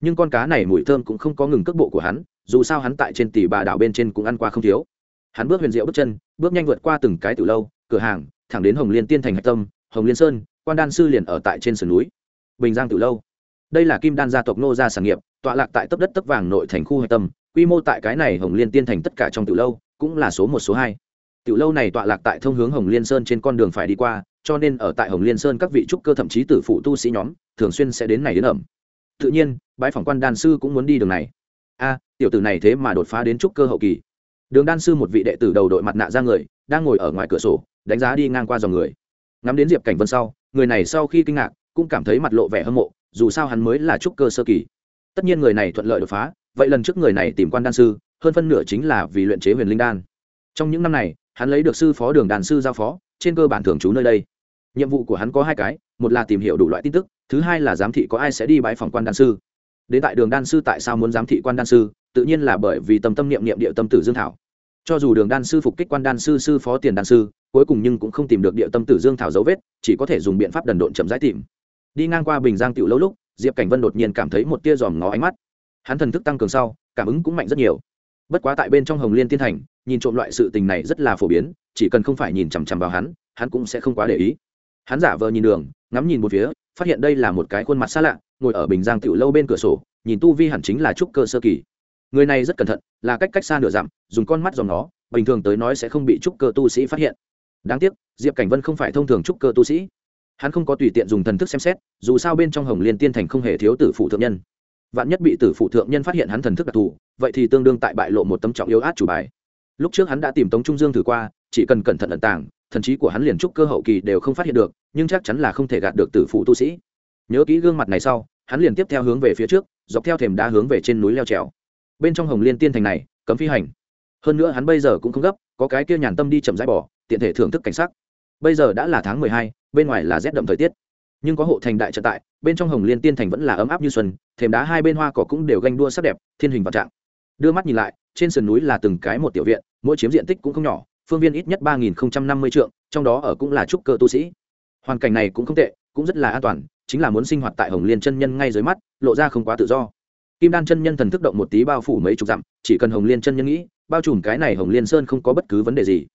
Nhưng con cá này mùi thơm cũng không có ngừng cước bộ của hắn, dù sao hắn tại trên tỷ bà đảo bên trên cũng ăn qua không thiếu. Hắn bước huyền diệu bước chân, bước nhanh vượt qua từng cái từ lâu, cửa hàng thẳng đến hồng liên tiên thành hạch tâm, hồng liên sơn, quan đan sư liền ở tại trên sườn núi. Bình giang từ lâu. Đây là kim đan gia tộc nô gia sản nghiệp, tọa lạc tại tấp đất tấp vàng nội thành khu hạch tâm, quy mô tại cái này hồng liên tiên thành tất cả trong từ lâu, cũng là số một, số hai. Tự lâu này tọa lạc tại thông hướng hồng liên sơn trên con đường phải đi qua, cho nên ở tại hồng liên sơn các vị trúc cơ thậm chí tử phụ tu sĩ nhóm, thường xuyên sẽ đến này đến ẩm. Tự nhiên bãi phòng quan đan sư cũng muốn đi đường này. A, tiểu tử này thế mà đột phá đến trúc cơ hậu kỳ. Đường đan sư một vị đệ tử đầu đội mặt nạ ra người, đang ngồi ở ngoài cửa sổ đánh giá đi ngang qua dòng người. Ngắm đến diệp cảnh vân sau, người này sau khi kinh ngạc, cũng cảm thấy mặt lộ vẻ hâm mộ, dù sao hắn mới là trúc cơ sơ kỳ. Tất nhiên người này thuận lợi đột phá, vậy lần trước người này tìm quan đan sư, hơn phân nửa chính là vì luyện chế huyền linh đan. Trong những năm này, hắn lấy được sư phó đường đàn sư giao phó, trên cơ bản thường trú nơi đây. Nhiệm vụ của hắn có hai cái, một là tìm hiểu đủ loại tin tức, thứ hai là giám thị có ai sẽ đi bãi phòng quan đan sư. Đến tại đường đan sư tại sao muốn giám thị quan đan sư, tự nhiên là bởi vì tâm tâm niệm niệm địa tâm tử dương thảo. Cho dù đường đan sư phục kích quan đan sư sư phó tiền đan sư cuối cùng nhưng cũng không tìm được địa tâm tử dương thảo dấu vết, chỉ có thể dùng biện pháp đần độn chậm rãi tìm. Đi ngang qua bình giang tiểu lâu lúc, diệp cảnh vân đột nhiên cảm thấy một tia dòm ngó ánh mắt. Hắn thần thức tăng cường sau, cảm ứng cũng mạnh rất nhiều. Bất quá tại bên trong hồng liên tiên thành, nhìn trộm loại sự tình này rất là phổ biến, chỉ cần không phải nhìn chằm chằm vào hắn hắn cũng sẽ không quá để ý. Hắn giả vờ nhìn đường, ngắm nhìn một phía, phát hiện đây là một cái khuôn mặt xa lạ, ngồi ở bình giang tiểu lâu bên cửa sổ, nhìn tu vi hẳn chính là trúc cơ sơ kỳ. Người này rất cẩn thận, là cách cách xa nửa dặm, dùng con mắt dòng nó bình thường tới nói sẽ không bị trúc cơ tu sĩ phát hiện đáng tiếc, diệp cảnh vân không phải thông thường trúc cơ tu sĩ. Hắn không có tùy tiện dùng thần thức xem xét, dù sao bên trong hồng liên tiên thành không hề thiếu tử phụ thượng nhân. Vạn nhất bị tử phụ thượng nhân phát hiện hắn thần thức đặc thù, vậy thì tương đương tại bại lộ một tấm trọng yếu át chủ bài. Lúc trước hắn đã tìm tống trung dương thử qua, chỉ cần cẩn thận ẩn tàng, thần trí của hắn liền trúc cơ hậu kỳ đều không phát hiện được, nhưng chắc chắn là không thể gạt được tử phụ tu sĩ. Nhớ kỹ gương mặt này sau, hắn liền tiếp theo hướng về phía trước, dọc theo thềm đá hướng về trên núi leo trèo. Bên trong hồng liên tiên thành này, cấm phi hành. Hơn nữa hắn bây giờ cũng không gấp, có cái kia nhàn tâm đi chậm rãi bỏ tiện thể thưởng thức cảnh sắc. Bây giờ đã là tháng mười hai, bên ngoài là rét đậm thời tiết. Nhưng có hộ thành đại trận tại, bên trong hồng liên tiên thành vẫn là ấm áp như xuân, thềm đá hai bên hoa cỏ cũng đều ganh đua sắc đẹp, thiên hình vạn trạng. Đưa mắt nhìn lại, trên sườn núi là từng cái một tiểu viện, mỗi chiếm diện tích cũng không nhỏ, phương viên ít nhất ba nghìn năm mươi trượng, trong đó ở cũng là trúc cơ tu sĩ. Hoàn cảnh này cũng không tệ, cũng rất là an toàn, chính là muốn sinh hoạt tại hồng liên chân nhân ngay dưới mắt, lộ ra không quá tự do. Kim đan chân nhân thần thức động một tí bao phủ mấy chục dặm, chỉ cần hồng liên chân nhân nghĩ, bao trùm cái này hồng liên sơn không có bất cứ vấn đề gì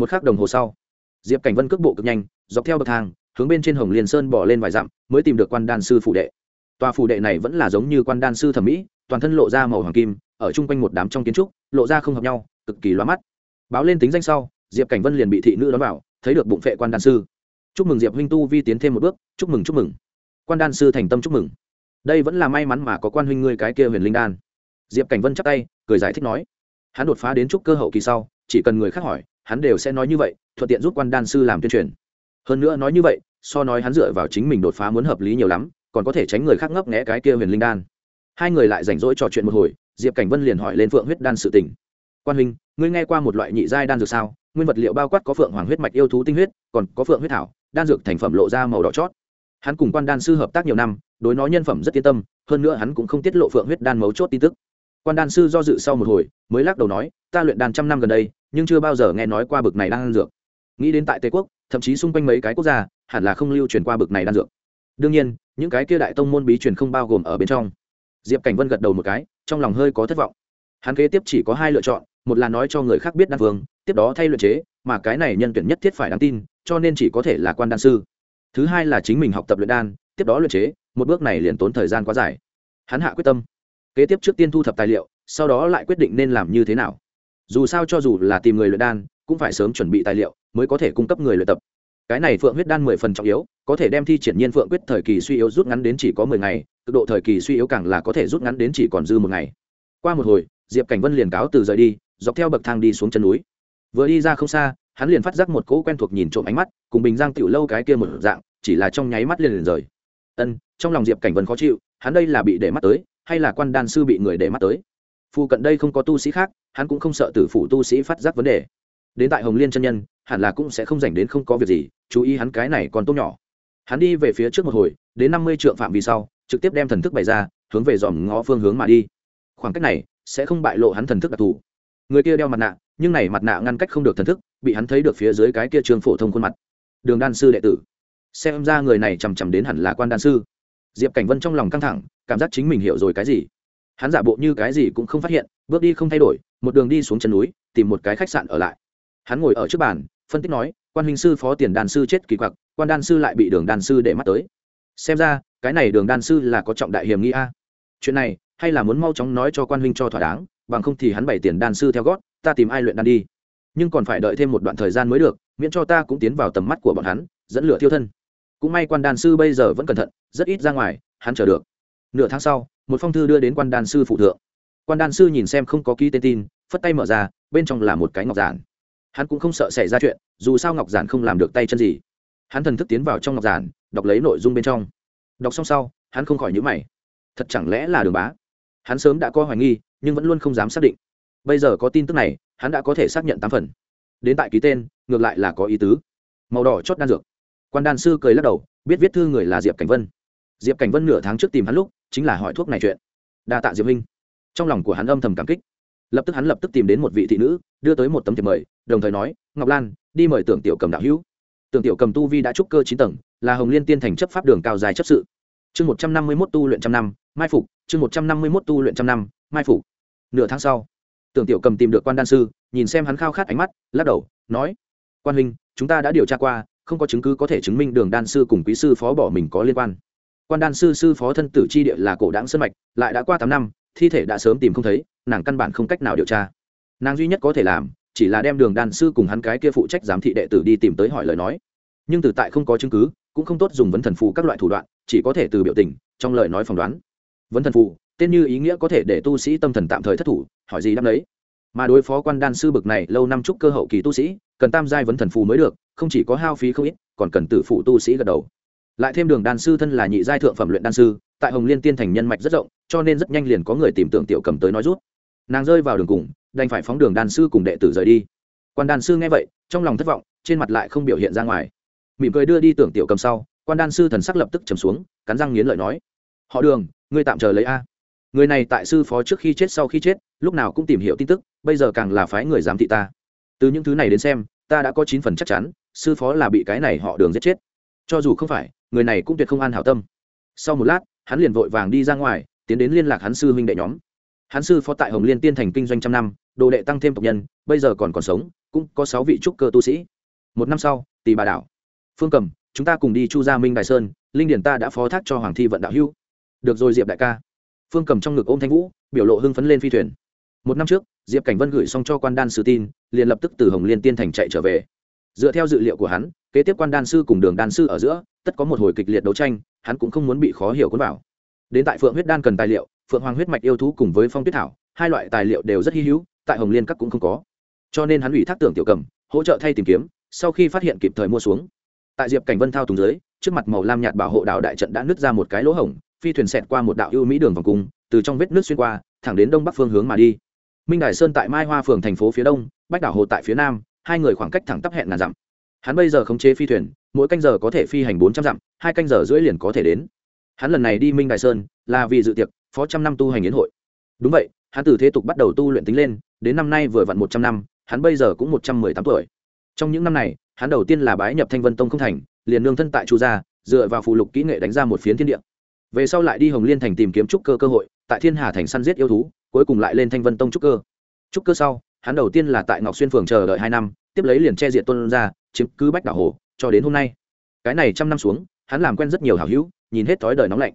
một k h ắ c đồng hồ sau, diệp cảnh vân cước bộ cực nhanh, dọc theo bậc thang, hướng bên trên hồng liên sơn bỏ lên vài dặm, mới tìm được quan đan sư phủ đệ. Tòa phủ đệ này vẫn là giống như quan đan sư thẩm mỹ, toàn thân lộ ra màu hoàng kim, ở chung quanh một đám trong kiến trúc, lộ ra không hợp nhau, cực kỳ loa mắt. Báo lên tính danh sau, diệp cảnh vân liền bị thị nữ đón vào, thấy được bụng phệ quan đan sư. Chúc mừng diệp huynh tu vi tiến thêm một bước, chúc mừng chúc mừng. Quan đan sư thành tâm chúc mừng. Đây vẫn là may mắn mà có quan huynh ngươi cái kia huyền linh đan. Diệp cảnh vân chắp tay, cười giải thích nói. Hắn đột phá đến trúc cơ hậu kỳ sau, chỉ cần người khác hỏi hắn đều sẽ nói như vậy, thuận tiện giúp quan đan sư làm tuyên truyền. Hơn nữa nói như vậy, so nói hắn dựa vào chính mình đột phá muốn hợp lý nhiều lắm, còn có thể tránh người khác ngấp nghẽ cái kia huyền linh đan. Hai người lại rảnh rỗi trò chuyện một hồi, diệp cảnh vân liền hỏi lên phượng huyết đan sự tình. quan huynh, ngươi nghe qua một loại nhị giai đan dược sao? Nguyên vật liệu bao quát có phượng hoàng huyết mạch yêu thú tinh huyết, còn có phượng huyết thảo, đan dược thành phẩm lộ ra màu đỏ chót. Hắn cùng quan đan sư hợp tác nhiều năm, đối nó nhân phẩm rất yên tâm, hơn nữa hắn cũng không tiết lộ phượng huyết đan mấu chốt tin tức quan đan sư do dự sau một hồi, mới lắc đầu nói, ta luyện đàn trăm năm gần đây, nhưng chưa bao giờ nghe nói qua bực này đan dược. Nghĩ đến tại tây quốc, thậm chí xung quanh mấy cái quốc gia, hẳn là không lưu truyền qua bực này đan dược. Đương nhiên, những cái kia đại tông môn bí truyền không bao gồm ở bên trong. Diệp cảnh vân gật đầu một cái, trong lòng hơi có thất vọng. Hắn kế tiếp chỉ có hai lựa chọn, một là nói cho người khác biết đan phương tiếp đó thay luyện chế, mà cái này nhân tuyển nhất thiết phải đáng tin, cho nên chỉ có thể là quan đan sư. Thứ hai là chính mình học tập luyện đan, tiếp đó luyện chế, một bước này liền tốn thời gian quá dài. Hắn hạ quyết tâm kế tiếp trước tiên thu thập tài liệu, sau đó lại quyết định nên làm như thế nào. Dù sao cho dù là tìm người luyện đan, cũng phải sớm chuẩn bị tài liệu mới có thể cung cấp người luyện tập. Cái này phượng huyết đan mười phần trọng yếu, có thể đem thi triển nhiên phượng quyết thời kỳ suy yếu rút ngắn đến chỉ có mười ngày, cực độ thời kỳ suy yếu càng là có thể rút ngắn đến chỉ còn dư một ngày. Qua một hồi, diệp cảnh vân liền cáo từ rời đi, dọc theo bậc thang đi xuống chân núi. Vừa đi ra không xa, hắn liền phát giác một cỗ quen thuộc nhìn trộm ánh mắt, cùng bình giang tiểu lâu cái kia một dạng, chỉ là trong nháy mắt liền liền rời. Ân, trong lòng diệp cảnh vân khó chịu, hắn đây là bị để mắt tới hay là quan đan sư bị người để mắt tới. Phu cận đây không có tu sĩ khác, hắn cũng không sợ tử phủ tu sĩ phát giác vấn đề. Đến tại hồng liên chân nhân, hẳn là cũng sẽ không dành đến không có việc gì, chú ý hắn cái này còn tốt nhỏ. Hắn đi về phía trước một hồi, đến năm mươi trượng phạm vi sau, trực tiếp đem thần thức bày ra, hướng về dòm ngó phương hướng mà đi. Khoảng cách này, sẽ không bại lộ hắn thần thức đặc thù. Người kia đeo mặt nạ, nhưng này mặt nạ ngăn cách không được thần thức, bị hắn thấy được phía dưới cái kia trường phổ thông khuôn mặt. Đường đan sư đệ tử. Xem ra người này chằm chằm đến hẳn là quan đan sư. Diệp cảnh vân trong lòng căng thẳng cảm giác chính mình hiểu rồi cái gì. Hắn giả bộ như cái gì cũng không phát hiện, bước đi không thay đổi, một đường đi xuống chân núi, tìm một cái khách sạn ở lại. Hắn ngồi ở trước bàn, phân tích nói, quan huynh sư phó tiền đàn sư chết kỳ quặc, quan đan sư lại bị đường đan sư để mắt tới. Xem ra, cái này đường đan sư là có trọng đại hiểm nghi a. Chuyện này, hay là muốn mau chóng nói cho quan huynh cho thỏa đáng, bằng không thì hắn bày tiền đan sư theo gót, ta tìm ai luyện đan đi. Nhưng còn phải đợi thêm một đoạn thời gian mới được, miễn cho ta cũng tiến vào tầm mắt của bọn hắn, dẫn lửa thiêu thân. Cũng may quan đan sư bây giờ vẫn cẩn thận, rất ít ra ngoài, hắn chờ được nửa tháng sau, một phong thư đưa đến quan đan sư phụ thượng. Quan đan sư nhìn xem không có ký tên tin, phất tay mở ra, bên trong là một cái ngọc giản. Hắn cũng không sợ xảy ra chuyện, dù sao ngọc giản không làm được tay chân gì. Hắn thần thức tiến vào trong ngọc giản, đọc lấy nội dung bên trong. Đọc xong sau, hắn không khỏi nhữ mày. Thật chẳng lẽ là đường bá? Hắn sớm đã có hoài nghi, nhưng vẫn luôn không dám xác định. Bây giờ có tin tức này, hắn đã có thể xác nhận tám phần. Đến tại ký tên, ngược lại là có ý tứ. Màu đỏ chót đan dược. Quan đan sư cười lắc đầu, biết viết thư người là diệp cảnh vân diệp cảnh vân nửa tháng trước tìm hắn lúc, chính là hỏi thuốc này chuyện. Đa tạ diệp minh trong lòng của hắn âm thầm cảm kích. Lập tức hắn lập tức tìm đến một vị thị nữ, đưa tới một tấm thiệp mời, đồng thời nói, ngọc lan, đi mời tưởng tiểu cầm đạo hữu. Tưởng tiểu cầm tu vi đã trúc cơ chín tầng, là hồng liên tiên thành chấp pháp đường cao dài chấp sự. Chương một trăm năm mươi mốt tu luyện trăm năm, mai phục. Chương một trăm năm mươi mốt tu luyện trăm năm, mai phục. Nửa tháng sau, tưởng tiểu cầm tìm được quan đan sư, nhìn xem hắn khao khát ánh mắt, lắc đầu, nói, quan huynh, chúng ta đã điều tra qua, không có chứng cứ có thể chứng minh đường đan sư cùng quý sư phó bỏ mình có liên quan quan đan sư sư phó thân tử chi địa là cổ đáng sân mạch, lại đã qua tám năm, thi thể đã sớm tìm không thấy, nàng căn bản không cách nào điều tra. Nàng duy nhất có thể làm, chỉ là đem đường đan sư cùng hắn cái kia phụ trách giám thị đệ tử đi tìm tới hỏi lời nói. Nhưng từ tại không có chứng cứ, cũng không tốt dùng vấn thần phù các loại thủ đoạn, chỉ có thể từ biểu tình, trong lời nói phỏng đoán. Vấn thần phù, tên như ý nghĩa có thể để tu sĩ tâm thần tạm thời thất thủ, hỏi gì đáp đấy mà đối phó quan đan sư bực này lâu năm chúc cơ hậu kỳ tu sĩ, cần tam giai vấn thần phù mới được, không chỉ có hao phí không ít, còn cần tử phụ tu sĩ gật đầu lại thêm đường đan sư thân là nhị giai thượng phẩm luyện đan sư, tại hồng liên tiên thành nhân mạch rất rộng, cho nên rất nhanh liền có người tìm tưởng tiểu cầm tới nói rút. Nàng rơi vào đường cùng, đành phải phóng đường đan sư cùng đệ tử rời đi. Quan đan sư nghe vậy, trong lòng thất vọng, trên mặt lại không biểu hiện ra ngoài. Mỉm cười đưa đi tưởng tiểu cầm sau, quan đan sư thần sắc lập tức trầm xuống, cắn răng nghiến lợi nói, họ đường, ngươi tạm chờ lấy a. Người này tại sư phó trước khi chết sau khi chết, lúc nào cũng tìm hiểu tin tức, bây giờ càng là phái người giám thị ta. Từ những thứ này đến xem, ta đã có chín phần chắc chắn, sư phó là bị cái này họ đường giết chết. Cho dù không phải người này cũng tuyệt không an hảo tâm. Sau một lát, hắn liền vội vàng đi ra ngoài, tiến đến liên lạc hắn sư huynh đệ nhóm. Hắn sư phó tại hồng liên tiên thành kinh doanh trăm năm, đồ đệ tăng thêm tộc nhân, bây giờ còn còn sống, cũng có sáu vị trúc cơ tu sĩ. Một năm sau tỷ bà đảo. Phương cầm, chúng ta cùng đi chu gia minh đại sơn, linh điển ta đã phó thác cho hoàng thi vận đạo hữu. Được rồi, diệp đại ca. Phương cầm trong ngực ôm thanh vũ, biểu lộ hưng phấn lên phi thuyền. Một năm trước, diệp cảnh vân gửi xong cho quan đan sứ tin, liền lập tức từ hồng liên tiên thành chạy trở về dựa theo dự liệu của hắn, kế tiếp quan đan sư cùng đường đan sư ở giữa, tất có một hồi kịch liệt đấu tranh, hắn cũng không muốn bị khó hiểu cuốn vào. Đến tại phượng huyết đan cần tài liệu, phượng hoàng huyết mạch yêu thú cùng với phong tuyết thảo, hai loại tài liệu đều rất hy hữu, tại hồng liên các cũng không có. Cho nên hắn ủy thác tưởng tiểu cầm, hỗ trợ thay tìm kiếm, sau khi phát hiện kịp thời mua xuống. Tại diệp cảnh vân thao tùng dưới, trước mặt màu lam nhạt bảo hộ đạo đại trận đã nứt ra một cái lỗ hổng, phi thuyền xẹt qua một đạo ưu mỹ đường vòng cung, từ trong vết nước xuyên qua, thẳng đến đông bắc phương hướng mà đi. Minh đài sơn tại mai hoa phường thành phố phía đông, bách đảo hồ tại phía nam hai người khoảng cách thẳng tắp hẹn ngàn dặm. Hắn bây giờ khống chế phi thuyền, mỗi canh giờ có thể phi hành bốn trăm dặm, hai canh giờ rưỡi liền có thể đến. Hắn lần này đi minh Đại sơn, là vì dự tiệc, phó trăm năm tu hành yến hội. Đúng vậy, hắn từ thế tục bắt đầu tu luyện tính lên, đến năm nay vừa vặn một trăm năm, hắn bây giờ cũng một trăm mười tám tuổi. Trong những năm này, hắn đầu tiên là bái nhập thanh vân tông không thành, liền nương thân tại chu gia, dựa vào phụ lục kỹ nghệ đánh ra một phiến thiên địa. Về sau lại đi hồng liên thành tìm kiếm trúc cơ cơ hội, tại thiên hà thành săn giết yêu thú, cuối cùng lại lên thanh vân tông trúc cơ. Trúc cơ sau hắn đầu tiên là tại ngọc xuyên phường chờ đợi hai năm, tiếp lấy liền che diện tôn ra chiếm cứ bách đảo hồ, cho đến hôm nay. Cái này trăm năm xuống, hắn làm quen rất nhiều hảo hữu, nhìn hết thói đời nóng lạnh.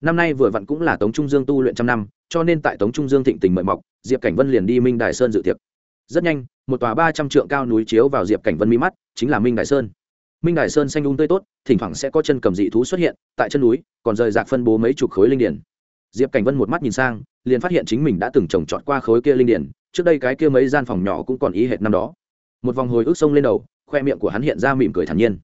Năm nay vừa vặn cũng là tống trung dương tu luyện trăm năm, cho nên tại tống trung dương thịnh tình mời mọc, diệp cảnh vân liền đi minh đài sơn dự tiệc. Rất nhanh, một tòa ba trăm trượng cao núi chiếu vào diệp cảnh vân mi mắt, chính là minh đài sơn. Minh đài sơn xanh un tươi tốt, thỉnh thoảng sẽ có chân cầm dị thú xuất hiện, tại chân núi, còn rời rạc phân bố mấy chục khối linh điển. Diệp cảnh vân một mắt nhìn sang, liền phát hiện chính mình đã từng trồng trọt qua khối kia linh điển trước đây cái kia mấy gian phòng nhỏ cũng còn ý hệt năm đó. Một vòng hồi ức sông lên đầu, khoe miệng của hắn hiện ra mỉm cười thản nhiên.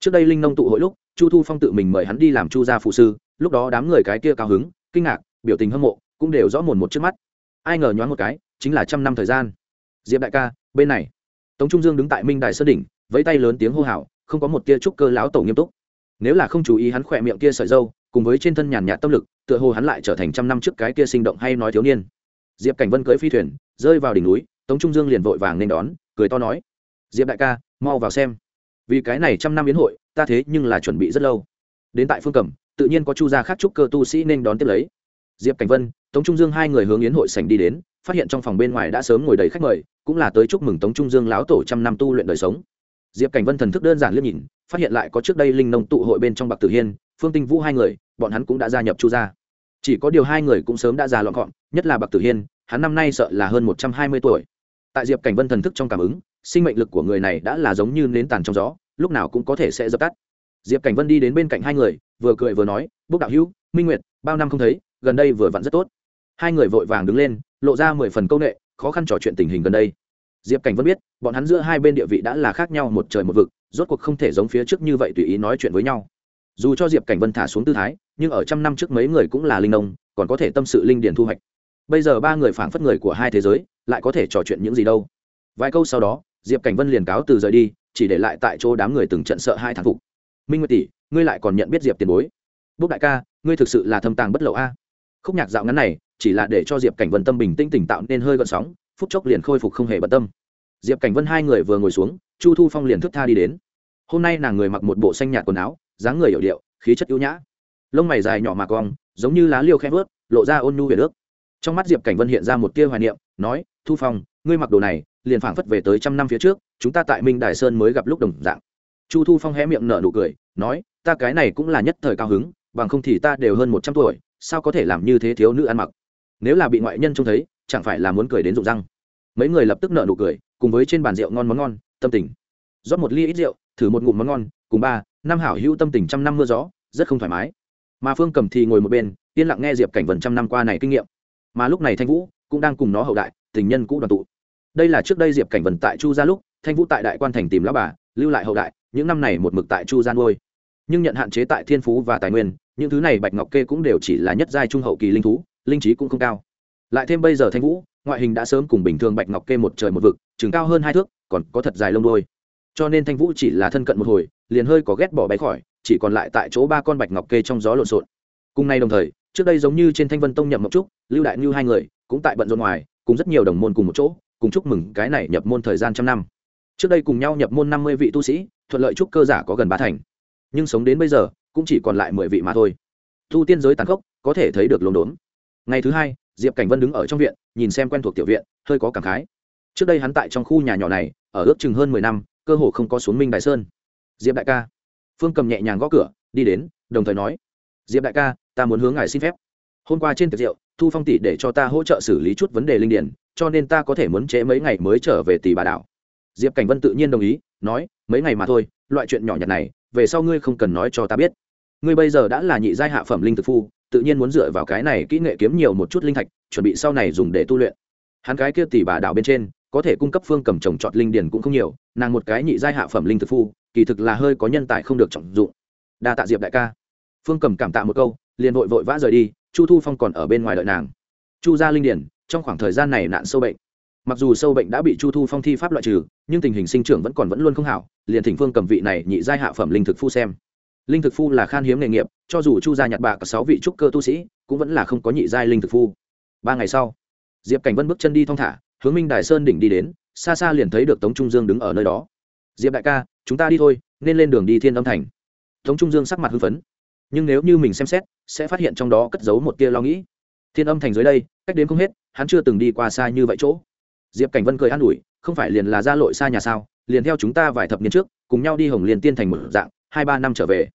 Trước đây linh nông tụ hội lúc, chu thu phong tự mình mời hắn đi làm chu gia phụ sư, lúc đó đám người cái kia cao hứng, kinh ngạc, biểu tình hâm mộ, cũng đều rõ mồn một trước mắt. Ai ngờ nhoáng một cái, chính là trăm năm thời gian. Diệp đại ca, bên này. Tống trung dương đứng tại minh đài sơn đỉnh, vẫy tay lớn tiếng hô hào, không có một tia trúc cơ lão tổ nghiêm túc. Nếu là không chú ý hắn khỏe miệng kia sợi dâu cùng với trên thân nhàn nhạt tâm lực, tựa hồ hắn lại trở thành trăm năm trước cái kia sinh động hay nói thiếu niên diệp cảnh vân cưới phi thuyền, rơi vào đỉnh núi, tống trung dương liền vội vàng nên đón, cười to nói, diệp đại ca, mau vào xem. Vì cái này trăm năm biến hội, ta thế nhưng là chuẩn bị rất lâu. Đến tại phương cẩm, tự nhiên có chu gia khác chúc cơ tu sĩ nên đón tiếp lấy. Diệp cảnh vân, tống trung dương hai người hướng yến hội sảnh đi đến, phát hiện trong phòng bên ngoài đã sớm ngồi đầy khách mời, cũng là tới chúc mừng tống trung dương lão tổ trăm năm tu luyện đời sống. Diệp cảnh vân thần thức đơn giản liếc nhìn, phát hiện lại có trước đây linh nông tụ hội bên trong bạc tử hiên, phương tinh vũ hai người, bọn hắn cũng đã gia nhập chu gia chỉ có điều hai người cũng sớm đã già lọn gọn, nhất là bạc tử hiên, hắn năm nay sợ là hơn một trăm hai mươi tuổi. Tại diệp cảnh vân thần thức trong cảm ứng, sinh mệnh lực của người này đã là giống như nến tàn trong gió, lúc nào cũng có thể sẽ dập tắt. Diệp cảnh vân đi đến bên cạnh hai người, vừa cười vừa nói bốc đạo hữu, minh nguyệt, bao năm không thấy, gần đây vừa vặn rất tốt. Hai người vội vàng đứng lên, lộ ra mười phần công nghệ khó khăn trò chuyện tình hình gần đây. Diệp cảnh vân biết, bọn hắn giữa hai bên địa vị đã là khác nhau một trời một vực, rốt cuộc không thể giống phía trước như vậy tùy ý nói chuyện với nhau dù cho diệp cảnh vân thả xuống tư thái nhưng ở trăm năm trước mấy người cũng là linh nông còn có thể tâm sự linh điền thu hoạch bây giờ ba người phảng phất người của hai thế giới lại có thể trò chuyện những gì đâu vài câu sau đó diệp cảnh vân liền cáo từ rời đi chỉ để lại tại chỗ đám người từng trận sợ hai thằng phục minh nguyệt tỷ ngươi lại còn nhận biết diệp tiền bối bốc đại ca ngươi thực sự là thâm tàng bất lậu a khúc nhạc dạo ngắn này chỉ là để cho diệp cảnh vân tâm bình tĩnh tỉnh tạo nên hơi gợn sóng phút chốc liền khôi phục không hề bận tâm diệp cảnh vân hai người vừa ngồi xuống chu thu phong liền thức tha đi đến hôm nay nàng người mặc một bộ xanh nhạt quần áo dáng người hiểu điệu, khí chất ưu nhã. Lông mày dài nhỏ mà cong, giống như lá liêu khe vớt, lộ ra ôn nhu về nước trong mắt diệp cảnh vân hiện ra một tia hoài niệm, nói, thu phong, ngươi mặc đồ này, liền phảng phất về tới trăm năm phía trước, chúng ta tại minh đài sơn mới gặp lúc đồng dạng. Chu thu phong hé miệng nở nụ cười, nói, ta cái này cũng là nhất thời cao hứng, bằng không thì ta đều hơn một trăm tuổi, sao có thể làm như thế thiếu nữ ăn mặc? Nếu là bị ngoại nhân trông thấy, chẳng phải là muốn cười đến rụng răng. Mấy người lập tức nở nụ cười, cùng với trên bàn rượu ngon món ngon, tâm tình. Rót một ly ít rượu, thử một ngụm món ngon, cùng ba năm hảo hữu tâm tình trăm năm mưa gió, rất không thoải mái. Mà phương cầm thì ngồi một bên, yên lặng nghe diệp cảnh vần trăm năm qua này kinh nghiệm. Mà lúc này thanh vũ cũng đang cùng nó hậu đại, tình nhân cũ đoàn tụ. Đây là trước đây diệp cảnh vần tại chu gia lúc, thanh vũ tại đại quan thành tìm lão bà, lưu lại hậu đại, những năm này một mực tại chu gia nuôi. Nhưng nhận hạn chế tại thiên phú và tài nguyên, những thứ này bạch ngọc kê cũng đều chỉ là nhất giai trung hậu kỳ linh thú, linh trí cũng không cao. Lại thêm bây giờ thanh vũ, ngoại hình đã sớm cùng bình thường bạch ngọc kê một trời một vực, chừng cao hơn hai thước, còn có thật dài lông đôi cho nên thanh vũ chỉ là thân cận một hồi, liền hơi có ghét bỏ bay khỏi, chỉ còn lại tại chỗ ba con bạch ngọc kê trong gió lộn xộn. Cùng nay đồng thời, trước đây giống như trên thanh vân tông nhậm mộc trúc, lưu đại như hai người, cũng tại bận rộn ngoài, cùng rất nhiều đồng môn cùng một chỗ, cùng chúc mừng cái này nhập môn thời gian trăm năm. Trước đây cùng nhau nhập môn năm mươi vị tu sĩ, thuận lợi chúc cơ giả có gần ba thành. Nhưng sống đến bây giờ, cũng chỉ còn lại mười vị mà thôi. Thu tiên giới tàn khốc, có thể thấy được lồn đốn. Ngày thứ hai, diệp cảnh vân đứng ở trong viện, nhìn xem quen thuộc tiểu viện, hơi có cảm khái. Trước đây hắn tại trong khu nhà nhỏ này, ở ước chừng hơn mười năm cơ hồ không có xuống minh đại sơn. Diệp đại ca. Phương cầm nhẹ nhàng gõ cửa, đi đến, đồng thời nói, diệp đại ca, ta muốn hướng ngài xin phép. Hôm qua trên tiệc rượu, thu phong tỷ để cho ta hỗ trợ xử lý chút vấn đề linh điển, cho nên ta có thể muốn trễ mấy ngày mới trở về tỷ bà đảo. Diệp cảnh vân tự nhiên đồng ý, nói, mấy ngày mà thôi, loại chuyện nhỏ nhặt này, về sau ngươi không cần nói cho ta biết. Ngươi bây giờ đã là nhị giai hạ phẩm linh thực phu, tự nhiên muốn dựa vào cái này kỹ nghệ kiếm nhiều một chút linh thạch, chuẩn bị sau này dùng để tu luyện hắn cái kia tỷ bà đảo bên trên, có thể cung cấp phương cầm trồng trọt linh điển cũng không nhiều, nàng một cái nhị giai hạ phẩm linh thực phu, kỳ thực là hơi có nhân tài không được trọng dụng. Đa tạ diệp đại ca. Phương cầm cảm tạ một câu, liền vội vội vã rời đi, chu thu phong còn ở bên ngoài đợi nàng. Chu gia linh điển, trong khoảng thời gian này nạn sâu bệnh. Mặc dù sâu bệnh đã bị chu thu phong thi pháp loại trừ, nhưng tình hình sinh trưởng vẫn còn vẫn luôn không hảo, liền thỉnh phương cầm vị này nhị giai hạ phẩm linh thực phu xem. Linh thực phu là khan hiếm nghề nghiệp, cho dù chu gia nhặt bạc sáu vị trúc cơ tu sĩ, cũng vẫn là không có nhị giai linh thực phu. Ba ngày sau diệp cảnh vân bước chân đi thong thả, hướng minh đài sơn đỉnh đi đến, xa xa liền thấy được tống trung dương đứng ở nơi đó. Diệp đại ca, chúng ta đi thôi, nên lên đường đi thiên âm thành. Tống trung dương sắc mặt hưng phấn. Nhưng nếu như mình xem xét, sẽ phát hiện trong đó cất giấu một tia lo nghĩ. Thiên âm thành dưới đây, cách đến không hết, hắn chưa từng đi qua xa như vậy chỗ. Diệp cảnh vân cười an ủi, không phải liền là ra lội xa nhà sao, liền theo chúng ta vài thập niên trước, cùng nhau đi hồng liền tiên thành một dạng, hai ba năm trở về.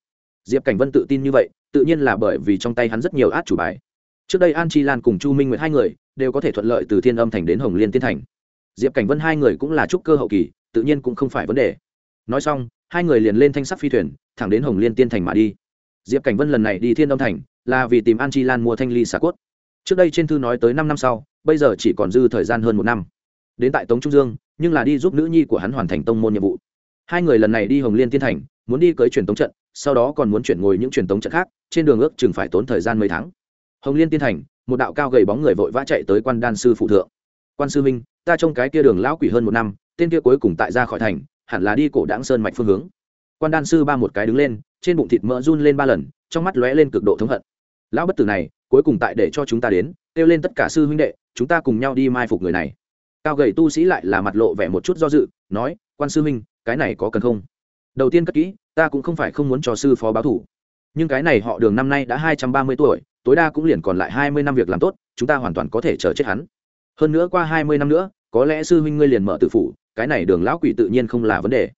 Diệp cảnh vân tự tin như vậy, tự nhiên là bởi vì trong tay hắn rất nhiều át chủ bài trước đây an chi lan cùng chu minh nguyệt hai người đều có thể thuận lợi từ thiên âm thành đến hồng liên tiên thành. Diệp cảnh vân hai người cũng là trúc cơ hậu kỳ, tự nhiên cũng không phải vấn đề. Nói xong, hai người liền lên thanh sắc phi thuyền, thẳng đến hồng liên tiên thành mà đi. Diệp cảnh vân lần này đi thiên âm thành là vì tìm an chi lan mua thanh ly xà cốt. Trước đây trên thư nói tới năm năm sau, bây giờ chỉ còn dư thời gian hơn một năm. Đến tại tống trung dương, nhưng là đi giúp nữ nhi của hắn hoàn thành tông môn nhiệm vụ. Hai người lần này đi hồng liên tiên thành, muốn đi cưới truyền tống trận, sau đó còn muốn chuyển ngồi những truyền tống trận khác, trên đường ước chừng phải tốn thời gian mấy tháng hồng liên tiên thành, một đạo cao gầy bóng người vội vã chạy tới quan đan sư phụ thượng. Quan sư minh ta trông cái kia đường lão quỷ hơn một năm, tên kia cuối cùng tại ra khỏi thành, hẳn là đi cổ đáng sơn mạch phương hướng. Quan đan sư ba một cái đứng lên, trên bụng thịt mỡ run lên ba lần, trong mắt lóe lên cực độ thống hận. Lão bất tử này, cuối cùng tại để cho chúng ta đến, kêu lên tất cả sư huynh đệ, chúng ta cùng nhau đi mai phục người này. Cao gầy tu sĩ lại là mặt lộ vẻ một chút do dự, nói, quan sư huynh, cái này có cần không? Đầu tiên cất kỹ, ta cũng không phải không muốn cho sư phó báo thủ nhưng cái này họ đường năm nay đã hai trăm ba mươi tuổi, tối đa cũng liền còn lại hai mươi năm việc làm tốt, chúng ta hoàn toàn có thể chờ chết hắn. Hơn nữa qua hai mươi năm nữa, có lẽ sư huynh ngươi liền mở tự phủ, cái này đường lão quỷ tự nhiên không là vấn đề.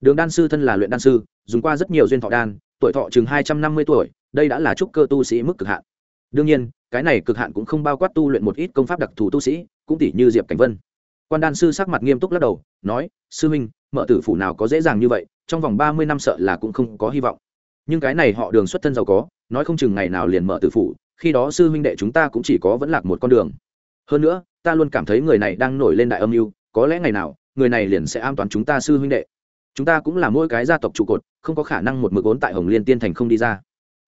Đường đan sư thân là luyện đan sư, dùng qua rất nhiều duyên thọ đan, tuổi thọ chừng hai trăm năm mươi tuổi, đây đã là trúc cơ tu sĩ mức cực hạn. Đương nhiên, cái này cực hạn cũng không bao quát tu luyện một ít công pháp đặc thù tu sĩ, cũng tỷ như diệp cảnh vân. Quan đan sư sắc mặt nghiêm túc lắc đầu, nói, sư huynh, mở tử phủ nào có dễ dàng như vậy, trong vòng ba mươi năm sợ là cũng không có hy vọng nhưng cái này họ đường xuất thân giàu có, nói không chừng ngày nào liền mở tử phủ, khi đó sư huynh đệ chúng ta cũng chỉ có vẫn lạc một con đường. Hơn nữa, ta luôn cảm thấy người này đang nổi lên đại âm mưu, có lẽ ngày nào, người này liền sẽ an toàn chúng ta sư huynh đệ. Chúng ta cũng là mỗi cái gia tộc trụ cột, không có khả năng một mực ốn tại hồng liên tiên thành không đi ra.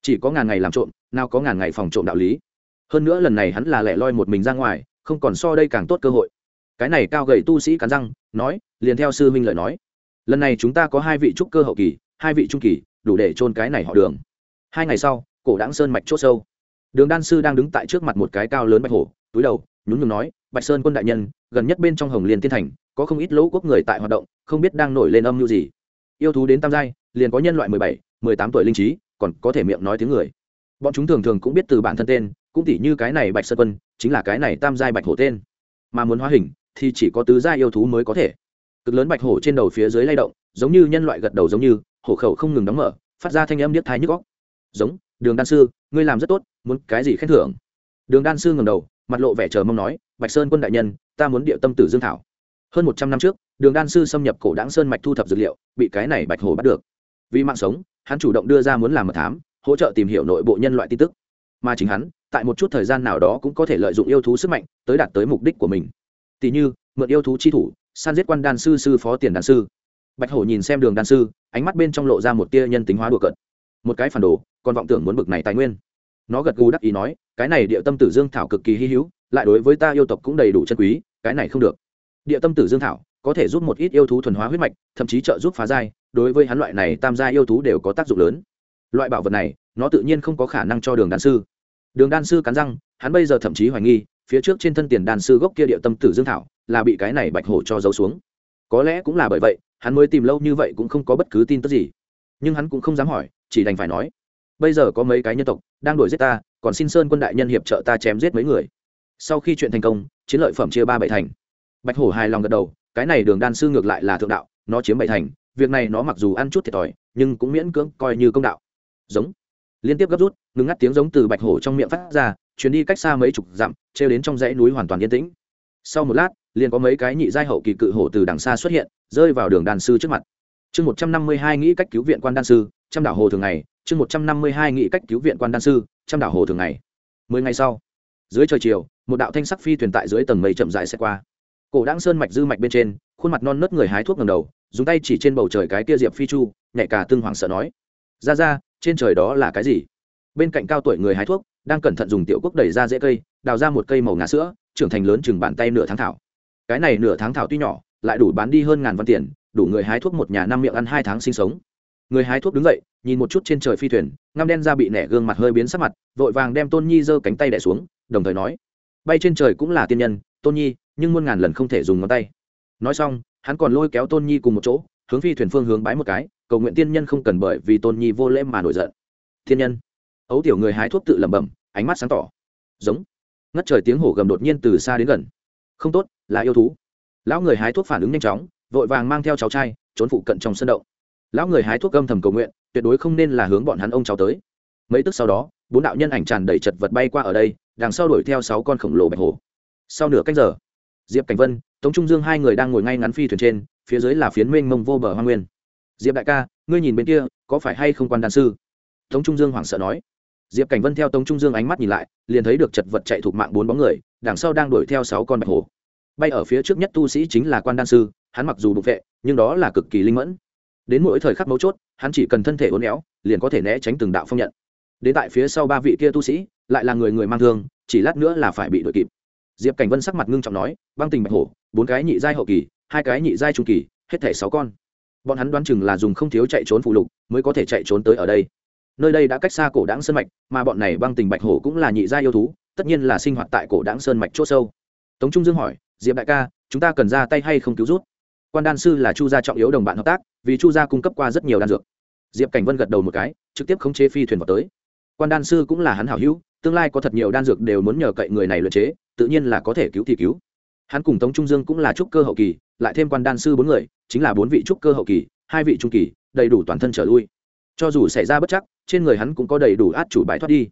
Chỉ có ngàn ngày làm trộm, nào có ngàn ngày phòng trộm đạo lý. Hơn nữa lần này hắn là lẻ loi một mình ra ngoài, không còn so đây càng tốt cơ hội. Cái này cao gầy tu sĩ cắn răng, nói, liền theo sư huynh lời nói. Lần này chúng ta có hai vị trúc cơ hậu kỳ, hai vị trung kỳ đủ để chôn cái này họ đường. Hai ngày sau, cổ đáng sơn mạch chốt sâu. Đường đan sư đang đứng tại trước mặt một cái cao lớn bạch hổ, túi đầu, nhún nhường nói, bạch sơn quân đại nhân, gần nhất bên trong hồng liên tiên thành, có không ít lỗ quốc người tại hoạt động, không biết đang nổi lên âm mưu gì. Yêu thú đến tam giai, liền có nhân loại mười bảy, mười tám tuổi linh trí, còn có thể miệng nói tiếng người. Bọn chúng thường thường cũng biết từ bản thân tên, cũng tỉ như cái này bạch sơn quân, chính là cái này tam giai bạch hổ tên. Mà muốn hóa hình, thì chỉ có tứ giai yêu thú mới có thể. Cực lớn bạch hổ trên đầu phía dưới lay động, giống như nhân loại gật đầu giống như hổ khẩu không ngừng đóng mở, phát ra thanh âm điếc thái nhức góc giống, đường đan sư, ngươi làm rất tốt, muốn cái gì khen thưởng? Đường đan sư ngầm đầu, mặt lộ vẻ chờ mong nói, bạch sơn quân đại nhân, ta muốn địa tâm tử dương thảo. Hơn một trăm năm trước, đường đan sư xâm nhập cổ đáng sơn mạch thu thập dược liệu, bị cái này bạch hổ bắt được. Vì mạng sống, hắn chủ động đưa ra muốn làm mật thám, hỗ trợ tìm hiểu nội bộ nhân loại tin tức. Mà chính hắn, tại một chút thời gian nào đó cũng có thể lợi dụng yêu thú sức mạnh tới đạt tới mục đích của mình. Tỷ như, mượn yêu thú chi thủ, san giết quan đan sư sư phó tiền đan sư bạch hổ nhìn xem đường đan sư, ánh mắt bên trong lộ ra một tia nhân tính hóa đùa cợt. Một cái phản đồ, còn vọng tưởng muốn bực này tài nguyên. Nó gật gù đắc ý nói, cái này địa tâm tử dương thảo cực kỳ hy hữu, lại đối với ta yêu tộc cũng đầy đủ chân quý, cái này không được. Địa tâm tử dương thảo, có thể giúp một ít yêu thú thuần hóa huyết mạch, thậm chí trợ giúp phá giai, đối với hắn loại này tam gia yêu thú đều có tác dụng lớn. Loại bảo vật này, nó tự nhiên không có khả năng cho đường đan sư. Đường đan sư cắn răng, hắn bây giờ thậm chí hoài nghi, phía trước trên thân tiền đan sư gốc kia địa tâm tử dương thảo là bị cái này bạch hổ cho giấu xuống. Có lẽ cũng là bởi vậy hắn mới tìm lâu như vậy cũng không có bất cứ tin tức gì. Nhưng hắn cũng không dám hỏi, chỉ đành phải nói, bây giờ có mấy cái nhân tộc đang đuổi giết ta, còn xin sơn quân đại nhân hiệp trợ ta chém giết mấy người. Sau khi chuyện thành công, chiến lợi phẩm chia ba bảy thành. Bạch hổ hài lòng gật đầu, cái này đường đan sư ngược lại là thượng đạo, nó chiếm bảy thành, việc này nó mặc dù ăn chút thiệt thòi, nhưng cũng miễn cưỡng coi như công đạo. Giống. Liên tiếp gấp rút, ngừng ngắt tiếng giống từ bạch hổ trong miệng phát ra chuyến đi cách xa mấy chục dặm trêu đến trong dãy núi hoàn toàn yên tĩnh. Sau một lát liền có mấy cái nhị giai hậu kỳ cự hổ từ đằng xa xuất hiện, rơi vào đường đan sư trước mặt. Chương một trăm năm mươi hai nghĩ cách cứu viện quan đan sư, trăm đảo hồ thường ngày. Chương một trăm năm mươi hai nghĩ cách cứu viện quan đan sư, trăm đảo hồ thường ngày. Mười ngày sau, dưới trời chiều, một đạo thanh sắc phi thuyền tại dưới tầng mây chậm rãi xe qua. Cổ đáng sơn mạch dư mạch bên trên, khuôn mặt non nớt người hái thuốc ngầm đầu, dùng tay chỉ trên bầu trời cái kia diệp phi chu nhảy cả tương hoàng sợ nói, ra ra, trên trời đó là cái gì? Bên cạnh cao tuổi người hái thuốc, đang cẩn thận dùng tiểu quốc đẩy ra dễ cây, đào ra một cây màu ngà sữa, trưởng thành lớn chừng bàn tay nửa tháng thảo cái này nửa tháng thảo tuy nhỏ, lại đủ bán đi hơn ngàn văn tiền, đủ người hái thuốc một nhà năm miệng ăn hai tháng sinh sống. Người hái thuốc đứng dậy, nhìn một chút trên trời phi thuyền, ngăm đen ra bị nẻ gương mặt hơi biến sắc mặt, vội vàng đem tôn nhi giơ cánh tay đẻ xuống, đồng thời nói, bay trên trời cũng là tiên nhân, tôn nhi, nhưng muôn ngàn lần không thể dùng ngón tay. Nói xong, hắn còn lôi kéo tôn nhi cùng một chỗ, hướng phi thuyền phương hướng bái một cái, cầu nguyện tiên nhân không cần bởi vì tôn nhi vô lễ mà nổi giận. Thiên nhân. Ấu tiểu người hái thuốc tự lẩm bẩm, ánh mắt sáng tỏ. Giống. Ngất trời tiếng hổ gầm đột nhiên từ xa đến gần. Không tốt là yêu thú. Lão người hái thuốc phản ứng nhanh chóng, vội vàng mang theo cháu trai, trốn phụ cận trong sân động. Lão người hái thuốc gâm thầm cầu nguyện, tuyệt đối không nên là hướng bọn hắn ông cháu tới. Mấy tức sau đó, bốn đạo nhân ảnh tràn đầy chật vật bay qua ở đây, đằng sau đuổi theo sáu con khổng lồ bạch hổ. Sau nửa cách giờ, diệp cảnh vân, tống trung dương hai người đang ngồi ngay ngắn phi thuyền trên, phía dưới là phiến mênh mông vô bờ hoa nguyên. Diệp đại ca, ngươi nhìn bên kia, có phải hay không quan đàn sư? Tống trung dương hoảng sợ nói. Diệp cảnh vân theo tống trung dương ánh mắt nhìn lại, liền thấy được chật vật chạy thuộc mạng bốn bóng người, đằng sau đang đuổi theo sáu con bạch hổ bay ở phía trước nhất tu sĩ chính là quan đan sư, hắn mặc dù bục vệ, nhưng đó là cực kỳ linh mẫn. Đến mỗi thời khắc mấu chốt, hắn chỉ cần thân thể uốn éo, liền có thể né tránh từng đạo phong nhận. Đến tại phía sau ba vị kia tu sĩ, lại là người người mang thương, chỉ lát nữa là phải bị đuổi kịp. Diệp cảnh vân sắc mặt ngưng trọng nói, băng tình bạch hổ, bốn cái nhị giai hậu kỳ, hai cái nhị giai trung kỳ, hết thẻ sáu con. Bọn hắn đoán chừng là dùng không thiếu chạy trốn phụ lục mới có thể chạy trốn tới ở đây. Nơi đây đã cách xa cổ đáng sơn mạch, mà bọn này băng tình bạch hổ cũng là nhị gia yêu thú, tất nhiên là sinh hoạt tại cổ đáng sơn mạch c h ỗ sâu. Tống trung dương hỏi diệp đại ca, chúng ta cần ra tay hay không cứu rút? Quan đan sư là chu gia trọng yếu đồng bạn hợp tác, vì chu gia cung cấp qua rất nhiều đan dược. Diệp cảnh vân gật đầu một cái, trực tiếp khống chế phi thuyền vào tới. Quan đan sư cũng là hắn hảo hữu, tương lai có thật nhiều đan dược đều muốn nhờ cậy người này luyện chế, tự nhiên là có thể cứu thì cứu. Hắn cùng tống trung dương cũng là trúc cơ hậu kỳ, lại thêm quan đan sư bốn người, chính là bốn vị trúc cơ hậu kỳ, hai vị trung kỳ, đầy đủ toàn thân trở lui. Cho dù xảy ra bất chắc, trên người hắn cũng có đầy đủ át chủ bài thoát đi.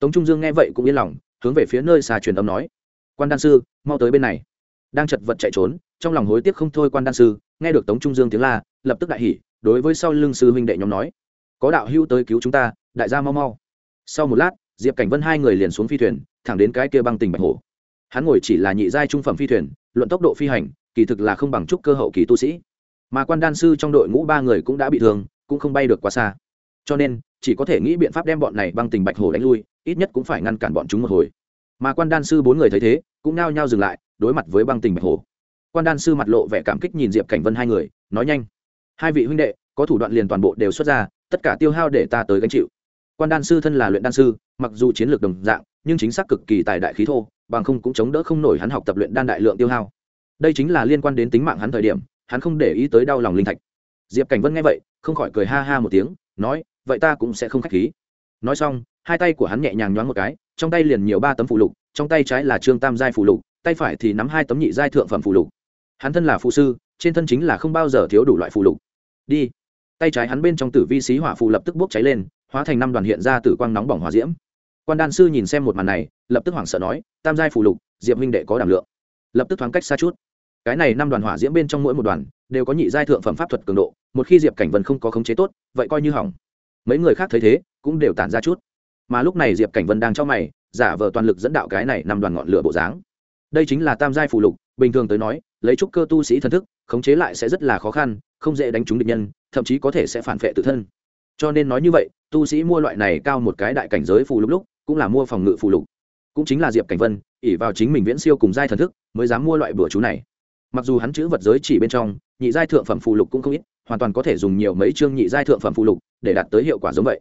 Tống trung dương nghe vậy cũng yên lòng, hướng về phía nơi xà truyền âm nói, quan đan sư, mau tới bên này đang chật vật chạy trốn, trong lòng hối tiếc không thôi quan đan sư, nghe được tống trung dương tiếng la, lập tức đại hỉ, đối với sau lưng sư huynh đệ nhóm nói, có đạo hữu tới cứu chúng ta, đại gia mau mau. Sau một lát, diệp cảnh vân hai người liền xuống phi thuyền, thẳng đến cái kia băng tình bạch hồ. hắn ngồi chỉ là nhị giai trung phẩm phi thuyền, luận tốc độ phi hành, kỳ thực là không bằng trúc cơ hậu kỳ tu sĩ. Mà quan đan sư trong đội ngũ ba người cũng đã bị thương, cũng không bay được quá xa. Cho nên, chỉ có thể nghĩ biện pháp đem bọn này băng tình bạch hồ đánh lui, ít nhất cũng phải ngăn cản bọn chúng một hồi. Mà quan đan sư bốn người thấy thế cũng nao nhao dừng lại, đối mặt với băng tình bạch hồ quan đan sư mặt lộ vẻ cảm kích nhìn diệp cảnh vân hai người, nói nhanh. Hai vị huynh đệ, có thủ đoạn liền toàn bộ đều xuất ra, tất cả tiêu hao để ta tới gánh chịu. Quan đan sư thân là luyện đan sư, mặc dù chiến lược đồng dạng, nhưng chính xác cực kỳ tài đại khí thô, bằng không cũng chống đỡ không nổi hắn học tập luyện đan đại lượng tiêu hao. Đây chính là liên quan đến tính mạng hắn thời điểm, hắn không để ý tới đau lòng linh thạch. Diệp cảnh vân nghe vậy, không khỏi cười ha ha một tiếng, nói, vậy ta cũng sẽ không k h á c h khí. Nói xong, hai tay của hắn nhẹ nhàng nhoáng một cái, trong tay liền nhiều ba tấm phụ lục trong tay trái là trương tam giai phù lục, tay phải thì nắm hai tấm nhị giai thượng phẩm phù lục. Hắn thân là phụ sư, trên thân chính là không bao giờ thiếu đủ loại phù lục. Đi. Tay trái hắn bên trong tử vi xí hỏa phù lập tức bốc cháy lên, hóa thành năm đoàn hiện ra tử quang nóng bỏng hòa diễm. Quan đan sư nhìn xem một màn này, lập tức hoảng sợ nói, tam giai phù lục, diệp huynh đệ có đảm lượng. Lập tức thoáng cách xa chút. Cái này năm đoàn hỏa diễm bên trong mỗi một đoàn, đều có nhị giai thượng phẩm pháp thuật cường độ, một khi diệp cảnh vân không có khống chế tốt, vậy coi như hỏng. Mấy người khác thấy thế, cũng đều tản ra chút. Mà lúc này diệp cảnh vân đang cho mày giả vờ toàn lực dẫn đạo cái này năm đoàn ngọn lửa bộ dáng. Đây chính là tam giai phụ lục, bình thường tới nói, lấy trúc cơ tu sĩ thần thức, khống chế lại sẽ rất là khó khăn, không dễ đánh trúng địch nhân, thậm chí có thể sẽ phản vệ tự thân. Cho nên nói như vậy, tu sĩ mua loại này cao một cái đại cảnh giới phù lục lúc, cũng là mua phòng ngự phù lục. Cũng chính là diệp cảnh vân ỉ vào chính mình viễn siêu cùng giai thần thức, mới dám mua loại bữa chú này. Mặc dù hắn chữ vật giới chỉ bên trong, nhị giai thượng phẩm phù lục cũng không ít, hoàn toàn có thể dùng nhiều mấy chương nhị giai thượng phẩm phù lục để đạt tới hiệu quả giống vậy.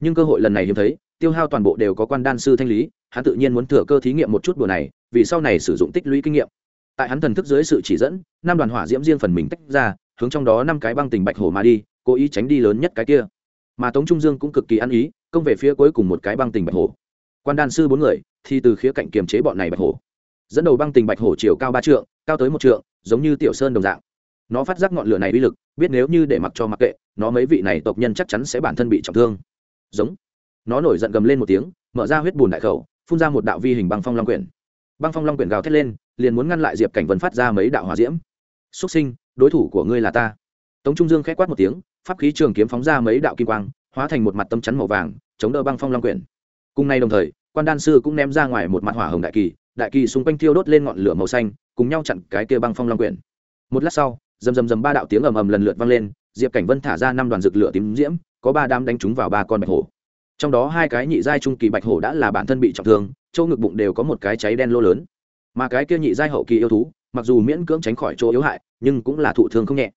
Nhưng cơ hội lần này hiếm thấy tiêu hao toàn bộ đều có quan đan sư thanh lý, hắn tự nhiên muốn thừa cơ thí nghiệm một chút đùa này, vì sau này sử dụng tích lũy kinh nghiệm. Tại hắn thần thức dưới sự chỉ dẫn, năm đoàn hỏa diễm riêng phần mình tách ra, hướng trong đó năm cái băng tình bạch hổ mà đi, cố ý tránh đi lớn nhất cái kia. Mà tống trung dương cũng cực kỳ ăn ý, công về phía cuối cùng một cái băng tình bạch hổ. Quan đan sư bốn người, thì từ khía cạnh kiềm chế bọn này bạch hổ. Dẫn đầu băng tình bạch hổ chiều cao ba trượng, cao tới một trượng, giống như tiểu sơn đồng dạng. Nó phát giác ngọn lửa này uy lực, biết nếu như để mặc cho mặc kệ, nó mấy vị này tộc nhân chắc chắn sẽ bản thân bị trọng thương. Giống nó nổi giận gầm lên một tiếng, mở ra huyết bùn đại khẩu, phun ra một đạo vi hình băng phong long quyển. Băng phong long quyển gào thét lên, liền muốn ngăn lại diệp cảnh vân phát ra mấy đạo hỏa diễm. Xuất sinh, đối thủ của ngươi là ta. Tống trung dương k h é quát một tiếng, pháp khí trường kiếm phóng ra mấy đạo kim quang, hóa thành một mặt tâm chắn màu vàng, chống đỡ băng phong long quyển. Cùng nay đồng thời, quan đan sư cũng ném ra ngoài một mặt hỏa hồng đại kỳ đại kỳ xung quanh thiêu đốt lên ngọn lửa màu xanh, cùng nhau chặn cái kia băng phong long quyển. Một lát sau, rầm rầm rầm ba đạo tiếng ầm ầm lần lượt vang lên, diệp cảnh vân thả ra năm đoàn rực lửa tím diễm, có ba đám đánh trúng vào ba con bạch hổ trong đó hai cái nhị giai trung kỳ bạch hổ đã là bản thân bị trọng thương châu ngực bụng đều có một cái cháy đen lô lớn. Mà cái kia nhị giai hậu kỳ yêu thú, mặc dù miễn cưỡng tránh khỏi chỗ yếu hại, nhưng cũng là thụ thương không nhẹ.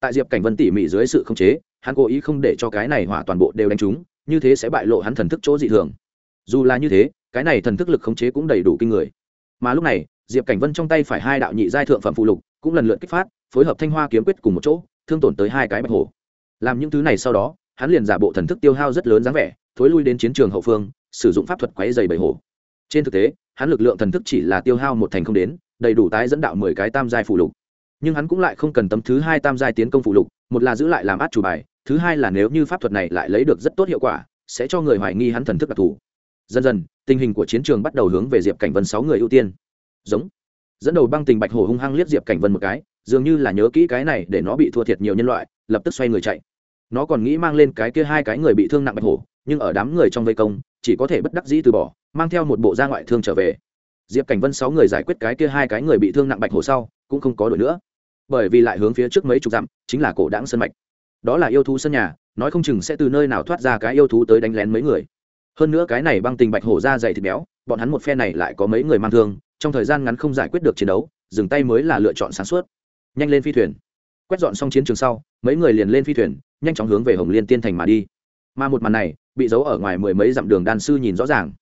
Tại diệp cảnh vân tỉ mỉ dưới sự khống chế, hắn cố ý không để cho cái này hỏa toàn bộ đều đánh trúng, như thế sẽ bại lộ hắn thần thức chỗ dị thường. Dù là như thế, cái này thần thức lực khống chế cũng đầy đủ kinh người. Mà lúc này, diệp cảnh vân trong tay phải hai đạo nhị giai thượng phẩm phụ lục, cũng lần lượt kích phát, phối hợp thanh hoa kiếm quyết cùng một chỗ, thương tổn tới hai cái bạch hổ. Làm những thứ này sau đó hắn liền giả bộ thần thức tiêu hao rất lớn dáng vẻ, thối lui đến chiến trường hậu phương, sử dụng pháp thuật quấy dày bầy hổ. Trên thực tế, hắn lực lượng thần thức chỉ là tiêu hao một thành không đến, đầy đủ tái dẫn đạo mười cái tam giai phụ lục. Nhưng hắn cũng lại không cần tấm thứ hai tam giai tiến công phụ lục, một là giữ lại làm át chủ bài, thứ hai là nếu như pháp thuật này lại lấy được rất tốt hiệu quả, sẽ cho người hoài nghi hắn thần thức đặc thù. Dần dần, tình hình của chiến trường bắt đầu hướng về diệp cảnh vân sáu người ưu tiên. Giống. Dẫn đầu băng tình bạch hổ hung hăng liếc diệp cảnh vân một cái, dường như là nhớ kỹ cái này để nó bị thua thiệt nhiều nhân loại, lập tức xoay người chạy nó còn nghĩ mang lên cái kia hai cái người bị thương nặng bạch hổ, nhưng ở đám người trong vây công, chỉ có thể bất đắc dĩ từ bỏ, mang theo một bộ da ngoại thương trở về. Diệp cảnh vân sáu người giải quyết cái kia hai cái người bị thương nặng bạch hổ sau, cũng không có đổi nữa. Bởi vì lại hướng phía trước mấy chục dặm, chính là cổ đáng sân mạch. Đó là yêu thú sân nhà, nói không chừng sẽ từ nơi nào thoát ra cái yêu thú tới đánh lén mấy người. Hơn nữa cái này băng tình bạch hổ ra dày thịt béo, bọn hắn một phe này lại có mấy người mang thương, trong thời gian ngắn không giải quyết được chiến đấu, dừng tay mới là lựa chọn sáng suốt. Nhanh lên phi thuyền. Quét dọn xong chiến trường sau, mấy người liền lên phi thuyền nhanh chóng hướng về hồng liên tiên thành mà đi. Mà một màn này, bị giấu ở ngoài mười mấy dặm đường đan sư nhìn rõ ràng.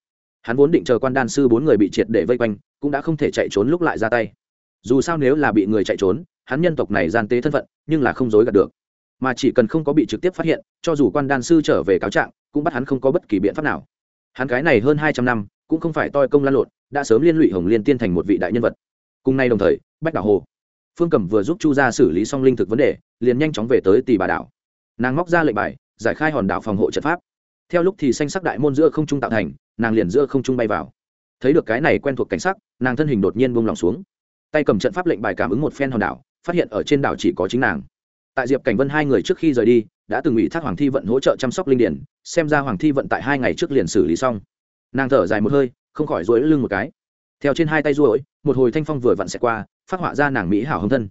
Hắn vốn định chờ quan đan sư bốn người bị triệt để vây quanh, cũng đã không thể chạy trốn lúc lại ra tay. Dù sao nếu là bị người chạy trốn, hắn nhân tộc này gian tế thân phận, nhưng là không dối gạt được. Mà chỉ cần không có bị trực tiếp phát hiện, cho dù quan đan sư trở về cáo trạng, cũng bắt hắn không có bất kỳ biện pháp nào. Hắn cái này hơn hai trăm năm, cũng không phải toi công lan lộn, đã sớm liên lụy hồng liên tiên thành một vị đại nhân vật. Cùng nay đồng thời, bách đảo hồ, phương cẩm vừa giúp chu gia xử lý xong linh thực vấn đề, liền nhanh chóng về tới tỷ bà đảo nàng móc ra lệnh bài, giải khai hòn đảo phòng hộ trận pháp. Theo lúc thì xanh sắc đại môn giữa không trung tạo thành, nàng liền giữa không trung bay vào. Thấy được cái này quen thuộc cảnh sắc, nàng thân hình đột nhiên buông lỏng xuống. Tay cầm trận pháp lệnh bài cảm ứng một phen hòn đảo, phát hiện ở trên đảo chỉ có chính nàng. Tại diệp cảnh vân hai người trước khi rời đi, đã từng ủy thác hoàng thi vận hỗ trợ chăm sóc linh điển, xem ra hoàng thi vận tại hai ngày trước liền xử lý xong. Nàng thở dài một hơi, không khỏi rối lưng một cái. Theo trên hai tay ruỗi một hồi thanh phong vừa vặn xẹt qua, phát họa ra nàng mỹ hảo hưng thân.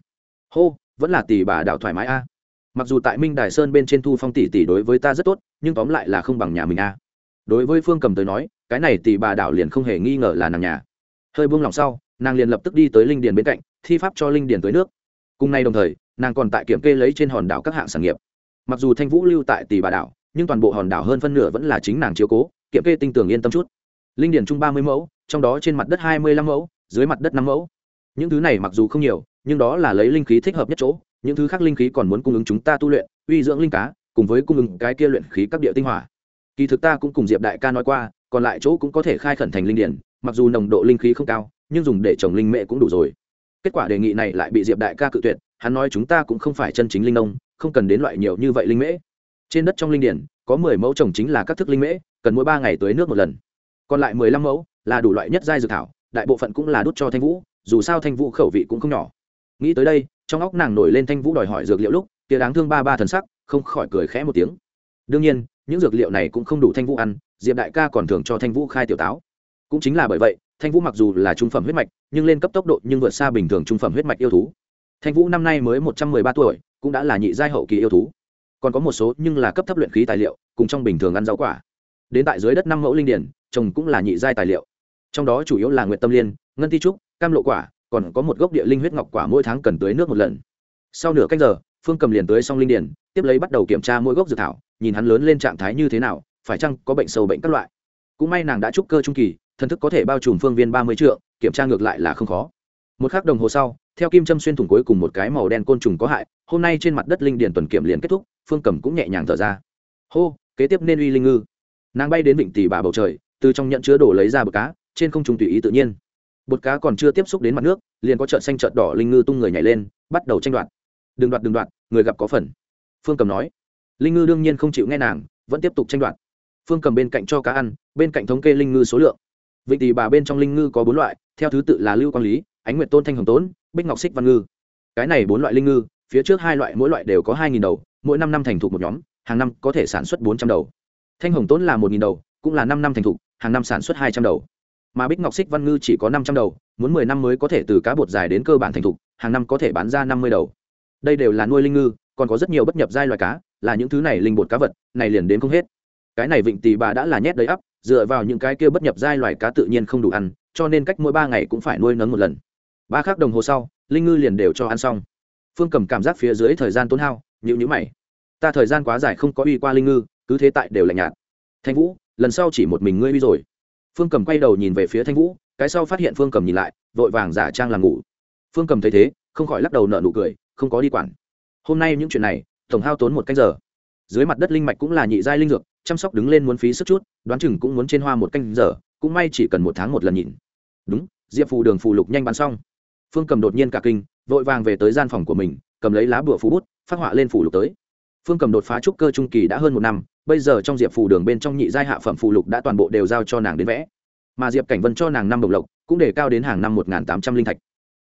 Hô, vẫn là tỷ bà đảo thoải mái a mặc dù tại minh đài sơn bên trên thu phong tỷ tỷ đối với ta rất tốt, nhưng tóm lại là không bằng nhà mình a. Đối với phương cầm tới nói, cái này tỷ bà đảo liền không hề nghi ngờ là nàng nhà. Hơi buông lòng sau, nàng liền lập tức đi tới linh điền bên cạnh, thi pháp cho linh điền tới nước. Cùng nay đồng thời, nàng còn tại kiểm kê lấy trên hòn đảo các hạng sản nghiệp. Mặc dù thanh vũ lưu tại tỷ bà đảo, nhưng toàn bộ hòn đảo hơn phân nửa vẫn là chính nàng chiếu cố, kiểm kê tinh tường yên tâm chút. Linh điền chung ba mươi mẫu, trong đó trên mặt đất hai mươi lăm mẫu, dưới mặt đất năm mẫu. Những thứ này mặc dù không nhiều, nhưng đó là lấy linh khí thích hợp nhất chỗ những thứ khác linh khí còn muốn cung ứng chúng ta tu luyện, uy dưỡng linh cá, cùng với cung ứng cái kia luyện khí các địa tinh hỏa. Kỳ thực ta cũng cùng diệp đại ca nói qua, còn lại chỗ cũng có thể khai khẩn thành linh điển, mặc dù nồng độ linh khí không cao, nhưng dùng để trồng linh mệ cũng đủ rồi. Kết quả đề nghị này lại bị diệp đại ca cự tuyệt, hắn nói chúng ta cũng không phải chân chính linh nông, không cần đến loại nhiều như vậy linh mễ trên đất trong linh điển, có mười mẫu trồng chính là các thức linh mễ cần mỗi ba ngày tưới nước một lần. Còn lại mười lăm mẫu là đủ loại nhất giai dược thảo, đại bộ phận cũng là đút cho thanh vũ, dù sao thanh vũ khẩu vị cũng không nhỏ. Nghĩ tới đây trong óc nàng nổi lên thanh vũ đòi hỏi dược liệu lúc tia đáng thương ba ba thần sắc, không khỏi cười khẽ một tiếng. Đương nhiên, những dược liệu này cũng không đủ thanh vũ ăn, diệp đại ca còn thường cho thanh vũ khai tiểu táo. Cũng chính là bởi vậy, thanh vũ mặc dù là trung phẩm huyết mạch, nhưng lên cấp tốc độ nhưng vượt xa bình thường trung phẩm huyết mạch yêu thú. Thanh vũ năm nay mới một trăm mười ba tuổi, cũng đã là nhị giai hậu kỳ yêu thú. Còn có một số nhưng là cấp thấp luyện khí tài liệu, cùng trong bình thường ăn rau quả. Đến tại dưới đất năm mẫu linh điển, trồng cũng là nhị giai tài liệu. Trong đó chủ yếu là nguyệt tâm liên, ngân ti trúc, cam lộ quả còn có một gốc địa linh huyết ngọc quả mỗi tháng cần tưới nước một lần. Sau nửa canh giờ, phương cầm liền tưới xong linh điển tiếp lấy bắt đầu kiểm tra mỗi gốc dược thảo, nhìn hắn lớn lên trạng thái như thế nào, phải chăng có bệnh sâu bệnh các loại. Cũng may nàng đã trúc cơ trung kỳ, thần thức có thể bao trùm phương viên ba mươi triệu kiểm tra ngược lại là không khó. Một k h ắ c đồng hồ sau, theo kim châm xuyên thủng cuối cùng một cái màu đen côn trùng có hại, hôm nay trên mặt đất linh điển tuần kiểm liền kết thúc, phương cầm cũng nhẹ nhàng thở ra. Hô, kế tiếp nên uy linh ngư. Nàng bay đến vịnh tỷ bà bầu trời, từ trong nhận chứa đổ lấy ra bột cá, trên không trùng tùy ý tự nhiên. Bột cá còn chưa tiếp xúc đến mặt nước liền có trợn xanh trợn đỏ linh ngư tung người nhảy lên, bắt đầu tranh đoạt. Đừng đoạt đừng đoạt, người gặp có phần. Phương cầm nói. Linh ngư đương nhiên không chịu nghe nàng, vẫn tiếp tục tranh đoạt. Phương cầm bên cạnh cho cá ăn, bên cạnh thống kê linh ngư số lượng. Vịnh tỷ bà bên trong linh ngư có bốn loại, theo thứ tự là lưu quang lý, ánh nguyệt tôn thanh hồng tốn, bích ngọc xích văn ngư. Cái này bốn loại linh ngư, phía trước hai loại mỗi loại đều có hai nghìn đầu, mỗi năm năm thành thục một nhóm, hàng năm có thể sản xuất bốn trăm đầu. Thanh hồng tốn là một nghìn đầu, cũng là năm năm thành thục, hàng năm sản xuất hai trăm đầu mà bích ngọc xích văn ngư chỉ có năm trăm đầu, muốn mười năm mới có thể từ cá bột dài đến cơ bản thành thục, hàng năm có thể bán ra năm mươi đầu. Đây đều là nuôi linh ngư, còn có rất nhiều bất nhập giai loài cá, là những thứ này linh bột cá vật, này liền đến không hết. Cái này vịnh tì bà đã là nhét đầy ắp, dựa vào những cái kia bất nhập giai loài cá tự nhiên không đủ ăn, cho nên cách mỗi ba ngày cũng phải nuôi nấng một lần. Ba khắc đồng hồ sau, linh ngư liền đều cho ăn xong. Phương cầm cảm giác phía dưới thời gian tốn hao nhịu nhữ mày. Ta thời gian quá dài không có uy qua linh ngư, cứ thế tại đều lạnh nhạt. Thanh vũ, lần sau chỉ một mình ngươi uy rồi phương cầm quay đầu nhìn về phía thanh vũ, cái sau phát hiện phương cầm nhìn lại, vội vàng giả trang làm ngủ. Phương cầm thấy thế, không khỏi lắc đầu nợ nụ cười, không có đi quản. Hôm nay những chuyện này, tổng hao tốn một canh giờ. Dưới mặt đất linh mạch cũng là nhị giai linh dược, chăm sóc đứng lên muốn phí sức chút, đoán chừng cũng muốn trên hoa một canh giờ, cũng may chỉ cần một tháng một lần nhìn. Đúng, diệp phù đường phù lục nhanh bắn xong. Phương cầm đột nhiên cả kinh, vội vàng về tới gian phòng của mình, cầm lấy lá bửa phú bút, phát họa lên phù lục tới. Phương cầm đột phá trúc cơ trung kỳ đã hơn một năm bây giờ trong diệp phù đường bên trong nhị giai hạ phẩm phù lục đã toàn bộ đều giao cho nàng đến vẽ. Mà diệp cảnh vân cho nàng năm đồng lộc, cũng để cao đến hàng năm một tám trăm linh thạch.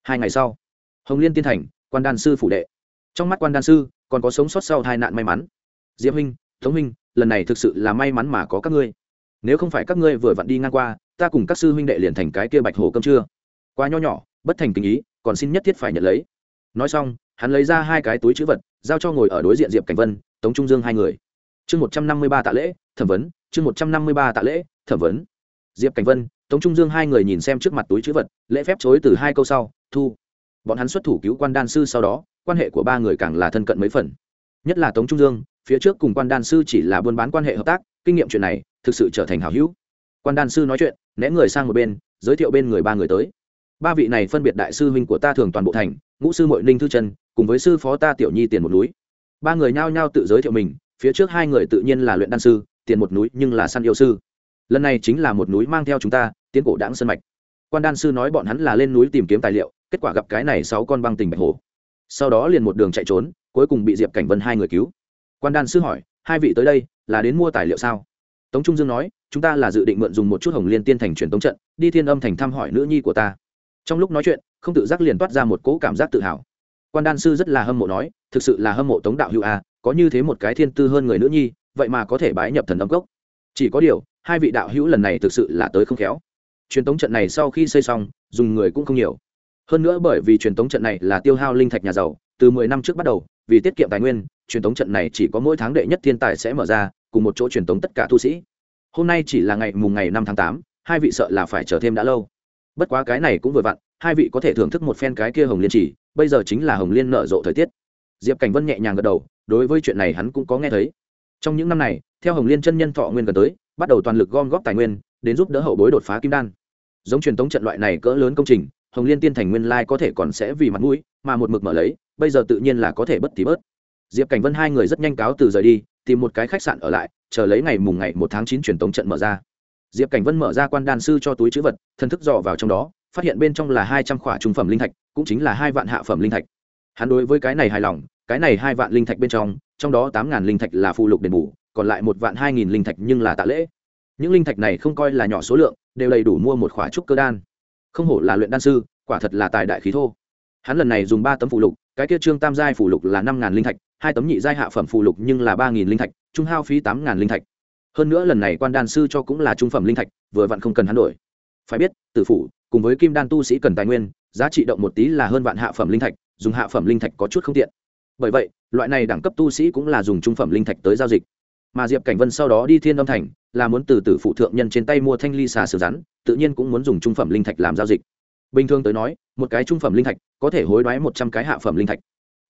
Hai ngày sau, hồng liên tiên thành, quan đan sư phủ đệ. Trong mắt quan đan sư, còn có sống sót sau hai nạn may mắn. Diệp huynh thống huynh, lần này thực sự là may mắn mà có các ngươi. Nếu không phải các ngươi vừa vặn đi ngang qua, ta cùng các sư huynh đệ liền thành cái kia bạch hồ cơm chưa qua nho nhỏ, bất thành tình ý, còn xin nhất thiết phải nhận lấy. Nói xong, hắn lấy ra hai cái túi chữ vật, giao cho ngồi ở đối diện diệp cảnh vân, tống trung dương hai người chương một trăm năm mươi ba tạ lễ, thẩm vấn. Chương một trăm năm mươi ba tạ lễ, thẩm vấn. Diệp cảnh vân, tống trung dương hai người nhìn xem trước mặt túi chữ vật, lễ phép chối từ hai câu sau, thu. Bọn hắn xuất thủ cứu quan đan sư sau đó, quan hệ của ba người càng là thân cận mấy phần. Nhất là tống trung dương, phía trước cùng quan đan sư chỉ là buôn bán quan hệ hợp tác, kinh nghiệm chuyện này thực sự trở thành hảo hữu. Quan đan sư nói chuyện, né người sang một bên, giới thiệu bên người ba người tới. Ba vị này phân biệt đại sư huynh của ta thường toàn bộ thành, ngũ sư mội ninh thư chân, cùng với sư phó ta tiểu nhi tiền một núi. Ba người nhao nhao tự giới thiệu mình phía trước hai người tự nhiên là luyện đan sư, tiền một núi nhưng là săn yêu sư. Lần này chính là một núi mang theo chúng ta, tiến cổ đáng sân mạch. Quan đan sư nói bọn hắn là lên núi tìm kiếm tài liệu, kết quả gặp cái này sáu con băng tình bạch hồ sau đó liền một đường chạy trốn, cuối cùng bị diệp cảnh vân hai người cứu. Quan đan sư hỏi, hai vị tới đây, là đến mua tài liệu sao? Tống trung dương nói, chúng ta là dự định mượn dùng một chút hồng liên tiên thành truyền tống trận, đi thiên âm thành thăm hỏi nữ nhi của ta. Trong lúc nói chuyện, không tự giác liền toát ra một cỗ cảm giác tự hào. Quan đan sư rất là hâm mộ nói thực sự là hâm mộ tống đạo hữu a có như thế một cái thiên tư hơn người nữ nhi, vậy mà có thể bái nhập thần âm cốc. Chỉ có điều, hai vị đạo hữu lần này thực sự là tới không khéo. Truyền tống trận này sau khi xây xong, dùng người cũng không nhiều. Hơn nữa bởi vì truyền tống trận này là tiêu hao linh thạch nhà giàu, từ mười năm trước bắt đầu, vì tiết kiệm tài nguyên, truyền tống trận này chỉ có mỗi tháng đệ nhất thiên tài sẽ mở ra, cùng một chỗ truyền tống tất cả tu sĩ. Hôm nay chỉ là ngày mùng ngày năm tháng tám, hai vị sợ là phải chờ thêm đã lâu. Bất quá cái này cũng vừa vặn, hai vị có thể thưởng thức một phen cái kia hồng liên chỉ, bây giờ chính là hồng liên nở rộ thời tiết diệp cảnh vân nhẹ nhàng gật đầu, đối với chuyện này hắn cũng có nghe thấy. Trong những năm này, theo hồng liên chân nhân thọ nguyên gần tới, bắt đầu toàn lực gom góp tài nguyên, đến giúp đỡ hậu bối đột phá kim đan. Giống truyền thống trận loại này cỡ lớn công trình, hồng liên tiên thành nguyên lai có thể còn sẽ vì mặt mũi, mà một mực mở lấy, bây giờ tự nhiên là có thể bất tí bớt. Diệp cảnh vân hai người rất nhanh cáo từ rời đi, tìm một cái khách sạn ở lại, chờ lấy ngày mùng ngày một tháng chín truyền thống trận mở ra. Diệp cảnh vân mở ra quan đan sư cho túi chữ vật thân thức dò vào trong đó, phát hiện bên trong là hai trăm khỏa trung phẩm linh thạch, cũng chính là hai vạn hạ phẩm linh thạch hắn đối với cái này hài lòng, cái này hai vạn linh thạch bên trong trong đó tám ngàn linh thạch là phụ lục đền bù, còn lại một vạn hai nghìn linh thạch nhưng là tạ lễ. Những linh thạch này không coi là nhỏ số lượng, đều đầy đủ mua một khỏa trúc cơ đan. Không hổ là luyện đan sư, quả thật là tài đại khí thô. Hắn lần này dùng ba tấm phụ lục, cái kia trương tam giai phụ lục là năm ngàn linh thạch, hai tấm nhị giai hạ phẩm phụ lục nhưng là ba nghìn linh thạch, trung hao phí tám ngàn linh thạch. Hơn nữa lần này quan đan sư cho cũng là trung phẩm linh thạch, vừa vặn không cần hắn đổi. Phải biết, tử phủ, cùng với kim đan tu sĩ cần tài nguyên, giá trị động một tí là hơn vạn hạ phẩm linh thạch dùng hạ phẩm linh thạch có chút không tiện bởi vậy loại này đẳng cấp tu sĩ cũng là dùng trung phẩm linh thạch tới giao dịch mà diệp cảnh vân sau đó đi thiên âm thành là muốn từ từ phụ thượng nhân trên tay mua thanh ly xà sườn rắn tự nhiên cũng muốn dùng trung phẩm linh thạch làm giao dịch bình thường tới nói một cái trung phẩm linh thạch có thể hối đoái một trăm cái hạ phẩm linh thạch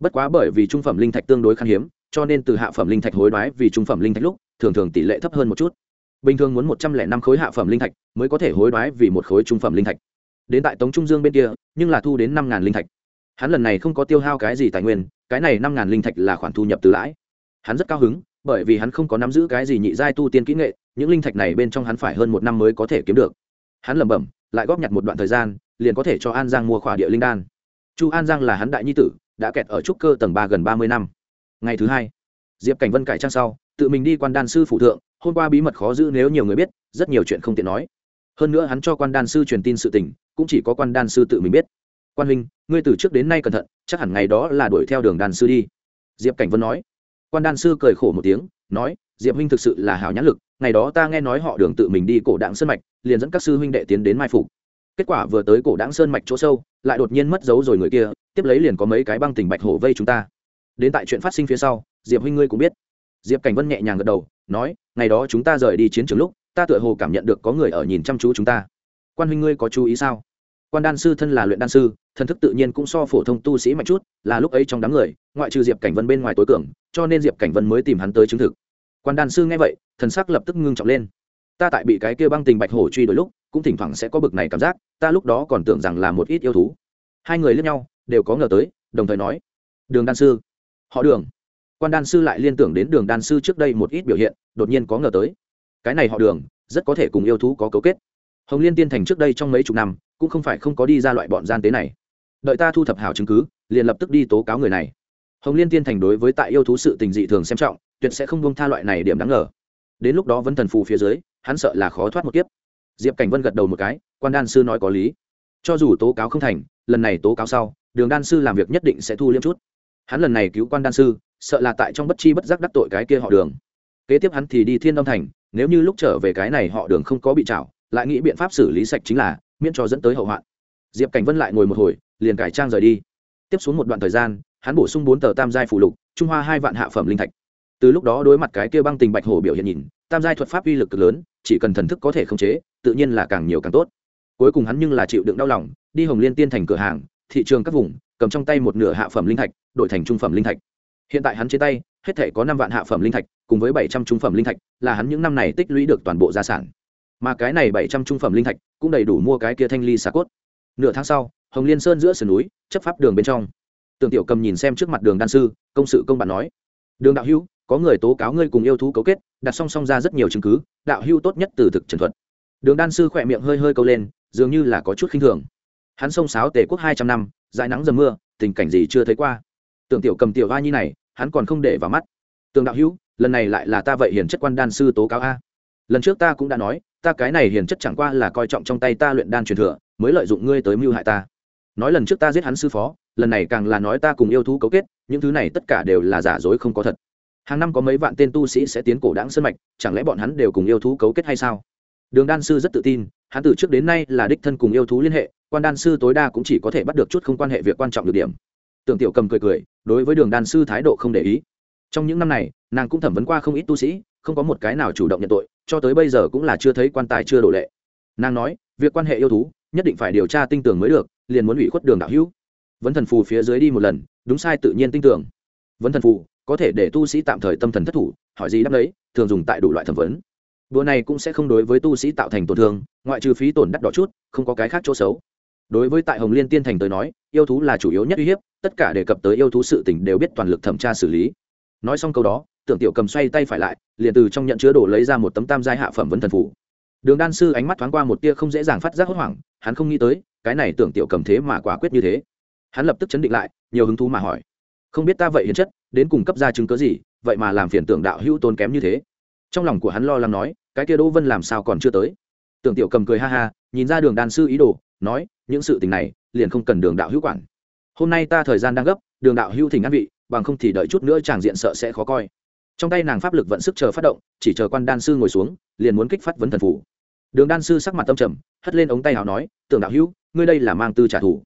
bất quá bởi vì trung phẩm linh thạch tương đối khan hiếm cho nên từ hạ phẩm linh thạch hối đoái vì trung phẩm linh thạch lúc thường thường tỷ lệ thấp hơn một chút bình thường muốn một trăm lẻ năm khối hạ phẩm linh thạch mới có thể hối đoái vì một khối trung phẩm linh thạch đến tại tống trung dương bên kia nhưng là thu đến năm ngàn linh thạch hắn lần này không có tiêu hao cái gì tài nguyên, cái này năm ngàn linh thạch là khoản thu nhập từ lãi. Hắn rất cao hứng, bởi vì hắn không có nắm giữ cái gì nhị giai tu tiên kỹ nghệ, những linh thạch này bên trong hắn phải hơn một năm mới có thể kiếm được. Hắn lẩm bẩm, lại góp nhặt một đoạn thời gian, liền có thể cho an giang mua khỏa địa linh đan. Chu an giang là hắn đại nhi tử, đã kẹt ở trúc cơ tầng ba gần ba mươi năm. Ngày thứ hai, diệp cảnh vân cải trang sau, tự mình đi quan đan sư phụ thượng, hôm qua bí mật khó giữ nếu nhiều người biết, rất nhiều chuyện không tiện nói. Hơn nữa hắn cho quan đan sư truyền tin sự tình, cũng chỉ có quan đan sư tự mình biết quan huynh, ngươi từ trước đến nay cẩn thận, chắc hẳn ngày đó là đuổi theo đường đàn sư đi. Diệp cảnh vân nói. Quan đan sư cười khổ một tiếng, nói, diệp huynh thực sự là hào nhãn lực, ngày đó ta nghe nói họ đường tự mình đi cổ đảng sơn mạch, liền dẫn các sư huynh đệ tiến đến mai phục. Kết quả vừa tới cổ đảng sơn mạch chỗ sâu, lại đột nhiên mất dấu rồi người kia, tiếp lấy liền có mấy cái băng tỉnh bạch hổ vây chúng ta. Đến tại chuyện phát sinh phía sau, diệp huynh ngươi cũng biết. Diệp cảnh vân nhẹ nhàng gật đầu, nói, ngày đó chúng ta rời đi chiến trường lúc, ta tựa hồ cảm nhận được có người ở nhìn chăm chú chúng ta. Quan huynh ngươi có chú ý sao? Quan đan sư thân là luyện đan sư, thần thức tự nhiên cũng so phổ thông tu sĩ mạnh chút, là lúc ấy trong đám người, ngoại trừ diệp cảnh vân bên ngoài tối cường, cho nên diệp cảnh vân mới tìm hắn tới chứng thực. Quan đan sư nghe vậy, thần sắc lập tức ngưng trọng lên. Ta tại bị cái kia băng tình bạch hổ truy đuổi lúc, cũng thỉnh thoảng sẽ có bực này cảm giác, ta lúc đó còn tưởng rằng là một ít yêu thú. Hai người lướt nhau, đều có ngờ tới, đồng thời nói, đường đan sư, họ đường. Quan đan sư lại liên tưởng đến đường đan sư trước đây một ít biểu hiện, đột nhiên có ngờ tới. Cái này họ đường, rất có thể cùng yêu thú có cấu kết. Hồng liên tiên thành trước đây trong mấy chục năm cũng không phải không có đi ra loại bọn gian tế này. Đợi ta thu thập hảo chứng cứ, liền lập tức đi tố cáo người này. Hồng liên tiên thành đối với tại yêu thú sự tình dị thường xem trọng, tuyệt sẽ không bông tha loại này điểm đáng ngờ. Đến lúc đó vẫn thần phù phía dưới, hắn sợ là khó thoát một kiếp. Diệp cảnh vân gật đầu một cái, quan đan sư nói có lý. Cho dù tố cáo không thành, lần này tố cáo sau, đường đan sư làm việc nhất định sẽ thu liêm chút. Hắn lần này cứu quan đan sư, sợ là tại trong bất chi bất giác đắc tội cái kia họ đường. Kế tiếp hắn thì đi thiên đông thành, nếu như lúc trở về cái này họ đường không có bị trảo, lại nghĩ biện pháp xử lý sạch chính là miễn cho dẫn tới hậu hoạn. Diệp cảnh vân lại ngồi một hồi, liền cải trang rời đi. Tiếp xuống một đoạn thời gian, hắn bổ sung bốn tờ tam giai phủ lục, trung hoa hai vạn hạ phẩm linh thạch. Từ lúc đó đối mặt cái kia băng tình bạch hổ biểu hiện nhìn, tam giai thuật pháp uy lực cực lớn, chỉ cần thần thức có thể khống chế, tự nhiên là càng nhiều càng tốt. Cuối cùng hắn nhưng là chịu đựng đau lòng, đi hồng liên tiên thành cửa hàng, thị trường các vùng, cầm trong tay một nửa hạ phẩm linh thạch, đổi thành trung phẩm linh thạch. Hiện tại hắn trên tay, hết thể có năm vạn hạ phẩm linh thạch, cùng với bảy trăm trung phẩm linh thạch, là hắn những năm này tích lũy được toàn bộ gia sản mà cái này bảy trăm trung phẩm linh thạch cũng đầy đủ mua cái kia thanh ly xà cốt. Nửa tháng sau, hồng liên sơn giữa sườn núi, chấp pháp đường bên trong. Tường tiểu cầm nhìn xem trước mặt đường đan sư, công sự công bạn nói, đường đạo hữu, có người tố cáo ngươi cùng yêu thú cấu kết, đặt song song ra rất nhiều chứng cứ, đạo hữu tốt nhất từ thực trần thuật. Đường đan sư khỏe miệng hơi hơi câu lên, dường như là có chút khinh thường. Hắn xông sáo tề quốc hai trăm năm, dãi nắng dầm mưa, tình cảnh gì chưa thấy qua. Tưởng tiểu cầm tiểu a nhi này, hắn còn không để vào mắt. Tường đạo hữu, lần này lại là ta vậy hiền chất quan đan sư tố cáo a. Lần trước ta cũng đã nói ta cái này hiền chất chẳng qua là coi trọng trong tay ta luyện đan truyền thừa, mới lợi dụng ngươi tới mưu hại ta. Nói lần trước ta giết hắn sư phó, lần này càng là nói ta cùng yêu thú cấu kết, những thứ này tất cả đều là giả dối không có thật. Hàng năm có mấy vạn tên tu sĩ sẽ tiến cổ đáng sân mạch, chẳng lẽ bọn hắn đều cùng yêu thú cấu kết hay sao? Đường đan sư rất tự tin, hắn từ trước đến nay là đích thân cùng yêu thú liên hệ, quan đan sư tối đa cũng chỉ có thể bắt được chút không quan hệ việc quan trọng được điểm. Tưởng tiểu cầm cười cười, đối với đường đan sư thái độ không để ý. Trong những năm này nàng cũng thẩm vấn qua không ít tu sĩ, không có một cái nào chủ động nhận tội, cho tới bây giờ cũng là chưa thấy quan tài chưa đổ lệ. Nàng nói, việc quan hệ yêu thú, nhất định phải điều tra tinh tường mới được, liền muốn ủy khuất đường đạo hữu. Vấn thần phù phía dưới đi một lần, đúng sai tự nhiên tinh tường. Vấn thần phù, có thể để tu sĩ tạm thời tâm thần thất thủ, hỏi gì đáp đấy, thường dùng tại đủ loại thẩm vấn. Đùa này cũng sẽ không đối với tu sĩ tạo thành tổn thương, ngoại trừ phí tổn đắt đỏ chút, không có cái khác chỗ xấu. Đối với tại hồng liên tiên thành tới nói, yêu thú là chủ yếu nhất uy hiếp, tất cả đề cập tới yêu thú sự tình đều biết toàn lực thẩm tra xử lý. Nói xong câu đó tưởng tiểu cầm xoay tay phải lại, liền từ trong nhận chứa đồ lấy ra một tấm tam giai hạ phẩm vấn thần phủ đường đan sư ánh mắt thoáng qua một tia không dễ dàng phát giác hốt hoảng, hắn không nghĩ tới, cái này tưởng tiểu cầm thế mà quả quyết như thế. Hắn lập tức chấn định lại, nhiều hứng thú mà hỏi, không biết ta vậy hiến chất, đến cùng cấp ra chứng cớ gì, vậy mà làm phiền tưởng đạo hữu tốn kém như thế? Trong lòng của hắn lo lắng nói, cái kia đỗ vân làm sao còn chưa tới? Tưởng tiểu cầm cười ha ha, nhìn ra đường đan sư ý đồ, nói, những sự tình này, liền không cần đường đạo hữu quản. Hôm nay ta thời gian đang gấp, đường đạo hữu thỉnh an vị, bằng không thì đợi chút nữa chàng diện sợ sẽ khó coi trong tay nàng pháp lực vận sức chờ phát động, chỉ chờ quan đan sư ngồi xuống, liền muốn kích phát vấn thần phủ. Đường đan sư sắc mặt tâm trầm, hất lên ống tay hào nói, tưởng đạo hữu, ngươi đây là mang tư trả thù.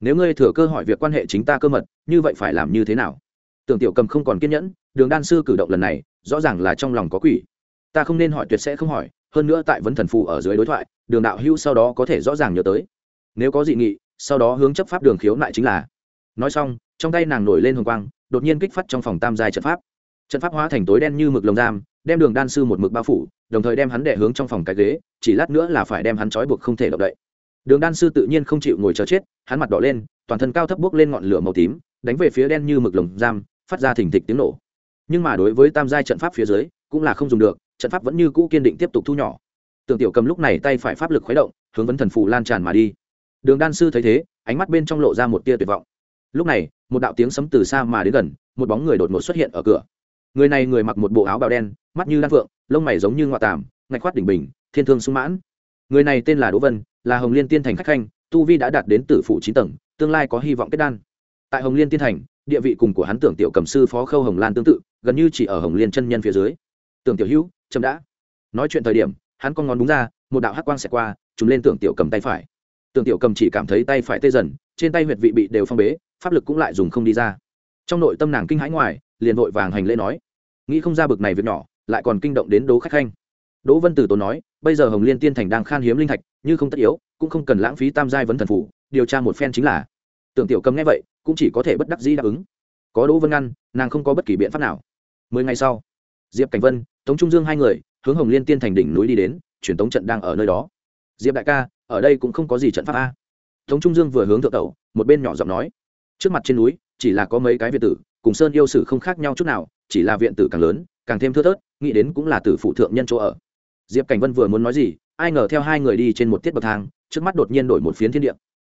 Nếu ngươi thừa cơ hỏi việc quan hệ chính ta cơ mật, như vậy phải làm như thế nào? Tưởng tiểu cầm không còn kiên nhẫn, đường đan sư cử động lần này, rõ ràng là trong lòng có quỷ. Ta không nên hỏi tuyệt sẽ không hỏi, hơn nữa tại vấn thần phù ở dưới đối thoại, đường đạo hữu sau đó có thể rõ ràng nhớ tới. Nếu có dị nghị, sau đó hướng chấp pháp đường khiếu nại chính là. Nói xong, trong tay nàng nổi lên hồng quang, đột nhiên kích phát trong phòng tam giai trận pháp trận pháp hóa thành tối đen như mực lồng giam, đem đường đan sư một mực bao phủ, đồng thời đem hắn đẻ hướng trong phòng cái ghế, chỉ lát nữa là phải đem hắn trói buộc không thể động đậy. Đường đan sư tự nhiên không chịu ngồi chờ chết, hắn mặt đỏ lên, toàn thân cao thấp bước lên ngọn lửa màu tím, đánh về phía đen như mực lồng giam, phát ra thình thịch tiếng nổ. Nhưng mà đối với tam giai trận pháp phía dưới, cũng là không dùng được, trận pháp vẫn như cũ kiên định tiếp tục thu nhỏ. Tưởng tiểu cầm lúc này tay phải pháp lực khuấy động, hướng vấn thần phù lan tràn mà đi. Đường đan sư thấy thế, ánh mắt bên trong lộ ra một tia tuyệt vọng. Lúc này, một đạo tiếng sấm từ xa mà đến gần, một bóng người đột ngột xuất hiện ở cửa người này người mặc một bộ áo bào đen, mắt như đan phượng, lông mày giống như ngoại tàm, ngạch khoát đỉnh bình, thiên thương sung mãn. Người này tên là đỗ vân, là hồng liên tiên thành khách khanh, tu vi đã đạt đến tử phụ chín tầng, tương lai có hy vọng kết đan. Tại hồng liên tiên thành, địa vị cùng của hắn tưởng tiểu cầm sư phó khâu hồng lan tương tự, gần như chỉ ở hồng liên chân nhân phía dưới. Tưởng tiểu hữu, chậm đã. Nói chuyện thời điểm, hắn con ngón đúng ra, một đạo hắc quang xẹt qua chúng lên tưởng tiểu cầm tay phải. Tưởng tiểu cầm chỉ cảm thấy tay phải tê dần, trên tay huyệt vị bị đều phong bế, pháp lực cũng lại dùng không đi ra. Trong nội tâm nàng kinh hãi ngoài, liền vội vàng hành lễ nói nghĩ không ra bực này việc nhỏ, lại còn kinh động đến đố khách khanh. Đỗ vân tử tốn nói, bây giờ hồng liên tiên thành đang khan hiếm linh thạch, như không tất yếu, cũng không cần lãng phí tam giai vấn thần phủ, điều tra một phen chính là. Tưởng tiểu cầm nghe vậy, cũng chỉ có thể bất đắc dĩ đáp ứng. Có đỗ vân ngăn, nàng không có bất kỳ biện pháp nào. Mười ngày sau, diệp cảnh vân, tống trung dương hai người, hướng hồng liên tiên thành đỉnh núi đi đến, truyền tống trận đang ở nơi đó. Diệp đại ca, ở đây cũng không có gì trận pháp a. Tống trung dương vừa hướng thượng tẩu, một bên nhỏ giọng nói, trước mặt trên núi, chỉ là có mấy cái việt tử, cùng sơn yêu sử không khác nhau chút nào chỉ là viện tử càng lớn, càng thêm thưa thớt, nghĩ đến cũng là tử phụ thượng nhân chỗ ở. Diệp cảnh vân vừa muốn nói gì, ai ngờ theo hai người đi trên một tiết bậc thang, trước mắt đột nhiên đổi một phiến thiên địa.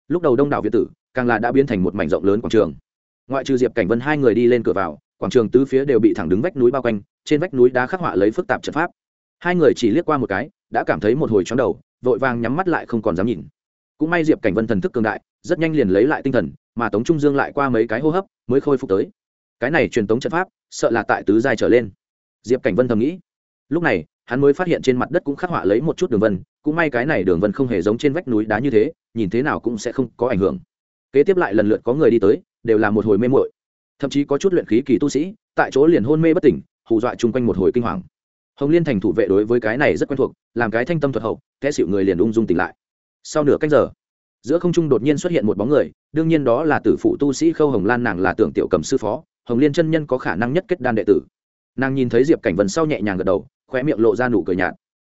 Lúc đầu đông đảo viện tử, càng là đã biến thành một mảnh rộng lớn quảng trường. Ngoại trừ diệp cảnh vân hai người đi lên cửa vào, quảng trường tứ phía đều bị thẳng đứng vách núi bao quanh, trên vách núi đá khắc họa lấy phức tạp trận pháp. Hai người chỉ liếc qua một cái, đã cảm thấy một hồi chóng đầu, vội vàng nhắm mắt lại không còn dám nhìn. Cũng may diệp cảnh vân thần thức cường đại, rất nhanh liền lấy lại tinh thần, mà tống trung dương lại qua mấy cái hô hấp, mới khôi phục tới cái này truyền tống trận pháp, sợ là tại tứ giai trở lên. Diệp cảnh vân thầm nghĩ. Lúc này, hắn mới phát hiện trên mặt đất cũng khắc họa lấy một chút đường vân, cũng may cái này đường vân không hề giống trên vách núi đá như thế, nhìn thế nào cũng sẽ không có ảnh hưởng. Kế tiếp lại lần lượt có người đi tới, đều là một hồi mê mội thậm chí có chút luyện khí kỳ tu sĩ, tại chỗ liền hôn mê bất tỉnh, hù dọa chung quanh một hồi kinh hoàng. Hồng liên thành thủ vệ đối với cái này rất quen thuộc, làm cái thanh tâm thuật hậu kẽ xịu người liền ung dung tỉnh lại. Sau nửa cách giờ, giữa không trung đột nhiên xuất hiện một bóng người, đương nhiên đó là tử phụ tu sĩ khâu hồng lan, nàng là tưởng tiểu cầm sư phó hồng liên chân nhân có khả năng nhất kết đan đệ tử. Nàng nhìn thấy diệp cảnh vân sau nhẹ nhàng gật đầu, khóe miệng lộ ra nụ cười nhạt.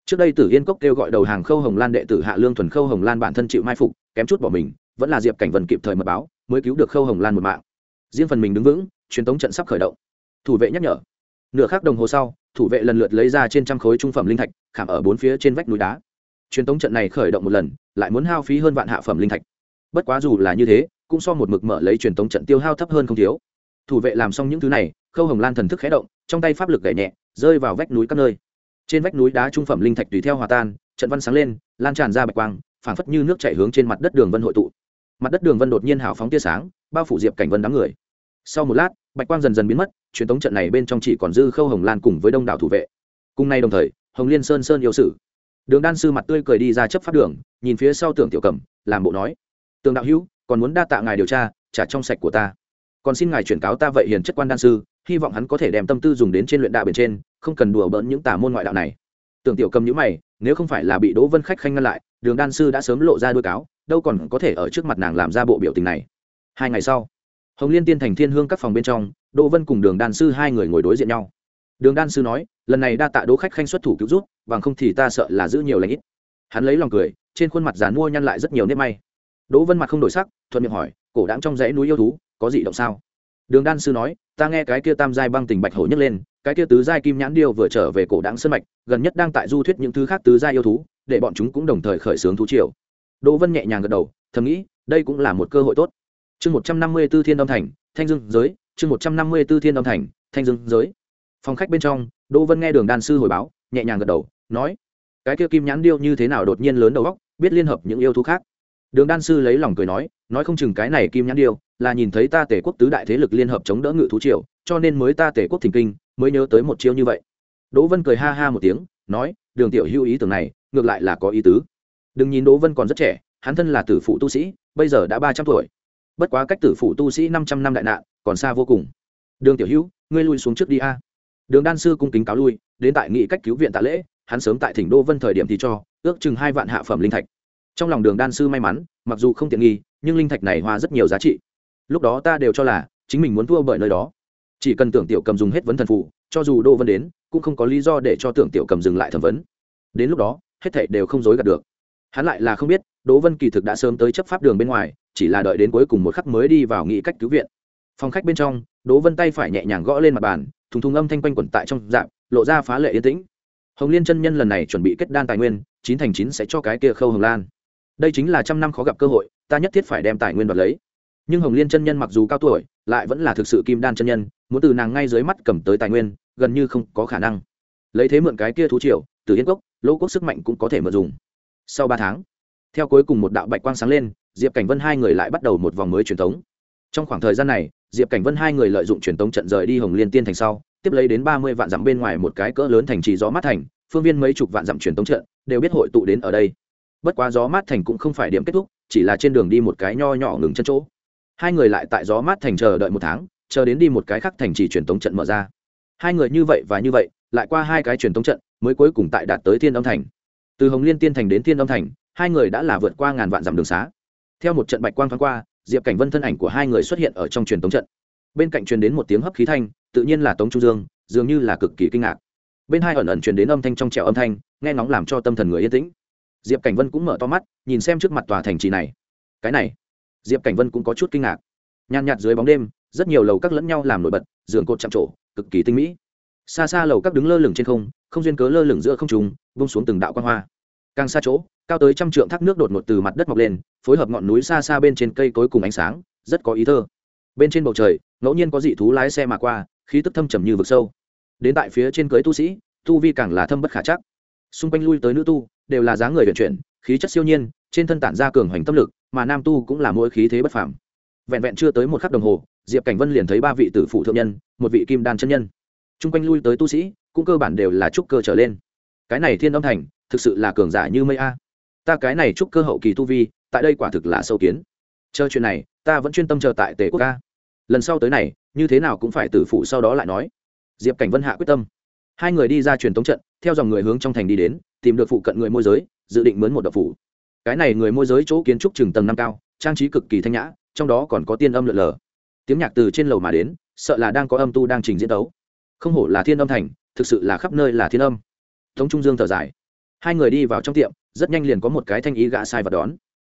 Trước đây tử yên cốc kêu gọi đầu hàng khâu hồng lan đệ tử hạ lương thuần khâu hồng lan bản thân chịu mai phục, kém chút bỏ mình, vẫn là diệp cảnh vân kịp thời mật báo, mới cứu được khâu hồng lan một mạng. Riêng phần mình đứng vững, truyền thống trận sắp khởi động. Thủ vệ nhắc nhở. Nửa khắc đồng hồ sau, thủ vệ lần lượt lấy ra trên trăm khối trung phẩm linh thạch, khảm ở bốn phía trên vách núi đá. Truyền thống trận này khởi động một lần, lại muốn hao phí hơn vạn hạ phẩm linh thạch. Bất quá dù là như thế, cũng so một mực mở lấy truyền thống trận tiêu hao thấp hơn không thiếu thủ vệ làm xong những thứ này, khâu hồng lan thần thức khé động, trong tay pháp lực gảy nhẹ, rơi vào vách núi các nơi. Trên vách núi đá trung phẩm linh thạch tùy theo hòa tan, trận văn sáng lên, lan tràn ra bạch quang, phảng phất như nước chảy hướng trên mặt đất đường vân hội tụ. Mặt đất đường vân đột nhiên hào phóng tia sáng, bao phủ diệp cảnh vân đám người. Sau một lát, bạch quang dần dần biến mất, truyền thống trận này bên trong chỉ còn dư khâu hồng lan cùng với đông đảo thủ vệ. Cùng nay đồng thời, hồng liên sơn sơn yêu sử. Đường đan sư mặt tươi cười đi ra chấp pháp đường, nhìn phía sau tưởng tiểu cầm, làm bộ nói, tường đạo hữu, còn muốn đa tạ ngài điều tra, trả trong sạch của ta còn xin ngài chuyển cáo ta vậy hiền chất quan đan sư, hy vọng hắn có thể đem tâm tư dùng đến trên luyện đạo bên trên, không cần đùa bỡn những tà môn ngoại đạo này. Tưởng tiểu cầm nhữ mày, nếu không phải là bị đỗ vân khách khanh ngăn lại, đường đan sư đã sớm lộ ra đôi cáo, đâu còn có thể ở trước mặt nàng làm ra bộ biểu tình này. Hai ngày sau, hồng liên tiên thành thiên hương các phòng bên trong, đỗ vân cùng đường đan sư hai người ngồi đối diện nhau. Đường đan sư nói, lần này đa tạ đỗ khách khanh xuất thủ cứu rút bằng không thì ta sợ là giữ nhiều lãnh ít. Hắn lấy lòng cười, trên khuôn mặt dàn mua nhăn lại rất nhiều nếp may. Đỗ vân mặt không đổi sắc, thuận miệng hỏi, cổ đáng trong dãy núi yêu thú có gì động sao? Đường đan sư nói, ta nghe cái kia tam giai băng tình bạch hổ nhấc lên, cái kia tứ giai kim nhãn điêu vừa trở về cổ đáng sơn mạch, gần nhất đang tại du thuyết những thứ khác tứ giai yêu thú, để bọn chúng cũng đồng thời khởi xướng thú triều. Đỗ vân nhẹ nhàng gật đầu, thầm nghĩ, đây cũng là một cơ hội tốt. Chương một trăm năm mươi b ố thiên đông thành, thanh dương giới, chương một trăm năm mươi b ố thiên đông thành, thanh dương giới. Phòng khách bên trong, đỗ vân nghe đường đan sư hồi báo, nhẹ nhàng gật đầu, nói, cái kia kim nhãn điêu như thế nào đột nhiên lớn đầu góc biết liên hợp những yêu thú khác. Đường đan sư lấy lòng cười nói nói không chừng cái này kim nhãn điêu là nhìn thấy ta tể quốc tứ đại thế lực liên hợp chống đỡ ngự thú triều, cho nên mới ta tể quốc thỉnh kinh, mới nhớ tới một chiêu như vậy. Đỗ vân cười ha ha một tiếng, nói, đường tiểu hưu ý tưởng này, ngược lại là có ý tứ. Đừng nhìn đỗ vân còn rất trẻ, hắn thân là tử phụ tu sĩ, bây giờ đã ba trăm tuổi. Bất quá cách tử phụ tu sĩ năm trăm năm đại nạn, còn xa vô cùng. Đường tiểu hữu, ngươi lui xuống trước đi a. Đường đan sư cung kính cáo lui, đến tại nghị cách cứu viện tạ lễ, hắn sớm tại thỉnh đô vân thời điểm thì cho, ước chừng hai vạn hạ phẩm linh thạch. Trong lòng đường đan sư may mắn, mặc dù không tiện nghi nhưng linh thạch này hoa rất nhiều giá trị. Lúc đó ta đều cho là chính mình muốn thua bởi nơi đó. Chỉ cần tưởng tiểu cầm dùng hết vấn thần phụ, cho dù đô vân đến, cũng không có lý do để cho tưởng tiểu cầm dừng lại thẩm vấn. Đến lúc đó, hết thảy đều không dối gạt được. Hắn lại là không biết, đỗ vân kỳ thực đã sớm tới chấp pháp đường bên ngoài, chỉ là đợi đến cuối cùng một khắc mới đi vào nghị cách cứu viện. Phòng khách bên trong, đỗ vân tay phải nhẹ nhàng gõ lên mặt bàn, thùng thùng âm thanh quanh quẩn tại trong dạp lộ ra phá lệ yên tĩnh. Hồng liên chân nhân lần này chuẩn bị kết đan tài nguyên, chín thành chín sẽ cho cái kia khâu hồng lan. Đây chính là trăm năm khó gặp cơ hội ta nhất thiết phải đem tài nguyên đoạt lấy. Nhưng hồng liên chân nhân mặc dù cao tuổi, lại vẫn là thực sự kim đan chân nhân, muốn từ nàng ngay dưới mắt cầm tới tài nguyên, gần như không có khả năng. Lấy thế mượn cái kia thú triều từ yên cốc, lỗ quốc sức mạnh cũng có thể mượn dùng. Sau ba tháng, theo cuối cùng một đạo bạch quang sáng lên, diệp cảnh vân hai người lại bắt đầu một vòng mới truyền thống trong khoảng thời gian này, diệp cảnh vân hai người lợi dụng truyền thống trận rời đi hồng liên tiên thành sau, tiếp lấy đến ba mươi vạn dặm bên ngoài một cái cỡ lớn thành trì gió mát thành, phương viên mấy chục vạn dặm truyền tống trận, đều biết hội tụ đến ở đây bất quá gió mát thành cũng không phải điểm kết thúc, chỉ là trên đường đi một cái nho nhỏ ngừng chân chỗ. Hai người lại tại gió mát thành chờ đợi một tháng, chờ đến đi một cái khác thành trì truyền tống trận mở ra. Hai người như vậy và như vậy, lại qua hai cái truyền tống trận, mới cuối cùng tại đạt tới thiên âm thành. Từ hồng liên tiên thành đến thiên âm thành, hai người đã là vượt qua ngàn vạn dặm đường xá. Theo một trận bạch quang thoáng qua, diệp cảnh vân thân ảnh của hai người xuất hiện ở trong truyền tống trận. Bên cạnh truyền đến một tiếng hấp khí thanh, tự nhiên là tống trung dương, dường như là cực kỳ kinh ngạc. Bên hai ẩn ẩn truyền đến âm thanh trong trẻo âm thanh, nghe ngóng làm cho tâm thần người yên tĩnh diệp cảnh vân cũng mở to mắt nhìn xem trước mặt tòa thành trì này cái này diệp cảnh vân cũng có chút kinh ngạc nhàn nhạt dưới bóng đêm rất nhiều lầu các lẫn nhau làm nổi bật giường cột chạm trổ cực kỳ tinh mỹ xa xa lầu các đứng lơ lửng trên không không duyên cớ lơ lửng giữa không trùng bông xuống từng đạo quan hoa càng xa chỗ cao tới trăm trượng thác nước đột ngột từ mặt đất mọc lên phối hợp ngọn núi xa xa bên trên cây cối cùng ánh sáng rất có ý thơ bên trên bầu trời ngẫu nhiên có dị thú lái xe mà qua khí tức thâm trầm như vực sâu đến tại phía trên cưới tu sĩ tu vi càng là thâm bất khả chắc xung quanh lui tới nữ tu đều là dáng người vận chuyển, khí chất siêu nhiên, trên thân tản ra cường hoành tâm lực, mà nam tu cũng là mỗi khí thế bất phàm. Vẹn vẹn chưa tới một khắc đồng hồ, diệp cảnh vân liền thấy ba vị tử phụ thượng nhân, một vị kim đan chân nhân. Chung quanh lui tới tu sĩ, cũng cơ bản đều là trúc cơ trở lên. Cái này thiên âm thành, thực sự là cường giả như mây a. Ta cái này trúc cơ hậu kỳ tu vi, tại đây quả thực là sâu kiến. Chờ chuyện này, ta vẫn chuyên tâm chờ tại tề quốc ca lần sau tới này, như thế nào cũng phải tử phụ sau đó lại nói. Diệp cảnh vân hạ quyết tâm. Hai người đi ra truyền tống trận, theo dòng người hướng trong thành đi đến tìm được phụ cận người môi giới, dự định mướn một đập phủ. Cái này người môi giới chỗ kiến trúc chừng tầng năm cao, trang trí cực kỳ thanh nhã, trong đó còn có tiên âm lượn lờ. Tiếng nhạc từ trên lầu mà đến, sợ là đang có âm tu đang trình diễn đấu. Không hổ là thiên âm thành, thực sự là khắp nơi là thiên âm. Tống trung dương thở dài. Hai người đi vào trong tiệm, rất nhanh liền có một cái thanh ý gã sai vật đón.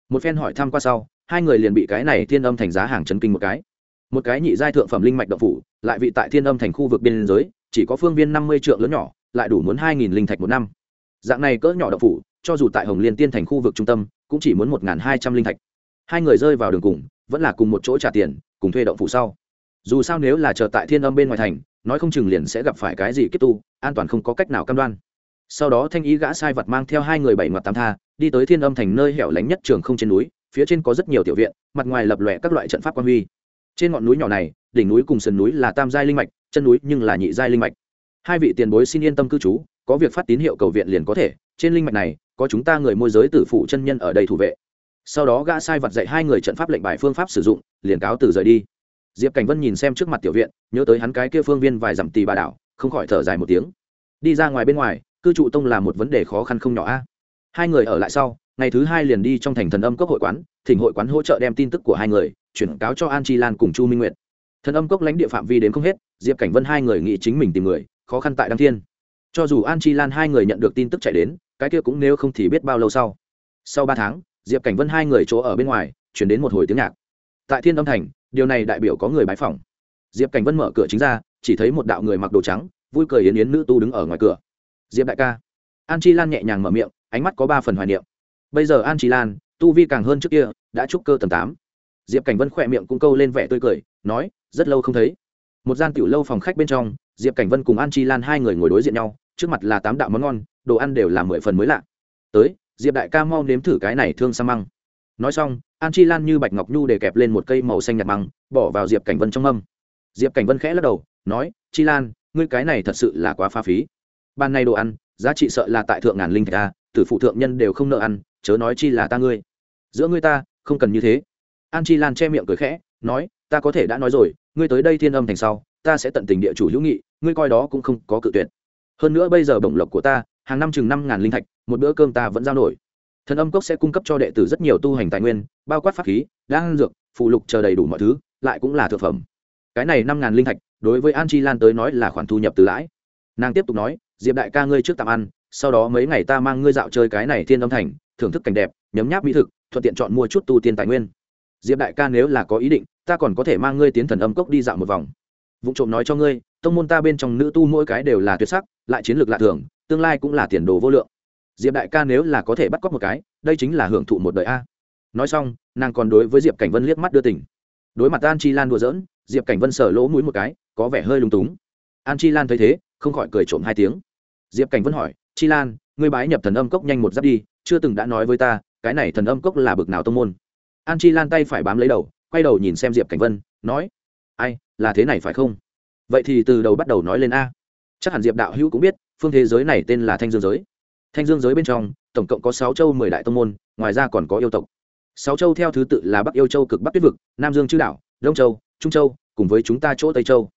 Một phen hỏi thăm qua sau, hai người liền bị cái này thiên âm thành giá hàng chấn kinh một cái. Một cái nhị giai thượng phẩm linh mạch đậu phủ, lại vị tại thiên âm thành khu vực biên giới, chỉ có phương viên năm mươi trượng lớn nhỏ, lại đủ muốn hai nghìn linh thạch một năm dạng này cỡ nhỏ đậu phủ, cho dù tại hồng liên tiên thành khu vực trung tâm, cũng chỉ muốn một hai trăm linh thạch. Hai người rơi vào đường cùng, vẫn là cùng một chỗ trả tiền, cùng thuê đậu phủ sau. Dù sao nếu là chờ tại thiên âm bên ngoài thành, nói không chừng liền sẽ gặp phải cái gì kết tu, an toàn không có cách nào cam đoan. Sau đó thanh ý gã sai vật mang theo hai người bảy mặt tám tha, đi tới thiên âm thành nơi hẻo lánh nhất trường không trên núi, phía trên có rất nhiều tiểu viện, mặt ngoài lập lòe các loại trận pháp quan huy. Trên ngọn núi nhỏ này, đỉnh núi cùng sườn núi là tam giai linh mạch, chân núi nhưng là nhị giai linh mạch. Hai vị tiền bối xin yên tâm cư trú có việc phát tín hiệu cầu viện liền có thể, trên linh mạch này, có chúng ta người môi giới tử phụ chân nhân ở đây thủ vệ. Sau đó gã sai vật dạy hai người trận pháp lệnh bài phương pháp sử dụng, liền cáo từ rời đi. Diệp cảnh vân nhìn xem trước mặt tiểu viện, nhớ tới hắn cái kia phương viên vài dặm tì bà đảo, không khỏi thở dài một tiếng. Đi ra ngoài bên ngoài, cư trụ tông là một vấn đề khó khăn không nhỏ a. Hai người ở lại sau, ngày thứ hai liền đi trong thành thần âm cốc hội quán, thỉnh hội quán hỗ trợ đem tin tức của hai người, chuyển cáo cho an chi lan cùng chu minh nguyệt. Thần âm cốc lãnh địa phạm vi đến không hết, diệp cảnh vân hai người nghĩ chính mình tìm người, khó khăn tại đăng thiên cho dù an chi lan hai người nhận được tin tức chạy đến, cái kia cũng nếu không thì biết bao lâu sau. Sau ba tháng, diệp cảnh vân hai người chỗ ở bên ngoài, chuyển đến một hồi tiếng nhạc. Tại thiên âm thành, điều này đại biểu có người bái phỏng. Diệp cảnh vân mở cửa chính ra, chỉ thấy một đạo người mặc đồ trắng, vui cười yến yến nữ tu đứng ở ngoài cửa. Diệp đại ca. An chi lan nhẹ nhàng mở miệng, ánh mắt có ba phần hoài niệm. Bây giờ an chi lan, tu vi càng hơn trước kia, đã trúc cơ tầm tám. Diệp cảnh vân khỏe miệng cũng câu lên vẻ tươi cười, nói, rất lâu không thấy. Một gian tiểu lâu phòng khách bên trong, diệp cảnh vân cùng an chi lan hai người ngồi đối diện nhau trước mặt là tám đạo món ngon, đồ ăn đều là mười phần mới lạ. Tới, diệp đại ca mau nếm thử cái này thương sa măng. Nói xong, an chi lan như bạch ngọc nhu để kẹp lên một cây màu xanh nhạt măng, bỏ vào diệp cảnh vân trong mâm. Diệp cảnh vân khẽ lắc đầu, nói, chi lan, ngươi cái này thật sự là quá pha phí. Ban này đồ ăn, giá trị sợ là tại thượng ngàn linh thạch ta tử phụ thượng nhân đều không nợ ăn, chớ nói chi là ta ngươi. Giữa ngươi ta, không cần như thế. An chi lan che miệng cười khẽ, nói, ta có thể đã nói rồi, ngươi tới đây thiên âm thành sau, ta sẽ tận tình địa chủ hữu nghị, ngươi coi đó cũng không có cự tuyệt hơn nữa bây giờ bổng lộc của ta, hàng năm chừng năm ngàn linh thạch, một bữa cơm ta vẫn giao nổi. Thần âm cốc sẽ cung cấp cho đệ tử rất nhiều tu hành tài nguyên, bao quát pháp khí, đan dược, phụ lục chờ đầy đủ mọi thứ, lại cũng là thực phẩm. Cái này năm ngàn linh thạch, đối với an chi lan tới nói là khoản thu nhập từ lãi. Nàng tiếp tục nói, diệp đại ca ngươi trước tạm ăn, sau đó mấy ngày ta mang ngươi dạo chơi cái này thiên âm thành, thưởng thức cảnh đẹp, nhấm nháp mỹ thực, thuận tiện chọn mua chút tu tiên tài nguyên. Diệp đại ca nếu là có ý định, ta còn có thể mang ngươi tiến thần âm cốc đi dạo một vòng. Vụ trộm nói cho ngươi, tông môn ta bên trong nữ tu mỗi cái đều là tuyệt sắc lại chiến lược lạ thường, tương lai cũng là tiền đồ vô lượng. Diệp đại ca nếu là có thể bắt cóc một cái, đây chính là hưởng thụ một đời a. Nói xong, nàng còn đối với diệp cảnh vân liếc mắt đưa tỉnh đối mặt an chi lan đùa giỡn, diệp cảnh vân sờ lỗ mũi một cái, có vẻ hơi lung túng. An chi lan thấy thế, không khỏi cười trộm hai tiếng. Diệp cảnh vân hỏi, chi lan, ngươi bái nhập thần âm cốc nhanh một giáp đi, chưa từng đã nói với ta, cái này thần âm cốc là bực nào tông môn? An chi lan tay phải bám lấy đầu, quay đầu nhìn xem diệp cảnh vân, nói, ai, là thế này phải không? Vậy thì từ đầu bắt đầu nói lên a chắc hẳn diệp đạo hữu cũng biết, phương thế giới này tên là thanh dương giới. Thanh dương giới bên trong, tổng cộng có sáu châu mười đại tông môn, ngoài ra còn có yêu tộc. Sáu châu theo thứ tự là bắc yêu châu cực bắc tuyết vực, nam dương chư đảo, đông châu, trung châu, cùng với chúng ta chỗ tây châu.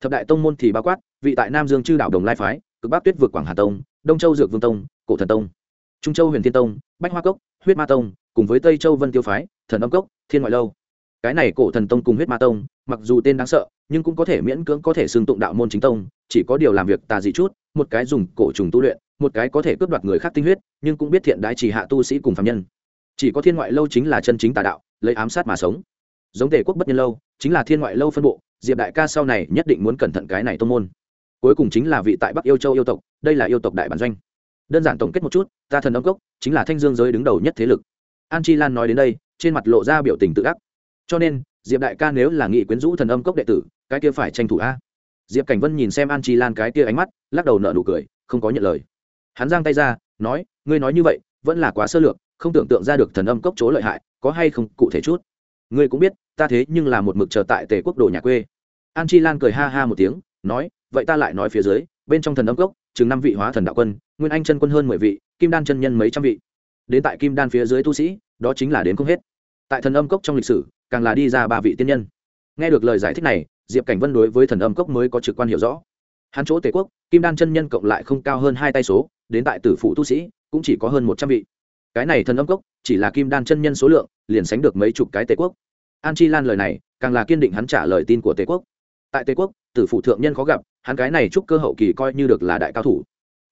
Thập đại tông môn thì bao quát, vị tại nam dương chư đảo đồng lai phái, cực bắc tuyết vực quảng hà tông, đông châu dược vương tông, cổ thần tông, trung châu huyền thiên tông, bách hoa cốc, huyết ma tông, cùng với tây châu vân tiêu phái, thần âm cốc, thiên ngoại lâu cái này cổ thần tông cùng huyết ma tông, mặc dù tên đáng sợ, nhưng cũng có thể miễn cưỡng có thể xưng tụng đạo môn chính tông, chỉ có điều làm việc tà dị chút, một cái dùng cổ trùng tu luyện, một cái có thể cướp đoạt người khác tinh huyết, nhưng cũng biết thiện đái chỉ hạ tu sĩ cùng phạm nhân. Chỉ có thiên ngoại lâu chính là chân chính tà đạo, lấy ám sát mà sống. Giống tề quốc bất nhân lâu, chính là thiên ngoại lâu phân bộ, diệp đại ca sau này nhất định muốn cẩn thận cái này tông môn. Cuối cùng chính là vị tại bắc yêu châu yêu tộc, đây là yêu tộc đại bản doanh. Đơn giản tổng kết một chút, ta thần âm cốc, chính là thanh dương giới đứng đầu nhất thế lực. An chi lan nói đến đây, trên mặt lộ ra biểu tình tự ác cho nên, diệp đại ca nếu là nghị quyến rũ thần âm cốc đệ tử, cái kia phải tranh thủ a. Diệp cảnh vân nhìn xem an chi lan cái kia ánh mắt, lắc đầu nợ nụ cười, không có nhận lời. Hắn giang tay ra, nói, ngươi nói như vậy, vẫn là quá sơ lược, không tưởng tượng ra được thần âm cốc chỗ lợi hại, có hay không, cụ thể chút? Ngươi cũng biết, ta thế nhưng là một mực chờ tại tề quốc đồ nhà quê. An chi lan cười ha ha một tiếng, nói, vậy ta lại nói phía dưới, bên trong thần âm cốc, chừng năm vị hóa thần đạo quân, nguyên anh chân quân hơn mười vị, kim đan chân nhân mấy trăm vị. Đến tại kim đan phía dưới tu sĩ, đó chính là đến không hết. Tại thần âm cốc trong lịch sử càng là đi ra ba vị tiên nhân. Nghe được lời giải thích này, diệp cảnh vân đối với thần âm cốc mới có trực quan hiểu rõ. Hắn chỗ tề quốc, kim đan chân nhân cộng lại không cao hơn hai tay số, đến tại tử phụ tu sĩ, cũng chỉ có hơn một trăm vị. Cái này thần âm cốc, chỉ là kim đan chân nhân số lượng, liền sánh được mấy chục cái tề quốc. An chi lan lời này, càng là kiên định hắn trả lời tin của tề quốc. Tại tề quốc, tử phụ thượng nhân khó gặp, hắn cái này chúc cơ hậu kỳ coi như được là đại cao thủ.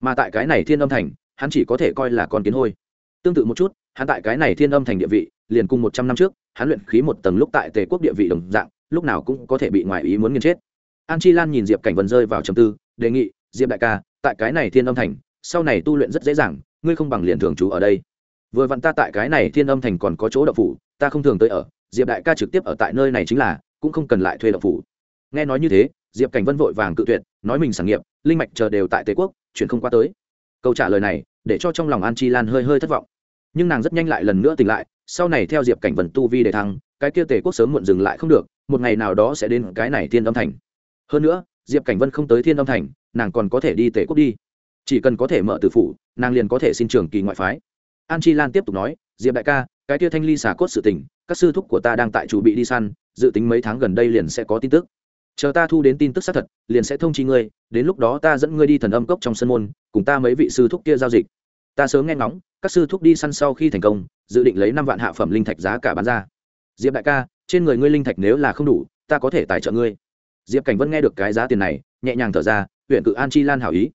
Mà tại cái này thiên âm thành, hắn chỉ có thể coi là con kiến hôi. Tương tự một chút, hắn tại cái này thiên âm thành địa vị liền cùng một trăm năm trước, hắn luyện khí một tầng lúc tại tề quốc địa vị đồng dạng, lúc nào cũng có thể bị ngoại ý muốn nghiền chết. An chi lan nhìn diệp cảnh vân rơi vào trầm tư, đề nghị, diệp đại ca, tại cái này thiên âm thành, sau này tu luyện rất dễ dàng, ngươi không bằng liền thường trú ở đây. Vừa vặn ta tại cái này thiên âm thành còn có chỗ đậu phủ, ta không thường tới ở, diệp đại ca trực tiếp ở tại nơi này chính là, cũng không cần lại thuê đậu phủ. Nghe nói như thế, diệp cảnh vân vội vàng cự tuyệt, nói mình sản nghiệp, linh mạch chờ đều tại tề quốc chuyển không qua tới. Câu trả lời này, để cho trong lòng an chi lan hơi hơi thất vọng. Nhưng nàng rất nhanh lại lần nữa tỉnh lại sau này theo diệp cảnh vân tu vi để thăng, cái kia tề quốc sớm muộn dừng lại không được, một ngày nào đó sẽ đến cái này thiên âm thành. Hơn nữa, diệp cảnh vân không tới thiên âm thành, nàng còn có thể đi tề quốc đi. Chỉ cần có thể mở từ phủ, nàng liền có thể xin trường kỳ ngoại phái. An chi lan tiếp tục nói, diệp đại ca, cái kia thanh ly xả cốt sự tình, các sư thúc của ta đang tại chủ bị đi săn, dự tính mấy tháng gần đây liền sẽ có tin tức. Chờ ta thu đến tin tức xác thật, liền sẽ thông chi ngươi, đến lúc đó ta dẫn ngươi đi thần âm cốc trong sân môn, cùng ta mấy vị sư thúc kia giao dịch ta sớm nghe ngóng, các sư thúc đi săn sau khi thành công, dự định lấy năm vạn hạ phẩm linh thạch giá cả bán ra. Diệp đại ca, trên người ngươi linh thạch nếu là không đủ, ta có thể tài trợ ngươi. Diệp cảnh vân nghe được cái giá tiền này, nhẹ nhàng thở ra, huyện cự an chi lan hảo ý.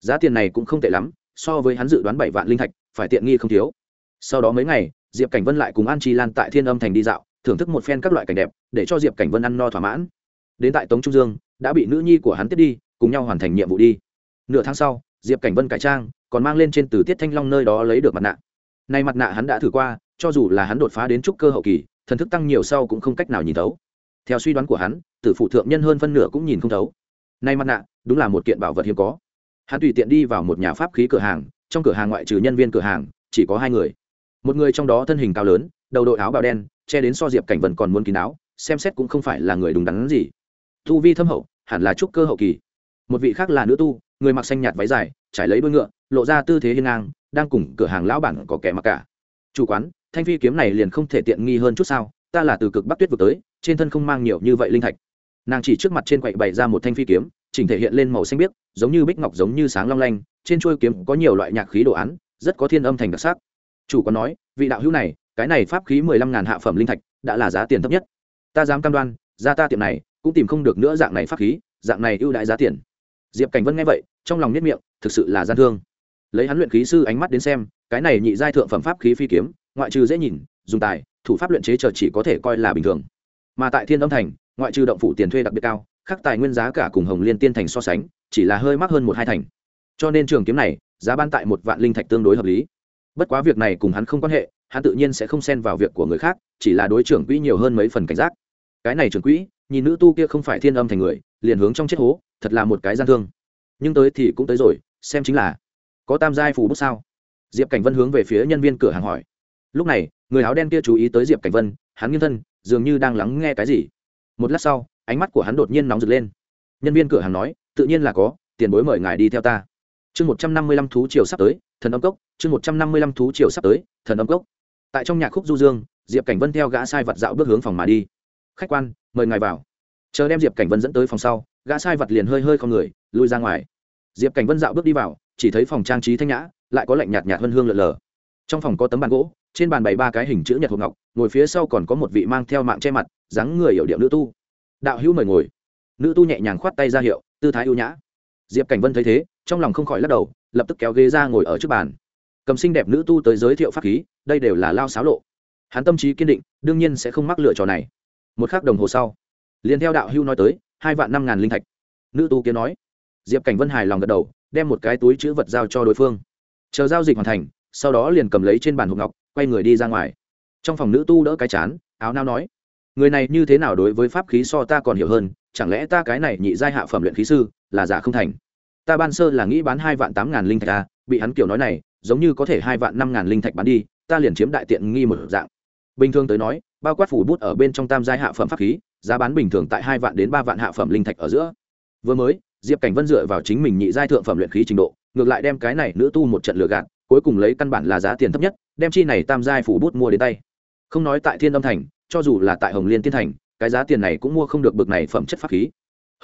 Giá tiền này cũng không tệ lắm, so với hắn dự đoán bảy vạn linh thạch, phải tiện nghi không thiếu. Sau đó mấy ngày, diệp cảnh vân lại cùng an chi lan tại thiên âm thành đi dạo, thưởng thức một phen các loại cảnh đẹp, để cho diệp cảnh vân ăn no thỏa mãn. Đến tại tống trung dương, đã bị nữ nhi của hắn tiếp đi, cùng nhau hoàn thành nhiệm vụ đi. Nửa tháng sau diệp cảnh vân cải trang, còn mang lên trên từ tiết thanh long nơi đó lấy được mặt nạ. Nay mặt nạ hắn đã thử qua, cho dù là hắn đột phá đến trúc cơ hậu kỳ, thần thức tăng nhiều sau cũng không cách nào nhìn thấu. Theo suy đoán của hắn, tử phụ thượng nhân hơn phân nửa cũng nhìn không thấu. Nay mặt nạ, đúng là một kiện bảo vật hiếm có. Hắn tùy tiện đi vào một nhà pháp khí cửa hàng, trong cửa hàng ngoại trừ nhân viên cửa hàng, chỉ có hai người. Một người trong đó thân hình cao lớn, đầu đội áo bào đen, che đến so diệp cảnh vân còn muốn kín áo, xem xét cũng không phải là người đúng đắn gì. Thu vi thâm hậu, hẳn là trúc cơ hậu kỳ. Một vị khác là nữ tu người mặc xanh nhạt váy dài, trải lấy đuôi ngựa, lộ ra tư thế hiên ngang, đang cùng cửa hàng lão bản có kẻ mặc cả. Chủ quán, thanh phi kiếm này liền không thể tiện nghi hơn chút sao, ta là từ cực bắc tuyết vừa tới, trên thân không mang nhiều như vậy linh thạch. Nàng chỉ trước mặt trên quậy bày ra một thanh phi kiếm, chỉnh thể hiện lên màu xanh biếc, giống như bích ngọc giống như sáng long lanh, trên chuôi kiếm có nhiều loại nhạc khí đồ án, rất có thiên âm thành đặc sắc. Chủ quán nói, vị đạo hữu này, cái này pháp khí mười lăm ngàn hạ phẩm linh thạch, đã là giá tiền thấp nhất. Ta dám cam đoan, ra ta tiệm này, cũng tìm không được nữa dạng này pháp khí, dạng này ưu đãi giá tiền diệp cảnh vân nghe vậy, trong lòng nhất miệng, thực sự là gian thương. Lấy hắn luyện khí sư ánh mắt đến xem, cái này nhị giai thượng phẩm pháp khí phi kiếm, ngoại trừ dễ nhìn, dùng tài, thủ pháp luyện chế chờ chỉ có thể coi là bình thường. Mà tại thiên âm thành, ngoại trừ động phủ tiền thuê đặc biệt cao, khắc tài nguyên giá cả cùng hồng liên tiên thành so sánh, chỉ là hơi mắc hơn một hai thành. Cho nên trường kiếm này, giá ban tại một vạn linh thạch tương đối hợp lý. Bất quá việc này cùng hắn không quan hệ, hắn tự nhiên sẽ không xen vào việc của người khác, chỉ là đối trưởng quỹ nhiều hơn mấy phần cảnh giác. Cái này trưởng quỹ, nhìn nữ tu kia không phải thiên âm thành người, liền hướng trong chết hố thật là một cái gian thương. Nhưng tới thì cũng tới rồi, xem chính là có tam giai phù bút sao? Diệp cảnh vân hướng về phía nhân viên cửa hàng hỏi. Lúc này, người áo đen kia chú ý tới diệp cảnh vân, hắn nghiêng thân, dường như đang lắng nghe cái gì. Một lát sau, ánh mắt của hắn đột nhiên nóng rực lên. Nhân viên cửa hàng nói, tự nhiên là có, tiền bối mời ngài đi theo ta. Chương một trăm năm mươi lăm thú triều sắp tới, thần âm cốc, chương một trăm năm mươi lăm thú triều sắp tới, thần âm cốc. Tại trong nhạc khúc du dương, diệp cảnh vân theo gã sai vật dạo bước hướng phòng mà đi. Khách quan, mời ngài vào. Chờ đem diệp cảnh vân dẫn tới phòng sau gã sai vật liền hơi hơi không người, lui ra ngoài. Diệp cảnh vân dạo bước đi vào, chỉ thấy phòng trang trí thanh nhã, lại có lạnh nhạt nhạt hơn hương lợn lờ. Trong phòng có tấm bàn gỗ, trên bàn bày ba cái hình chữ nhật hộp ngọc, ngồi phía sau còn có một vị mang theo mạng che mặt, dáng người hiểu điệu nữ tu. Đạo hữu mời ngồi. Nữ tu nhẹ nhàng khoát tay ra hiệu, tư thái ưu nhã. Diệp cảnh vân thấy thế, trong lòng không khỏi lắc đầu, lập tức kéo ghế ra ngồi ở trước bàn. Cầm xinh đẹp nữ tu tới giới thiệu pháp khí, đây đều là lao xáo lộ. Hắn tâm trí kiên định, đương nhiên sẽ không mắc lựa trò này. Một k h ắ c đồng hồ sau, liền theo đạo hưu nói tới hai vạn năm ngàn linh thạch. Nữ tu kia nói. Diệp cảnh vân hài lòng gật đầu, đem một cái túi chữ vật giao cho đối phương. Chờ giao dịch hoàn thành, sau đó liền cầm lấy trên bàn hộp ngọc, quay người đi ra ngoài. Trong phòng nữ tu đỡ cái chán, áo nao nói. Người này như thế nào đối với pháp khí so ta còn hiểu hơn, chẳng lẽ ta cái này nhị giai hạ phẩm luyện khí sư, là giả không thành? Ta ban sơ là nghĩ bán hai vạn tám ngàn linh thạch ta bị hắn kiểu nói này, giống như có thể hai vạn năm ngàn linh thạch bán đi, ta liền chiếm đại tiện nghi một dạng. Bình thường tới nói bao quát phủ bút ở bên trong tam giai hạ phẩm pháp khí, giá bán bình thường tại hai vạn đến ba vạn hạ phẩm linh thạch ở giữa. Vừa mới, diệp cảnh vân dựa vào chính mình nhị giai thượng phẩm luyện khí trình độ, ngược lại đem cái này nữ tu một trận lừa gạt, cuối cùng lấy căn bản là giá tiền thấp nhất, đem chi này tam giai phủ bút mua đến tay. Không nói tại thiên âm thành, cho dù là tại hồng liên tiên thành, cái giá tiền này cũng mua không được bực này phẩm chất pháp khí.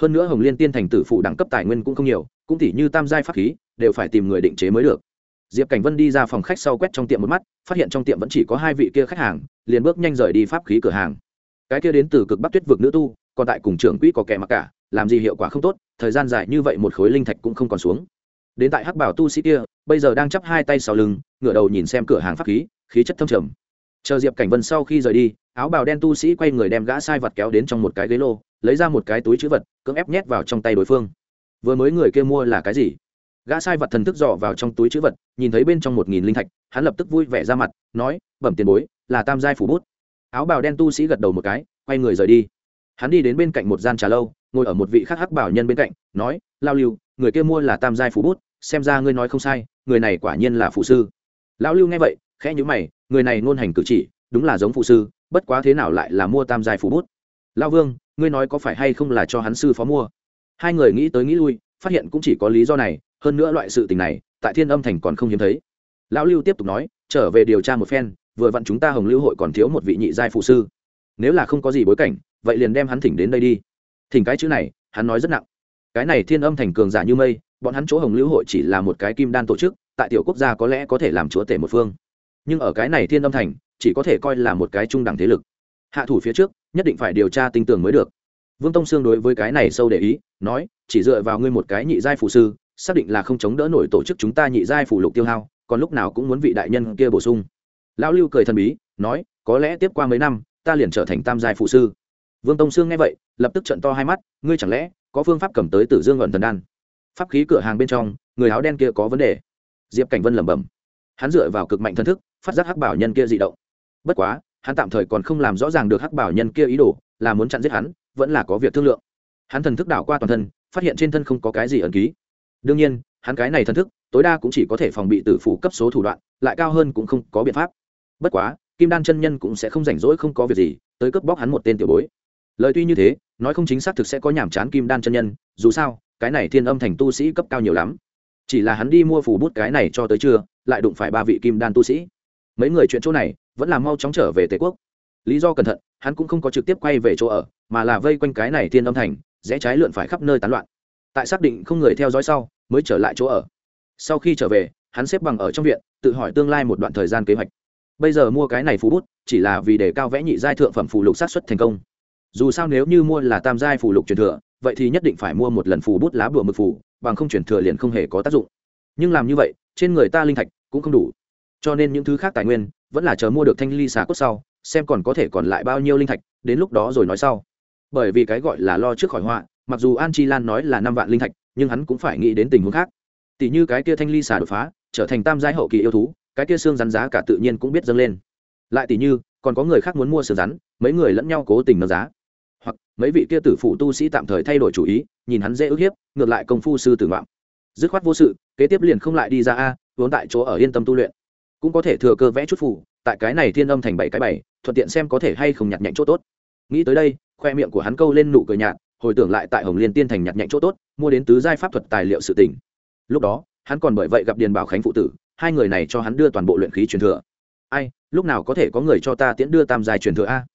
Hơn nữa hồng liên tiên thành tử phụ đẳng cấp tài nguyên cũng không nhiều, cũng tỉ như tam giai pháp khí, đều phải tìm người định chế mới được diệp cảnh vân đi ra phòng khách sau quét trong tiệm một mắt, phát hiện trong tiệm vẫn chỉ có hai vị kia khách hàng, liền bước nhanh rời đi pháp khí cửa hàng. Cái kia đến từ cực bắc tuyết vực nữ tu, còn tại cùng trưởng quỹ có kẻ mặc cả, làm gì hiệu quả không tốt, thời gian dài như vậy một khối linh thạch cũng không còn xuống. Đến tại hắc bảo tu sĩ kia, bây giờ đang chắp hai tay sau lưng, ngửa đầu nhìn xem cửa hàng pháp khí khí chất thâm trầm. Chờ diệp cảnh vân sau khi rời đi, áo bào đen tu sĩ quay người đem gã sai vật kéo đến trong một cái ghế lô, lấy ra một cái túi chữ vật, cưỡng ép nhét vào trong tay đối phương. Vừa mới người kia mua là cái gì? Gã sai vật thần thức dò vào trong túi chữ vật, nhìn thấy bên trong một nghìn linh thạch, hắn lập tức vui vẻ ra mặt, nói, bẩm tiền bối, là tam giai phủ bút. Áo bào đen tu sĩ gật đầu một cái, quay người rời đi. Hắn đi đến bên cạnh một gian trà lâu, ngồi ở một vị khắc hắc bảo nhân bên cạnh, nói, lao lưu, người kia mua là tam giai phủ bút, xem ra ngươi nói không sai, người này quả nhiên là phụ sư. Lão lưu nghe vậy, khẽ nhữ mày, người này ngôn hành cử chỉ, đúng là giống phụ sư, bất quá thế nào lại là mua tam giai phủ bút? Lao vương, ngươi nói có phải hay không là cho hắn sư phó mua? Hai người nghĩ tới nghĩ lui, phát hiện cũng chỉ có lý do này hơn nữa loại sự tình này, tại thiên âm thành còn không hiếm thấy. Lão lưu tiếp tục nói, trở về điều tra một phen, vừa vặn chúng ta hồng lưu hội còn thiếu một vị nhị giai phụ sư. Nếu là không có gì bối cảnh, vậy liền đem hắn thỉnh đến đây đi. Thỉnh cái chữ này, hắn nói rất nặng. Cái này thiên âm thành cường giả như mây, bọn hắn chỗ hồng lưu hội chỉ là một cái kim đan tổ chức, tại tiểu quốc gia có lẽ có thể làm chúa tể một phương. Nhưng ở cái này thiên âm thành, chỉ có thể coi là một cái trung đẳng thế lực. Hạ thủ phía trước, nhất định phải điều tra tinh tường mới được. Vương tông sương đối với cái này sâu để ý, nói, chỉ dựa vào ngươi một cái nhị giai phụ sư xác định là không chống đỡ nổi tổ chức chúng ta nhị giai phủ lục tiêu hao, còn lúc nào cũng muốn vị đại nhân kia bổ sung. Lão lưu cười thần bí, nói, có lẽ tiếp qua mấy năm, ta liền trở thành tam giai phụ sư. Vương tông sương nghe vậy, lập tức trận to hai mắt, ngươi chẳng lẽ có phương pháp cầm tới tử dương ẩn thần đan? Pháp khí cửa hàng bên trong, người áo đen kia có vấn đề. Diệp cảnh vân lẩm bẩm. Hắn dựa vào cực mạnh thân thức, phát giác hắc bảo nhân kia dị động. Bất quá, hắn tạm thời còn không làm rõ ràng được hắc bảo nhân kia ý đồ, là muốn chặn giết hắn, vẫn là có việc thương lượng. Hắn thần thức đảo qua toàn thân, phát hiện trên thân không có cái gì ẩn ký đương nhiên, hắn cái này thần thức, tối đa cũng chỉ có thể phòng bị tử phủ cấp số thủ đoạn, lại cao hơn cũng không có biện pháp. Bất quá, kim đan chân nhân cũng sẽ không rảnh rỗi không có việc gì, tới cướp bóc hắn một tên tiểu bối. Lời tuy như thế, nói không chính xác thực sẽ có nhàm chán kim đan chân nhân, dù sao, cái này thiên âm thành tu sĩ cấp cao nhiều lắm. Chỉ là hắn đi mua phủ bút cái này cho tới trưa, lại đụng phải ba vị kim đan tu sĩ. Mấy người chuyện chỗ này, vẫn là mau chóng trở về tề quốc. Lý do cẩn thận, hắn cũng không có trực tiếp quay về chỗ ở, mà là vây quanh cái này thiên âm thành, rẽ trái lượn phải khắp nơi tán loạn tại xác định không người theo dõi sau, mới trở lại chỗ ở. Sau khi trở về, hắn xếp bằng ở trong viện, tự hỏi tương lai một đoạn thời gian kế hoạch. Bây giờ mua cái này phú bút, chỉ là vì để cao vẽ nhị giai thượng phẩm phù lục sát xuất thành công. Dù sao nếu như mua là tam giai phù lục truyền thừa, vậy thì nhất định phải mua một lần phù bút lá bùa mực phù, bằng không truyền thừa liền không hề có tác dụng. Nhưng làm như vậy, trên người ta linh thạch cũng không đủ. Cho nên những thứ khác tài nguyên vẫn là chờ mua được thanh ly xà cốt sau, xem còn có thể còn lại bao nhiêu linh thạch, đến lúc đó rồi nói sau. Bởi vì cái gọi là lo trước khỏi họa mặc dù an chi lan nói là năm vạn linh thạch, nhưng hắn cũng phải nghĩ đến tình huống khác. Tỷ như cái kia thanh ly xà đột phá, trở thành tam giai hậu kỳ yêu thú, cái kia xương rắn giá cả tự nhiên cũng biết dâng lên. Lại tỷ như, còn có người khác muốn mua xương rắn, mấy người lẫn nhau cố tình nâng giá. Hoặc, mấy vị kia tử phụ tu sĩ tạm thời thay đổi chủ ý, nhìn hắn dễ ức hiếp, ngược lại công phu sư tử ngoạm. Dứt khoát vô sự, kế tiếp liền không lại đi ra a, vốn tại chỗ ở yên tâm tu luyện. Cũng có thể thừa cơ vẽ chút phủ tại cái này thiên âm thành bảy cái bảy, thuận tiện xem có thể hay không nhặt nhạnh chỗ tốt. Nghĩ tới đây, khoe miệng của hắn câu lên nụ cười nhạt hồi tưởng lại tại hồng liên tiên thành nhặt nhạnh chỗ tốt, mua đến tứ giai pháp thuật tài liệu sự tỉnh lúc đó, hắn còn bởi vậy gặp điền bảo khánh phụ tử, hai người này cho hắn đưa toàn bộ luyện khí truyền thừa. Ai, lúc nào có thể có người cho ta tiễn đưa tam giai truyền thừa a?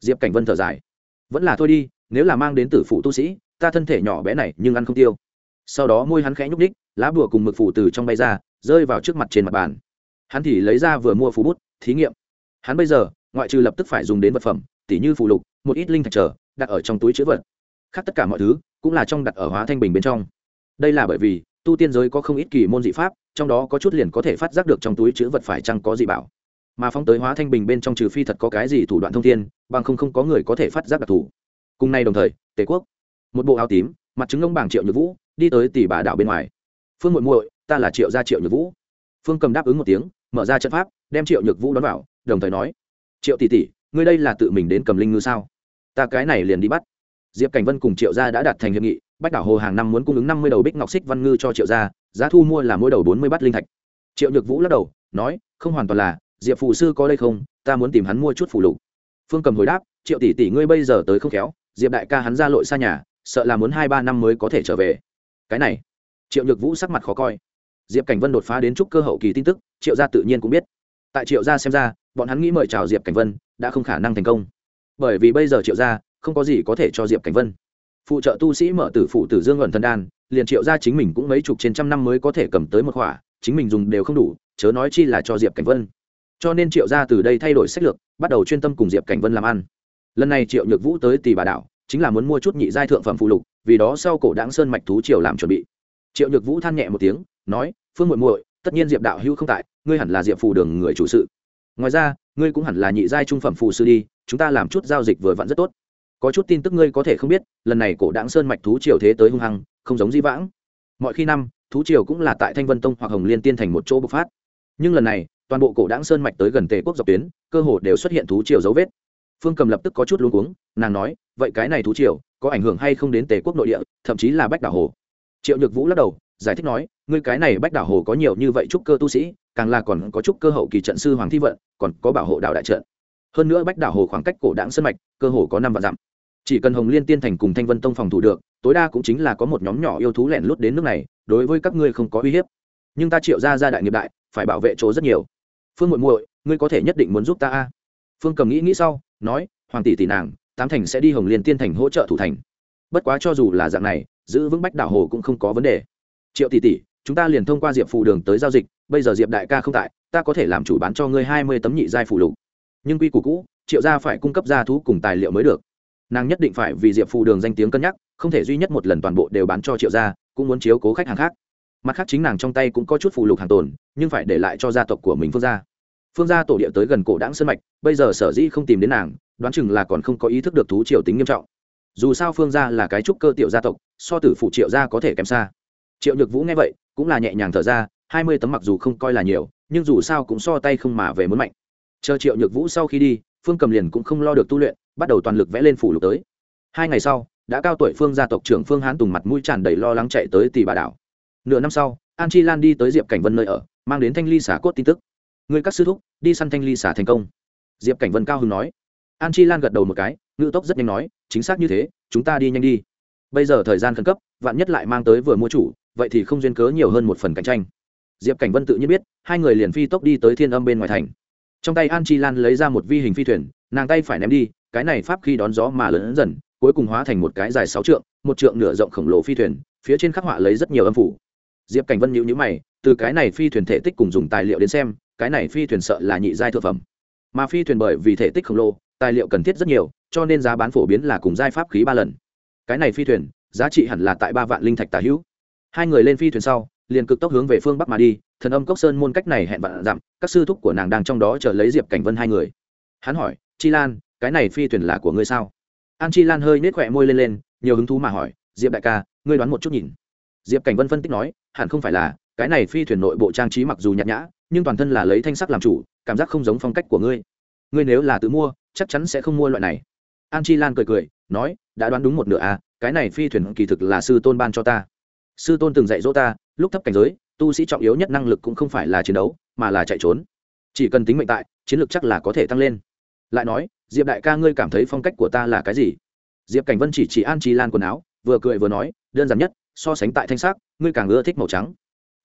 Diệp cảnh vân thở dài. Vẫn là thôi đi, nếu là mang đến tử phụ tu sĩ, ta thân thể nhỏ bé này nhưng ăn không tiêu. Sau đó môi hắn khẽ nhúc ních lá bùa cùng mực phủ từ trong bay ra, rơi vào trước mặt trên mặt bàn. Hắn thì lấy ra vừa mua phù bút, thí nghiệm. Hắn bây giờ, ngoại trừ lập tức phải dùng đến vật phẩm, tỉ như phù lục, một ít linh thạch trở, đặt ở trong túi chữ vật khác tất cả mọi thứ cũng là trong đặt ở hóa thanh bình bên trong. Đây là bởi vì, tu tiên giới có không ít kỳ môn dị pháp, trong đó có chút liền có thể phát giác được trong túi chữ vật phải chăng có dị bảo. Mà phóng tới hóa thanh bình bên trong trừ phi thật có cái gì thủ đoạn thông thiên, bằng không không có người có thể phát giác đặc thù. Cùng nay đồng thời, tề quốc, một bộ áo tím, mặt trứng ông bảng triệu nhược vũ, đi tới tỷ bà đảo bên ngoài. Phương muội muội, ta là triệu gia triệu nhược vũ. Phương cầm đáp ứng một tiếng, mở ra trận pháp, đem triệu nhược vũ đón vào, đồng thời nói, triệu tỷ tỷ, ngươi đây là tự mình đến cầm linh ngư sao? Ta cái này liền đi bắt diệp cảnh vân cùng triệu gia đã đạt thành hiệp nghị, bách đảo hồ hàng năm muốn cung ứng năm mươi đầu bích ngọc xích văn ngư cho triệu gia, giá thu mua là mỗi đầu bốn mươi bát linh thạch. Triệu nhược vũ lắc đầu, nói, không hoàn toàn là, diệp phụ sư có đây không? Ta muốn tìm hắn mua chút phụ lục. Phương cầm hồi đáp, triệu tỷ tỷ ngươi bây giờ tới không khéo, diệp đại ca hắn ra lội xa nhà, sợ là muốn hai ba năm mới có thể trở về. Cái này, triệu nhược vũ sắc mặt khó coi. Diệp cảnh vân đột phá đến trúc cơ hậu kỳ tin tức, triệu gia tự nhiên cũng biết. Tại triệu gia xem ra, bọn hắn nghĩ mời chào diệp cảnh vân, đã không khả năng thành công. Bởi vì bây giờ triệu gia không có gì có thể cho diệp cảnh vân. Phụ trợ tu sĩ mở tử phụ tử dương ẩn thân đan, liền triệu gia chính mình cũng mấy chục trên trăm năm mới có thể cầm tới một khỏa chính mình dùng đều không đủ, chớ nói chi là cho diệp cảnh vân. Cho nên triệu gia từ đây thay đổi sách lược, bắt đầu chuyên tâm cùng diệp cảnh vân làm ăn. Lần này triệu nhược vũ tới tỷ bà đảo, chính là muốn mua chút nhị giai thượng phẩm phụ lục, vì đó sau cổ đáng sơn mạch thú triều làm chuẩn bị. Triệu nhược vũ than nhẹ một tiếng, nói, phương muội muội, tất nhiên diệp đạo hữu không tại, ngươi hẳn là diệp phù đường người chủ sự. Ngoài ra, ngươi cũng hẳn là nhị giai trung phẩm phù sư đi, chúng ta làm chút giao dịch vừa vặn rất tốt có chút tin tức ngươi có thể không biết, lần này cổ đáng sơn mạch thú triều thế tới hung hăng, không giống di vãng. Mọi khi năm, thú triều cũng là tại thanh vân tông hoặc hồng liên tiên thành một chỗ bộc phát. Nhưng lần này, toàn bộ cổ đáng sơn mạch tới gần tề quốc dọc tuyến, cơ hồ đều xuất hiện thú triều dấu vết. Phương cầm lập tức có chút luống cuống, nàng nói, vậy cái này thú triều, có ảnh hưởng hay không đến tề quốc nội địa, thậm chí là bách đảo hồ? Triệu nhược vũ lắc đầu, giải thích nói, ngươi cái này bách đảo hồ có nhiều như vậy trúc cơ tu sĩ, càng là còn có trúc cơ hậu kỳ trận sư hoàng thi vận, còn có bảo hộ đảo đại trận. Hơn nữa bách đảo hồ khoảng cách cổ đáng sơn mạch, cơ hồ có năm vạn dặm chỉ cần hồng liên tiên thành cùng thanh vân tông phòng thủ được, tối đa cũng chính là có một nhóm nhỏ yêu thú lẻn lút đến nước này, đối với các ngươi không có uy hiếp. Nhưng ta triệu ra ra đại nghiệp đại, phải bảo vệ chỗ rất nhiều. Phương muội muội, ngươi có thể nhất định muốn giúp ta a. Phương cầm nghĩ nghĩ sau, nói, hoàng tỷ tỷ nàng, tám thành sẽ đi hồng liên tiên thành hỗ trợ thủ thành. Bất quá cho dù là dạng này, giữ vững bách đảo hồ cũng không có vấn đề. Triệu tỷ tỷ, chúng ta liền thông qua diệp phụ đường tới giao dịch, bây giờ diệp đại ca không tại, ta có thể làm chủ bán cho ngươi hai mươi tấm nhị giai phụ lục. Nhưng quy củ cũ, triệu gia phải cung cấp gia thú cùng tài liệu mới được nàng nhất định phải vì diệp phù đường danh tiếng cân nhắc, không thể duy nhất một lần toàn bộ đều bán cho triệu gia, cũng muốn chiếu cố khách hàng khác. Mặt khác chính nàng trong tay cũng có chút phù lục hàng tồn, nhưng phải để lại cho gia tộc của mình phương gia. Phương gia tổ địa tới gần cổ đáng sơn mạch, bây giờ sở dĩ không tìm đến nàng, đoán chừng là còn không có ý thức được thú triều tính nghiêm trọng. Dù sao phương gia là cái trúc cơ tiểu gia tộc, so tử phụ triệu gia có thể kém xa. Triệu nhược vũ nghe vậy, cũng là nhẹ nhàng thở ra, hai mươi tấm mặc dù không coi là nhiều, nhưng dù sao cũng so tay không mà về muốn mạnh. Chờ triệu nhược vũ sau khi đi, phương cầm liền cũng không lo được tu luyện bắt đầu toàn lực vẽ lên phủ lục tới. Hai ngày sau, đã cao tuổi phương gia tộc trưởng phương hán tùng mặt mũi tràn đầy lo lắng chạy tới tỷ bà đảo. Nửa năm sau, an chi lan đi tới diệp cảnh vân nơi ở, mang đến thanh ly xả cốt tin tức. Người các sư thúc, đi săn thanh ly xả thành công. Diệp cảnh vân cao hưng nói. An chi lan gật đầu một cái ngự tốc rất nhanh nói, chính xác như thế, chúng ta đi nhanh đi. Bây giờ thời gian khẩn cấp, vạn nhất lại mang tới vừa mua chủ, vậy thì không duyên cớ nhiều hơn một phần cạnh tranh. Diệp cảnh vân tự nhiên biết, hai người liền phi tốc đi tới thiên âm bên ngoài thành. Trong tay an chi lan lấy ra một vi hình phi thuyền, nàng tay phải ném đi cái này pháp khi đón gió mà lớn dần, cuối cùng hóa thành một cái dài sáu trượng, một trượng nửa rộng khổng lồ phi thuyền, phía trên khắc họa lấy rất nhiều âm phủ. Diệp cảnh vân nhịu nhữ mày, từ cái này phi thuyền thể tích cùng dùng tài liệu đến xem, cái này phi thuyền sợ là nhị giai thượng phẩm. Mà phi thuyền bởi vì thể tích khổng lồ, tài liệu cần thiết rất nhiều, cho nên giá bán phổ biến là cùng giai pháp khí ba lần. Cái này phi thuyền, giá trị hẳn là tại ba vạn linh thạch tà hữu. Hai người lên phi thuyền sau, liền cực tốc hướng về phương bắc mà đi, thần âm cốc sơn môn cách này hẹn vạn dặm, các sư thúc của nàng đang trong đó chờ lấy diệp cảnh vân hai người. Hắn hỏi, chi lan cái này phi thuyền là của ngươi sao? An chi lan hơi nết khỏe môi lên lên, nhiều hứng thú mà hỏi, diệp đại ca, ngươi đoán một chút nhìn. Diệp cảnh vân phân tích nói, hẳn không phải là, cái này phi thuyền nội bộ trang trí mặc dù nhạt nhã, nhưng toàn thân là lấy thanh sắc làm chủ, cảm giác không giống phong cách của ngươi. Ngươi nếu là tự mua, chắc chắn sẽ không mua loại này. An chi lan cười cười, nói, đã đoán đúng một nửa à cái này phi thuyền kỳ thực là sư tôn ban cho ta. Sư tôn từng dạy dỗ ta, lúc thấp cảnh giới, tu sĩ trọng yếu nhất năng lực cũng không phải là chiến đấu, mà là chạy trốn. Chỉ cần tính mệnh tại, chiến lược chắc là có thể tăng lên. Lại nói diệp đại ca ngươi cảm thấy phong cách của ta là cái gì? Diệp cảnh vân chỉ chỉ an chi lan quần áo, vừa cười vừa nói, đơn giản nhất, so sánh tại thanh sắc, ngươi càng ưa thích màu trắng.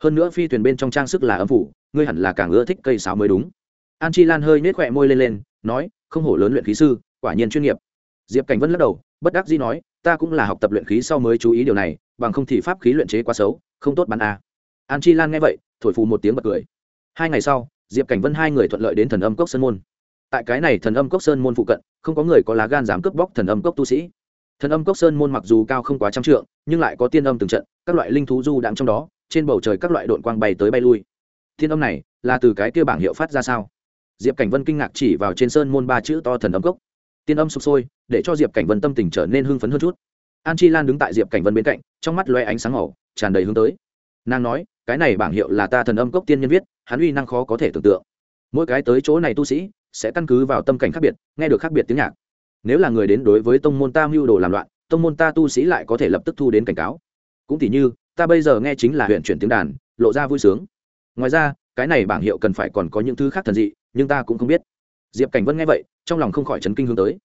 Hơn nữa phi thuyền bên trong trang sức là âm phủ, ngươi hẳn là càng ưa thích cây sáo mới đúng. An chi lan hơi nết khỏe môi lên lên, nói, không hổ lớn luyện khí sư, quả nhiên chuyên nghiệp. Diệp cảnh vân lắc đầu, bất đắc dĩ nói, ta cũng là học tập luyện khí sau mới chú ý điều này, bằng không thì pháp khí luyện chế quá xấu, không tốt bắn a. À. an chi lan nghe vậy, thổi phù một tiếng bật cười. Hai ngày sau, diệp cảnh vân hai người thuận lợi đến thần âm cốc sơn môn tại cái này thần âm cốc sơn môn phụ cận, không có người có lá gan dám cướp bóc thần âm cốc tu sĩ. Thần âm cốc sơn môn mặc dù cao không quá trăm trượng, nhưng lại có tiên âm từng trận, các loại linh thú du đạm trong đó, trên bầu trời các loại đội quang bay tới bay lui. Thiên âm này là từ cái kia bảng hiệu phát ra sao? Diệp cảnh vân kinh ngạc chỉ vào trên sơn môn ba chữ to thần âm cốc. Tiên âm sụp sôi, để cho diệp cảnh vân tâm tình trở nên hưng phấn hơn chút. An chi lan đứng tại diệp cảnh vân bên cạnh, trong mắt loe ánh sáng màu, tràn đầy hướng tới. Nàng nói, cái này bảng hiệu là ta thần âm cốc tiên nhân viết, hắn uy năng khó có thể tưởng tượng. Mỗi cái tới chỗ này tu sĩ sẽ căn cứ vào tâm cảnh khác biệt, nghe được khác biệt tiếng nhạc. Nếu là người đến đối với tông môn ta mưu đồ làm loạn, tông môn ta tu sĩ lại có thể lập tức thu đến cảnh cáo. Cũng tỉ như, ta bây giờ nghe chính là huyện chuyển tiếng đàn, lộ ra vui sướng. Ngoài ra, cái này bảng hiệu cần phải còn có những thứ khác thần dị, nhưng ta cũng không biết. Diệp cảnh vân nghe vậy, trong lòng không khỏi chấn kinh hướng tới.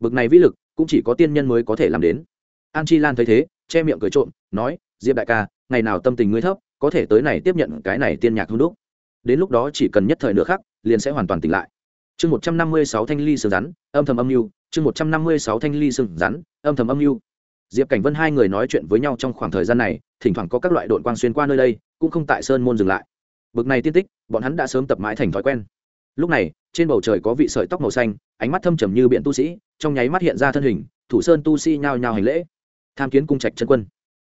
Bực này vĩ lực, cũng chỉ có tiên nhân mới có thể làm đến. An chi lan thấy thế, che miệng cười trộm, nói, diệp đại ca, ngày nào tâm tình ngươi thấp, có thể tới này tiếp nhận cái này tiên nhạc hung đúc. Đến lúc đó chỉ cần nhất thời nữa khác liền sẽ hoàn toàn tỉnh lại chương một trăm năm mươi sáu thanh ly sương rắn, âm thầm âm mưu. Chương một trăm năm mươi sáu thanh ly sương rắn, âm thầm âm mưu. Diệp cảnh vân hai người nói chuyện với nhau trong khoảng thời gian này, thỉnh thoảng có các loại đội quang xuyên qua nơi đây, cũng không tại sơn môn dừng lại. Bực này tiên tích, bọn hắn đã sớm tập mãi thành thói quen. Lúc này, trên bầu trời có vị sợi tóc màu xanh, ánh mắt thâm trầm như biện tu sĩ, trong nháy mắt hiện ra thân hình, thủ sơn tu sĩ nhao nhao hành lễ. Tham kiến cung trạch chân quân.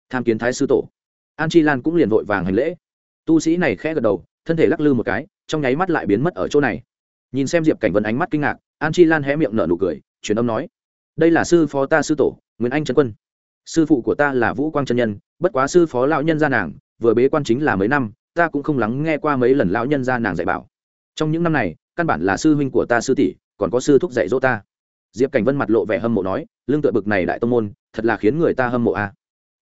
Tham kiến thái sư tổ. An chi lan cũng liền vội vàng hành lễ. Tu sĩ này khẽ gật đầu, thân thể lắc lư một cái, trong nháy mắt lại biến mất ở chỗ này nhìn xem diệp cảnh vân ánh mắt kinh ngạc, an chi lan hé miệng nở nụ cười, truyền âm nói, đây là sư phó ta sư tổ nguyễn anh trần quân. Sư phụ của ta là vũ quang chân nhân, bất quá sư phó lão nhân gia nàng, vừa bế quan chính là mấy năm, ta cũng không lắng nghe qua mấy lần lão nhân gia nàng dạy bảo. Trong những năm này, căn bản là sư huynh của ta sư tỷ, còn có sư thúc dạy dỗ ta. Diệp cảnh vân mặt lộ vẻ hâm mộ nói, lương tựa bực này đại tông môn, thật là khiến người ta hâm mộ a.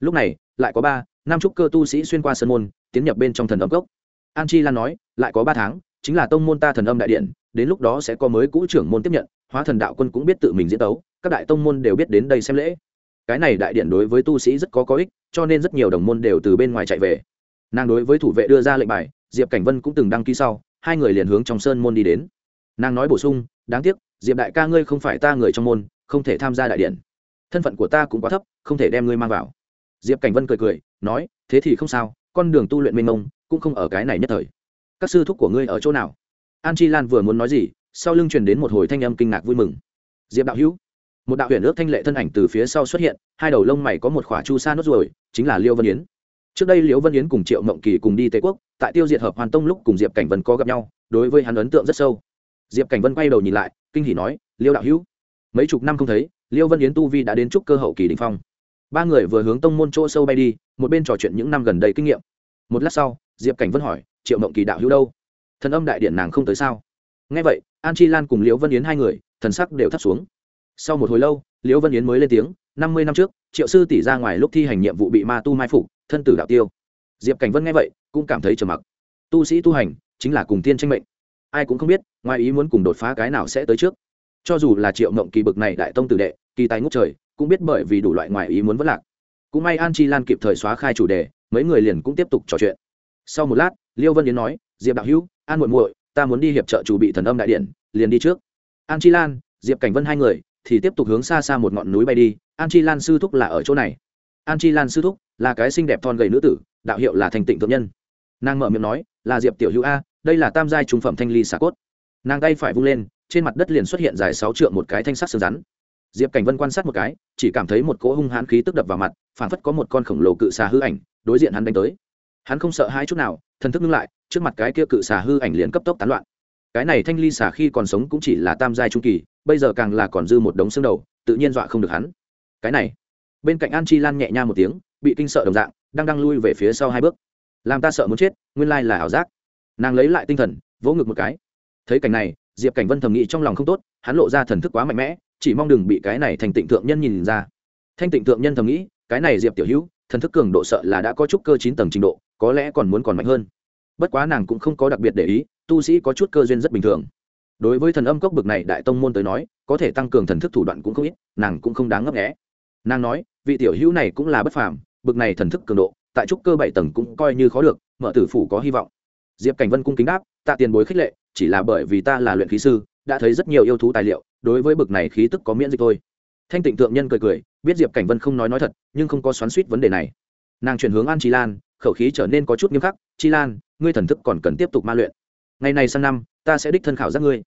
Lúc này, lại có ba, năm trúc cơ tu sĩ xuyên qua sân môn, tiến nhập bên trong thần âm cốc. An chi lan nói, lại có ba tháng, chính là tông môn ta thần âm đại điện đến lúc đó sẽ có mới cũ trưởng môn tiếp nhận, hóa thần đạo quân cũng biết tự mình diễn tấu, các đại tông môn đều biết đến đây xem lễ. Cái này đại điện đối với tu sĩ rất có có ích, cho nên rất nhiều đồng môn đều từ bên ngoài chạy về. Nàng đối với thủ vệ đưa ra lệnh bài, diệp cảnh vân cũng từng đăng ký sau, hai người liền hướng trong sơn môn đi đến. Nàng nói bổ sung, đáng tiếc, diệp đại ca ngươi không phải ta người trong môn, không thể tham gia đại điện. Thân phận của ta cũng quá thấp, không thể đem ngươi mang vào. Diệp cảnh vân cười cười, nói, thế thì không sao, con đường tu luyện mênh mông, cũng không ở cái này nhất thời. Các sư thúc của ngươi ở chỗ nào? An chi lan vừa muốn nói gì, sau lưng truyền đến một hồi thanh âm kinh ngạc vui mừng. Diệp đạo hữu, một đạo huyền ước thanh lệ thân ảnh từ phía sau xuất hiện, hai đầu lông mày có một khỏa chu sa nốt ruồi, chính là liêu vân yến. Trước đây liễu vân yến cùng triệu mộng kỳ cùng đi tây quốc, tại tiêu diệt hợp hoàn tông lúc cùng diệp cảnh vân có gặp nhau, đối với hắn ấn tượng rất sâu. Diệp cảnh vân quay đầu nhìn lại, kinh hỉ nói, liêu đạo hữu, mấy chục năm không thấy, liêu vân yến tu vi đã đến trúc cơ hậu kỳ đình phong. Ba người vừa hướng tông môn chỗ sâu bay đi, một bên trò chuyện những năm gần đây kinh nghiệm. Một lát sau, diệp cảnh vân hỏi, triệu mộng kỳ đạo hữu đâu? Thần âm đại điện nàng không tới sao? Ngay vậy, an chi lan cùng liễu vân yến hai người, thần sắc đều thắt xuống. Sau một hồi lâu, liễu vân yến mới lên tiếng, năm mươi năm trước, triệu sư tỷ ra ngoài lúc thi hành nhiệm vụ bị ma tu mai phục, thân tử đạo tiêu. Diệp cảnh vân nghe vậy, cũng cảm thấy trầm mặc. Tu sĩ tu hành, chính là cùng tiên tranh mệnh. Ai cũng không biết, ngoài ý muốn cùng đột phá cái nào sẽ tới trước. Cho dù là triệu mộng kỳ bực này đại tông tử đệ, kỳ tài ngút trời, cũng biết bởi vì đủ loại ngoài ý muốn vất lạc. Cũng may an chi lan kịp thời xóa khai chủ đề, mấy người liền cũng tiếp tục trò chuyện. Sau một lát, liêu vân yến nói, diệp đạo hữu an muội muội, ta muốn đi hiệp trợ chủ bị thần âm đại điện, liền đi trước. An chi lan, diệp cảnh vân hai người, thì tiếp tục hướng xa xa một ngọn núi bay đi. An chi lan sư thúc là ở chỗ này. An chi lan sư thúc là cái xinh đẹp thon gầy nữ tử, đạo hiệu là thành tịnh thượng nhân. Nàng mở miệng nói, là diệp tiểu hữu a, đây là tam giai trung phẩm thanh ly xà cốt. Nàng tay phải vung lên, trên mặt đất liền xuất hiện dài sáu trượng một cái thanh sắc xương rắn. Diệp cảnh vân quan sát một cái, chỉ cảm thấy một cỗ hung hãn khí tức đập vào mặt phản phất có một con khổng lồ cự xà hư ảnh, đối diện hắn đánh tới. Hắn không sợ hai chút nào thần thức ngưng lại, trước mặt cái kia cự xà hư ảnh liền cấp tốc tán loạn. Cái này thanh ly xà khi còn sống cũng chỉ là tam giai trung kỳ, bây giờ càng là còn dư một đống xương đầu, tự nhiên dọa không được hắn. Cái này, bên cạnh an chi lan nhẹ nha một tiếng, bị kinh sợ đồng dạng, đang đang lui về phía sau hai bước. Làm ta sợ muốn chết, nguyên lai là ảo giác. Nàng lấy lại tinh thần, vỗ ngực một cái. Thấy cảnh này, diệp cảnh vân thầm nghĩ trong lòng không tốt, hắn lộ ra thần thức quá mạnh mẽ, chỉ mong đừng bị cái này thành tịnh thượng nhân nhìn ra. Thanh tịnh thượng nhân thầm nghĩ, cái này diệp tiểu hữu, thần thức cường độ sợ là đã có chút cơ chín tầng trình độ có lẽ còn muốn còn mạnh hơn. Bất quá nàng cũng không có đặc biệt để ý, tu sĩ có chút cơ duyên rất bình thường. Đối với thần âm cốc bực này đại tông môn tới nói, có thể tăng cường thần thức thủ đoạn cũng không ít, nàng cũng không đáng ngấp nghẽ nàng nói, vị tiểu hữu này cũng là bất phàm, bực này thần thức cường độ, tại trúc cơ bảy tầng cũng coi như khó được, mở tử phủ có hy vọng. Diệp cảnh vân cung kính đáp, tạ tiền bối khích lệ, chỉ là bởi vì ta là luyện khí sư, đã thấy rất nhiều yêu thú tài liệu, đối với bực này khí tức có miễn dịch thôi. Thanh tịnh thượng nhân cười cười, biết diệp cảnh vân không nói nói thật, nhưng không có xoắn suýt vấn đề này. Nàng chuyển hướng an chi lan khẩu khí trở nên có chút nghiêm khắc, chi lan, ngươi thần thức còn cần tiếp tục ma luyện. Ngày này sang năm, ta sẽ đích thân khảo giác ngươi.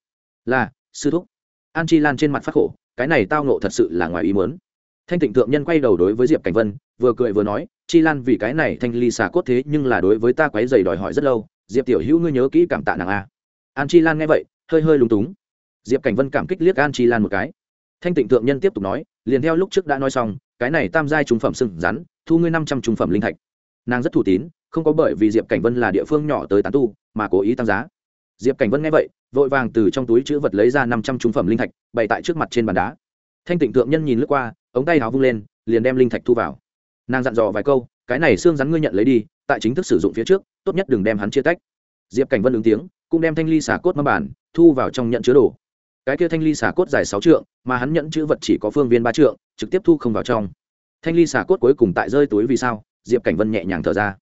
Là, sư thúc. An chi lan trên mặt phát khổ, cái này tao nộ thật sự là ngoài ý muốn. Thanh tịnh thượng nhân quay đầu đối với diệp cảnh vân, vừa cười vừa nói, chi lan, vì cái này thanh ly xà cốt thế nhưng là đối với ta quấy dày đòi hỏi rất lâu, diệp tiểu hữu ngươi nhớ kỹ cảm tạ nàng a. An chi lan nghe vậy, hơi hơi lúng túng. Diệp cảnh vân cảm kích liếc an chi lan một cái. Thanh tịnh thượng nhân tiếp tục nói, liền theo lúc trước đã nói xong, cái này tam giai trung phẩm sừng rắn, thu ngươi năm trăm trung phẩm linh thạch nàng rất thủ tín, không có bởi vì diệp cảnh vân là địa phương nhỏ tới tán tu mà cố ý tăng giá. Diệp cảnh vân nghe vậy, vội vàng từ trong túi chữ vật lấy ra năm trăm trúng phẩm linh thạch, bày tại trước mặt trên bàn đá. Thanh tịnh thượng nhân nhìn lướt qua, ống tay háo vung lên, liền đem linh thạch thu vào. Nàng dặn dò vài câu, cái này xương rắn ngươi nhận lấy đi, tại chính thức sử dụng phía trước, tốt nhất đừng đem hắn chia tách. Diệp cảnh vân ứng tiếng, cũng đem thanh ly xả cốt mâm bản thu vào trong nhận chứa đồ. Cái kia thanh ly xả cốt dài sáu trượng, mà hắn nhận chữ vật chỉ có phương viên ba trượng, trực tiếp thu không vào trong. Thanh ly xả cốt cuối cùng tại rơi túi vì sao? Diệp cảnh vân nhẹ nhàng thở ra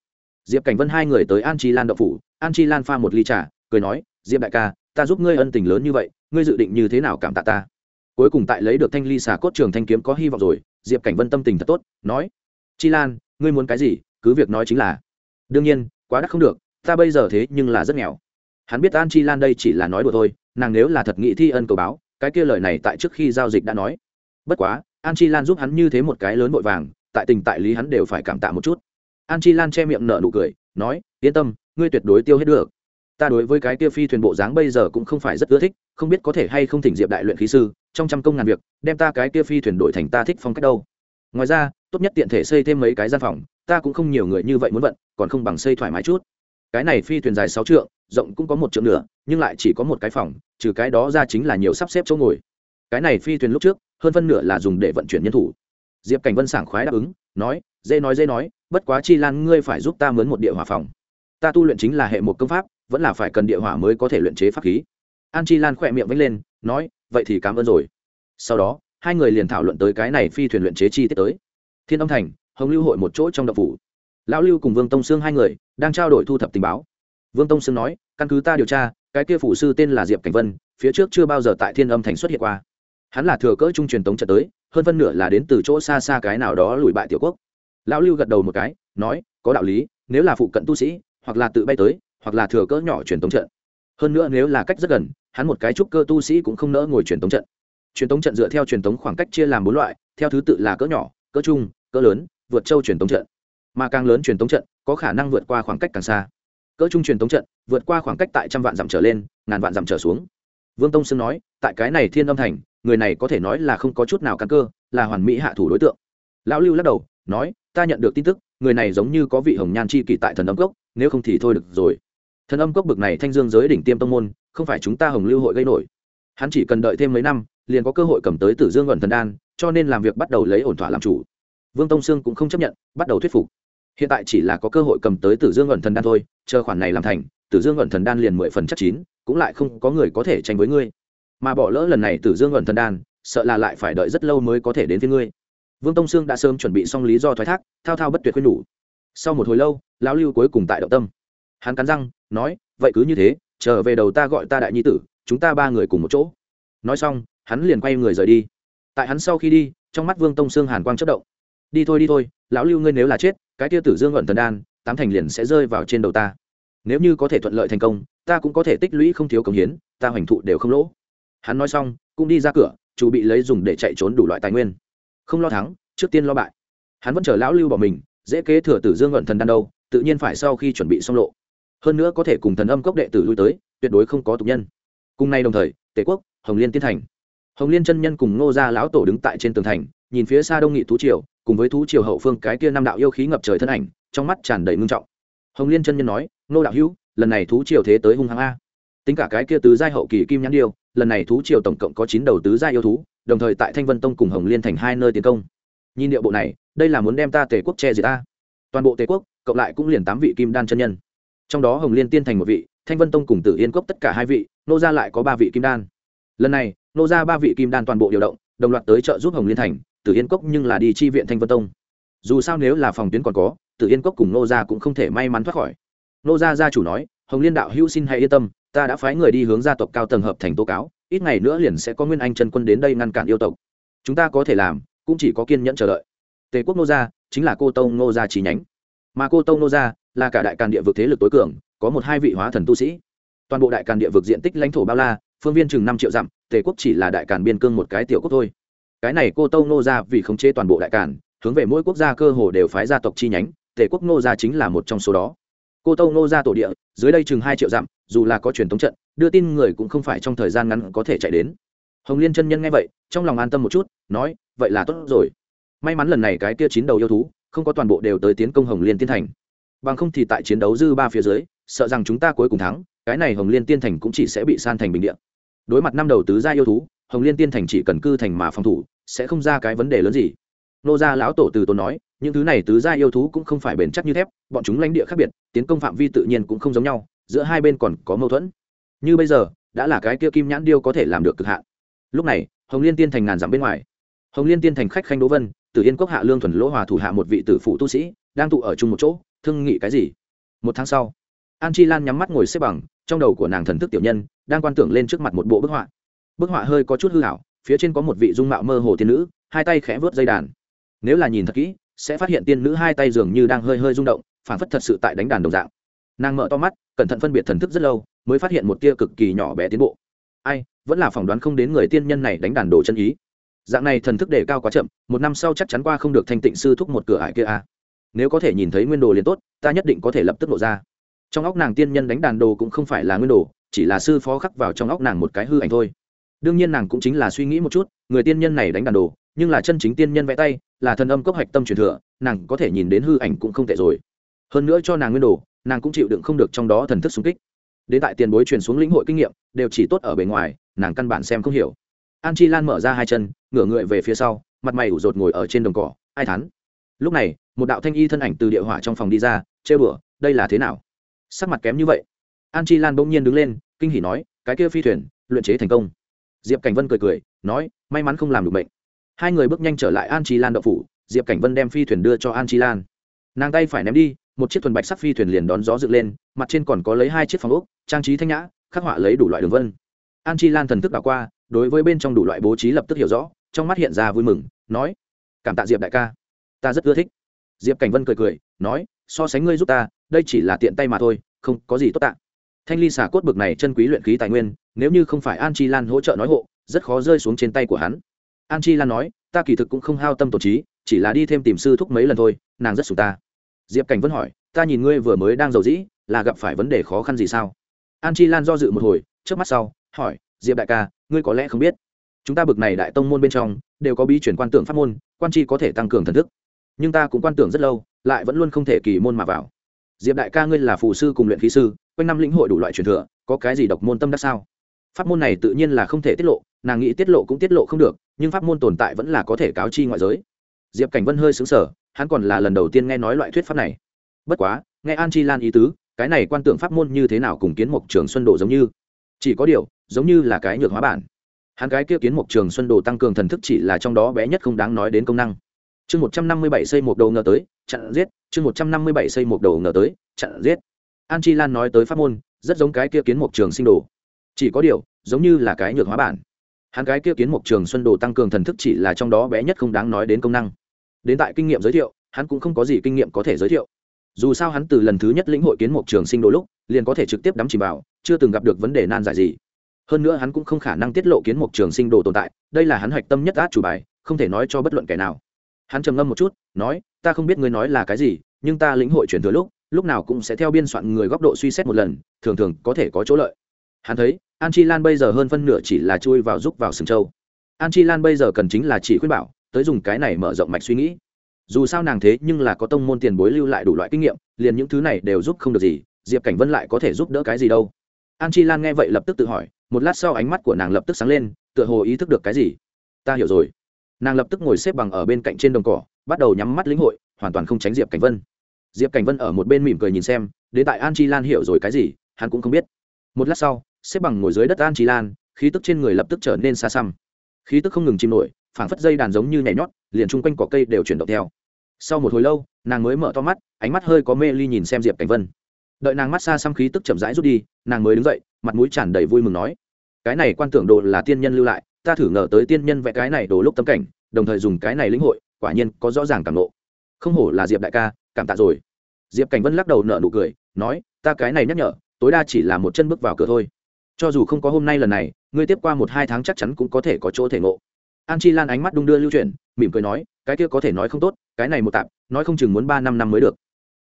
diệp cảnh vân hai người tới an chi lan đậu phủ an chi lan pha một ly trà, cười nói, diệp đại ca, ta giúp ngươi ân tình lớn như vậy, ngươi dự định như thế nào cảm tạ ta? Cuối cùng tại lấy được thanh ly xà cốt trường thanh kiếm có hy vọng rồi, diệp cảnh vân tâm tình thật tốt, nói, chi lan, ngươi muốn cái gì, cứ việc nói chính là. Đương nhiên, quá đắt không được, ta bây giờ thế nhưng là rất nghèo. Hắn biết an chi lan đây chỉ là nói đùa thôi, nàng nếu là thật nghị thi ân cầu báo, cái kia lời này tại trước khi giao dịch đã nói. Bất quá, an chi lan giúp hắn như thế một cái lớn vội vàng tại tình tại lý hắn đều phải cảm tạ một chút. An chi lan che miệng nở nụ cười, nói, yên tâm, ngươi tuyệt đối tiêu hết được. Ta đối với cái kia phi thuyền bộ dáng bây giờ cũng không phải rất ưa thích, không biết có thể hay không thỉnh diệp đại luyện khí sư, trong trăm công ngàn việc, đem ta cái kia phi thuyền đổi thành ta thích phong cách đâu. Ngoài ra, tốt nhất tiện thể xây thêm mấy cái gian phòng, ta cũng không nhiều người như vậy muốn vận, còn không bằng xây thoải mái chút. Cái này phi thuyền dài sáu trượng, rộng cũng có một trượng nữa nhưng lại chỉ có một cái phòng, trừ cái đó ra chính là nhiều sắp xếp chỗ ngồi. Cái này phi thuyền lúc trước, hơn phân nửa là dùng để vận chuyển nhân thủ diệp cảnh vân sảng khoái đáp ứng, nói dễ nói dễ nói, bất quá chi lan ngươi phải giúp ta mướn một địa hỏa phòng. Ta tu luyện chính là hệ một công pháp, vẫn là phải cần địa hỏa mới có thể luyện chế pháp khí. An chi lan khỏe miệng vẫy lên, nói, vậy thì cảm ơn rồi. Sau đó, hai người liền thảo luận tới cái này phi thuyền luyện chế chi tiết tới. Thiên âm thành, hồng lưu hội một chỗ trong đậu phủ. Lão lưu cùng vương tông sương hai người đang trao đổi thu thập tình báo. Vương tông sương nói, căn cứ ta điều tra, cái kia phủ sư tên là diệp cảnh vân, phía trước chưa bao giờ tại thiên âm thành xuất hiện qua hắn là thừa cỡ trung truyền tống trận tới, hơn phân nửa là đến từ chỗ xa xa cái nào đó lùi bại tiểu quốc. Lão lưu gật đầu một cái, nói, có đạo lý, nếu là phụ cận tu sĩ, hoặc là tự bay tới, hoặc là thừa cỡ nhỏ truyền tống trận. Hơn nữa nếu là cách rất gần, hắn một cái trúc cơ tu sĩ cũng không nỡ ngồi truyền tống trận. Truyền tống trận dựa theo truyền tống khoảng cách chia làm bốn loại, theo thứ tự là cỡ nhỏ, cỡ trung, cỡ lớn, vượt châu truyền tống trận. Mà càng lớn truyền tống trận, có khả năng vượt qua khoảng cách càng xa. Cỡ trung truyền tống trận, vượt qua khoảng cách tại trăm vạn dặm trở lên, ngàn vạn dặm trở xuống. Vương tông sương nói, tại cái này thiên âm thành người này có thể nói là không có chút nào căn cơ, là hoàn mỹ hạ thủ đối tượng. Lão lưu lắc đầu, nói, ta nhận được tin tức, người này giống như có vị hồng nhan chi kỷ tại thần âm cốc, nếu không thì thôi được rồi. Thần âm cốc bực này thanh dương giới đỉnh tiêm tông môn, không phải chúng ta hồng lưu hội gây nổi. Hắn chỉ cần đợi thêm mấy năm, liền có cơ hội cầm tới tử dương ẩn thần đan, cho nên làm việc bắt đầu lấy ổn thỏa làm chủ. Vương tông sương cũng không chấp nhận, bắt đầu thuyết phục. Hiện tại chỉ là có cơ hội cầm tới tử dương ẩn thần đan thôi, chờ khoản này làm thành, tử dương ẩn thần đan liền mười phần chắc chín, cũng lại không có người có thể tranh với ngươi mà bỏ lỡ lần này tử dương ẩn thần đan, sợ là lại phải đợi rất lâu mới có thể đến với ngươi. Vương tông sương đã sớm chuẩn bị xong lý do thoái thác, thao thao bất tuyệt khuyên nhủ. Sau một hồi lâu, lão lưu cuối cùng tại động tâm. Hắn cắn răng, nói, vậy cứ như thế, trở về đầu ta gọi ta đại nhi tử, chúng ta ba người cùng một chỗ. Nói xong, hắn liền quay người rời đi. Tại hắn sau khi đi, trong mắt vương tông sương hàn quang chất động. Đi thôi đi thôi, lão lưu ngươi nếu là chết, cái tia tử dương ẩn thần đan, tám thành liền sẽ rơi vào trên đầu ta. Nếu như có thể thuận lợi thành công, ta cũng có thể tích lũy không thiếu công hiến, ta hoành thụ đều không lỗ hắn nói xong, cũng đi ra cửa, chủ bị lấy dùng để chạy trốn đủ loại tài nguyên. Không lo thắng, trước tiên lo bại. Hắn vẫn chờ lão lưu bỏ mình, dễ kế thừa tử dương ẩn thần đan đâu, tự nhiên phải sau khi chuẩn bị xong lộ. Hơn nữa có thể cùng thần âm cốc đệ tử lui tới, tuyệt đối không có tục nhân. Cùng nay đồng thời, tể quốc, hồng liên tiến thành. Hồng liên chân nhân cùng ngô gia lão tổ đứng tại trên tường thành, nhìn phía xa đông nghị thú triều, cùng với thú triều hậu phương cái kia năm đạo yêu khí ngập trời thân ảnh, trong mắt tràn đầy ngưng trọng. Hồng liên chân nhân nói, ngô đạo hữu, lần này thú triều thế tới hung hăng a. Tính cả cái kia tứ giai hậu kỳ kim nhãn điêu lần này thú triều tổng cộng có chín đầu tứ gia yêu thú, đồng thời tại thanh vân tông cùng hồng liên thành hai nơi tiến công. Nhìn điệu bộ này, đây là muốn đem ta tề quốc che diệt ta. Toàn bộ tề quốc, cộng lại cũng liền tám vị kim đan chân nhân. Trong đó hồng liên tiên thành một vị, thanh vân tông cùng tử yên cốc tất cả hai vị, nô gia lại có ba vị kim đan. Lần này, nô gia ba vị kim đan toàn bộ điều động, đồng loạt tới trợ giúp hồng liên thành, tử yên cốc nhưng là đi chi viện thanh vân tông. Dù sao nếu là phòng tuyến còn có, tử yên cốc cùng nô gia cũng không thể may mắn thoát khỏi. Nô gia gia chủ nói, hồng liên đạo hữu xin hãy yên tâm ta đã phái người đi hướng gia tộc cao tầng hợp thành tố cáo, ít ngày nữa liền sẽ có nguyên anh chân quân đến đây ngăn cản yêu tộc. Chúng ta có thể làm, cũng chỉ có kiên nhẫn chờ đợi. Tề quốc nô gia, chính là cô tông nô gia chi nhánh. Mà cô tông nô gia là cả đại càn địa vực thế lực tối cường, có một hai vị hóa thần tu sĩ. Toàn bộ đại càn địa vực diện tích lãnh thổ bao la, phương viên chừng năm triệu dặm, tề quốc chỉ là đại càn biên cương một cái tiểu quốc thôi. Cái này cô tông nô gia vì khống chế toàn bộ đại càn, hướng về mỗi quốc gia cơ hồ đều phái gia tộc chi nhánh, tề quốc nô gia chính là một trong số đó cô tâu nô ra tổ địa, dưới đây chừng hai triệu dặm, dù là có truyền thống trận, đưa tin người cũng không phải trong thời gian ngắn có thể chạy đến. Hồng liên chân nhân nghe vậy, trong lòng an tâm một chút, nói, vậy là tốt rồi. May mắn lần này cái kia chín đầu yêu thú, không có toàn bộ đều tới tiến công hồng liên tiên thành. Bằng không thì tại chiến đấu dư ba phía dưới, sợ rằng chúng ta cuối cùng thắng, cái này hồng liên tiên thành cũng chỉ sẽ bị san thành bình địa. đối mặt năm đầu tứ gia yêu thú, hồng liên tiên thành chỉ cần cư thành mà phòng thủ, sẽ không ra cái vấn đề lớn gì nô gia lão tổ từ tốn nói, những thứ này tứ gia yêu thú cũng không phải bền chắc như thép, bọn chúng lãnh địa khác biệt, tiến công phạm vi tự nhiên cũng không giống nhau, giữa hai bên còn có mâu thuẫn. Như bây giờ, đã là cái kia kim nhãn điêu có thể làm được cực hạn. Lúc này, hồng liên tiên thành ngàn dặm bên ngoài. Hồng liên tiên thành khách khanh đỗ vân, tử yên quốc hạ lương thuần lỗ hòa thủ hạ một vị tử phụ tu sĩ, đang tụ ở chung một chỗ, thương nghị cái gì? Một tháng sau, an chi lan nhắm mắt ngồi xếp bằng, trong đầu của nàng thần thức tiểu nhân, đang quan tưởng lên trước mặt một bộ bức họa. Bức họa hơi có chút hư hảo phía trên có một vị dung mạo mơ hồ thiên nữ, hai tay khẽ vớt dây đàn nếu là nhìn thật kỹ, sẽ phát hiện tiên nữ hai tay dường như đang hơi hơi rung động, phản phất thật sự tại đánh đàn đồng dạng. Nàng mở to mắt, cẩn thận phân biệt thần thức rất lâu, mới phát hiện một tia cực kỳ nhỏ bé tiến bộ. Ai, vẫn là phỏng đoán không đến người tiên nhân này đánh đàn đồ chân ý. Dạng này thần thức đề cao quá chậm, một năm sau chắc chắn qua không được thanh tịnh sư thúc một cửa ải kia a à. nếu có thể nhìn thấy nguyên đồ liền tốt, ta nhất định có thể lập tức lộ ra. Trong óc nàng tiên nhân đánh đàn đồ cũng không phải là nguyên đồ, chỉ là sư phó khắc vào trong óc nàng một cái hư ảnh thôi. Đương nhiên nàng cũng chính là suy nghĩ một chút, người tiên nhân này đánh đàn đồ nhưng là chân chính tiên nhân vẽ tay, là thần âm cốc hạch tâm truyền thừa, nàng có thể nhìn đến hư ảnh cũng không tệ rồi. Hơn nữa cho nàng nguyên đồ, nàng cũng chịu đựng không được trong đó thần thức xung kích. Đến tại tiền bối truyền xuống lĩnh hội kinh nghiệm, đều chỉ tốt ở bề ngoài, nàng căn bản xem không hiểu. An chi lan mở ra hai chân, ngửa người về phía sau, mặt mày ủ rột ngồi ở trên đồng cỏ, ai thắn lúc này, một đạo thanh y thân ảnh từ địa hỏa trong phòng đi ra, chê bửa đây là thế nào? Sắc mặt kém như vậy. An chi lan bỗng nhiên đứng lên, kinh hỉ nói, cái kia phi thuyền, luyện chế thành công. Diệp cảnh vân cười cười, nói, may mắn không làm được bệnh hai người bước nhanh trở lại an chi lan đậu phủ, diệp cảnh vân đem phi thuyền đưa cho an chi lan nàng tay phải ném đi, một chiếc thuần bạch sắc phi thuyền liền đón gió dựng lên, mặt trên còn có lấy hai chiếc phòng ốc, trang trí thanh nhã, khắc họa lấy đủ loại đường vân. An chi lan thần thức đảo qua, đối với bên trong đủ loại bố trí lập tức hiểu rõ, trong mắt hiện ra vui mừng, nói, cảm tạ diệp đại ca. Ta rất ưa thích. Diệp cảnh vân cười cười, nói, so sánh ngươi giúp ta, đây chỉ là tiện tay mà thôi, không có gì tốt tạ. Thanh ly xả cốt bực này chân quý luyện khí tài nguyên, nếu như không phải an chi lan hỗ trợ nói hộ, rất khó rơi xuống trên tay của hắn an chi lan nói, ta kỳ thực cũng không hao tâm tổ trí, chỉ là đi thêm tìm sư thúc mấy lần thôi, nàng rất sùng ta. Diệp cảnh vẫn hỏi, ta nhìn ngươi vừa mới đang giàu dĩ, là gặp phải vấn đề khó khăn gì sao? An chi lan do dự một hồi trước mắt sau, hỏi, diệp đại ca, ngươi có lẽ không biết, chúng ta bực này đại tông môn bên trong, đều có bí chuyển quan tưởng pháp môn, quan chi có thể tăng cường thần thức. Nhưng ta cũng quan tưởng rất lâu, lại vẫn luôn không thể kỳ môn mà vào. Diệp đại ca ngươi là phù sư cùng luyện khí sư, quanh năm lĩnh hội đủ loại truyền thừa, có cái gì độc môn tâm đắc sao? Pháp môn này tự nhiên là không thể tiết lộ, nàng nghĩ tiết lộ cũng tiết lộ không được nhưng pháp môn tồn tại vẫn là có thể cáo chi ngoại giới. Diệp cảnh vân hơi xứng sở hắn còn là lần đầu tiên nghe nói loại thuyết pháp này. Bất quá, nghe an chi lan ý tứ, cái này quan tượng pháp môn như thế nào cùng kiến mục trường xuân độ giống như? Chỉ có điều, giống như là cái nhược hóa bản. Hắn cái kia kiến mục trường xuân đồ tăng cường thần thức chỉ là trong đó bé nhất không đáng nói đến công năng. Chương một trăm năm mươi bảy xây một đầu ngờ tới, chặn giết. Chương một trăm năm mươi bảy xây một đầu ngờ tới, chặn giết. An chi lan nói tới pháp môn, rất giống cái kia kiến mục trường sinh đồ. Chỉ có điều, giống như là cái nhược hóa bản hắn cái kia kiến mục trường xuân đồ tăng cường thần thức chỉ là trong đó bé nhất không đáng nói đến công năng. Đến tại kinh nghiệm giới thiệu, hắn cũng không có gì kinh nghiệm có thể giới thiệu. Dù sao hắn từ lần thứ nhất lĩnh hội kiến mục trường sinh đồ lúc, liền có thể trực tiếp đắm chìm vào, chưa từng gặp được vấn đề nan giải gì. Hơn nữa hắn cũng không khả năng tiết lộ kiến mục trường sinh đồ tồn tại, đây là hắn hạch tâm nhất át chủ bài, không thể nói cho bất luận kẻ nào. Hắn trầm ngâm một chút, nói, ta không biết ngươi nói là cái gì, nhưng ta lĩnh hội chuyển thừa lúc lúc nào cũng sẽ theo biên soạn người góc độ suy xét một lần, thường thường có thể có chỗ lợi hắn thấy, an chi lan bây giờ hơn phân nửa chỉ là chui vào giúp vào sừng châu an chi lan bây giờ cần chính là chỉ khuyên bảo, tới dùng cái này mở rộng mạch suy nghĩ. Dù sao nàng thế nhưng là có tông môn tiền bối lưu lại đủ loại kinh nghiệm, liền những thứ này đều giúp không được gì, diệp cảnh vân lại có thể giúp đỡ cái gì đâu. An chi lan nghe vậy lập tức tự hỏi, một lát sau ánh mắt của nàng lập tức sáng lên, tựa hồ ý thức được cái gì. Ta hiểu rồi. Nàng lập tức ngồi xếp bằng ở bên cạnh trên đồng cỏ, bắt đầu nhắm mắt lĩnh hội, hoàn toàn không tránh diệp cảnh vân. Diệp cảnh vân ở một bên mỉm cười nhìn xem, đến tại an chi lan hiểu rồi cái gì, hắn cũng không biết. Một lát sau xếp bằng ngồi dưới đất an trí lan, khí tức trên người lập tức trở nên xa xăm. Khí tức không ngừng chìm nổi, phảng phất dây đàn giống như nhảy nhót, liền chung quanh cỏ cây đều chuyển động theo. Sau một hồi lâu, nàng mới mở to mắt, ánh mắt hơi có mê ly nhìn xem diệp cảnh vân. Đợi nàng mắt xa xăm khí tức chậm rãi rút đi, nàng mới đứng dậy, mặt mũi tràn đầy vui mừng nói, cái này quan tưởng đồ là tiên nhân lưu lại, ta thử ngờ tới tiên nhân vẽ cái này đồ lúc tâm cảnh, đồng thời dùng cái này lĩnh hội, quả nhiên có rõ ràng cảm lộ không hổ là diệp đại ca, cảm tạ rồi. Diệp cảnh vân lắc đầu nở nụ cười, nói, ta cái này nhắc nhở, tối đa chỉ là một chân bước vào cửa thôi cho dù không có hôm nay lần này, ngươi tiếp qua một hai tháng chắc chắn cũng có thể có chỗ thể ngộ. An chi lan ánh mắt đung đưa lưu chuyển, mỉm cười nói, cái kia có thể nói không tốt, cái này một tạp, nói không chừng muốn ba năm năm mới được.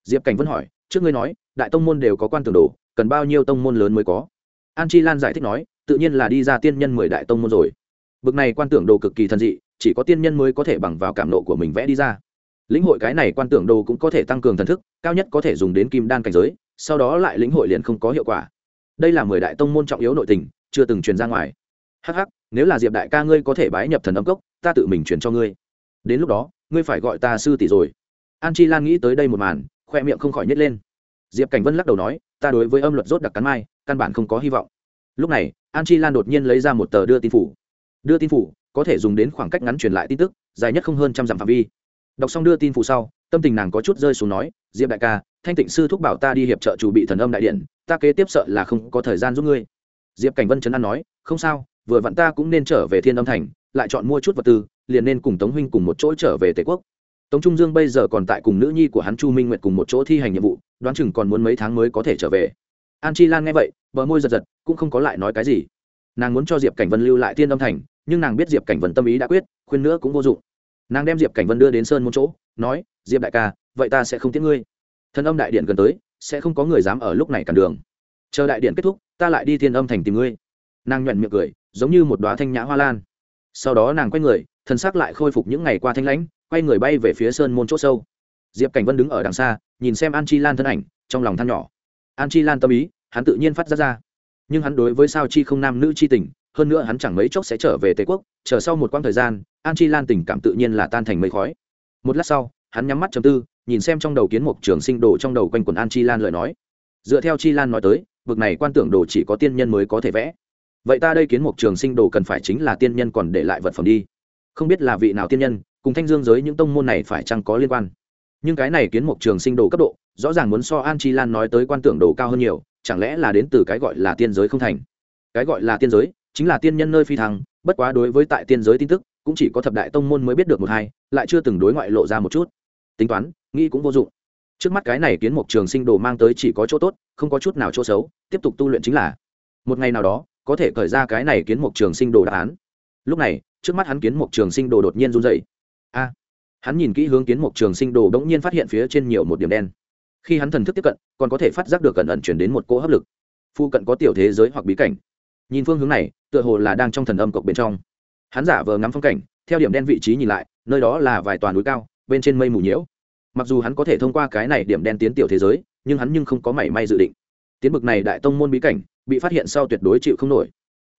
Diệp cảnh vẫn hỏi, trước ngươi nói, đại tông môn đều có quan tưởng đồ, cần bao nhiêu tông môn lớn mới có? An chi lan giải thích nói, tự nhiên là đi ra tiên nhân mười đại tông môn rồi. Bực này quan tưởng đồ cực kỳ thần dị, chỉ có tiên nhân mới có thể bằng vào cảm nộ của mình vẽ đi ra. Lĩnh hội cái này quan tưởng đồ cũng có thể tăng cường thần thức, cao nhất có thể dùng đến kim đan cảnh giới, sau đó lại lĩnh hội liền không có hiệu quả đây là mười đại tông môn trọng yếu nội tình, chưa từng truyền ra ngoài. Hh nếu là diệp đại ca ngươi có thể bái nhập thần âm cốc, ta tự mình truyền cho ngươi. Đến lúc đó, ngươi phải gọi ta sư tỷ rồi. An chi lan nghĩ tới đây một màn, khoe miệng không khỏi nhét lên. Diệp cảnh vân lắc đầu nói, ta đối với âm luật rốt đặc cắn mai, căn bản không có hy vọng. Lúc này, an chi lan đột nhiên lấy ra một tờ đưa tin phủ. Đưa tin phủ có thể dùng đến khoảng cách ngắn truyền lại tin tức, dài nhất không hơn trăm dặm phạm vi. Đọc xong đưa tin phủ sau, tâm tình nàng có chút rơi xuống nói, diệp đại ca, thanh tịnh sư thúc bảo ta đi hiệp trợ chủ bị thần âm đại điện ta kế tiếp sợ là không có thời gian giúp ngươi. Diệp cảnh vân chấn an nói, không sao, vừa vặn ta cũng nên trở về thiên âm thành, lại chọn mua chút vật tư, liền nên cùng tống huynh cùng một chỗ trở về tề quốc. Tống trung dương bây giờ còn tại cùng nữ nhi của hắn chu minh nguyệt cùng một chỗ thi hành nhiệm vụ, đoán chừng còn muốn mấy tháng mới có thể trở về. An chi lan nghe vậy, bờ môi giật giật, cũng không có lại nói cái gì. Nàng muốn cho diệp cảnh vân lưu lại thiên âm thành, nhưng nàng biết diệp cảnh vân tâm ý đã quyết, khuyên nữa cũng vô dụng. Nàng đem diệp cảnh vân đưa đến sơn một chỗ, nói, diệp đại ca, vậy ta sẽ không tiếc ngươi. Thần âm đại điện gần tới sẽ không có người dám ở lúc này cản đường. Chờ đại điện kết thúc, ta lại đi thiên âm thành tìm ngươi. Nàng nhuận miệng cười, giống như một đoá thanh nhã hoa lan. Sau đó nàng quay người thân xác lại khôi phục những ngày qua thanh lãnh, quay người bay về phía sơn môn c h ỗ sâu. Diệp cảnh vân đứng ở đằng xa, nhìn xem an chi lan thân ảnh, trong lòng than nhỏ. An chi lan tâm ý, hắn tự nhiên phát ra ra. Nhưng hắn đối với sao chi không nam nữ chi tình, hơn nữa hắn chẳng mấy chốc sẽ trở về tề quốc, chờ sau một quãng thời gian, an chi lan tình cảm tự nhiên là tan thành mây khói. Một lát sau, hắn nhắm mắt chầm tư nhìn xem trong đầu kiến mục trường sinh đồ trong đầu quanh quần an chi lan lời nói. Dựa theo chi lan nói tới vực này quan tưởng đồ chỉ có tiên nhân mới có thể vẽ. Vậy ta đây kiến mục trường sinh đồ cần phải chính là tiên nhân còn để lại vật phẩm đi. Không biết là vị nào tiên nhân, cùng thanh dương giới những tông môn này phải chăng có liên quan. Nhưng cái này kiến mục trường sinh đồ cấp độ, rõ ràng muốn so an chi lan nói tới quan tưởng đồ cao hơn nhiều, chẳng lẽ là đến từ cái gọi là tiên giới không thành? Cái gọi là tiên giới, chính là tiên nhân nơi phi thăng, bất quá đối với tại tiên giới tin tức, cũng chỉ có thập đại tông môn mới biết được một hai, lại chưa từng đối ngoại lộ ra một chút tính toán, nghĩ cũng vô dụng. Trước mắt cái này kiến mục trường sinh đồ mang tới chỉ có chỗ tốt, không có chút nào chỗ xấu, tiếp tục tu luyện chính là. Một ngày nào đó, có thể khởi ra cái này kiến mục trường sinh đồ đáp án. Lúc này, trước mắt hắn kiến mục trường sinh đồ đột nhiên run dậy a! Hắn nhìn kỹ hướng kiến mục trường sinh đồ đ ỗ n g nhiên phát hiện phía trên nhiều một điểm đen. Khi hắn thần thức tiếp cận, còn có thể phát giác được cẩn ẩn chuyển đến một cỗ hấp lực. Phu cận có tiểu thế giới hoặc bí cảnh. Nhìn phương hướng này, tựa hồ là đang trong thần âm cộc bên trong. Hắn giả vờ ngắm phong cảnh, theo điểm đen vị trí nhìn lại, nơi đó là vài toàn núi cao bên trên mây mù nhiễu. Mặc dù hắn có thể thông qua cái này điểm đen tiến tiểu thế giới, nhưng hắn nhưng không có mảy may dự định. Tiến bực này đại tông môn bí cảnh, bị phát hiện sau tuyệt đối chịu không nổi.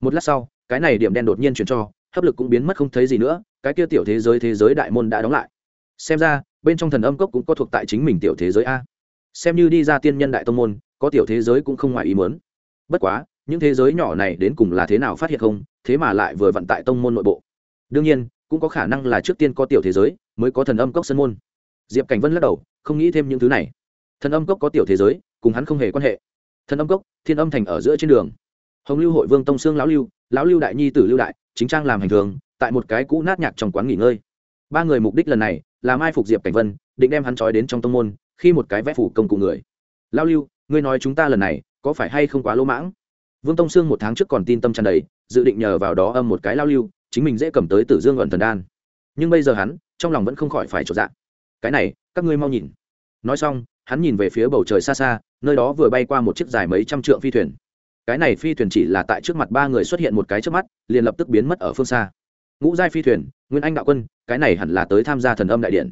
Một lát sau, cái này điểm đen đột nhiên chuyển cho, hấp lực cũng biến mất không thấy gì nữa, cái kia tiểu thế giới thế giới đại môn đã đóng lại. Xem ra, bên trong thần âm cốc cũng có thuộc tại chính mình tiểu thế giới a. Xem như đi ra tiên nhân đại tông môn, có tiểu thế giới cũng không ngoài ý muốn. Bất quá, những thế giới nhỏ này đến cùng là thế nào phát hiện không, thế mà lại vừa vận tại tông môn nội bộ. Đương nhiên, cũng có khả năng là trước tiên có tiểu thế giới mới có thần âm cốc sân môn. Diệp cảnh vân lắc đầu, không nghĩ thêm những thứ này. Thần âm cốc có tiểu thế giới, cùng hắn không hề quan hệ. Thần âm cốc, thiên âm thành ở giữa trên đường. Hồng lưu hội vương tông sương lão lưu lão lưu đại nhi tử lưu đại, chính trang làm hành thường, tại một cái cũ nát nhạc trong quán nghỉ ngơi. Ba người mục đích lần này, là mai phục diệp cảnh vân, định đem hắn trói đến trong tông môn, khi một cái vẽ phủ công cụ người. Lão lưu, ngươi nói chúng ta lần này, có phải hay không quá lỗ mãng? Vương tông sương một tháng trước còn tin tâm tràn đầy, dự định nhờ vào đó âm một cái lao lưu, chính mình dễ cầm tới tử dương ẩn thần đan. Nhưng bây giờ hắn trong lòng vẫn không khỏi phải trộn dạ. cái này, các ngươi mau nhìn. Nói xong, hắn nhìn về phía bầu trời xa xa, nơi đó vừa bay qua một chiếc dài mấy trăm trượng phi thuyền. Cái này phi thuyền chỉ là tại trước mặt ba người xuất hiện một cái trước mắt, liền lập tức biến mất ở phương xa. Ngũ giai phi thuyền, nguyên anh đạo quân, cái này hẳn là tới tham gia thần âm đại điện.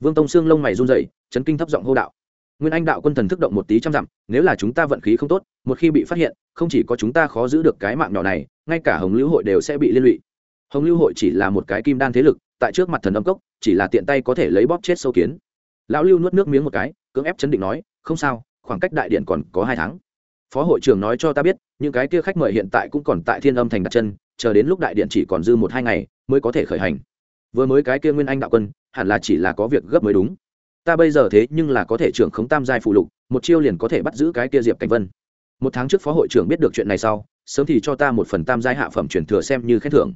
Vương tông xương lông mày run dậy chấn kinh thấp giọng hô đạo. Nguyên anh đạo quân thần thức động một tí trăm dặm, nếu là chúng ta vận khí không tốt, một khi bị phát hiện, không chỉ có chúng ta khó giữ được cái mạng nhỏ này, ngay cả hồng lưu hội đều sẽ bị liên lụy. Hồng lưu hội chỉ là một cái kim đan thế lực, tại trước mặt thần âm cốc chỉ là tiện tay có thể lấy bóp chết sâu kiến. Lão lưu nuốt nước miếng một cái, cưỡng ép chấn định nói, không sao, khoảng cách đại điện còn có hai tháng. Phó hội trưởng nói cho ta biết, những cái kia khách mời hiện tại cũng còn tại thiên âm thành đặt chân, chờ đến lúc đại điện chỉ còn dư một hai ngày, mới có thể khởi hành. Vừa mới cái kia nguyên anh đạo quân, hẳn là chỉ là có việc gấp mới đúng. Ta bây giờ thế nhưng là có thể trưởng khống tam giai phụ lục, một chiêu liền có thể bắt giữ cái kia diệp cảnh vân. Một tháng trước phó hội trưởng biết được chuyện này sau, sớm thì cho ta một phần tam giai hạ phẩm truyền thừa xem như khen thưởng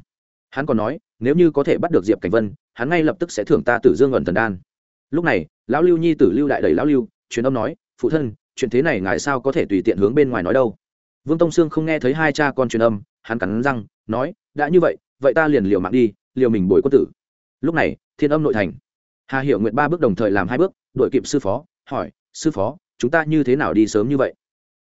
hắn còn nói, nếu như có thể bắt được diệp cảnh vân, hắn ngay lập tức sẽ thưởng ta tử dương ẩn thần đan. Lúc này, lão lưu nhi, tử lưu đại đầy lão lưu, truyền âm nói, phụ thân, chuyện thế này ngài sao có thể tùy tiện hướng bên ngoài nói đâu? Vương tông sương không nghe thấy hai cha con truyền âm, hắn cắn răng, nói, đã như vậy vậy ta liền liều mạng đi, liều mình bồi quân tử. Lúc này, thiên âm nội thành. Hà hiệu nguyện ba bước đồng thời làm hai bước đội kịp sư phó, hỏi, sư phó, chúng ta như thế nào đi sớm như vậy?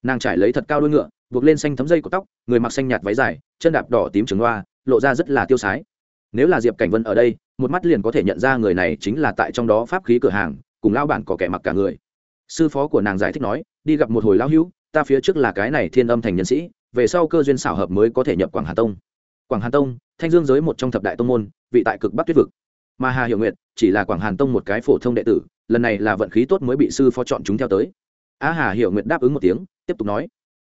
Nàng trải lấy thật cao đôi ngựa, buộc lên xanh thấm dây của tóc, người mặc xanh nhạt váy dài, chân đạp đỏ tím trường loa lộ ra rất là tiêu sái. Nếu là diệp cảnh vân ở đây, một mắt liền có thể nhận ra người này chính là tại trong đó pháp khí cửa hàng, cùng lao bản có kẻ mặc cả người. Sư phó của nàng giải thích nói, đi gặp một hồi lão hữu, ta phía trước là cái này thiên âm thành nhân sĩ, về sau cơ duyên xảo hợp mới có thể nhập quảng hà tông. Quảng hà tông, thanh dương giới một trong thập đại tông môn, vị tại cực bắc tuyết vực. Mà hà hiệu Nguyệt, chỉ là quảng hàn tông một cái phổ thông đệ tử, lần này là vận khí tốt mới bị sư phó chọn chúng theo tới. A hà hiệu Nguyệt đáp ứng một tiếng, tiếp tục nói,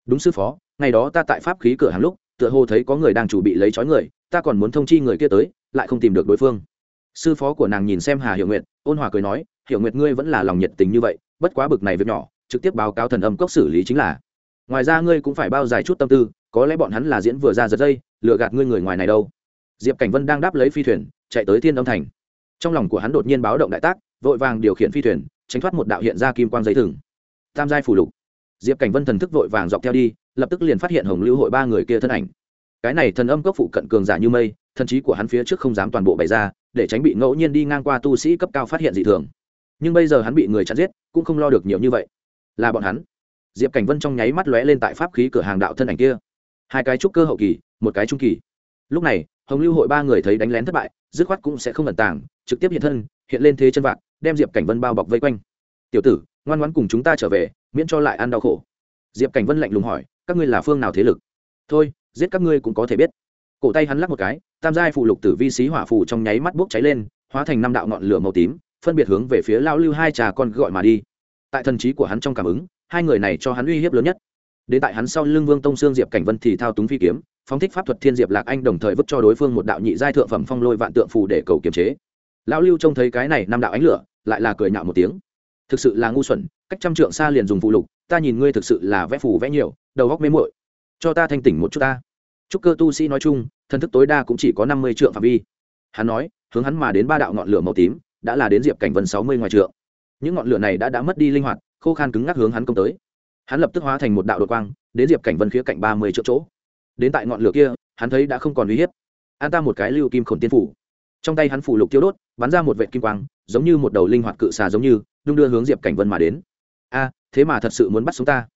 đúng sư phó, ngày đó ta tại pháp khí cửa hàng lúc tựa hồ thấy có người đang chủ bị lấy trói người, ta còn muốn thông chi người kia tới, lại không tìm được đối phương. Sư phó của nàng nhìn xem hà hiểu nguyệt, ôn hòa cười nói, hiểu nguyệt ngươi vẫn là lòng nhiệt tình như vậy, bất quá bực này việc nhỏ, trực tiếp báo cáo thần âm cốc xử lý chính là. Ngoài ra ngươi cũng phải bao dài chút tâm tư, có lẽ bọn hắn là diễn vừa ra giật dây lựa gạt ngươi người ngoài này đâu. Diệp cảnh vân đang đáp lấy phi thuyền, chạy tới thiên âm thành. Trong lòng của hắn đột nhiên báo động đại tác, vội vàng điều khiển phi thuyền, tránh thoát một đạo hiện ra kim quang giấy thừng. Tam giai phủ lục diệp cảnh vân thần thức vội vàng dọc theo đi lập tức liền phát hiện hồng lưu hội ba người kia thân ảnh. Cái này thần âm cốc phụ cận cường giả như mây thần trí của hắn phía trước không dám toàn bộ bày ra để tránh bị ngẫu nhiên đi ngang qua tu sĩ cấp cao phát hiện dị thường. Nhưng bây giờ hắn bị người chặn giết cũng không lo được nhiều như vậy. Là bọn hắn. Diệp cảnh vân trong nháy mắt lóe lên tại pháp khí cửa hàng đạo thân ảnh kia. Hai cái trúc cơ hậu kỳ một cái trung kỳ. Lúc này hồng lưu hội ba người thấy đánh lén thất bại dứt khoát cũng sẽ không ẩn tàng trực tiếp hiện thân hiện lên thế chân vạn, đem diệp cảnh vân bao bọc vây quanh. Tiểu tử ngoan ngoãn cùng chúng ta trở về, miễn cho lại ăn đau khổ. Diệp cảnh vân lạnh lùng hỏi, các ngươi là phương nào thế lực? Thôi, giết các ngươi cũng có thể biết. Cổ tay hắn lắc một cái, tam giai phụ lục tử vi xí hỏa phù trong nháy mắt bốc cháy lên, hóa thành năm đạo ngọn lửa màu tím, phân biệt hướng về phía lao lưu hai trà con gọi mà đi. Tại thần trí của hắn trong cảm ứng, hai người này cho hắn uy hiếp lớn nhất. Đến tại hắn sau lưng vương tông sương diệp cảnh vân thì thao túng phi kiếm, phóng thích pháp thuật thiên diệp lạc anh đồng thời vứt cho đối phương một đạo nhị giai thượng phẩm phong lôi vạn tượng phù để cầu kiềm chế. Lão lưu trông thấy cái này năm đạo ánh lửa, lại là cười nhạo một tiếng thực sự là ngu xuẩn, cách trăm trượng xa liền dùng phụ lục, ta nhìn ngươi thực sự là vẽ phù vẽ nhiều, đầu góc mê muội. Cho ta thanh tỉnh một chút ta. Chúc cơ tu sĩ nói chung thân thức tối đa cũng chỉ có năm mươi trượng phạm vi. Hắn nói, hướng hắn mà đến ba đạo ngọn lửa màu tím, đã là đến diệp cảnh vân sáu mươi ngoài trượng. Những ngọn lửa này đã đã mất đi linh hoạt, khô khan cứng ngắc hướng hắn công tới. Hắn lập tức hóa thành một đạo đột quang, đến diệp cảnh vân khía cạnh ba mươi triệu chỗ. Đến tại ngọn lửa kia, hắn thấy đã không còn uy hiếp. An ta một cái lưu kim khổn tiên phủ. Trong tay hắn phủ lục tiêu đốt, bắn ra một vệ kim quang, giống như một đầu linh hoạt cự xà giống như đung đưa hướng diệp cảnh vân mà đến. A, thế mà thật sự muốn bắt sống ta.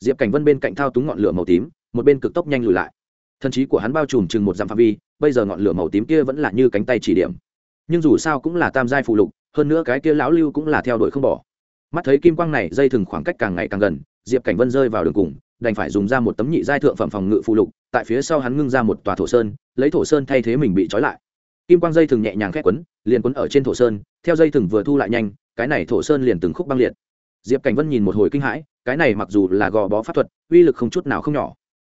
Diệp cảnh vân bên cạnh thao túng ngọn lửa màu tím, một bên cực tốc nhanh lùi lại. Thần trí của hắn bao trùm chừng một dặm phạm vi, bây giờ ngọn lửa màu tím kia vẫn là như cánh tay chỉ điểm. Nhưng dù sao cũng là tam giai phụ lục, hơn nữa cái kia lão lưu cũng là theo đuổi không bỏ. Mắt thấy kim quang này dây thừng khoảng cách càng ngày càng gần, diệp cảnh vân rơi vào đường cùng, đành phải dùng ra một tấm nhị giai thượng phẩm phòng ngự phụ lục, tại phía sau hắn ngưng ra một tòa thổ sơn, lấy thổ sơn thay thế mình bị trói lại. Kim quang dây thừng nhẹ nhàng khét quấn, liền quấn ở trên thổ sơn, theo dây thừng vừa thu lại nhanh cái này thổ sơn liền từng khúc băng liệt. Diệp cảnh vân nhìn một hồi kinh hãi, cái này mặc dù là gò bó pháp thuật, uy lực không chút nào không nhỏ.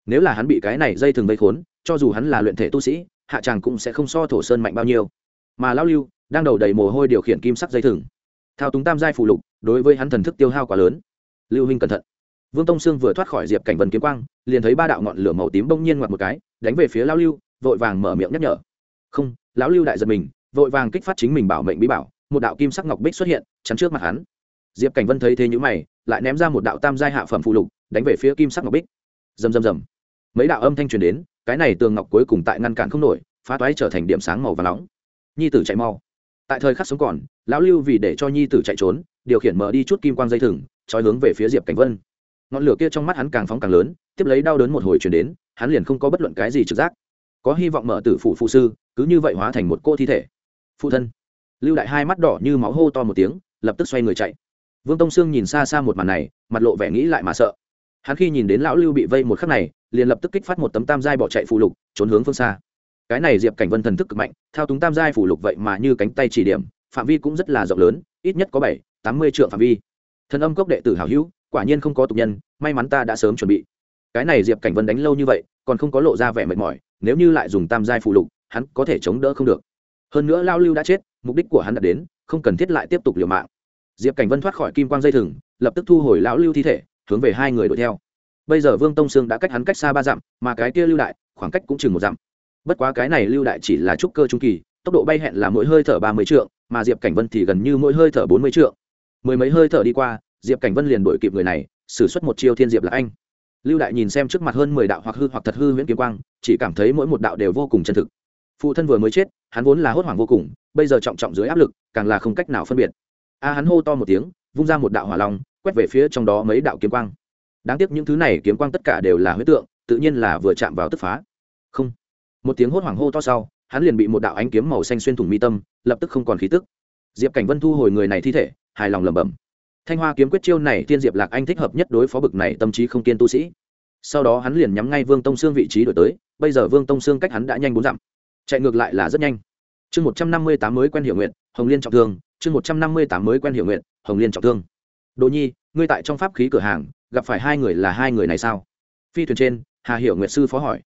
Nếu là hắn bị cái này dây thừng vây khốn, cho dù hắn là luyện thể tu sĩ, hạ tràng cũng sẽ không so thổ sơn mạnh bao nhiêu. Mà lao lưu đang đầu đầy mồ hôi điều khiển kim sắc dây thừng. Thao túng tam giai phù lục, đối với hắn thần thức tiêu hao quá lớn. Lưu huynh cẩn thận. Vương tông sương vừa thoát khỏi diệp cảnh vân kiếm quang, liền thấy ba đạo ngọn lửa màu tím bỗng nhiên ngoặt một cái, đánh về phía lao lưu, vội vàng mở miệng nhắc nhở. Không, lão lưu đại giật mình, vội vàng kích phát chính mình bảo mệnh bí bảo một đạo kim sắc ngọc bích xuất hiện, chắn trước mặt hắn. Diệp cảnh vân thấy thế nhữ mày, lại ném ra một đạo tam giai hạ phẩm phụ lục, đánh về phía kim sắc ngọc bích. Rầm rầm rầm. Mấy đạo âm thanh truyền đến, cái này tường ngọc cuối cùng tại ngăn cản không nổi, phá toái trở thành điểm sáng màu và nóng. Nhi tử chạy mau. Tại thời khắc sống còn, lão lưu vì để cho nhi tử chạy trốn, điều khiển mở đi chút kim quang dây thừng, trói hướng về phía diệp cảnh vân. Ngọn lửa kia trong mắt hắn càng phóng càng lớn, tiếp lấy đau đớn một hồi chuyển đến, hắn liền không có bất luận cái gì trực giác. Có hy vọng mở tử phụ phụ sư, cứ như vậy hóa thành một cô thi thể. Phụ thân lưu đại hai mắt đỏ như máu hô to một tiếng, lập tức xoay người chạy. Vương tông sương nhìn xa xa một màn này, mặt lộ vẻ nghĩ lại mà sợ. Hắn khi nhìn đến lão lưu bị vây một khắc này, liền lập tức kích phát một tấm tam giai bỏ chạy phụ lục, trốn hướng phương xa. Cái này diệp cảnh vân thần thức cực mạnh, thao túng tam giai Phủ lục vậy mà như cánh tay chỉ điểm, phạm vi cũng rất là rộng lớn, ít nhất có bảy, tám mươi triệu phạm vi. Thần âm cốc đệ tử hảo hữu, quả nhiên không có tục nhân, may mắn ta đã sớm chuẩn bị. Cái này diệp cảnh vân đánh lâu như vậy, còn không có lộ ra vẻ mệt mỏi, nếu như lại dùng tam giai phụ lục, hắn có thể chống đỡ không được. Hơn nữa lao lưu đã chết mục đích của hắn đã đến, không cần thiết lại tiếp tục liều mạng. Diệp cảnh vân thoát khỏi kim quang dây thừng, lập tức thu hồi lão lưu thi thể, hướng về hai người đuổi theo. Bây giờ vương tông sương đã cách hắn cách xa ba dặm, mà cái kia lưu đại, khoảng cách cũng chừng một dặm. Bất quá cái này lưu đại chỉ là trúc cơ trung kỳ, tốc độ bay hẹn là mỗi hơi thở ba mươi trượng, mà diệp cảnh vân thì gần như mỗi hơi thở bốn mươi trượng. Mười mấy hơi thở đi qua, diệp cảnh vân liền đuổi kịp người này xử suất một chiêu thiên diệp là anh. Lưu đại nhìn xem trước mặt hơn mười đạo hoặc hư hoặc thật hư huyễn kiếm quang, chỉ cảm thấy mỗi một đạo đều vô cùng chân thực. Phụ thân vừa mới chết, hắn vốn là hốt hoảng vô cùng bây giờ trọng trọng dưới áp lực, càng là không cách nào phân biệt. A hắn hô to một tiếng, vung ra một đạo hỏa long, quét về phía trong đó mấy đạo kiếm quang. Đáng tiếc những thứ này kiếm quang tất cả đều là huyết tượng, tự nhiên là vừa chạm vào tức phá. Không. Một tiếng hốt hoảng hô to sau, hắn liền bị một đạo ánh kiếm màu xanh xuyên thủng mi tâm, lập tức không còn khí tức. Diệp cảnh vân thu hồi người này thi thể, hài lòng lẩm bẩm. Thanh hoa kiếm quyết chiêu này tiên diệp lạc anh thích hợp nhất đối phó bực này tâm trí không kiên tu sĩ. Sau đó hắn liền nhắm ngay vương tông xương vị trí đổi tới, bây giờ vương tông xương cách hắn đã nhanh bốn dặm. Chạy ngược lại là rất nhanh chương một trăm năm mươi tám mới quen hiểu nguyện hồng liên trọng thương. Chương một trăm năm mươi tám mới quen hiểu nguyện hồng liên trọng thương. Đồ nhi, ngươi tại trong pháp khí cửa hàng, gặp phải hai người là hai người này sao? Phi thuyền trên, hà hiểu nguyệt sư phó hỏi.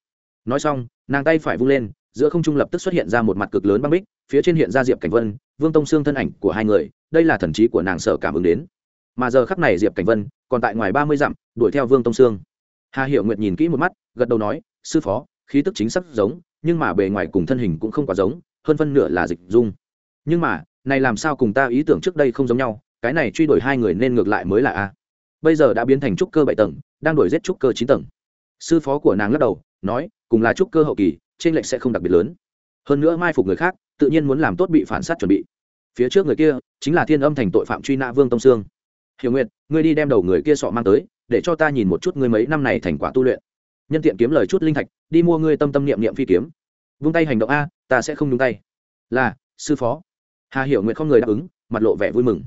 Nói xong, nàng tay phải vung lên, giữa không trung lập tức xuất hiện ra một mặt cực lớn băng bích, phía trên hiện ra diệp cảnh vân, vương tông xương thân ảnh của hai người, đây là thần trí của nàng sở cảm ứng đến. Mà giờ khắc này diệp cảnh vân còn tại ngoài ba mươi dặm, đuổi theo vương tông sương. Hà hiệu nguyệt nhìn kỹ một mắt, gật đầu nói, sư phó, khí tức chính xác giống, nhưng mà bề ngoài cùng thân hình cũng không quá giống hơn phân nửa là dịch dung. Nhưng mà, này làm sao cùng ta ý tưởng trước đây không giống nhau, cái này truy đuổi hai người nên ngược lại mới là a. Bây giờ đã biến thành trúc cơ bảy tầng, đang đuổi giết trúc cơ chín tầng. Sư phó của nàng lắc đầu, nói, cùng là trúc cơ hậu kỳ, trên lệnh sẽ không đặc biệt lớn. Hơn nữa mai phục người khác, tự nhiên muốn làm tốt bị phản sát chuẩn bị. Phía trước người kia, chính là thiên âm thành tội phạm truy nã vương tông sương. Hiểu nguyện ngươi đi đem đầu người kia sọ mang tới, để cho ta nhìn một chút ngươi mấy năm này thành quả tu luyện. Nhân tiện kiếm lời chút linh thạch, đi mua ngươi tâm tâm niệm niệm phi kiếm vung tay hành động a, ta sẽ không nhúng tay. Là, sư phó. Hà hiểu nguyện không người đáp ứng, mặt lộ vẻ vui mừng.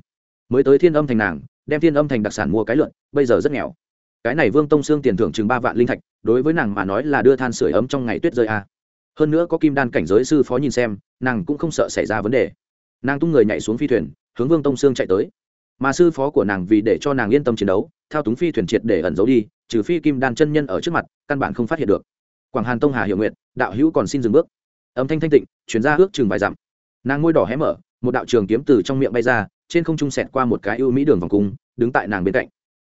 Mới tới thiên âm thành nàng, đem thiên âm thành đặc sản mua cái lượn, bây giờ rất nghèo. Cái này vương tông xương tiền thưởng chừng ba vạn linh thạch, đối với nàng mà nói là đưa than sửa ấm trong ngày tuyết rơi a. Hơn nữa có kim đan cảnh giới sư phó nhìn xem, nàng cũng không sợ xảy ra vấn đề. Nàng tung người nhảy xuống phi thuyền, hướng vương tông sương chạy tới. Mà sư phó của nàng vì để cho nàng yên tâm chiến đấu, thao túng phi thuyền triệt để ẩn giấu đi, trừ phi kim đan chân nhân ở trước mặt, căn bản không phát hiện được quảng hàn tông hà hiệu nguyện đạo hữu còn xin dừng bước âm thanh thanh tịnh chuyển ra ước chừng vài dặm nàng ngôi đỏ hé mở một đạo trường kiếm từ trong miệng bay ra trên không trung sẹt qua một cái ưu mỹ đường vòng cung đứng tại nàng bên cạnh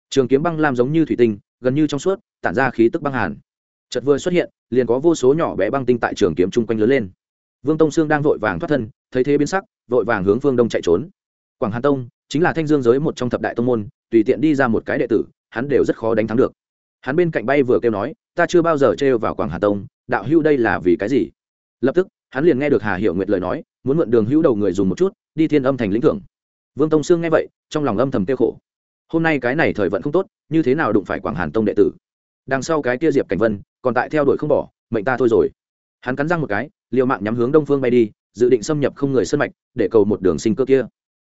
trường kiếm băng lam giống như thủy tinh gần như trong suốt tản ra khí tức băng hàn chật vừa xuất hiện liền có vô số nhỏ bé băng tinh tại trường kiếm chung quanh lớn lên vương tông sương đang vội vàng thoát thân thấy thế biến sắc vội vàng hướng phương đông chạy trốn quảng hàn tông chính là thanh dương giới một trong thập đại tông môn tùy tiện đi ra một cái đệ tử hắn đều rất khó đánh thắng được hắn bên cạnh bay vừa kêu nói, ta chưa bao giờ trêu vào quảng hà tông, đạo hữu đây là vì cái gì? Lập tức, hắn liền nghe được hà hiệu nguyệt lời nói, muốn mượn đường hữu đầu người dùng một chút, đi thiên âm thành lĩnh thưởng. Vương tông sương nghe vậy, trong lòng âm thầm tiêu khổ. Hôm nay cái này thời vận không tốt, như thế nào đụng phải quảng hàn tông đệ tử? Đằng sau cái kia diệp cảnh vân, còn tại theo đuổi không bỏ, mệnh ta thôi rồi. Hắn cắn răng một cái, liều mạng nhắm hướng đông phương bay đi, dự định xâm nhập không người sân mạch, để cầu một đường sinh cơ kia.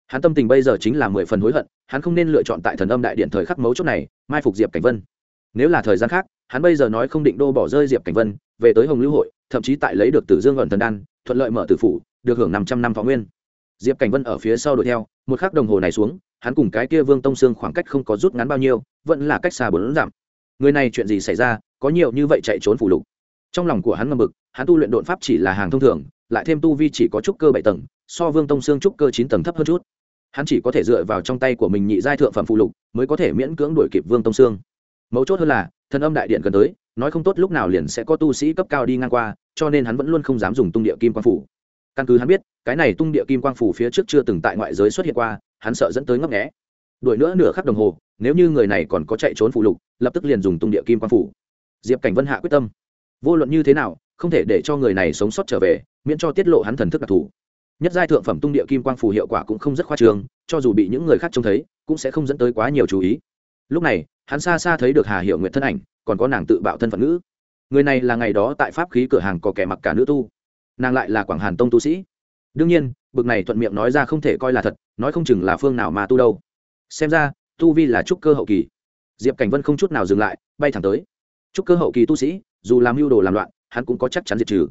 Hắn tâm tình bây giờ chính là mười phần hối hận, hắn không nên lựa chọn tại thần âm đại điện thời khắc mấu chốt này, mai phục diệp cảnh vân nếu là thời gian khác, hắn bây giờ nói không định đô bỏ rơi diệp cảnh vân, về tới hồng lưu hội, thậm chí tại lấy được tử dương ẩn thần đan, thuận lợi mở tử phủ, được hưởng năm trăm năm võ nguyên. Diệp cảnh vân ở phía sau đuổi theo, một khắc đồng hồ này xuống, hắn cùng cái kia vương tông sương khoảng cách không có rút ngắn bao nhiêu, vẫn là cách xa bốn giảm người này chuyện gì xảy ra, có nhiều như vậy chạy trốn phủ lục. Trong lòng của hắn ngầm bực, hắn tu luyện đột pháp chỉ là hàng thông thường, lại thêm tu vi chỉ có trúc cơ bảy tầng, so vương tông xương trúc cơ chín tầng thấp hơn chút. Hắn chỉ có thể dựa vào trong tay của mình nhị giai thượng phẩm phụ lục, mới có thể miễn cưỡng đuổi kịp vương tông xương mấu chốt hơn là, thần âm đại điện gần tới, nói không tốt lúc nào liền sẽ có tu sĩ cấp cao đi ngang qua, cho nên hắn vẫn luôn không dám dùng tung địa kim quang phủ. Căn cứ hắn biết, cái này tung địa kim quang phủ phía trước chưa từng tại ngoại giới xuất hiện qua, hắn sợ dẫn tới ngấp nghẽ đuổi nữa nửa khắc đồng hồ, nếu như người này còn có chạy trốn phụ lục, lập tức liền dùng tung địa kim quang phủ. Diệp cảnh vân hạ quyết tâm. Vô luận như thế nào, không thể để cho người này sống sót trở về, miễn cho tiết lộ hắn thần thức đặc thù. Nhất giai thượng phẩm tung địa kim quang phù hiệu quả cũng không rất khoa trường cho dù bị những người khác trông thấy, cũng sẽ không dẫn tới quá nhiều chú ý. Lúc này hắn xa xa thấy được hà hiệu nguyện thân ảnh, còn có nàng tự bạo thân phận nữ. Người này là ngày đó tại pháp khí cửa hàng có kẻ mặc cả nữ tu. Nàng lại là quảng hàn tông tu sĩ. Đương nhiên, bực này thuận miệng nói ra không thể coi là thật, nói không chừng là phương nào mà tu đâu. Xem ra, tu vi là trúc cơ hậu kỳ. Diệp cảnh vân không chút nào dừng lại, bay thẳng tới. Trúc cơ hậu kỳ tu sĩ, dù làm mưu đồ làm loạn, hắn cũng có chắc chắn diệt trừ.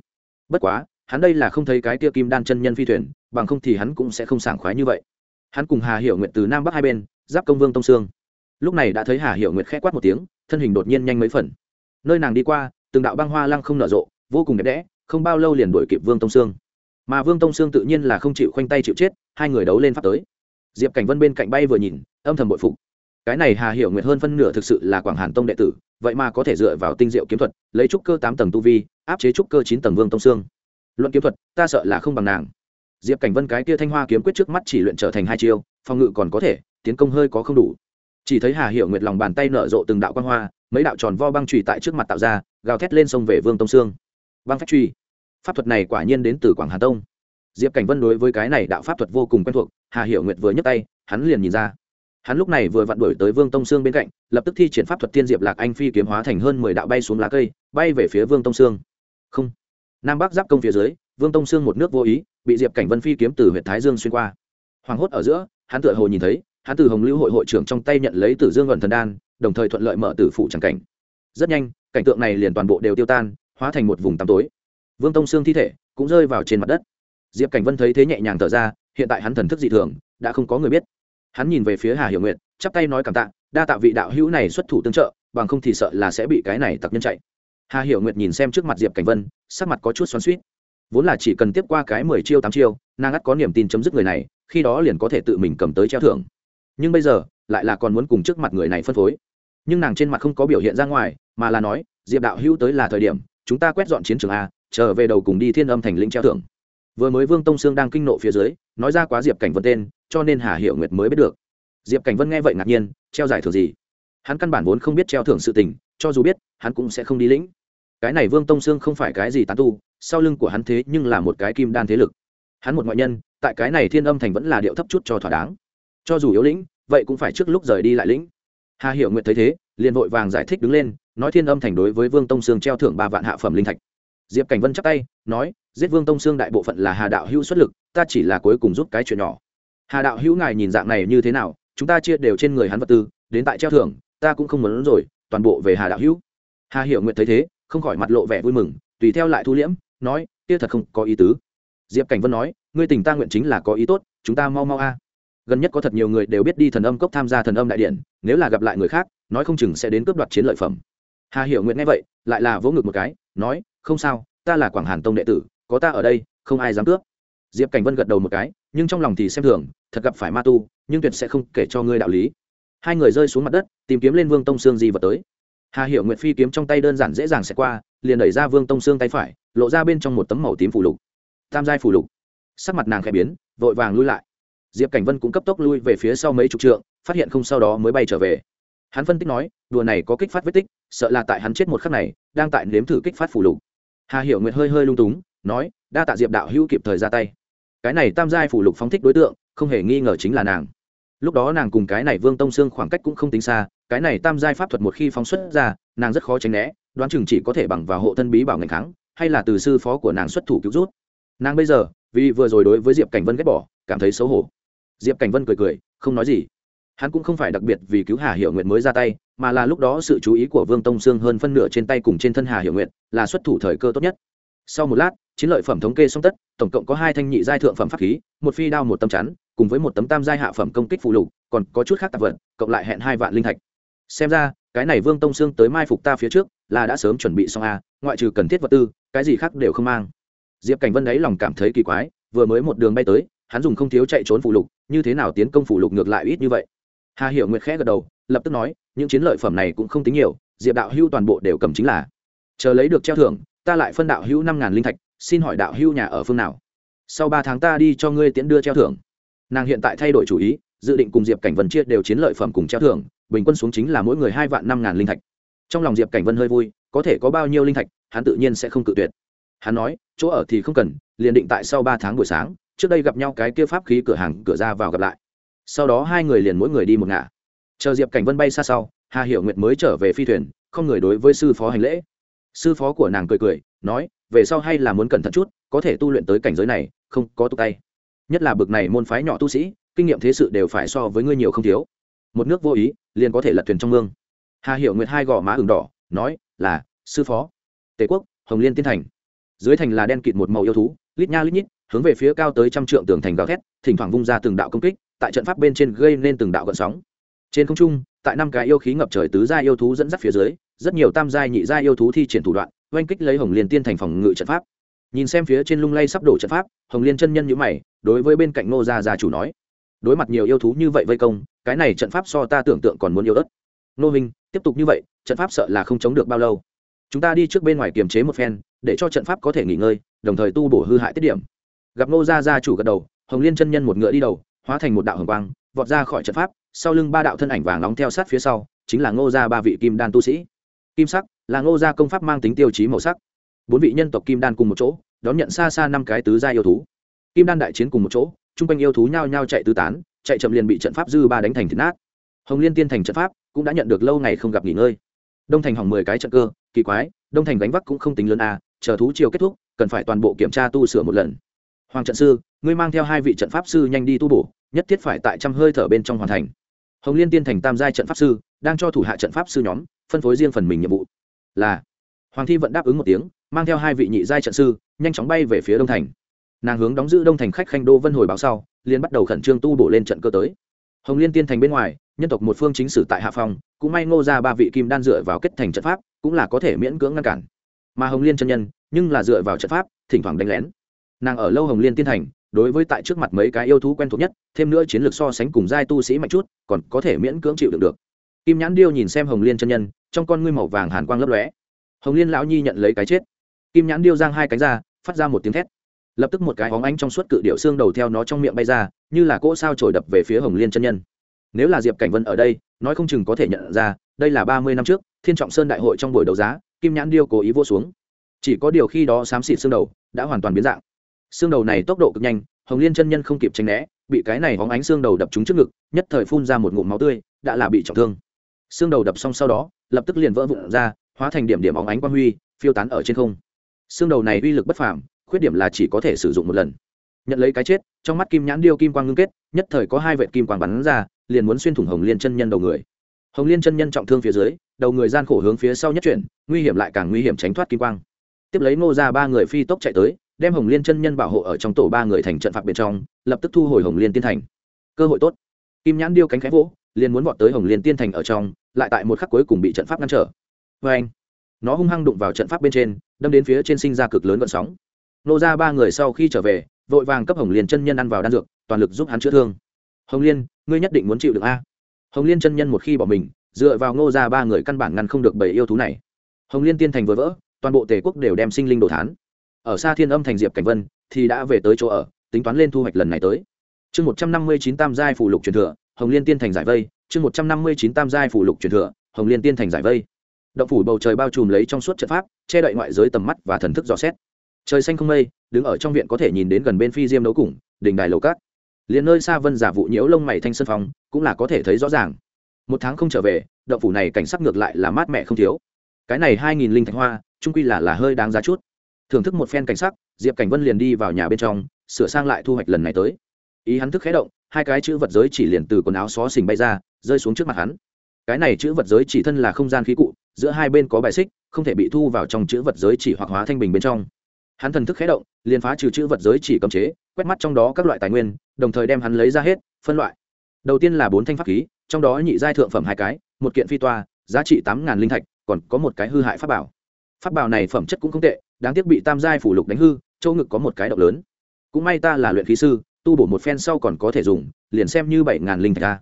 Bất quá, hắn đây là không thấy cái tia kim đan chân nhân phi thuyền, bằng không thì hắn cũng sẽ không sảng khoái như vậy. Hắn cùng hà hiểu nguyện từ nam bắc hai bên, giáp công vương tông sương lúc này đã thấy hà hiệu nguyệt khẽ quát một tiếng, thân hình đột nhiên nhanh mấy phần. Nơi nàng đi qua, từng đạo băng hoa lăng không nở rộ, vô cùng đẹp đẽ, không bao lâu liền đuổi kịp vương tông sương. Mà vương tông sương tự nhiên là không chịu khoanh tay chịu chết, hai người đấu lên pháp tới. Diệp cảnh vân bên cạnh bay vừa nhìn, âm thầm bội phục. Cái này hà hiểu nguyệt hơn phân nửa thực sự là quảng hàn tông đệ tử, vậy mà có thể dựa vào tinh diệu kiếm thuật, lấy trúc cơ tám tầng tu vi, áp chế trúc cơ chín tầng vương tông sương. Luận kiếm thuật, ta sợ là không bằng nàng. Diệp cảnh vân cái kia thanh hoa kiếm quyết trước mắt chỉ luyện trở thành hai chiêu, phòng ngự còn có thể, tiến công hơi có không đủ chỉ thấy hà hiểu nguyệt lòng bàn tay nở rộ từng đạo quan hoa, mấy đạo tròn vo băng trùy tại trước mặt tạo ra, gào thét lên sông về vương tông sương. Băng phách truy pháp thuật này quả nhiên đến từ quảng hà tông. Diệp cảnh vân đối với cái này đạo pháp thuật vô cùng quen thuộc, hà hiểu nguyệt vừa nhấc tay, hắn liền nhìn ra. Hắn lúc này vừa vặn đuổi tới vương tông sương bên cạnh, lập tức thi triển pháp thuật tiên diệp lạc anh phi kiếm hóa thành hơn mười đạo bay xuống lá cây, bay về phía vương tông sương. Không. Nam bắc giáp công phía dưới, vương tông sương một nước vô ý, bị diệp cảnh vân phi kiếm từ huyện thái dương xuyên qua. Hoảng hốt ở giữa, hắn tựa hồ nhìn thấy hắn từ hồng lưu hội hội trưởng trong tay nhận lấy tử dương ẩn thần đan, đồng thời thuận lợi mở tử phụ tràng cảnh. Rất nhanh, cảnh tượng này liền toàn bộ đều tiêu tan, hóa thành một vùng tăm tối. Vương tông xương thi thể cũng rơi vào trên mặt đất. Diệp cảnh vân thấy thế nhẹ nhàng thở ra, hiện tại hắn thần thức dị thường, đã không có người biết. Hắn nhìn về phía hà hiểu nguyện chắp tay nói cảm tạ, đa tạ vị đạo hữu này xuất thủ tương trợ, bằng không thì sợ là sẽ bị cái này tặc nhân chạy. Hà hiểu nguyệt nhìn xem trước mặt diệp cảnh vân, sắc mặt có chút xoắn suýt vốn là chỉ cần tiếp qua cái mười chiêu tám chiêu, nàng ắt có niềm tin chấm dứt người này, khi đó liền có thể tự mình cầm tới treo thưởng nhưng bây giờ lại là còn muốn cùng trước mặt người này phân phối. Nhưng nàng trên mặt không có biểu hiện ra ngoài, mà là nói, diệp đạo hữu tới là thời điểm, chúng ta quét dọn chiến trường a, trở về đầu cùng đi thiên âm thành lĩnh treo thưởng. Vừa mới vương tông sương đang kinh nộ phía dưới, nói ra quá diệp cảnh vân tên, cho nên hà hiệu nguyệt mới biết được. Diệp cảnh vân nghe vậy ngạc nhiên, treo giải thưởng gì? Hắn căn bản vốn không biết treo thưởng sự tình, cho dù biết, hắn cũng sẽ không đi lĩnh. Cái này vương tông sương không phải cái gì tán tu, sau lưng của hắn thế nhưng là một cái kim đan thế lực. Hắn một ngoại nhân, tại cái này thiên âm thành vẫn là điệu thấp chút cho thỏa đáng cho dù yếu lĩnh, vậy cũng phải trước lúc rời đi lại lĩnh. Hà Hiểu nguyện thấy thế, liền vội vàng giải thích đứng lên, nói thiên âm thành đối với vương tông sương treo thưởng ba vạn hạ phẩm linh thạch. Diệp cảnh vân chắc tay, nói, giết vương tông sương đại bộ phận là hà đạo hữu xuất lực, ta chỉ là cuối cùng giúp cái chuyện nhỏ. Hà đạo hữu ngài nhìn dạng này như thế nào, chúng ta chia đều trên người hắn vật tư, đến tại treo thưởng, ta cũng không muốn rồi, toàn bộ về hà đạo hữu. Hà Hiểu nguyện thấy thế, không khỏi mặt lộ vẻ vui mừng, tùy theo lại thu liễm, nói, kia thật không có ý tứ. Diệp cảnh vân nói, ngươi tình ta nguyện chính là có ý tốt, chúng ta mau mau a gần nhất có thật nhiều người đều biết đi thần âm cốc tham gia thần âm đại điện, nếu là gặp lại người khác, nói không chừng sẽ đến cướp đoạt chiến lợi phẩm. Hà hiểu nguyện nghe vậy, lại là vỗ ngực một cái, nói, không sao, ta là quảng hàn tông đệ tử, có ta ở đây, không ai dám cướp. Diệp cảnh vân gật đầu một cái, nhưng trong lòng thì xem thường, thật gặp phải ma tu, nhưng tuyệt sẽ không kể cho ngươi đạo lý. Hai người rơi xuống mặt đất, tìm kiếm lên vương tông sương di vật tới. Hà hiểu nguyệt phi kiếm trong tay đơn giản dễ dàng sẽ qua, liền đẩy ra vương tông sương tay phải, lộ ra bên trong một tấm màu tím phủ lục. Tam giai phủ lục. Sắc mặt nàng khẽ biến, vội vàng lui lại diệp cảnh vân cũng cấp tốc lui về phía sau mấy chục trượng phát hiện không sau đó mới bay trở về hắn phân tích nói đùa này có kích phát vết tích sợ là tại hắn chết một khắc này đang tại nếm thử kích phát phủ lục hà hiểu nguyệt hơi hơi lung túng nói đa tạ diệp đạo hữu kịp thời ra tay cái này tam giai phủ lục phóng thích đối tượng không hề nghi ngờ chính là nàng lúc đó nàng cùng cái này vương tông sương khoảng cách cũng không tính xa cái này tam giai pháp thuật một khi phóng xuất ra nàng rất khó tránh né đoán chừng chỉ có thể bằng vào hộ thân bí bảo ngành kháng hay là từ sư phó của nàng xuất thủ cứu rút nàng bây giờ vì vừa rồi đối với diệp cảnh vân ghét bỏ cảm thấy xấu hổ diệp cảnh vân cười cười, không nói gì. Hắn cũng không phải đặc biệt vì cứu hà hiệu nguyện mới ra tay, mà là lúc đó sự chú ý của vương tông sương hơn phân nửa trên tay cùng trên thân hà hiệu nguyện là xuất thủ thời cơ tốt nhất. Sau một lát, chiến lợi phẩm thống kê xong tất, tổng cộng có hai thanh nhị giai thượng phẩm pháp khí, một phi đao một tấm chắn, cùng với một tấm tam giai hạ phẩm công kích phụ lục, còn có chút khác tạp vật, cộng lại hẹn hai vạn linh thạch. Xem ra, cái này vương tông sương tới mai phục ta phía trước là đã sớm chuẩn bị xong a ngoại trừ cần thiết vật tư, cái gì khác đều không mang. Diệp cảnh vân đấy lòng cảm thấy kỳ quái, vừa mới một đường bay tới hắn dùng không thiếu chạy trốn phụ lục, như thế nào tiến công phụ lục ngược lại ít như vậy? Hà hiểu nguyệt khẽ gật đầu, lập tức nói, những chiến lợi phẩm này cũng không tính nhiều, diệp đạo hưu toàn bộ đều cầm chính là. Chờ lấy được treo thưởng, ta lại phân đạo hưu năm ngàn linh thạch, xin hỏi đạo hưu nhà ở phương nào? Sau ba tháng ta đi cho ngươi tiễn đưa treo thưởng. Nàng hiện tại thay đổi chủ ý, dự định cùng diệp cảnh vân chia đều chiến lợi phẩm cùng treo thưởng, bình quân xuống chính là mỗi người hai vạn năm ngàn linh thạch. Trong lòng diệp cảnh vân hơi vui, có thể có bao nhiêu linh thạch, hắn tự nhiên sẽ không cự tuyệt. Hắn nói, chỗ ở thì không cần, liền định tại sau ba tháng buổi sáng trước đây gặp nhau cái kia pháp khí cửa hàng cửa ra vào gặp lại. Sau đó hai người liền mỗi người đi một ngả. Chờ diệp cảnh vân bay xa sau, hà hiệu nguyệt mới trở về phi thuyền, không người đối với sư phó hành lễ. Sư phó của nàng cười cười, nói, về sau hay là muốn cẩn thận chút, có thể tu luyện tới cảnh giới này, không có tục tay. Nhất là bực này môn phái nhỏ tu sĩ, kinh nghiệm thế sự đều phải so với ngươi nhiều không thiếu. Một nước vô ý, liền có thể lật thuyền trong mương. Hà hiệu nguyệt hai gò má ửng đỏ, nói, là, sư phó. Tề quốc, hồng liên tiên thành. Dưới thành là đen kịt một màu yêu thú, lít nha lít nhít hướng về phía cao tới trăm trượng tường thành gào thét, thỉnh thoảng vung ra từng đạo công kích, tại trận pháp bên trên gây nên từng đạo gợn sóng. Trên không trung, tại năm cái yêu khí ngập trời tứ gia yêu thú dẫn dắt phía dưới, rất nhiều tam giai nhị giai yêu thú thi triển thủ đoạn, oanh kích lấy hồng liên tiên thành phòng ngự trận pháp. Nhìn xem phía trên lung lay sắp đổ trận pháp, hồng liên chân nhân nhữ mày, đối với bên cạnh nô gia gia chủ nói, đối mặt nhiều yêu thú như vậy vây công, cái này trận pháp so ta tưởng tượng còn muốn yêu đất nô minh tiếp tục như vậy, trận pháp sợ là không chống được bao lâu. Chúng ta đi trước bên ngoài kiềm chế một phen, để cho trận pháp có thể nghỉ ngơi, đồng thời tu bổ hư hại tiết điểm gặp nô gia gia chủ gật đầu, hồng liên chân nhân một ngựa đi đầu, hóa thành một đạo hồng quang, vọt ra khỏi trận pháp, sau lưng ba đạo thân ảnh vàng nóng theo sát phía sau, chính là ngô gia ba vị kim đan tu sĩ. Kim sắc là ngô gia công pháp mang tính tiêu chí màu sắc. Bốn vị nhân tộc kim đan cùng một chỗ, đón nhận xa xa năm cái tứ gia yêu thú. Kim đan đại chiến cùng một chỗ, chung quanh yêu thú nhao nhao chạy tứ tán, chạy chậm liền bị trận pháp dư ba đánh thành thịt nát. Hồng liên tiên thành trận pháp cũng đã nhận được lâu ngày không gặp nghỉ ngơi. Đông thành hỏng mười cái trận cơ, kỳ quái, đông thành gánh vác cũng không tính lớn à chờ thú chiều kết thúc, cần phải toàn bộ kiểm tra tu sửa một lần hoàng trận sư, ngươi mang theo hai vị trận pháp sư nhanh đi tu bổ, nhất thiết phải tại trăm hơi thở bên trong hoàn thành. Hồng liên tiên thành tam giai trận pháp sư đang cho thủ hạ trận pháp sư nhóm phân phối riêng phần mình nhiệm vụ. Là, hoàng thi vẫn đáp ứng một tiếng, mang theo hai vị nhị giai trận sư, nhanh chóng bay về phía đông thành. Nàng hướng đóng giữ đông thành khách khanh đô vân hồi báo sau liên bắt đầu khẩn trương tu bổ lên trận cơ tới. Hồng liên tiên thành bên ngoài, nhân tộc một phương chính sử tại hạ phòng, cũng may ngô ra ba vị kim đan dựa vào kết thành trận pháp, cũng là có thể miễn cưỡng ngăn cản. Mà hồng liên chân nhân, nhưng là dựa vào trận pháp, thỉnh thoảng đánh lén nàng ở lâu hồng liên tiên thành, đối với tại trước mặt mấy cái yêu thú quen thuộc nhất, thêm nữa chiến lược so sánh cùng giai tu sĩ mạnh chút, còn có thể miễn cưỡng chịu đựng được. Kim nhãn điêu nhìn xem hồng liên chân nhân, trong con ngươi màu vàng hàn quang lấp lóe. Hồng liên lão nhi nhận lấy cái chết. Kim nhãn điêu giang hai cánh ra, phát ra một tiếng thét. Lập tức một cái hóng ánh trong suốt cự điệu xương đầu theo nó trong miệng bay ra, như là cỗ sao trồi đập về phía hồng liên chân nhân. Nếu là diệp cảnh vân ở đây, nói không chừng có thể nhận ra, đây là ba mươi năm trước, thiên trọng sơn đại hội trong buổi đấu giá, kim nhãn điêu cố ý vô xuống. Chỉ có điều khi đó xám xịt xương đầu, đã hoàn toàn biến dạng xương đầu này tốc độ cực nhanh, hồng liên chân nhân không kịp tranh né, bị cái này hóng ánh xương đầu đập trúng trước ngực, nhất thời phun ra một ngụm máu tươi, đã là bị trọng thương. Xương đầu đập xong sau đó, lập tức liền vỡ vụn ra, hóa thành điểm điểm óng ánh quang huy, phiêu tán ở trên không. Xương đầu này uy lực bất phàm, khuyết điểm là chỉ có thể sử dụng một lần. Nhận lấy cái chết, trong mắt kim nhãn điêu kim quang ngưng kết, nhất thời có hai vệ kim quang bắn ra, liền muốn xuyên thủng hồng liên chân nhân đầu người. Hồng liên chân nhân trọng thương phía dưới, đầu người gian khổ hướng phía sau nhất chuyển, nguy hiểm lại càng nguy hiểm tránh thoát kim quang. Tiếp lấy ngô ra ba người phi tốc chạy tới đem hồng liên chân nhân bảo hộ ở trong tổ ba người thành trận phạt bên trong, lập tức thu hồi hồng liên tiên thành. Cơ hội tốt. Kim nhãn điêu cánh khẽ vỗ, liền muốn vọt tới hồng liên tiên thành ở trong, lại tại một khắc cuối cùng bị trận pháp ngăn trở. Vê anh, nó hung hăng đụng vào trận pháp bên trên, đâm đến phía trên sinh ra cực lớn vận sóng. Nô ra ba người sau khi trở về, vội vàng cấp hồng liên chân nhân ăn vào đan dược, toàn lực giúp hắn chữa thương. Hồng liên, ngươi nhất định muốn chịu được a. Hồng liên chân nhân một khi bỏ mình, dựa vào ngô ra ba người căn bản ngăn không được bảy yêu thú này. Hồng liên tiên thành vừa vỡ, toàn bộ tề quốc đều đem sinh linh đồ thán ở xa thiên âm thành diệp cảnh vân, thì đã về tới chỗ ở, tính toán lên thu hoạch lần này tới. Chương một trăm năm mươi chín tam giai phủ lục truyền thừa, hồng liên tiên thành giải vây. Chương một trăm năm mươi chín tam giai phủ lục truyền thừa, hồng liên tiên thành giải vây. Động phủ bầu trời bao trùm lấy trong suốt trận pháp, che đậy ngoại giới tầm mắt và thần thức dò xét. Trời xanh không mây, đứng ở trong viện có thể nhìn đến gần bên phi diêm đấu củng đỉnh đài lầu cát. Liền nơi xa vân giả vụ nhiễu lông mày thanh sân phòng cũng là có thể thấy rõ ràng. Một tháng không trở về, động phủ này cảnh sắc ngược lại là mát mẻ không thiếu. Cái này hai nghìn linh thạch hoa trung quy là là hơi đáng giá chút thưởng thức một phen cảnh sắc, diệp cảnh vân liền đi vào nhà bên trong, sửa sang lại thu hoạch lần này tới. Ý hắn thức khé động, hai cái chữ vật giới chỉ liền từ quần áo xó xình bay ra, rơi xuống trước mặt hắn. Cái này chữ vật giới chỉ thân là không gian khí cụ, giữa hai bên có bài xích, không thể bị thu vào trong chữ vật giới chỉ hoặc hóa thanh bình bên trong. Hắn thần thức khé động, liền phá trừ chữ vật giới chỉ cấm chế, quét mắt trong đó các loại tài nguyên, đồng thời đem hắn lấy ra hết, phân loại. Đầu tiên là bốn thanh pháp khí, trong đó nhị giai thượng phẩm hai cái, một kiện phi toa, giá trị tám ngàn linh thạch, còn có một cái hư hại pháp bảo. Pháp bảo này phẩm chất cũng không tệ đáng tiếc bị tam giai phủ lục đánh hư, chỗ ngực có một cái động lớn. Cũng may ta là luyện khí sư, tu bổ một phen sau còn có thể dùng, liền xem như bảy ngàn linh thạch ta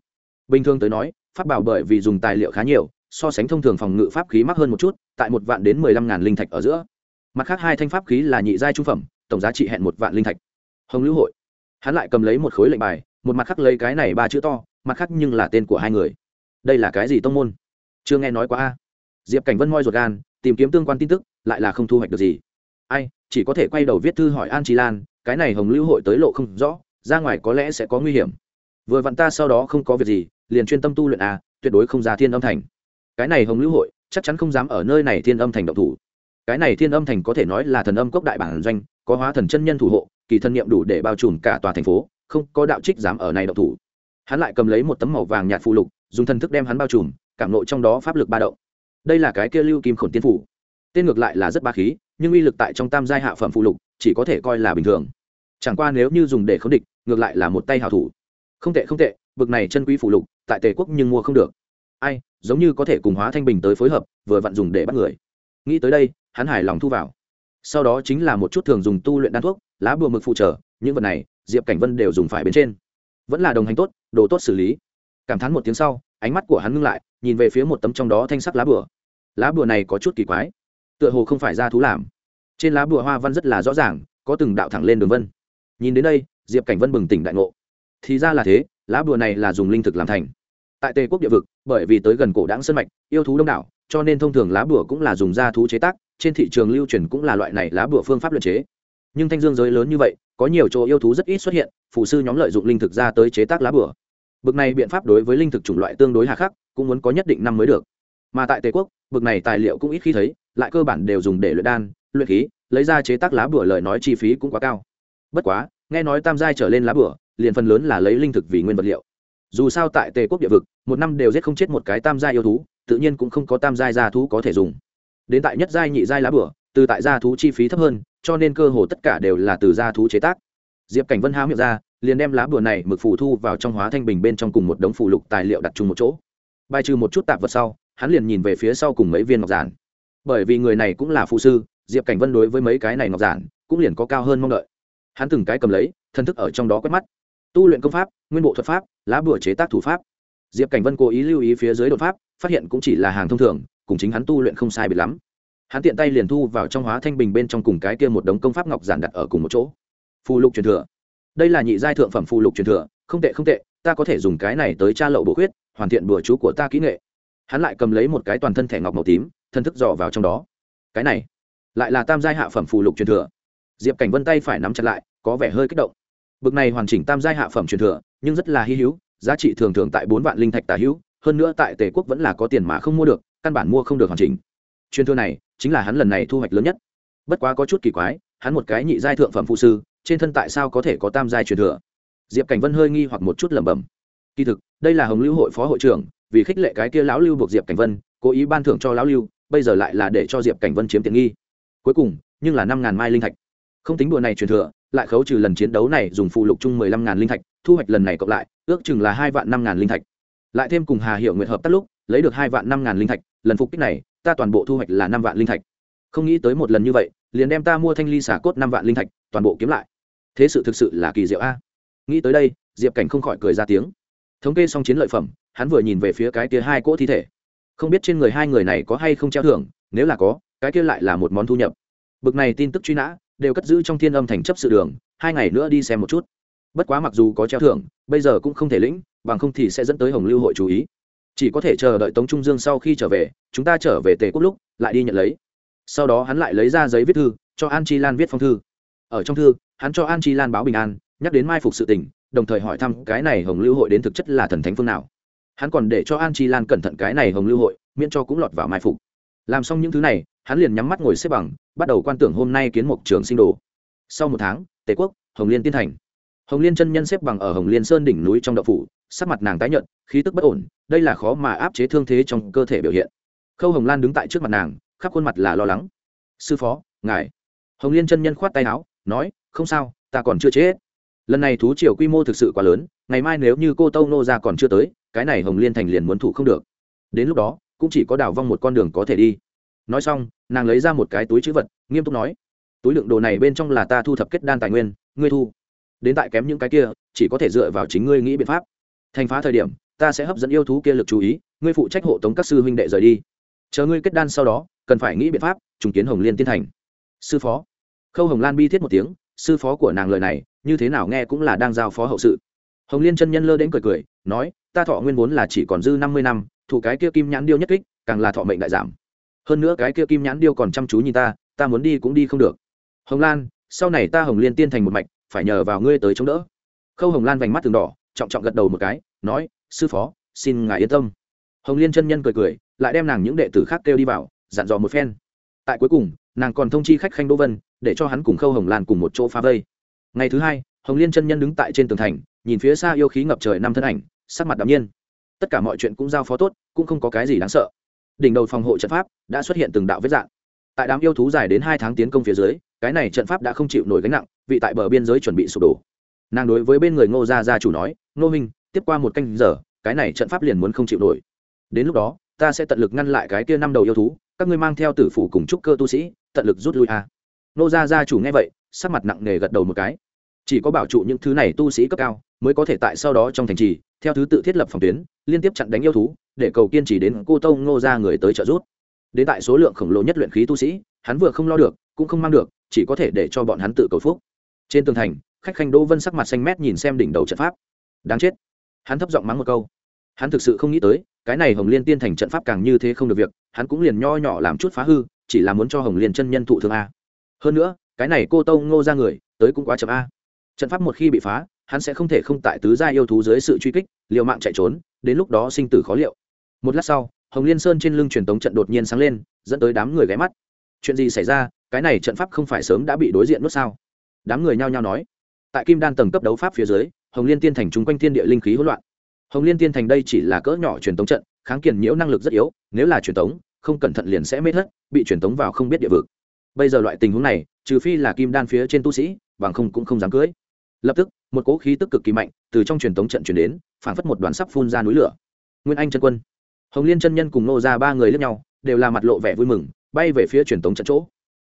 bình thường tới nói, pháp bảo bởi vì dùng tài liệu khá nhiều, so sánh thông thường phòng ngự pháp khí mắc hơn một chút, tại một vạn đến mười lăm ngàn linh thạch ở giữa. Mặt khác hai thanh pháp khí là nhị giai trung phẩm, tổng giá trị hẹn một vạn linh thạch. Hồng lưu hội. Hắn lại cầm lấy một khối lệnh bài, một mặt khác lấy cái này ba chữ to, mặt khác nhưng là tên của hai người. Đây là cái gì tông môn? Chưa nghe nói quá a. Diệp cảnh vân moi ruột gan, tìm kiếm tương quan tin tức, lại là không thu hoạch được gì ai chỉ có thể quay đầu viết thư hỏi an trí lan cái này hồng lưu hội tới lộ không rõ ra ngoài có lẽ sẽ có nguy hiểm. Vừa vặn ta sau đó không có việc gì liền chuyên tâm tu luyện à, tuyệt đối không ra thiên âm thành. Cái này hồng lưu hội chắc chắn không dám ở nơi này thiên âm thành động thủ. Cái này thiên âm thành có thể nói là thần âm cốc đại bản doanh có hóa thần chân nhân thủ hộ kỳ thân nhiệm đủ để bao trùm cả tòa thành phố không có đạo trích dám ở này động thủ. Hắn lại cầm lấy một tấm màu vàng nhạt phụ lục dùng thần thức đem hắn bao trùm cảm nộ trong đó pháp lực ba động. Đây là cái kia lưu kim khổn tiên phủ tên ngược lại là rất ba khí, nhưng uy lực tại trong tam giai hạ phẩm phụ lục chỉ có thể coi là bình thường. Chẳng qua nếu như dùng để khống địch, ngược lại là một tay hảo thủ. Không tệ không tệ, bực này chân quý phụ lục, tại tề quốc nhưng mua không được. Ai, giống như có thể cùng hóa thanh bình tới phối hợp, vừa vặn dùng để bắt người. Nghĩ tới đây, hắn hài lòng thu vào. Sau đó chính là một chút thường dùng tu luyện đan thuốc, lá bùa mực phụ trợ, những vật này, diệp cảnh vân đều dùng phải bên trên. Vẫn là đồng hành tốt, đồ tốt xử lý. Cảm thán một tiếng sau, ánh mắt của hắn ngưng lại, nhìn về phía một tấm trong đó thanh sắc lá bùa. lá bùa này có chút kỳ quái tựa hồ không phải ra thú làm. Trên lá bùa hoa văn rất là rõ ràng, có từng đạo thẳng lên đường vân. Nhìn đến đây, diệp cảnh vân bừng tỉnh đại ngộ. Thì ra là thế, lá bùa này là dùng linh thực làm thành. Tại tề quốc địa vực, bởi vì tới gần cổ đáng sân mạch, yêu thú đông đảo, cho nên thông thường lá bùa cũng là dùng da thú chế tác, trên thị trường lưu truyền cũng là loại này lá bùa phương pháp luyện chế. Nhưng thanh dương giới lớn như vậy, có nhiều chỗ yêu thú rất ít xuất hiện phụ sư nhóm lợi dụng linh thực ra tới chế tác lá bùa. Bực này biện pháp đối với linh thực chủng loại tương đối hà khắc, cũng muốn có nhất định năm mới được. Mà tại tề quốc bực này tài liệu cũng ít khi thấy, lại cơ bản đều dùng để luyện đan, luyện khí, lấy ra chế tác lá bửa lời nói chi phí cũng quá cao. Bất quá, nghe nói tam giai trở lên lá bửa liền phần lớn là lấy linh thực vì nguyên vật liệu. Dù sao tại tề quốc địa vực, một năm đều giết không chết một cái tam giai yêu thú, tự nhiên cũng không có tam giai gia thú có thể dùng. Đến tại nhất giai, nhị giai lá bửa từ tại gia thú chi phí thấp hơn, cho nên cơ hồ tất cả đều là từ gia thú chế tác. Diệp cảnh vân háo miệng ra, liền đem lá bùa này mực phù thu vào trong hóa thanh bình bên trong cùng một đống phù lục tài liệu đặt chung một chỗ. Bài trừ một chút tạp vật sau hắn liền nhìn về phía sau cùng mấy viên ngọc giản. Bởi vì người này cũng là phụ sư, diệp cảnh vân đối với mấy cái này ngọc giản cũng liền có cao hơn mong đợi. Hắn từng cái cầm lấy, thân thức ở trong đó quét mắt. Tu luyện công pháp, nguyên bộ thuật pháp, lá bùa chế tác thủ pháp. Diệp cảnh vân cố ý lưu ý phía dưới đột pháp, phát hiện cũng chỉ là hàng thông thường, cùng chính hắn tu luyện không sai biệt lắm. Hắn tiện tay liền thu vào trong hóa thanh bình bên trong cùng cái kia một đống công pháp ngọc giản đặt ở cùng một chỗ. Phù lục truyền thừa. Đây là nhị giai thượng phẩm phù lục truyền thừa, không tệ không tệ, ta có thể dùng cái này tới tra lậu bổ khuyết, hoàn thiện bừa chú của ta kỹ nghệ hắn lại cầm lấy một cái toàn thân thẻ ngọc màu tím, thân thức dò vào trong đó. Cái này, lại là tam giai hạ phẩm phù lục truyền thừa. Diệp cảnh vân tay phải nắm chặt lại, có vẻ hơi kích động. Bực này hoàn chỉnh tam giai hạ phẩm truyền thừa, nhưng rất là hy hữu, giá trị thường thường tại bốn vạn linh thạch tà hữu, hơn nữa tại tề quốc vẫn là có tiền mà không mua được, căn bản mua không được hoàn chỉnh. Truyền thừa này, chính là hắn lần này thu hoạch lớn nhất. Bất quá có chút kỳ quái, hắn một cái nhị giai thượng phẩm phụ sư, trên thân tại sao có thể có tam giai truyền thừa? Diệp cảnh vân hơi nghi hoặc một chút lẩm bẩm. Kỳ thực, đây là hồng lưu hội phó hội trưởng vì khích lệ cái kia lão lưu buộc diệp cảnh vân, cố ý ban thưởng cho lão lưu, bây giờ lại là để cho diệp cảnh vân chiếm tiện nghi. Cuối cùng, nhưng là năm ngàn mai linh thạch. Không tính đùa này truyền thừa, lại khấu trừ lần chiến đấu này dùng phụ lục chung mười lăm ngàn linh thạch, thu hoạch lần này cộng lại, ước chừng là hai vạn năm ngàn linh thạch. Lại thêm cùng hà hiệu nguyện hợp tác lúc, lấy được hai vạn năm ngàn linh thạch, lần phục kích này, ta toàn bộ thu hoạch là năm vạn linh thạch. Không nghĩ tới một lần như vậy, liền đem ta mua thanh ly xả cốt năm vạn linh thạch, toàn bộ kiếm lại. Thế sự thực sự là kỳ diệu a. Nghĩ tới đây, diệp cảnh không khỏi cười ra tiếng. Thống kê xong chiến lợi phẩm hắn vừa nhìn về phía cái kia hai cỗ thi thể. Không biết trên người hai người này có hay không treo thưởng, nếu là có, cái kia lại là một món thu nhập. Bực này tin tức truy nã, đều cất giữ trong thiên âm thành chấp sự đường, hai ngày nữa đi xem một chút. Bất quá mặc dù có treo thưởng, bây giờ cũng không thể lĩnh, bằng không thì sẽ dẫn tới hồng lưu hội chú ý. Chỉ có thể chờ đợi tống trung dương sau khi trở về, chúng ta trở về tề quốc lúc, lại đi nhận lấy. Sau đó hắn lại lấy ra giấy viết thư, cho an chi lan viết phong thư. Ở trong thư, hắn cho an chi lan báo bình an, nhắc đến mai phục sự tình, đồng thời hỏi thăm cái này hồng lưu hội đến thực chất là thần thánh phương nào hắn còn để cho an chi lan cẩn thận cái này hồng lưu hội, miễn cho cũng lọt vào mai phục. Làm xong những thứ này, hắn liền nhắm mắt ngồi xếp bằng, bắt đầu quan tưởng hôm nay kiến mục trường sinh đồ. Sau một tháng, tề quốc, hồng liên tiên thành. Hồng liên chân nhân xếp bằng ở hồng liên sơn đỉnh núi trong đậu phủ, sắc mặt nàng tái nhợt, khí tức bất ổn, đây là khó mà áp chế thương thế trong cơ thể biểu hiện. Khâu hồng lan đứng tại trước mặt nàng, khắp khuôn mặt là lo lắng. Sư phó, ngài. Hồng liên chân nhân khoát tay áo, nói, không sao, ta còn chưa chết lần này thú triều quy mô thực sự quá lớn, ngày mai nếu như cô tâu nô ra còn chưa tới cái này hồng liên thành liền muốn thủ không được. Đến lúc đó, cũng chỉ có đào vong một con đường có thể đi. Nói xong, nàng lấy ra một cái túi chữ vật, nghiêm túc nói, túi lượng đồ này bên trong là ta thu thập kết đan tài nguyên, ngươi thu. Đến tại kém những cái kia, chỉ có thể dựa vào chính ngươi nghĩ biện pháp. Thành phá thời điểm, ta sẽ hấp dẫn yêu thú kia lực chú ý, ngươi phụ trách hộ tống các sư huynh đệ rời đi. Chờ ngươi kết đan sau đó, cần phải nghĩ biện pháp, trùng kiến hồng liên tiên thành. Sư phó. Khâu hồng lan bi thiết một tiếng, sư phó của nàng lời này, như thế nào nghe cũng là đang giao phó hậu sự hồng liên chân nhân lơ đến cười cười, nói, ta thọ nguyên vốn là chỉ còn dư năm mươi năm, thủ cái kia kim nhãn điêu nhất kích, càng là thọ mệnh đại giảm. Hơn nữa cái kia kim nhãn điêu còn chăm chú nhìn ta ta muốn đi cũng đi không được. Hồng lan, sau này ta hồng liên tiên thành một mạch, phải nhờ vào ngươi tới chống đỡ. Khâu hồng lan vành mắt từng đỏ, trọng trọng gật đầu một cái, nói, sư phó, xin ngài yên tâm. Hồng liên chân nhân cười cười, lại đem nàng những đệ tử khác kêu đi vào, dặn dò một phen. Tại cuối cùng, nàng còn thông chi khách khanh đỗ vân, để cho hắn cùng khâu hồng lan cùng một chỗ phá vây. Ngày thứ hai, hồng liên chân nhân đứng tại trên tường thành nhìn phía xa yêu khí ngập trời năm thân ảnh, sắc mặt đ ạ m nhiên. Tất cả mọi chuyện cũng giao phó tốt, cũng không có cái gì đáng sợ. Đỉnh đầu phòng hộ trận pháp đã xuất hiện từng đạo vết dạng. Tại đám yêu thú dài đến hai tháng tiến công phía dưới, cái này trận pháp đã không chịu nổi gánh nặng, vị tại bờ biên giới chuẩn bị sụp đổ. Nàng đối với bên người ngô gia gia chủ nói, ngô minh tiếp qua một canh giờ, cái này trận pháp liền muốn không chịu nổi. Đến lúc đó, ta sẽ tận lực ngăn lại cái kia năm đầu yêu thú, các ngươi mang theo tử phủ cùng trúc cơ tu sĩ, tận lực rút lui a. Ngô gia gia chủ nghe vậy, sắc mặt nặng nề gật đầu một cái chỉ có bảo trụ những thứ này tu sĩ cấp cao mới có thể tại sau đó trong thành trì, theo thứ tự thiết lập phòng tuyến, liên tiếp chặn đánh yêu thú, để cầu kiên trì đến cô tông ngô ra người tới trợ giúp. Đến tại số lượng khổng lồ nhất luyện khí tu sĩ, hắn vừa không lo được, cũng không mang được, chỉ có thể để cho bọn hắn tự cầu phúc. Trên tường thành, khách khanh đỗ vân sắc mặt xanh mét nhìn xem đỉnh đầu trận pháp. Đáng chết. Hắn thấp giọng mắng một câu. Hắn thực sự không nghĩ tới, cái này hồng liên tiên thành trận pháp càng như thế không được việc, hắn cũng liền nho nhỏ làm chút phá hư, chỉ là muốn cho hồng liên chân nhân thụ thương a. Hơn nữa, cái này cô tâu ngô ra người, tới cũng quá chậm a trận pháp một khi bị phá, hắn sẽ không thể không tại tứ gia yêu thú dưới sự truy kích, liều mạng chạy trốn, đến lúc đó sinh tử khó liệu. Một lát sau, hồng liên sơn trên lưng truyền tống trận đột nhiên sáng lên, dẫn tới đám người ghé mắt. Chuyện gì xảy ra? Cái này trận pháp không phải sớm đã bị đối diện nuốt sao? Đám người nhao nhao nói. Tại kim đan tầng cấp đấu pháp phía dưới, hồng liên tiên thành chung quanh thiên địa linh khí hỗn loạn. Hồng liên tiên thành đây chỉ là cỡ nhỏ truyền tống trận, kháng kiền nhiễu năng lực rất yếu, nếu là truyền tống, không cẩn thận liền sẽ mê thất, bị truyền tống vào không biết địa vực. Bây giờ loại tình huống này, trừ phi là kim đan phía trên tu sĩ, bằng không cũng không dám cưới lập tức, một cỗ khí tức cực kỳ mạnh từ trong truyền tống trận chuyển đến, phảng phất một đoàn sắp phun ra núi lửa. Nguyên anh chân quân, hồng liên chân nhân cùng nô ra ba người lướt nhau, đều là mặt lộ vẻ vui mừng, bay về phía truyền tống trận chỗ.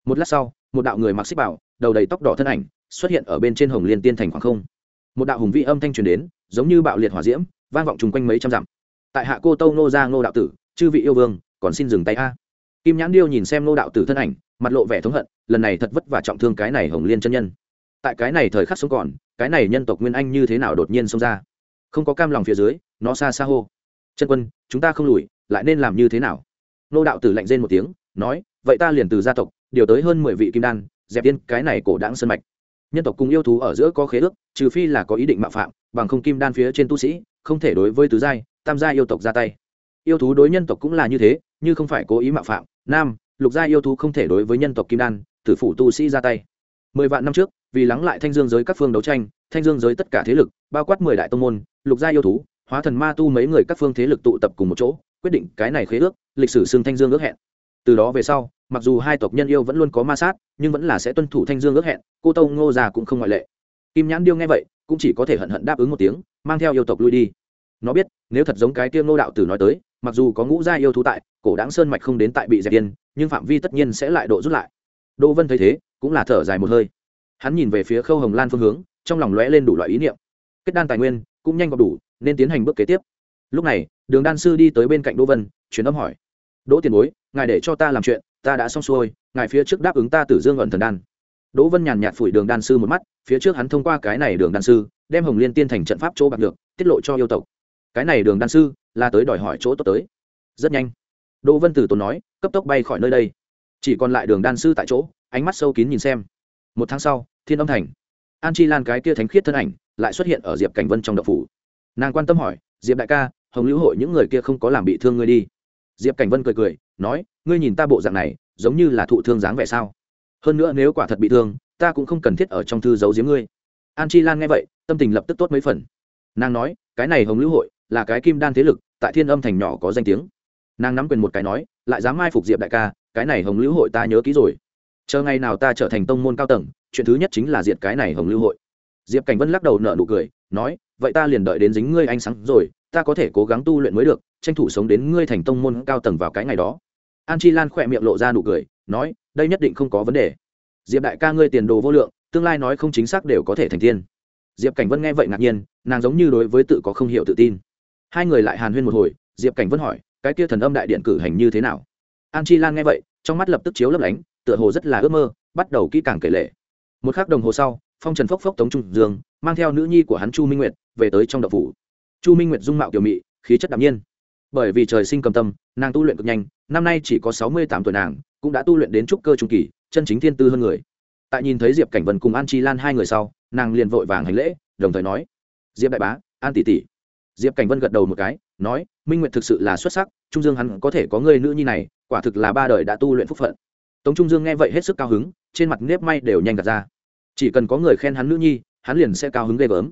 Một lát sau, một đạo người mặc xích bảo, đầu đầy tóc đỏ thân ảnh, xuất hiện ở bên trên hồng liên tiên thành khoảng không. Một đạo hùng vị âm thanh truyền đến, giống như bạo liệt hỏa diễm, vang vọng chung quanh mấy trăm dặm. Tại hạ cô tâu nô ra Nô đạo tử, chư vị yêu vương, còn xin dừng tay a. Kim nhãn điêu nhìn xem nô đạo tử thân ảnh, mặt lộ vẻ thống hận, lần này thật vất vả trọng thương cái này hồng liên chân nhân tại cái này thời khắc sống còn, cái này nhân tộc nguyên anh như thế nào đột nhiên xông ra? Không có cam lòng phía dưới, nó xa xa hô. Chân quân, chúng ta không lùi, lại nên làm như thế nào? Nô đạo tử lạnh rên một tiếng, nói, vậy ta liền từ gia tộc, điều tới hơn mười vị kim đan, dẹp yên cái này cổ đáng sân mạch. Nhân tộc cùng yêu thú ở giữa có khế ước, trừ phi là có ý định mạo phạm, bằng không kim đan phía trên tu sĩ, không thể đối với tứ giai, tam giai yêu tộc ra tay. Yêu thú đối nhân tộc cũng là như thế, như không phải cố ý mạo phạm. Nam, lục gia yêu thú không thể đối với nhân tộc kim đan, tử phủ tu sĩ ra tay. Mười vạn năm trước vì lắng lại thanh dương giới các phương đấu tranh, thanh dương giới tất cả thế lực, bao quát mười đại tông môn, lục gia yêu thú, hóa thần ma tu mấy người các phương thế lực tụ tập cùng một chỗ, quyết định cái này khế ước, lịch sử xưng thanh dương ước hẹn. Từ đó về sau, mặc dù hai tộc nhân yêu vẫn luôn có ma sát, nhưng vẫn là sẽ tuân thủ thanh dương ước hẹn, cô tâu ngô già cũng không ngoại lệ. Kim nhãn điêu nghe vậy, cũng chỉ có thể hận hận đáp ứng một tiếng, mang theo yêu tộc lui đi. Nó biết, nếu thật giống cái kia ngô đạo tử nói tới, mặc dù có ngũ gia yêu thú tại, cổ đáng sơn mạch không đến tại bị dẹp yên nhưng phạm vi tất nhiên sẽ lại độ rút lại. Đỗ vân thấy thế, cũng là thở dài một hơi hắn nhìn về phía khâu hồng lan phương hướng, trong lòng lóe lên đủ loại ý niệm. Kết đan tài nguyên cũng nhanh gọn đủ, nên tiến hành bước kế tiếp. Lúc này, đường đan sư đi tới bên cạnh đỗ vân chuyến âm hỏi. Đỗ tiền bối, ngài để cho ta làm chuyện, ta đã xong xuôi, ngài phía trước đáp ứng ta tử dương ẩn thần đan. Đỗ vân nhàn nhạt phủi đường đan sư một mắt, phía trước hắn thông qua cái này đường đan sư, đem hồng liên tiên thành trận pháp chỗ bạc được, tiết lộ cho yêu tộc. Cái này đường đan sư là tới đòi hỏi chỗ tốt tới. Rất nhanh, đỗ vân tử tốn nói, cấp tốc bay khỏi nơi đây. Chỉ còn lại đường đan sư tại chỗ, ánh mắt sâu kín nhìn xem một tháng sau, thiên âm thành. An chi lan cái kia thánh khiết thân ảnh lại xuất hiện ở diệp cảnh vân trong đậu phủ. Nàng quan tâm hỏi, diệp đại ca, hồng lưu hội những người kia không có làm bị thương ngươi đi? Diệp cảnh vân cười cười, nói, ngươi nhìn ta bộ dạng này, giống như là thụ thương dáng vẻ sao? Hơn nữa nếu quả thật bị thương, ta cũng không cần thiết ở trong thư giấu giếm ngươi. An chi lan nghe vậy, tâm tình lập tức tốt mấy phần. Nàng nói, cái này hồng lưu hội là cái kim đan thế lực, tại thiên âm thành nhỏ có danh tiếng. Nàng nắm quyền một cái nói, lại dám mai phục diệp đại ca, cái này hồng lưu hội ta nhớ kỹ rồi chờ ngày nào ta trở thành tông môn cao tầng, chuyện thứ nhất chính là diệt cái này hồng lưu hội. Diệp cảnh vân lắc đầu nợ nụ cười, nói, vậy ta liền đợi đến dính ngươi anh sáng rồi, ta có thể cố gắng tu luyện mới được, tranh thủ sống đến ngươi thành tông môn cao tầng vào cái ngày đó. An chi lan khỏe miệng lộ ra nụ cười, nói, đây nhất định không có vấn đề. Diệp đại ca ngươi tiền đồ vô lượng, tương lai nói không chính xác đều có thể thành tiên. Diệp cảnh vân nghe vậy ngạc nhiên, nàng giống như đối với tự có không hiểu tự tin. Hai người lại hàn huyên một hồi, diệp cảnh vân hỏi, cái kia thần âm đại điện cử hành như thế nào? An chi lan nghe vậy, trong mắt lập tức chiếu lấp lánh tựa hồ rất là ước mơ, bắt đầu kỹ càng kể lệ. Một k h ắ c đồng hồ sau, phong trần phốc phốc tống trung dương, mang theo nữ nhi của hắn chu minh nguyệt về tới trong đậu phủ. Chu minh nguyệt dung mạo kiểu mị, khí chất đạm nhiên. Bởi vì trời sinh cầm tâm, nàng tu luyện cực nhanh, năm nay chỉ có sáu mươi tám tuổi nàng, cũng đã tu luyện đến trúc cơ trung kỳ, chân chính thiên tư hơn người. Tại nhìn thấy diệp cảnh vân cùng an chi lan hai người sau, nàng liền vội vàng hành lễ, đồng thời nói, diệp đại bá, an tỷ tỷ. Diệp cảnh vân gật đầu một cái, nói, minh nguyệt thực sự là xuất sắc, trung dương hắn có thể có người nữ nhi này, quả thực là ba đời đã tu luyện phúc phận tống trung dương nghe vậy hết sức cao hứng, trên mặt nếp may đều nhanh gạt ra. Chỉ cần có người khen hắn nữ nhi, hắn liền sẽ cao hứng ghê gớm.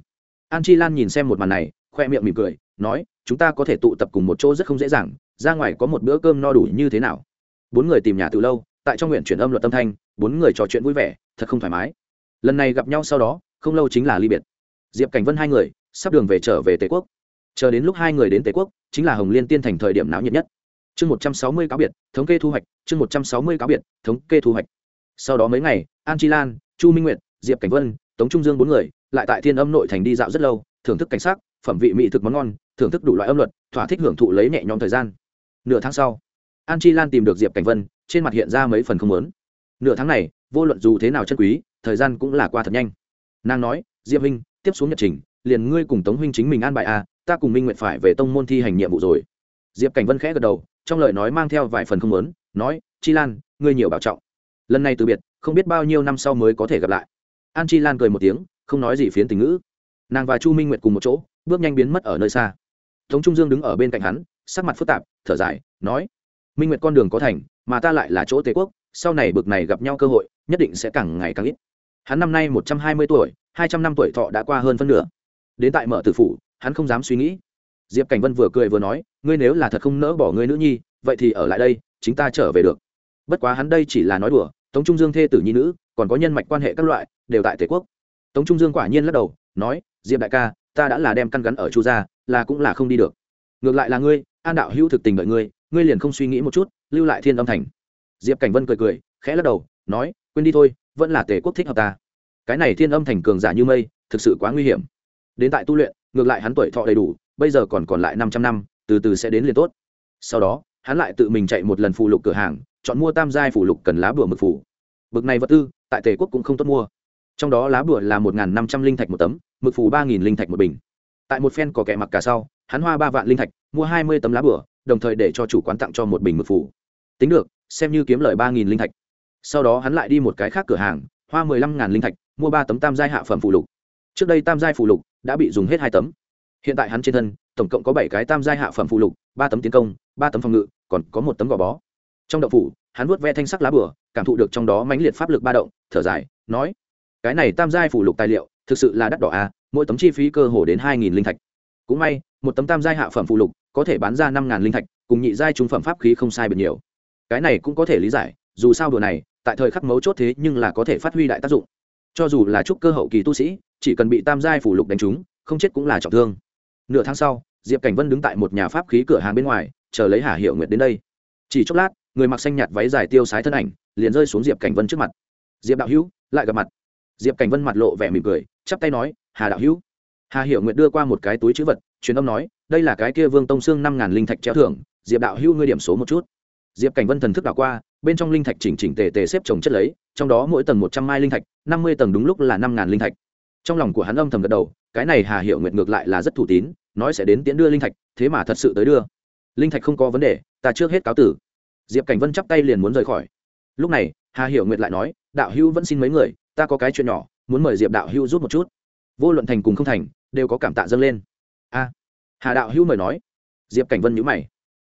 An chi lan nhìn xem một màn này, khoe miệng mỉm cười, nói, chúng ta có thể tụ tập cùng một chỗ rất không dễ dàng, ra ngoài có một bữa cơm no đủ như thế nào? Bốn người tìm nhà từ lâu, tại trong nguyện chuyển âm luật tâm thanh, bốn người trò chuyện vui vẻ, thật không thoải mái. Lần này gặp nhau sau đó, không lâu chính là ly biệt. Diệp cảnh vân hai người, sắp đường về trở về tề quốc. Chờ đến lúc hai người đến tề quốc, chính là hồng liên tiên thành thời điểm náo nhiệt nhất chương một trăm sáu mươi cáo biệt, thống kê thu hoạch, chương một trăm sáu mươi cáo biệt, thống kê thu hoạch. Sau đó mấy ngày, an chi lan, chu minh nguyệt, diệp cảnh vân, tống trung dương bốn người lại tại thiên âm nội thành đi dạo rất lâu, thưởng thức cảnh sát phẩm vị mỹ thực món ngon, thưởng thức đủ loại âm luật, thỏa thích hưởng thụ lấy nhẹ nhõm thời gian. Nửa tháng sau, an chi lan tìm được diệp cảnh vân, trên mặt hiện ra mấy phần không lớn nửa tháng này, vô luận dù thế nào chân quý, thời gian cũng là qua thật nhanh. Nàng nói, diệp huynh, tiếp xuống nhật trình, liền ngươi cùng tống huynh chính mình an bài a ta cùng minh nguyện phải về tông môn thi hành nhiệm vụ rồi. Diệp cảnh vân khẽ gật đầu trong lời nói mang theo vài phần không lớn nói, chi lan, ngươi nhiều bảo trọng. Lần này từ biệt, không biết bao nhiêu năm sau mới có thể gặp lại. An chi lan cười một tiếng, không nói gì phiến tình ngữ. Nàng và chu minh nguyệt cùng một chỗ, bước nhanh biến mất ở nơi xa. Tống trung dương đứng ở bên cạnh hắn, sắc mặt phức tạp, thở dài, nói, minh nguyệt con đường có thành, mà ta lại là chỗ tề quốc, sau này bực này gặp nhau cơ hội, nhất định sẽ càng ngày càng ít. Hắn năm nay một trăm hai mươi tuổi, hai trăm năm tuổi thọ đã qua hơn phân nửa. Đến tại mở tử phủ, hắn không dám suy nghĩ diệp cảnh vân vừa cười vừa nói, ngươi nếu là thật không nỡ bỏ ngươi nữ nhi, vậy thì ở lại đây, chính ta trở về được. Bất quá hắn đây chỉ là nói đùa, tống trung dương thê tử nhi nữ, còn có nhân mạch quan hệ các loại, đều tại tề quốc. Tống trung dương quả nhiên lắc đầu, nói, diệp đại ca, ta đã là đem căn gắn ở chu gia, là cũng là không đi được. Ngược lại là ngươi, an đạo hữu thực tình đợi ngươi ngươi liền không suy nghĩ một chút, lưu lại thiên âm thành. Diệp cảnh vân cười cười, khẽ lắc đầu, nói, quên đi thôi, vẫn là tề quốc thích hợp ta. Cái này thiên âm thành cường giả như mây, thực sự quá nguy hiểm. Đến tại tu luyện, ngược lại hắn tuổi thọ đầy đủ bây giờ còn còn lại năm trăm năm, từ từ sẽ đến liền tốt. Sau đó, hắn lại tự mình chạy một lần phụ lục cửa hàng, chọn mua tam giai phụ lục cần lá bùa mực phủ bực này vật tư, tại tề quốc cũng không tốt mua. Trong đó lá bùa là một năm trăm linh thạch một tấm, mực phủ ba nghìn linh thạch một bình. Tại một phen có kẻ mặc cả sau, hắn hoa ba vạn linh thạch, mua hai mươi tấm lá bùa, đồng thời để cho chủ quán tặng cho một bình mực phủ tính được, xem như kiếm lời ba nghìn linh thạch. Sau đó hắn lại đi một cái khác cửa hàng, hoa mười lăm ngàn linh thạch, mua ba tấm tam giai hạ phẩm phụ lục. Trước đây tam giai phụ lục đã bị dùng hết hai tấm hiện tại hắn trên thân, tổng cộng có bảy cái tam giai hạ phẩm phụ lục, ba tấm tiến công, ba tấm phòng ngự, còn có một tấm gò bó. Trong đậu phủ, hắn vuốt ve thanh sắc lá bửa cảm thụ được trong đó mãnh liệt pháp lực ba động, thở dài, nói, cái này tam giai phụ lục tài liệu, thực sự là đắt đỏ à mỗi tấm chi phí cơ hồ đến hai nghìn linh thạch. Cũng may, một tấm tam giai hạ phẩm phụ lục có thể bán ra năm ngàn linh thạch, cùng nhị giai trung phẩm pháp khí không sai biệt nhiều. Cái này cũng có thể lý giải, dù sao đùa này, tại thời khắc mấu chốt thế nhưng là có thể phát huy đại tác dụng. Cho dù là trúc cơ hậu kỳ tu sĩ, chỉ cần bị tam giai phủ lục đánh trúng, không chết cũng là trọng thương nửa tháng sau, diệp cảnh vân đứng tại một nhà pháp khí cửa hàng bên ngoài, chờ lấy hà hiệu nguyệt đến đây. Chỉ chốc lát, người mặc xanh nhạt váy dài tiêu sái thân ảnh, liền rơi xuống diệp cảnh vân trước mặt. Diệp đạo hữu, lại gặp mặt. Diệp cảnh vân mặt lộ vẻ mỉm cười, chắp tay nói, hà đạo hữu. Hà hiệu nguyệt đưa qua một cái túi chữ vật, truyền âm nói, đây là cái kia vương tông xương năm ngàn linh thạch treo thưởng, diệp đạo hữu ngươi điểm số một chút. Diệp cảnh vân thần thức đảo qua, bên trong linh thạch chỉnh chỉnh tề tề xếp chồng chất lấy, trong đó mỗi tầng một trăm mai linh thạch, năm mươi tầng đúng lúc là năm ngàn linh thạch. Trong lòng của hắn âm thầm gật đầu cái này hà hiệu nguyệt ngược lại là rất thủ tín, nói sẽ đến tiễn đưa linh thạch, thế mà thật sự tới đưa. Linh thạch không có vấn đề, ta trước hết cáo tử. Diệp cảnh vân chắp tay liền muốn rời khỏi. Lúc này, hà hiệu nguyệt lại nói, đạo hữu vẫn xin mấy người, ta có cái chuyện nhỏ, muốn mời diệp đạo hữu giúp một chút. Vô luận thành cùng không thành, đều có cảm tạ dâng lên. A. Hà đạo hữu mời nói. Diệp cảnh vân nhữ mày.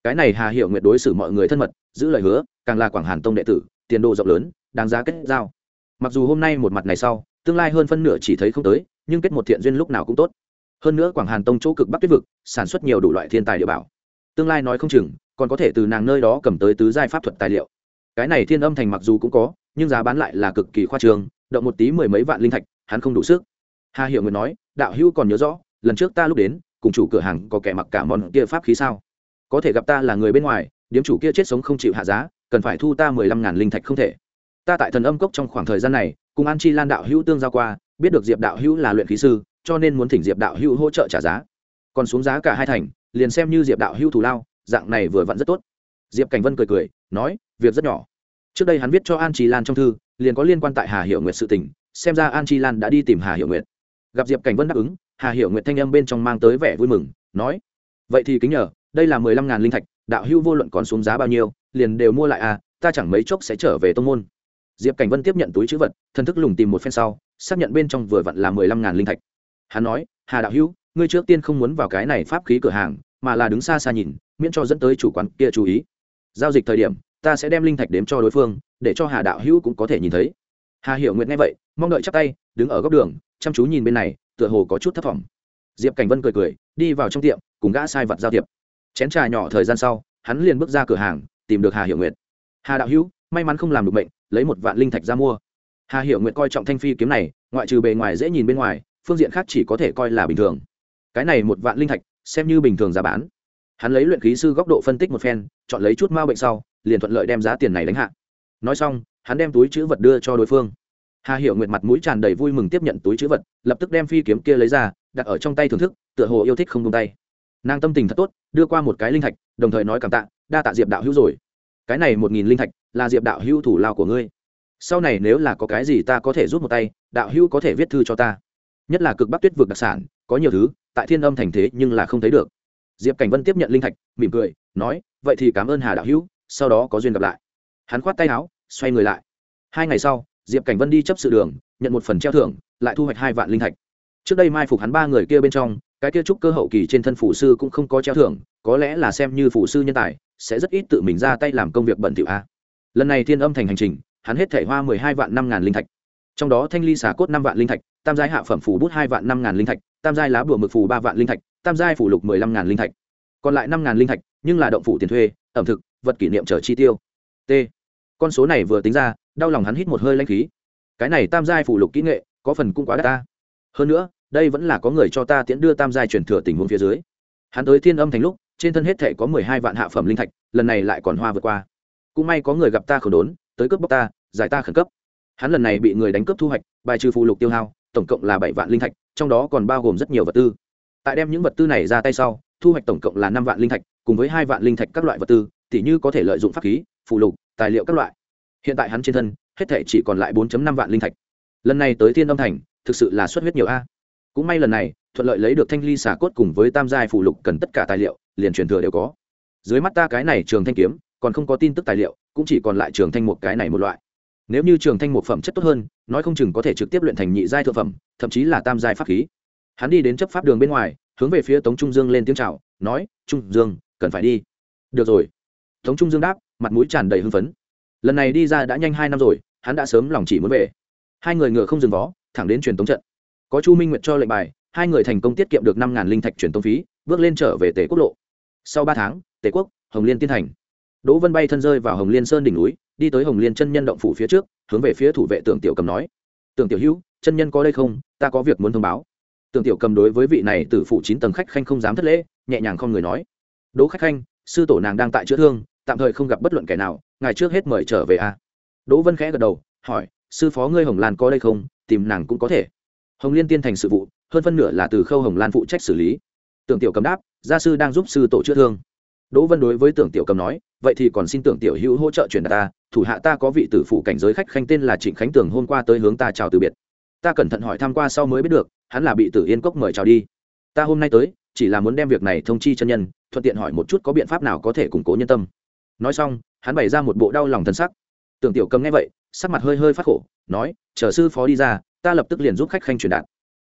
Cái này hà hiệu nguyệt đối xử mọi người thân mật, giữ lời hứa, càng là quảng hàn tông đệ tử, tiền đồ rộng lớn, đáng giá kết giao. Mặc dù hôm nay một mặt này sau, tương lai hơn phân nửa chỉ thấy không tới nhưng kết một thiện duyên lúc nào cũng tốt. Hơn nữa quảng hàn tông chỗ cực bắc tuyết vực, sản xuất nhiều đủ loại thiên tài địa bảo. Tương lai nói không chừng, còn có thể từ nàng nơi đó cầm tới tứ giai pháp thuật tài liệu. Cái này thiên âm thành mặc dù cũng có, nhưng giá bán lại là cực kỳ khoa trương, động một tí mười mấy vạn linh thạch, hắn không đủ sức. Hà hiệu nguyệt nói, đạo hữu còn nhớ rõ, lần trước ta lúc đến, cùng chủ cửa hàng có kẻ mặc cả món kia pháp khí sao? Có thể gặp ta là người bên ngoài, điếm chủ kia chết sống không chịu hạ giá, cần phải thu ta mười lăm ngàn linh thạch không thể. Ta tại thần âm cốc trong khoảng thời gian này, cùng an chi lan đạo hữu tương giao qua biết được diệp đạo hữu là luyện khí sư, cho nên muốn thỉnh diệp đạo hữu hỗ trợ trả giá. Còn xuống giá cả hai thành, liền xem như diệp đạo hữu thù lao, dạng này vừa vặn rất tốt. Diệp cảnh vân cười cười, nói, việc rất nhỏ. Trước đây hắn viết cho an chi lan trong thư, liền có liên quan tại hà hiệu nguyệt sự tình, xem ra an chi lan đã đi tìm hà hiệu nguyệt. Gặp diệp cảnh vân đáp ứng, hà hiệu nguyệt thanh âm bên trong mang tới vẻ vui mừng, nói, vậy thì kính nhờ, đây là mười lăm ngàn linh thạch, đạo hữu vô luận còn xuống giá bao nhiêu, liền đều mua lại à ta chẳng mấy chốc sẽ trở về tông môn. Diệp cảnh vân tiếp nhận túi chữ vật thân thức lùng tìm một phen sau xác nhận bên trong vừa vặn là mười lăm ngàn linh thạch. Hắn nói, hà đạo hữu, ngươi trước tiên không muốn vào cái này pháp khí cửa hàng, mà là đứng xa xa nhìn, miễn cho dẫn tới chủ quán kia chú ý. Giao dịch thời điểm, ta sẽ đem linh thạch đếm cho đối phương, để cho hà đạo hữu cũng có thể nhìn thấy. Hà hiểu nguyện nghe vậy, mong đợi chắp tay, đứng ở góc đường, chăm chú nhìn bên này, tựa hồ có chút thất vọng. Diệp cảnh vân cười cười, đi vào trong tiệm, cùng gã sai vật giao thiệp. Chén trà nhỏ thời gian sau, hắn liền bước ra cửa hàng, tìm được hà hiểu nguyệt. Hà đạo hữu, may mắn không làm được bệnh, lấy một vạn linh thạch ra mua hà hiểu nguyệt coi trọng thanh phi kiếm này, ngoại trừ bề ngoài dễ nhìn bên ngoài, phương diện khác chỉ có thể coi là bình thường. Cái này một vạn linh thạch, xem như bình thường giá bán. Hắn lấy luyện khí sư góc độ phân tích một phen, chọn lấy chút mao bệnh sau, liền thuận lợi đem giá tiền này đánh hạ. Nói xong, hắn đem túi chữ vật đưa cho đối phương. Hà hiệu nguyệt mặt mũi tràn đầy vui mừng tiếp nhận túi chữ vật, lập tức đem phi kiếm kia lấy ra, đặt ở trong tay thưởng thức, tựa hồ yêu thích không tung tay. Nàng tâm tình thật tốt, đưa qua một cái linh thạch, đồng thời nói cảm tạ, đa tạ diệp đạo hữu rồi. Cái này một nghìn linh thạch là diệp đạo hữu thủ lao của ngươi sau này nếu là có cái gì ta có thể rút một tay, đạo hữu có thể viết thư cho ta. Nhất là cực bắc tuyết vực đặc sản, có nhiều thứ, tại thiên âm thành thế nhưng là không thấy được. Diệp cảnh vân tiếp nhận linh thạch, mỉm cười, nói, vậy thì cảm ơn hà đạo hữu, sau đó có duyên gặp lại. Hắn khoát tay áo, xoay người lại. Hai ngày sau, diệp cảnh vân đi chấp sự đường, nhận một phần treo thưởng, lại thu hoạch hai vạn linh thạch. Trước đây mai phục hắn ba người kia bên trong, cái kia trúc cơ hậu kỳ trên thân phủ sư cũng không có treo thưởng, có lẽ là xem như phủ sư nhân tài, sẽ rất ít tự mình ra tay làm công việc bận thỉu a. Lần này thiên âm thành hành trình hắn hết thể hoa mười hai vạn năm ngàn linh thạch. Trong đó thanh ly xà cốt năm vạn linh thạch, tam giai hạ phẩm phủ bút hai vạn năm ngàn linh thạch, tam giai lá bùa mực phủ ba vạn linh thạch, tam giai phủ lục mười lăm ngàn linh thạch. Còn lại năm ngàn linh thạch, nhưng là động phủ tiền thuê, ẩm thực, vật kỷ niệm trở chi tiêu. T. Con số này vừa tính ra, đau lòng hắn hít một hơi lanh khí. Cái này tam giai phủ lục kỹ nghệ, có phần cũng quá đắt ta. Hơn nữa, đây vẫn là có người cho ta tiễn đưa tam giai truyền thừa tình huống phía dưới. Hắn tới thiên âm thành lúc, trên thân hết thể có mười hai vạn hạ phẩm linh thạch, lần này lại còn hoa vượt qua. Cũng may có người gặp ta khổ đốn tới cướp bóc ta, giải ta khẩn cấp. Hắn lần này bị người đánh cướp thu hoạch, bài trừ phụ lục tiêu hao, tổng cộng là bảy vạn linh thạch, trong đó còn bao gồm rất nhiều vật tư. Tại đem những vật tư này ra tay sau, thu hoạch tổng cộng là năm vạn linh thạch, cùng với hai vạn linh thạch các loại vật tư, tỉ như có thể lợi dụng pháp khí phụ lục, tài liệu các loại. Hiện tại hắn trên thân, hết thể chỉ còn lại bốn năm vạn linh thạch. Lần này tới thiên âm thành, thực sự là xuất huyết nhiều a. Cũng may lần này, thuận lợi lấy được thanh ly xả cốt cùng với tam giai phụ lục cần tất cả tài liệu, liền truyền thừa đều có. Dưới mắt ta cái này trường thanh kiếm, còn không có tin tức tài liệu cũng chỉ còn lại trường thanh một cái này một loại. Nếu như trường thanh một phẩm chất tốt hơn, nói không chừng có thể trực tiếp luyện thành nhị giai thượng phẩm, thậm chí là tam giai pháp khí. Hắn đi đến chấp pháp đường bên ngoài, hướng về phía tống trung dương lên tiếng chào, nói, trung dương, cần phải đi. Được rồi. Tống trung dương đáp, mặt mũi tràn đầy hưng phấn. Lần này đi ra đã nhanh hai năm rồi, hắn đã sớm lòng chỉ muốn về. Hai người ngựa không dừng vó, thẳng đến truyền tống trận. Có chu minh nguyệt cho lệnh bài, hai người thành công tiết kiệm được năm linh thạch truyền tống phí, bước lên trở về tề quốc lộ. Sau ba tháng, tề quốc, hồng liên tiên thành đỗ vân bay thân rơi vào hồng liên sơn đỉnh núi, đi tới hồng liên chân nhân động phủ phía trước, hướng về phía thủ vệ tưởng tiểu cầm nói. Tưởng tiểu hữu, chân nhân có đây không? Ta có việc muốn thông báo. Tưởng tiểu cầm đối với vị này tử phụ chín tầng khách khanh không dám thất lễ, nhẹ nhàng không người nói. Đỗ khách khanh, sư tổ nàng đang tại chữa thương, tạm thời không gặp bất luận kẻ nào ngày trước hết mời trở về a. À? đỗ vân khẽ gật đầu, hỏi, sư phó ngươi hồng lan có đây không? Tìm nàng cũng có thể. Hồng liên tiên thành sự vụ, hơn phân nửa là từ khâu hồng lan phụ trách xử lý. Tưởng tiểu cầm đáp, gia sư đang giúp sư tổ chữa thương. Đỗ vân đối với tưởng tiểu cầm nói vậy thì còn xin tưởng tiểu hữu hỗ trợ truyền đạt ta, thủ hạ ta có vị tử phụ cảnh giới khách khanh tên là trịnh khánh tường hôm qua tới hướng ta chào từ biệt. Ta cẩn thận hỏi tham q u a sau mới biết được, hắn là bị tử yên cốc mời chào đi. Ta hôm nay tới, chỉ là muốn đem việc này thông chi chân nhân, thuận tiện hỏi một chút có biện pháp nào có thể củng cố nhân tâm. Nói xong, hắn bày ra một bộ đau lòng thân sắc. Tưởng tiểu cầm nghe vậy, sắc mặt hơi hơi phát khổ, nói, chờ sư phó đi ra, ta lập tức liền giúp khách khanh truyền đạt.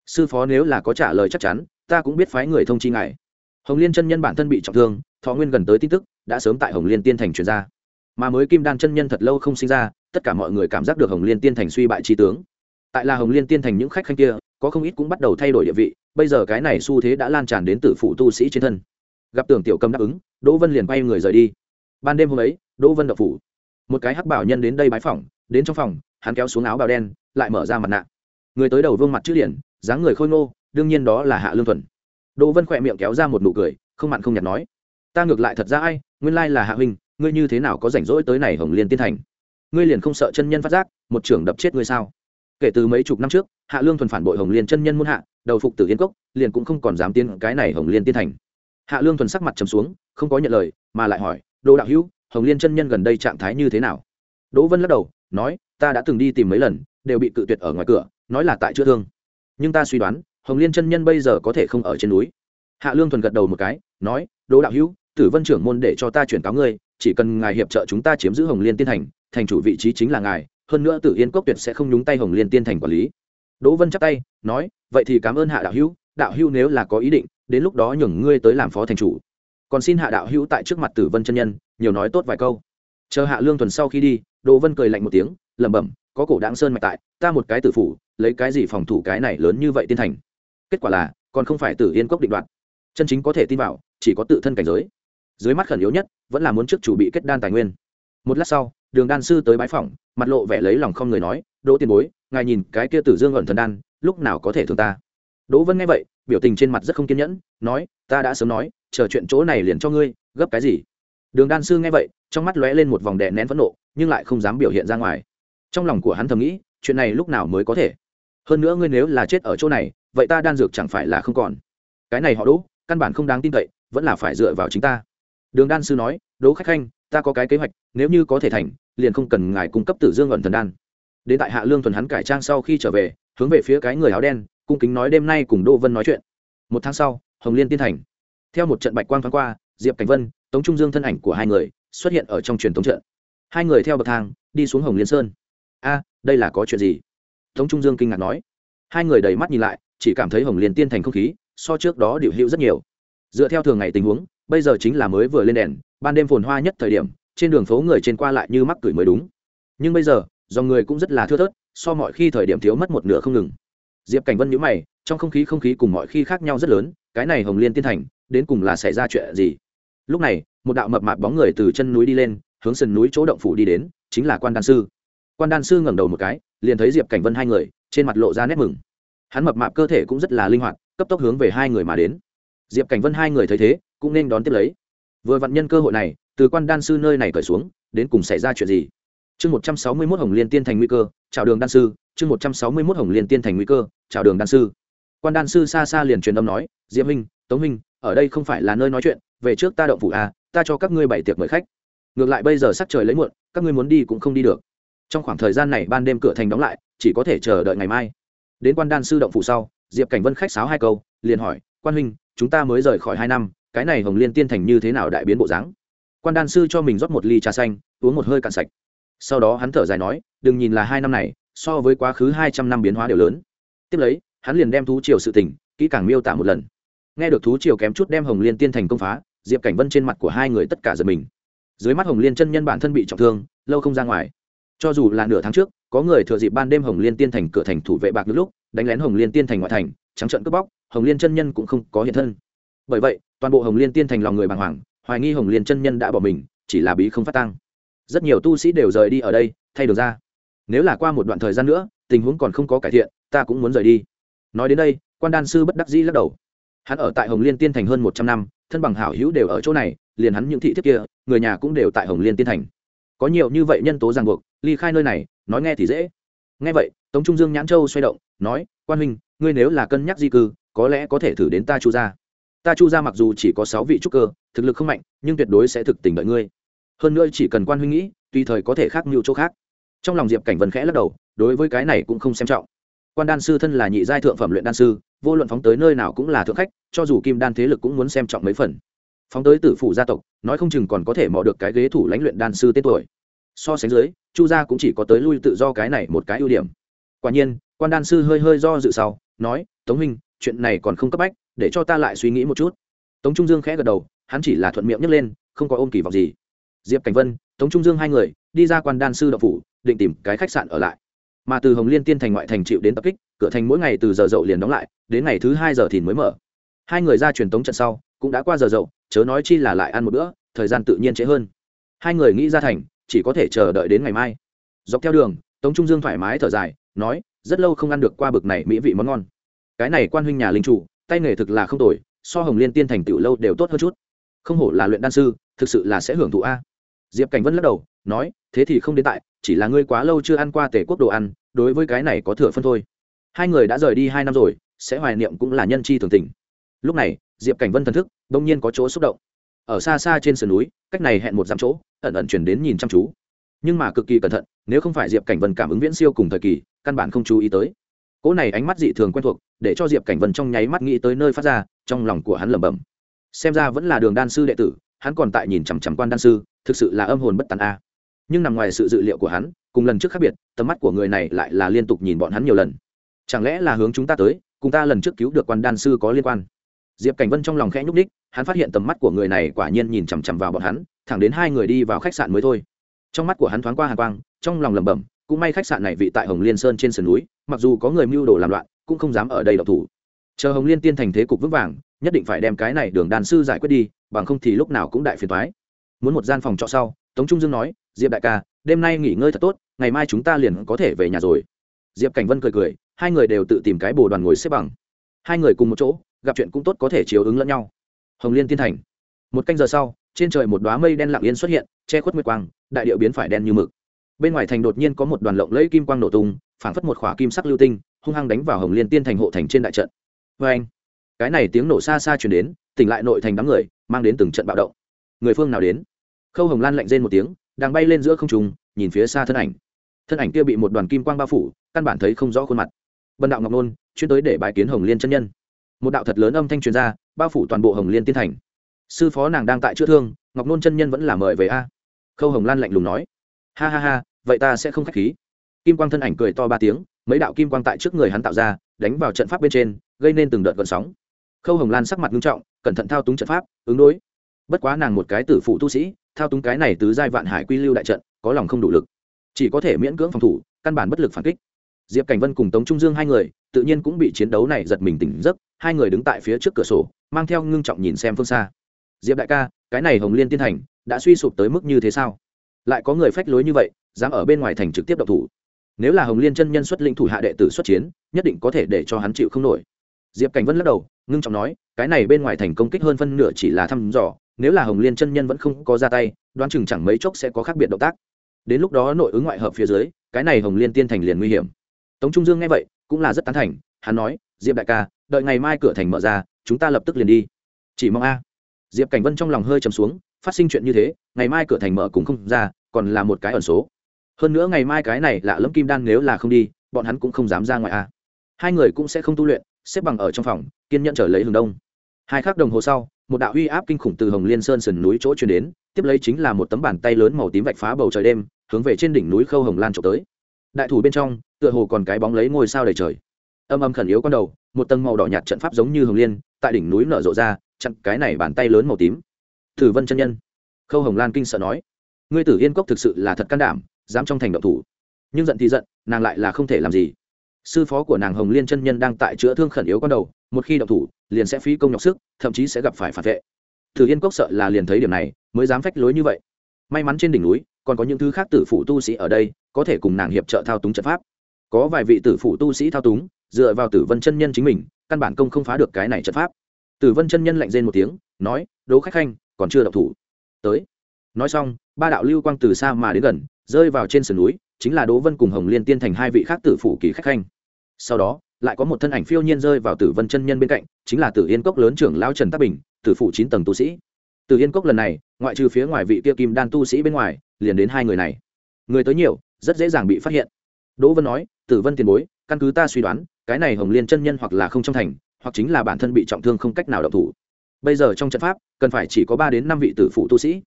Sư phó nếu là có trả lời chắc chắn, ta cũng biết phái người thông chi ngài. Hồng liên chân nhân bản thân bị trọng thương thọ nguyên gần tới tin tức, đã sớm tại hồng liên tiên thành truyền ra. Mà mới kim đan chân nhân thật lâu không sinh ra, tất cả mọi người cảm giác được hồng liên tiên thành suy bại trí tướng. Tại là hồng liên tiên thành những khách khanh kia, có không ít cũng bắt đầu thay đổi địa vị, bây giờ cái này xu thế đã lan tràn đến tử phụ tu sĩ trên thân. Gặp tưởng tiểu cầm đáp ứng, đỗ vân liền bay người rời đi. Ban đêm hôm ấy, đỗ vân đậu phủ. Một cái hắc bảo nhân đến đây bái phỏng, đến trong phòng, hắn kéo xuống áo bào đen, lại mở ra mặt nạ. Người tới đầu vương mặt chữ điển, dáng người khôi ngô, đương nhiên đó là hạ lương thuần. Đỗ vân khỏe miệng kéo ra một nụ cười, không mặn không nhạt nói ta ngược lại thật ra ai, nguyên lai là hạ huynh, ngươi như thế nào có rảnh rỗi tới này hồng liên tiên thành? Ngươi liền không sợ chân nhân phát giác, một trưởng đập chết ngươi sao? Kể từ mấy chục năm trước, hạ lương thuần phản bội hồng liên chân nhân muôn hạ, đầu phục tử yên cốc, liền cũng không còn dám tiến cái này hồng liên tiên thành. Hạ lương thuần sắc mặt trầm xuống, không có nhận lời, mà lại hỏi, đỗ đạo hữu, hồng liên chân nhân gần đây trạng thái như thế nào? Đỗ vân lắc đầu, nói, ta đã từng đi tìm mấy lần, đều bị cự tuyệt ở ngoài cửa, nói là tại chữa thương. Nhưng ta suy đoán, hồng liên chân nhân bây giờ có thể không ở trên núi. Hạ lương thuần gật đầu một cái, nói, đỗ đạo hữu tử vân trưởng môn để cho ta chuyển cáo ngươi, chỉ cần ngài hiệp trợ chúng ta chiếm giữ hồng liên tiên thành thành chủ vị trí chính là ngài, hơn nữa tử yên cốc tuyệt sẽ không nhúng tay hồng liên tiên thành quản lý. Đỗ vân chắp tay, nói, vậy thì cảm ơn hạ đạo hữu đạo hữu nếu là có ý định, đến lúc đó nhường ngươi tới làm phó thành chủ. Còn xin hạ đạo hữu tại trước mặt tử vân chân nhân, nhiều nói tốt vài câu. Chờ hạ lương tuần sau khi đi, đỗ vân cười lạnh một tiếng, lẩm bẩm, có cổ đáng sơn mạch tại, ta một cái tử phủ, lấy cái gì phòng thủ cái này lớn như vậy tiên thành? Kết quả là, còn không phải tử yên cốc định đoạt. Chân chính có thể tin vào, chỉ có tự thân cảnh giới dưới mắt khẩn yếu nhất vẫn là muốn trước chủ bị kết đan tài nguyên. Một lát sau, đường đan sư tới bãi phỏng, mặt lộ vẻ lấy lòng không người nói, đỗ tiền bối, ngài nhìn cái kia tử dương ẩn thần đan, lúc nào có thể thương ta? Đỗ vân nghe vậy, biểu tình trên mặt rất không kiên nhẫn, nói, ta đã sớm nói, chờ chuyện chỗ này liền cho ngươi, gấp cái gì? Đường đan sư nghe vậy, trong mắt lóe lên một vòng đè nén phẫn nộ, nhưng lại không dám biểu hiện ra ngoài. Trong lòng của hắn thầm nghĩ, chuyện này lúc nào mới có thể? Hơn nữa ngươi nếu là chết ở chỗ này, vậy ta đan dược chẳng phải là không còn. Cái này họ đỗ, căn bản không đáng tin cậy, vẫn là phải dựa vào chính ta đường đan sư nói, đỗ khách khanh, ta có cái kế hoạch, nếu như có thể thành, liền không cần ngài cung cấp tử dương ẩn thần đan. Đến tại hạ lương thuần hắn cải trang sau khi trở về, hướng về phía cái người áo đen, cung kính nói đêm nay cùng đỗ vân nói chuyện. Một tháng sau, hồng liên tiên thành. Theo một trận bạch quang thoáng qua, diệp cảnh vân, tống trung dương thân ảnh của hai người xuất hiện ở trong truyền thống trận. Hai người theo bậc thang, đi xuống hồng liên sơn. A, đây là có chuyện gì? Tống trung dương kinh ngạc nói. Hai người đầy mắt nhìn lại, chỉ cảm thấy hồng liên tiên thành không khí so trước đó điệu hữu rất nhiều. Dựa theo thường ngày tình huống bây giờ chính là mới vừa lên đèn, ban đêm phồn hoa nhất thời điểm, trên đường phố người trên qua lại như mắc cười mới đúng. Nhưng bây giờ, dòng người cũng rất là thưa thớt, so mọi khi thời điểm thiếu mất một nửa không ngừng. Diệp cảnh vân nhữ mày, trong không khí không khí cùng mọi khi khác nhau rất lớn, cái này hồng liên tiên thành, đến cùng là xảy ra chuyện gì? Lúc này, một đạo mập mạp bóng người từ chân núi đi lên, hướng sườn núi chỗ động phủ đi đến, chính là quan đan sư. Quan đan sư ngẩng đầu một cái, liền thấy diệp cảnh vân hai người, trên mặt lộ ra nét mừng. Hắn mập mạp cơ thể cũng rất là linh hoạt, cấp tốc hướng về hai người mà đến. Diệp cảnh vân hai người thấy thế cũng nên đón tiếp lấy. Vừa vặn nhân cơ hội này, từ quan đan sư nơi này cởi xuống, đến cùng xảy ra chuyện gì? Chương một trăm sáu mươi mốt hồng liên tiên thành nguy cơ, chào đường đan sư. Chương một trăm sáu mươi mốt hồng liên tiên thành nguy cơ, chào đường đan sư. Quan đan sư xa xa liền truyền âm nói diễm minh tống minh ở đây không phải là nơi nói chuyện, về trước ta động phủ a ta cho các ngươi bảy tiệc mời khách. Ngược lại bây giờ sắc trời lấy muộn, các ngươi muốn đi cũng không đi được. Trong khoảng thời gian này ban đêm cửa thành đóng lại, chỉ có thể chờ đợi ngày mai. Đến quan đan sư động phủ sau, diệp cảnh vân khách sáo hai câu, liền hỏi, quan huynh, chúng ta mới rời khỏi hai năm cái này hồng liên tiên thành như thế nào đại biến bộ dáng? Quan đan sư cho mình rót một ly trà xanh, uống một hơi cạn sạch. Sau đó hắn thở dài nói, đừng nhìn là hai năm này, so với quá khứ hai trăm năm biến hóa đều lớn. Tiếp lấy, hắn liền đem thú triều sự tình, kỹ càng miêu tả một lần. Nghe được thú triều kém chút đem hồng liên tiên thành công phá, diệp cảnh vân trên mặt của hai người tất cả giật mình. Dưới mắt hồng liên chân nhân bản thân bị trọng thương, lâu không ra ngoài. Cho dù là nửa tháng trước, có người thừa dịp ban đêm hồng liên tiên thành cửa thành thủ vệ bạc lúc, đánh lén hồng liên tiên thành ngoại thành, trắng trận cướp bóc, hồng liên chân nhân cũng không có hiện thân. Bởi vậy toàn bộ hồng liên tiên thành lòng người bàng hoàng, hoài nghi hồng liên chân nhân đã bỏ mình, chỉ là bí không phát tăng rất nhiều tu sĩ đều rời đi ở đây, thay được ra. Nếu là qua một đoạn thời gian nữa, tình huống còn không có cải thiện, ta cũng muốn rời đi. Nói đến đây, quan đan sư bất đắc dĩ lắc đầu. Hắn ở tại hồng liên tiên thành hơn một trăm năm, thân bằng hảo hữu đều ở chỗ này, liền hắn những thị thiếp kia, người nhà cũng đều tại hồng liên tiên thành. Có nhiều như vậy nhân tố ràng buộc, ly khai nơi này, nói nghe thì dễ. Nghe vậy, tống trung dương nhãn châu xoay động, nói, quan huynh, ngươi nếu là cân nhắc di cư, có lẽ có thể thử đến ta chu ra ta chu gia mặc dù chỉ có sáu vị trúc cơ, thực lực không mạnh, nhưng tuyệt đối sẽ thực tình đợi ngươi. Hơn nữa chỉ cần quan Huy nghĩ, tùy thời có thể khác mưu chỗ khác. Trong lòng diệp cảnh vân khẽ lắc đầu, đối với cái này cũng không xem trọng. Quan đan sư thân là nhị giai thượng phẩm luyện đan sư, vô luận phóng tới nơi nào cũng là thượng khách, cho dù kim đan thế lực cũng muốn xem trọng mấy phần. Phóng tới tử phủ gia tộc, nói không chừng còn có thể mò được cái ghế thủ lãnh luyện đan sư tên tuổi. So sánh dưới, chu gia cũng chỉ có tới lui tự do cái này một cái ưu điểm. Quả nhiên, quan đan sư hơi hơi do dự sau, nói, tống huynh chuyện này còn không cấp bách, để cho ta lại suy nghĩ một chút. Tống trung dương khẽ gật đầu, hắn chỉ là thuận miệng nhấc lên, không có ôm kỳ vọng gì. Diệp cảnh vân, tống trung dương hai người, đi ra quan đan sư đậu phủ, định tìm cái khách sạn ở lại. Mà từ hồng liên tiên thành ngoại thành chịu đến tập kích, cửa thành mỗi ngày từ giờ dậu liền đóng lại, đến ngày thứ hai giờ thì mới mở. Hai người ra truyền tống trận sau, cũng đã qua giờ dậu, chớ nói chi là lại ăn một bữa, thời gian tự nhiên trễ hơn. Hai người nghĩ ra thành, chỉ có thể chờ đợi đến ngày mai. Dọc theo đường, tống trung dương thoải mái thở dài, nói, rất lâu không ăn được qua bực này mỹ vị món ngon cái này quan huynh nhà linh chủ, tay nghề thực là không tồi, so hồng liên tiên thành tựu lâu đều tốt hơn chút. Không hổ là luyện đan sư, thực sự là sẽ hưởng thụ a. Diệp cảnh vân lắc đầu, nói, thế thì không đến tại, chỉ là ngươi quá lâu chưa ăn qua tể quốc đồ ăn, đối với cái này có thừa phân thôi. Hai người đã rời đi hai năm rồi, sẽ hoài niệm cũng là nhân chi thường tình. Lúc này, diệp cảnh vân thần thức, đông nhiên có chỗ xúc động. Ở xa xa trên sườn núi, cách này hẹn một dặm chỗ, ẩn ẩn chuyển đến nhìn chăm chú. Nhưng mà cực kỳ cẩn thận, nếu không phải diệp cảnh vân cảm ứng viễn siêu cùng thời kỳ, căn bản không chú ý tới cỗ này ánh mắt dị thường quen thuộc, để cho diệp cảnh vân trong nháy mắt nghĩ tới nơi phát ra, trong lòng của hắn lẩm bẩm. Xem ra vẫn là đường đan sư đệ tử, hắn còn tại nhìn chằm chằm quan đan sư, thực sự là âm hồn bất tàn a. Nhưng nằm ngoài sự dự liệu của hắn, cùng lần trước khác biệt, tầm mắt của người này lại là liên tục nhìn bọn hắn nhiều lần. Chẳng lẽ là hướng chúng ta tới, cùng ta lần trước cứu được quan đan sư có liên quan? Diệp cảnh vân trong lòng khẽ nhúc ních hắn phát hiện tầm mắt của người này quả nhiên nhìn chằm chằm vào bọn hắn, thẳng đến hai người đi vào khách sạn mới thôi. Trong mắt của hắn thoáng qua hàng quang, trong lòng lẩm bẩm cũng may khách sạn này vị tại hồng liên sơn trên sườn núi, mặc dù có người mưu đồ làm loạn, cũng không dám ở đây độc thủ. Chờ hồng liên tiên thành thế cục vững vàng, nhất định phải đem cái này đường đàn sư giải quyết đi, bằng không thì lúc nào cũng đại phiền toái. Muốn một gian phòng trọ sau, tống trung dương nói, diệp đại ca, đêm nay nghỉ ngơi thật tốt, ngày mai chúng ta liền có thể về nhà rồi. Diệp cảnh vân cười cười, hai người đều tự tìm cái bồ đoàn ngồi xếp bằng. Hai người cùng một chỗ, gặp chuyện cũng tốt có thể chiếu ứng lẫn nhau. Hồng liên tiên thành. Một canh giờ sau, trên trời một đoá mây đen lặng yên xuất hiện, che khuất nguyệt quang, đại điệu biến phải đen như mực bên ngoài thành đột nhiên có một đoàn lộng lẫy kim quang nổ tung, phảng phất một khỏa kim sắc lưu tinh, hung hăng đánh vào hồng liên tiên thành hộ thành trên đại trận. Vê anh, cái này tiếng nổ xa xa chuyển đến, tỉnh lại nội thành đám người, mang đến từng trận bạo động. Người phương nào đến? Khâu hồng lan lạnh rên một tiếng, đang bay lên giữa không trùng nhìn phía xa thân ảnh. Thân ảnh kia bị một đoàn kim quang bao phủ, căn bản thấy không rõ khuôn mặt. Bần đạo ngọc nôn, chuyên tới để bài kiến hồng liên chân nhân. Một đạo thật lớn âm thanh truyền ra, bao phủ toàn bộ hồng liên tiên thành. Sư phó nàng đang tại chữa thương, ngọc nôn chân nhân vẫn là mời về a. Khâu hồng lan lạnh lùng nói ha ha ha, vậy ta sẽ không k h á c h khí. Kim quang thân ảnh cười to ba tiếng, mấy đạo kim quang tại trước người hắn tạo ra, đánh vào trận pháp bên trên, gây nên từng đợt gợn sóng. Khâu hồng lan sắc mặt nghiêm trọng, cẩn thận thao túng trận pháp, ứng đối. Bất quá nàng một cái tử phụ tu sĩ, thao túng cái này tứ giai vạn hải quy lưu đại trận, có lòng không đủ lực. Chỉ có thể miễn cưỡng phòng thủ, căn bản bất lực phản kích. Diệp cảnh vân cùng tống trung dương hai người, tự nhiên cũng bị chiến đấu này giật mình tỉnh giấc, hai người đứng tại phía trước cửa sổ, mang theo ngưng trọng nhìn xem phương xa. Diệp đại ca, cái này hồng liên tiên thành, đã suy sụp tới mức như thế sao? Lại có người phách lối như vậy, dám ở bên ngoài thành trực tiếp độc thủ. Nếu là hồng liên chân nhân xuất linh thủ hạ đệ tử xuất chiến, nhất định có thể để cho hắn chịu không nổi. Diệp cảnh vân lắc đầu, ngưng trọng nói, cái này bên ngoài thành công kích hơn phân nửa chỉ là thăm dò, nếu là hồng liên chân nhân vẫn không có ra tay, đoán chừng chẳng mấy chốc sẽ có khác biệt động tác. Đến lúc đó nội ứng ngoại hợp phía dưới, cái này hồng liên tiên thành liền nguy hiểm. Tống trung dương nghe vậy, cũng là rất tán thành, hắn nói, diệp đại ca, đợi ngày mai cửa thành mở ra, chúng ta lập tức liền đi. Chỉ mong a. Diệp cảnh vân trong lòng hơi trầm xuống phát sinh chuyện như thế, ngày mai cửa thành mở cũng không ra, còn là một cái ẩn số. Hơn nữa ngày mai cái này lạ lẫm kim đan nếu là không đi, bọn hắn cũng không dám ra ngoài a hai người cũng sẽ không tu luyện, xếp bằng ở trong phòng, kiên nhẫn trở lấy hướng đông. Hai khắc đồng hồ sau, một đạo uy áp kinh khủng từ hồng liên sơn sườn núi chỗ truyền đến, tiếp lấy chính là một tấm bàn tay lớn màu tím vạch phá bầu trời đêm, hướng về trên đỉnh núi khâu hồng lan trộm tới. Đại thủ bên trong, tựa hồ còn cái bóng lấy ngôi sao đầy trời. Âm âm khẩn yếu con đầu, một tầng màu đỏ nhạt trận pháp giống như hồng liên, tại đỉnh núi nở rộ ra, chặn cái này bàn tay lớn màu tím thử vân chân nhân. Khâu hồng lan kinh sợ nói, ngươi tử yên cốc thực sự là thật can đảm, dám trong thành động thủ. Nhưng giận thì giận, nàng lại là không thể làm gì. Sư phó của nàng hồng liên chân nhân đang tại chữa thương khẩn yếu con đầu, một khi động thủ, liền sẽ phí công nhọc sức, thậm chí sẽ gặp phải phản vệ. Thử yên cốc sợ là liền thấy điểm này, mới dám phách lối như vậy. May mắn trên đỉnh núi, còn có những thứ khác tử phụ tu sĩ ở đây, có thể cùng nàng hiệp trợ thao túng trận pháp. Có vài vị tử phụ tu sĩ thao túng, dựa vào tử vân chân nhân chính mình, căn bản công không phá được cái này trận pháp. Tử vân chân nhân lạnh rên một tiếng, nói, đố khách khanh còn chưa độc thủ. Tới. Nói xong, ba đạo lưu quang từ xa mà đến gần, rơi vào trên sườn núi, chính là đỗ vân cùng hồng liên tiên thành hai vị khác tử phủ kỳ khách khanh. Sau đó, lại có một thân ảnh phiêu nhiên rơi vào tử vân chân nhân bên cạnh, chính là tử yên cốc lớn trưởng lao trần tác bình, tử phủ chín tầng tu sĩ. Tử yên cốc lần này, ngoại trừ phía ngoài vị kia kim đan tu sĩ bên ngoài, liền đến hai người này. Người tới nhiều, rất dễ dàng bị phát hiện. Đỗ vân nói, tử vân tiền bối, căn cứ ta suy đoán, cái này hồng liên chân nhân hoặc là không trong thành, hoặc chính là bản thân bị trọng thương không cách nào động thủ bây giờ trong trận pháp, cần phải chỉ có ba đến năm vị tử phụ tu sĩ.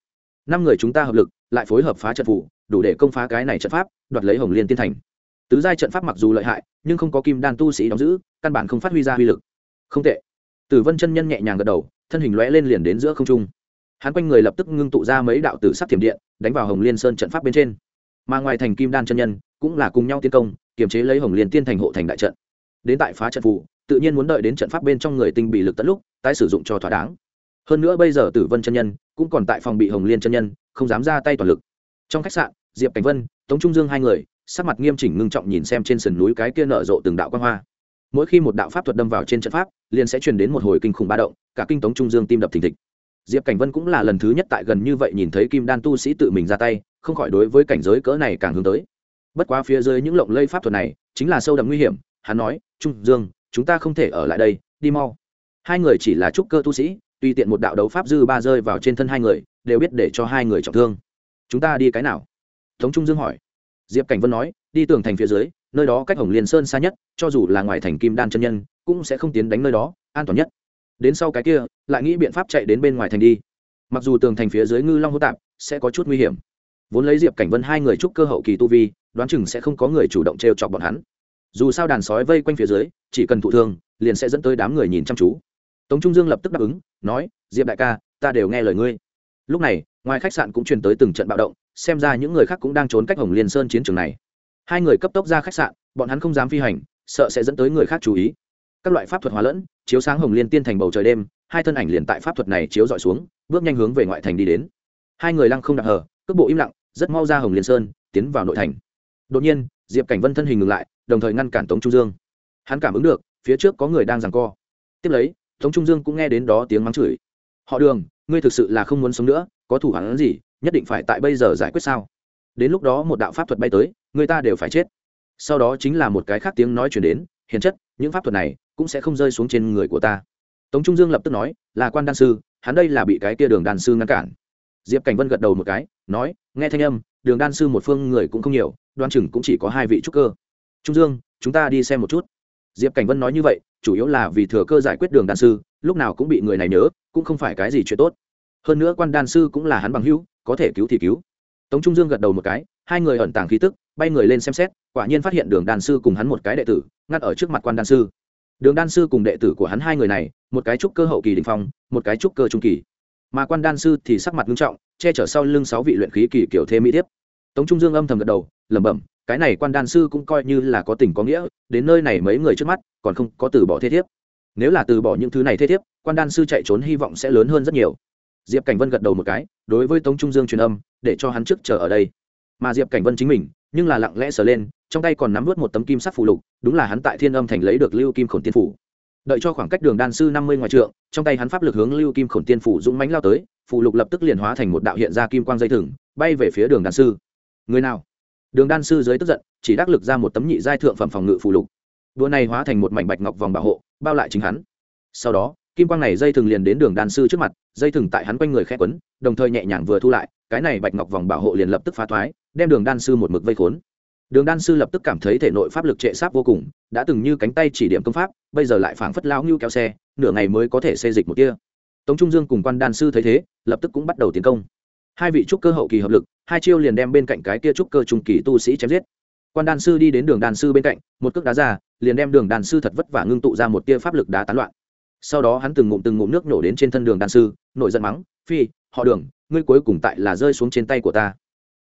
Năm người chúng ta hợp lực, lại phối hợp phá trận phủ, đủ để công phá cái này trận pháp, đoạt lấy hồng liên tiên thành. Tứ giai trận pháp mặc dù lợi hại, nhưng không có kim đan tu sĩ đóng giữ, căn bản không phát huy ra uy lực. Không tệ. Tử vân chân nhân nhẹ nhàng gật đầu, thân hình lõe lên liền đến giữa không trung. Hắn quanh người lập tức ngưng tụ ra mấy đạo tử sắc thiểm điện, đánh vào hồng liên sơn trận pháp bên trên. Mà ngoài thành kim đan chân nhân, cũng là cùng nhau tiến công, kiềm chế lấy hồng liên tiên thành hộ thành đại trận. Đến tại phá trận phủ tự nhiên muốn đợi đến trận pháp bên trong người tinh bị lực tận lúc, tái sử dụng cho thỏa đáng. Hơn nữa bây giờ tử vân chân nhân cũng còn tại phòng bị hồng liên chân nhân, không dám ra tay toàn lực. Trong khách sạn, diệp cảnh vân, tống trung dương hai người, sắc mặt nghiêm chỉnh ngưng trọng nhìn xem trên sườn núi cái kia nở rộ từng đạo quan hoa. Mỗi khi một đạo pháp thuật đâm vào trên trận pháp, liền sẽ truyền đến một hồi kinh khủng ba động, cả kinh tống trung dương tim đập thình thịch. Diệp cảnh vân cũng là lần thứ nhất tại gần như vậy nhìn thấy kim đan tu sĩ tự mình ra tay, không khỏi đối với cảnh giới cỡ này càng hướng tới. Bất quá phía dưới những lộng lây pháp thuật này, chính là sâu đậm nguy hiểm, hắn nói, trung dương chúng ta không thể ở lại đây, đi mau. Hai người chỉ là trúc cơ tu sĩ tùy tiện một đạo đấu pháp dư ba rơi vào trên thân hai người, đều biết để cho hai người trọng thương. Chúng ta đi cái nào? Tống trung dương hỏi. Diệp cảnh vân nói, đi tường thành phía dưới, nơi đó cách hồng liên sơn xa nhất, cho dù là ngoài thành kim đan chân nhân, cũng sẽ không tiến đánh nơi đó, an toàn nhất. Đến sau cái kia, lại nghĩ biện pháp chạy đến bên ngoài thành đi. Mặc dù tường thành phía dưới ngư long hô tạp, sẽ có chút nguy hiểm. Vốn lấy diệp cảnh vân hai người trúc cơ hậu kỳ tu vi, đoán chừng sẽ không có người chủ động t chọc bọn hắn dù sao đàn sói vây quanh phía dưới, chỉ cần thụ thương, liền sẽ dẫn tới đám người nhìn chăm chú. Tống trung dương lập tức đáp ứng, nói, diệp đại ca, ta đều nghe lời ngươi. Lúc này, ngoài khách sạn cũng truyền tới từng trận bạo động, xem ra những người khác cũng đang trốn cách hồng liên sơn chiến trường này. Hai người cấp tốc ra khách sạn, bọn hắn không dám phi hành, sợ sẽ dẫn tới người khác chú ý. Các loại pháp thuật hóa lẫn, chiếu sáng hồng liên tiên thành bầu trời đêm, hai thân ảnh liền tại pháp thuật này chiếu dọi xuống, bước nhanh hướng về ngoại thành đi đến. Hai người lăng không đặt hờ, cước bộ im lặng, rất mau ra hồng liên sơn, tiến vào nội thành. Đột nhiên, diệp cảnh vân thân hình ngừng lại đồng thời ngăn cản tống trung dương. Hắn cảm ứng được, phía trước có người đang giằng co. Tiếp lấy, tống trung dương cũng nghe đến đó tiếng mắng chửi. Họ đường, ngươi thực sự là không muốn sống nữa, có thủ hắn gì, nhất định phải tại bây giờ giải quyết sao? Đến lúc đó một đạo pháp thuật bay tới, người ta đều phải chết. Sau đó chính là một cái khác tiếng nói chuyển đến, hiền chất, những pháp thuật này cũng sẽ không rơi xuống trên người của ta. Tống trung dương lập tức nói, là quan đan sư, hắn đây là bị cái kia đường đan sư ngăn cản. Diệp cảnh vân gật đầu một cái, nói, nghe thanh âm, đường đan sư một phương người cũng không nhiều, đoan chừng cũng chỉ có hai vị trúc cơ trung dương, chúng ta đi xem một chút. Diệp cảnh vân nói như vậy, chủ yếu là vì thừa cơ giải quyết đường đan sư, lúc nào cũng bị người này nhớ, cũng không phải cái gì chuyện tốt. Hơn nữa quan đan sư cũng là hắn bằng hữu, có thể cứu thì cứu. Tống trung dương gật đầu một cái, hai người ẩn tàng khí tức, bay người lên xem xét, quả nhiên phát hiện đường đan sư cùng hắn một cái đệ tử, ngắt ở trước mặt quan đan sư. Đường đan sư cùng đệ tử của hắn hai người này, một cái trúc cơ hậu kỳ đình phong, một cái trúc cơ trung kỳ. Mà quan đan sư thì sắc mặt nghiêm trọng, che chở sau lưng sáu vị luyện khí kỳ kiểu thêm mỹ tiếp. tống trung dương âm thầm gật đầu, lẩm bẩm cái này quan đan sư cũng coi như là có tình có nghĩa, đến nơi này mấy người trước mắt, còn không có từ bỏ thế thiếp. Nếu là từ bỏ những thứ này thế thiếp, quan đan sư chạy trốn hy vọng sẽ lớn hơn rất nhiều. Diệp cảnh vân gật đầu một cái, đối với tống trung dương truyền âm, để cho hắn trước chờ ở đây. Mà diệp cảnh vân chính mình, nhưng là lặng lẽ sờ lên, trong tay còn nắm vớt một tấm kim sắc phù lục, đúng là hắn tại thiên âm thành lấy được lưu kim khổn tiên phủ. Đợi cho khoảng cách đường đan sư năm mươi ngoài trượng, trong tay hắn pháp lực hướng lưu kim khổn tiên phủ dũng mánh lao tới, phù lục lập tức liền hóa thành một đạo hiện ra kim quang dây thừng, bay về phía đường đan sư. Người nào? Đường đan sư dưới tức giận, chỉ đắc lực ra một tấm nhị giai thượng phẩm phòng ngự phù lục. Đua này hóa thành một mảnh bạch ngọc vòng bảo hộ, bao lại chính hắn. Sau đó, kim quang này dây thừng liền đến đường đan sư trước mặt, dây thừng tại hắn quanh người khẽ quấn, đồng thời nhẹ nhàng vừa thu lại, cái này bạch ngọc vòng bảo hộ liền lập tức phá thoái, đem đường đan sư một mực vây khốn. Đường đan sư lập tức cảm thấy thể nội pháp lực trệ sáp vô cùng, đã từng như cánh tay chỉ điểm công pháp, bây giờ lại phảng phất lao ngưu kéo xe, nửa ngày mới có thể xê dịch một kia tống trung dương cùng quan đan sư thấy thế, lập tức cũng bắt đầu tiến công hai vị trúc cơ hậu kỳ hợp lực, hai chiêu liền đem bên cạnh cái kia trúc cơ trung kỳ tu sĩ chém giết. Quan đan sư đi đến đường đan sư bên cạnh, một cước đá ra, liền đem đường đan sư thật vất vả ngưng tụ ra một tia pháp lực đá tán loạn. Sau đó hắn từng ngụm từng ngụm nước nổ đến trên thân đường đan sư, nổi giận mắng, phi, họ đường, ngươi cuối cùng tại là rơi xuống trên tay của ta.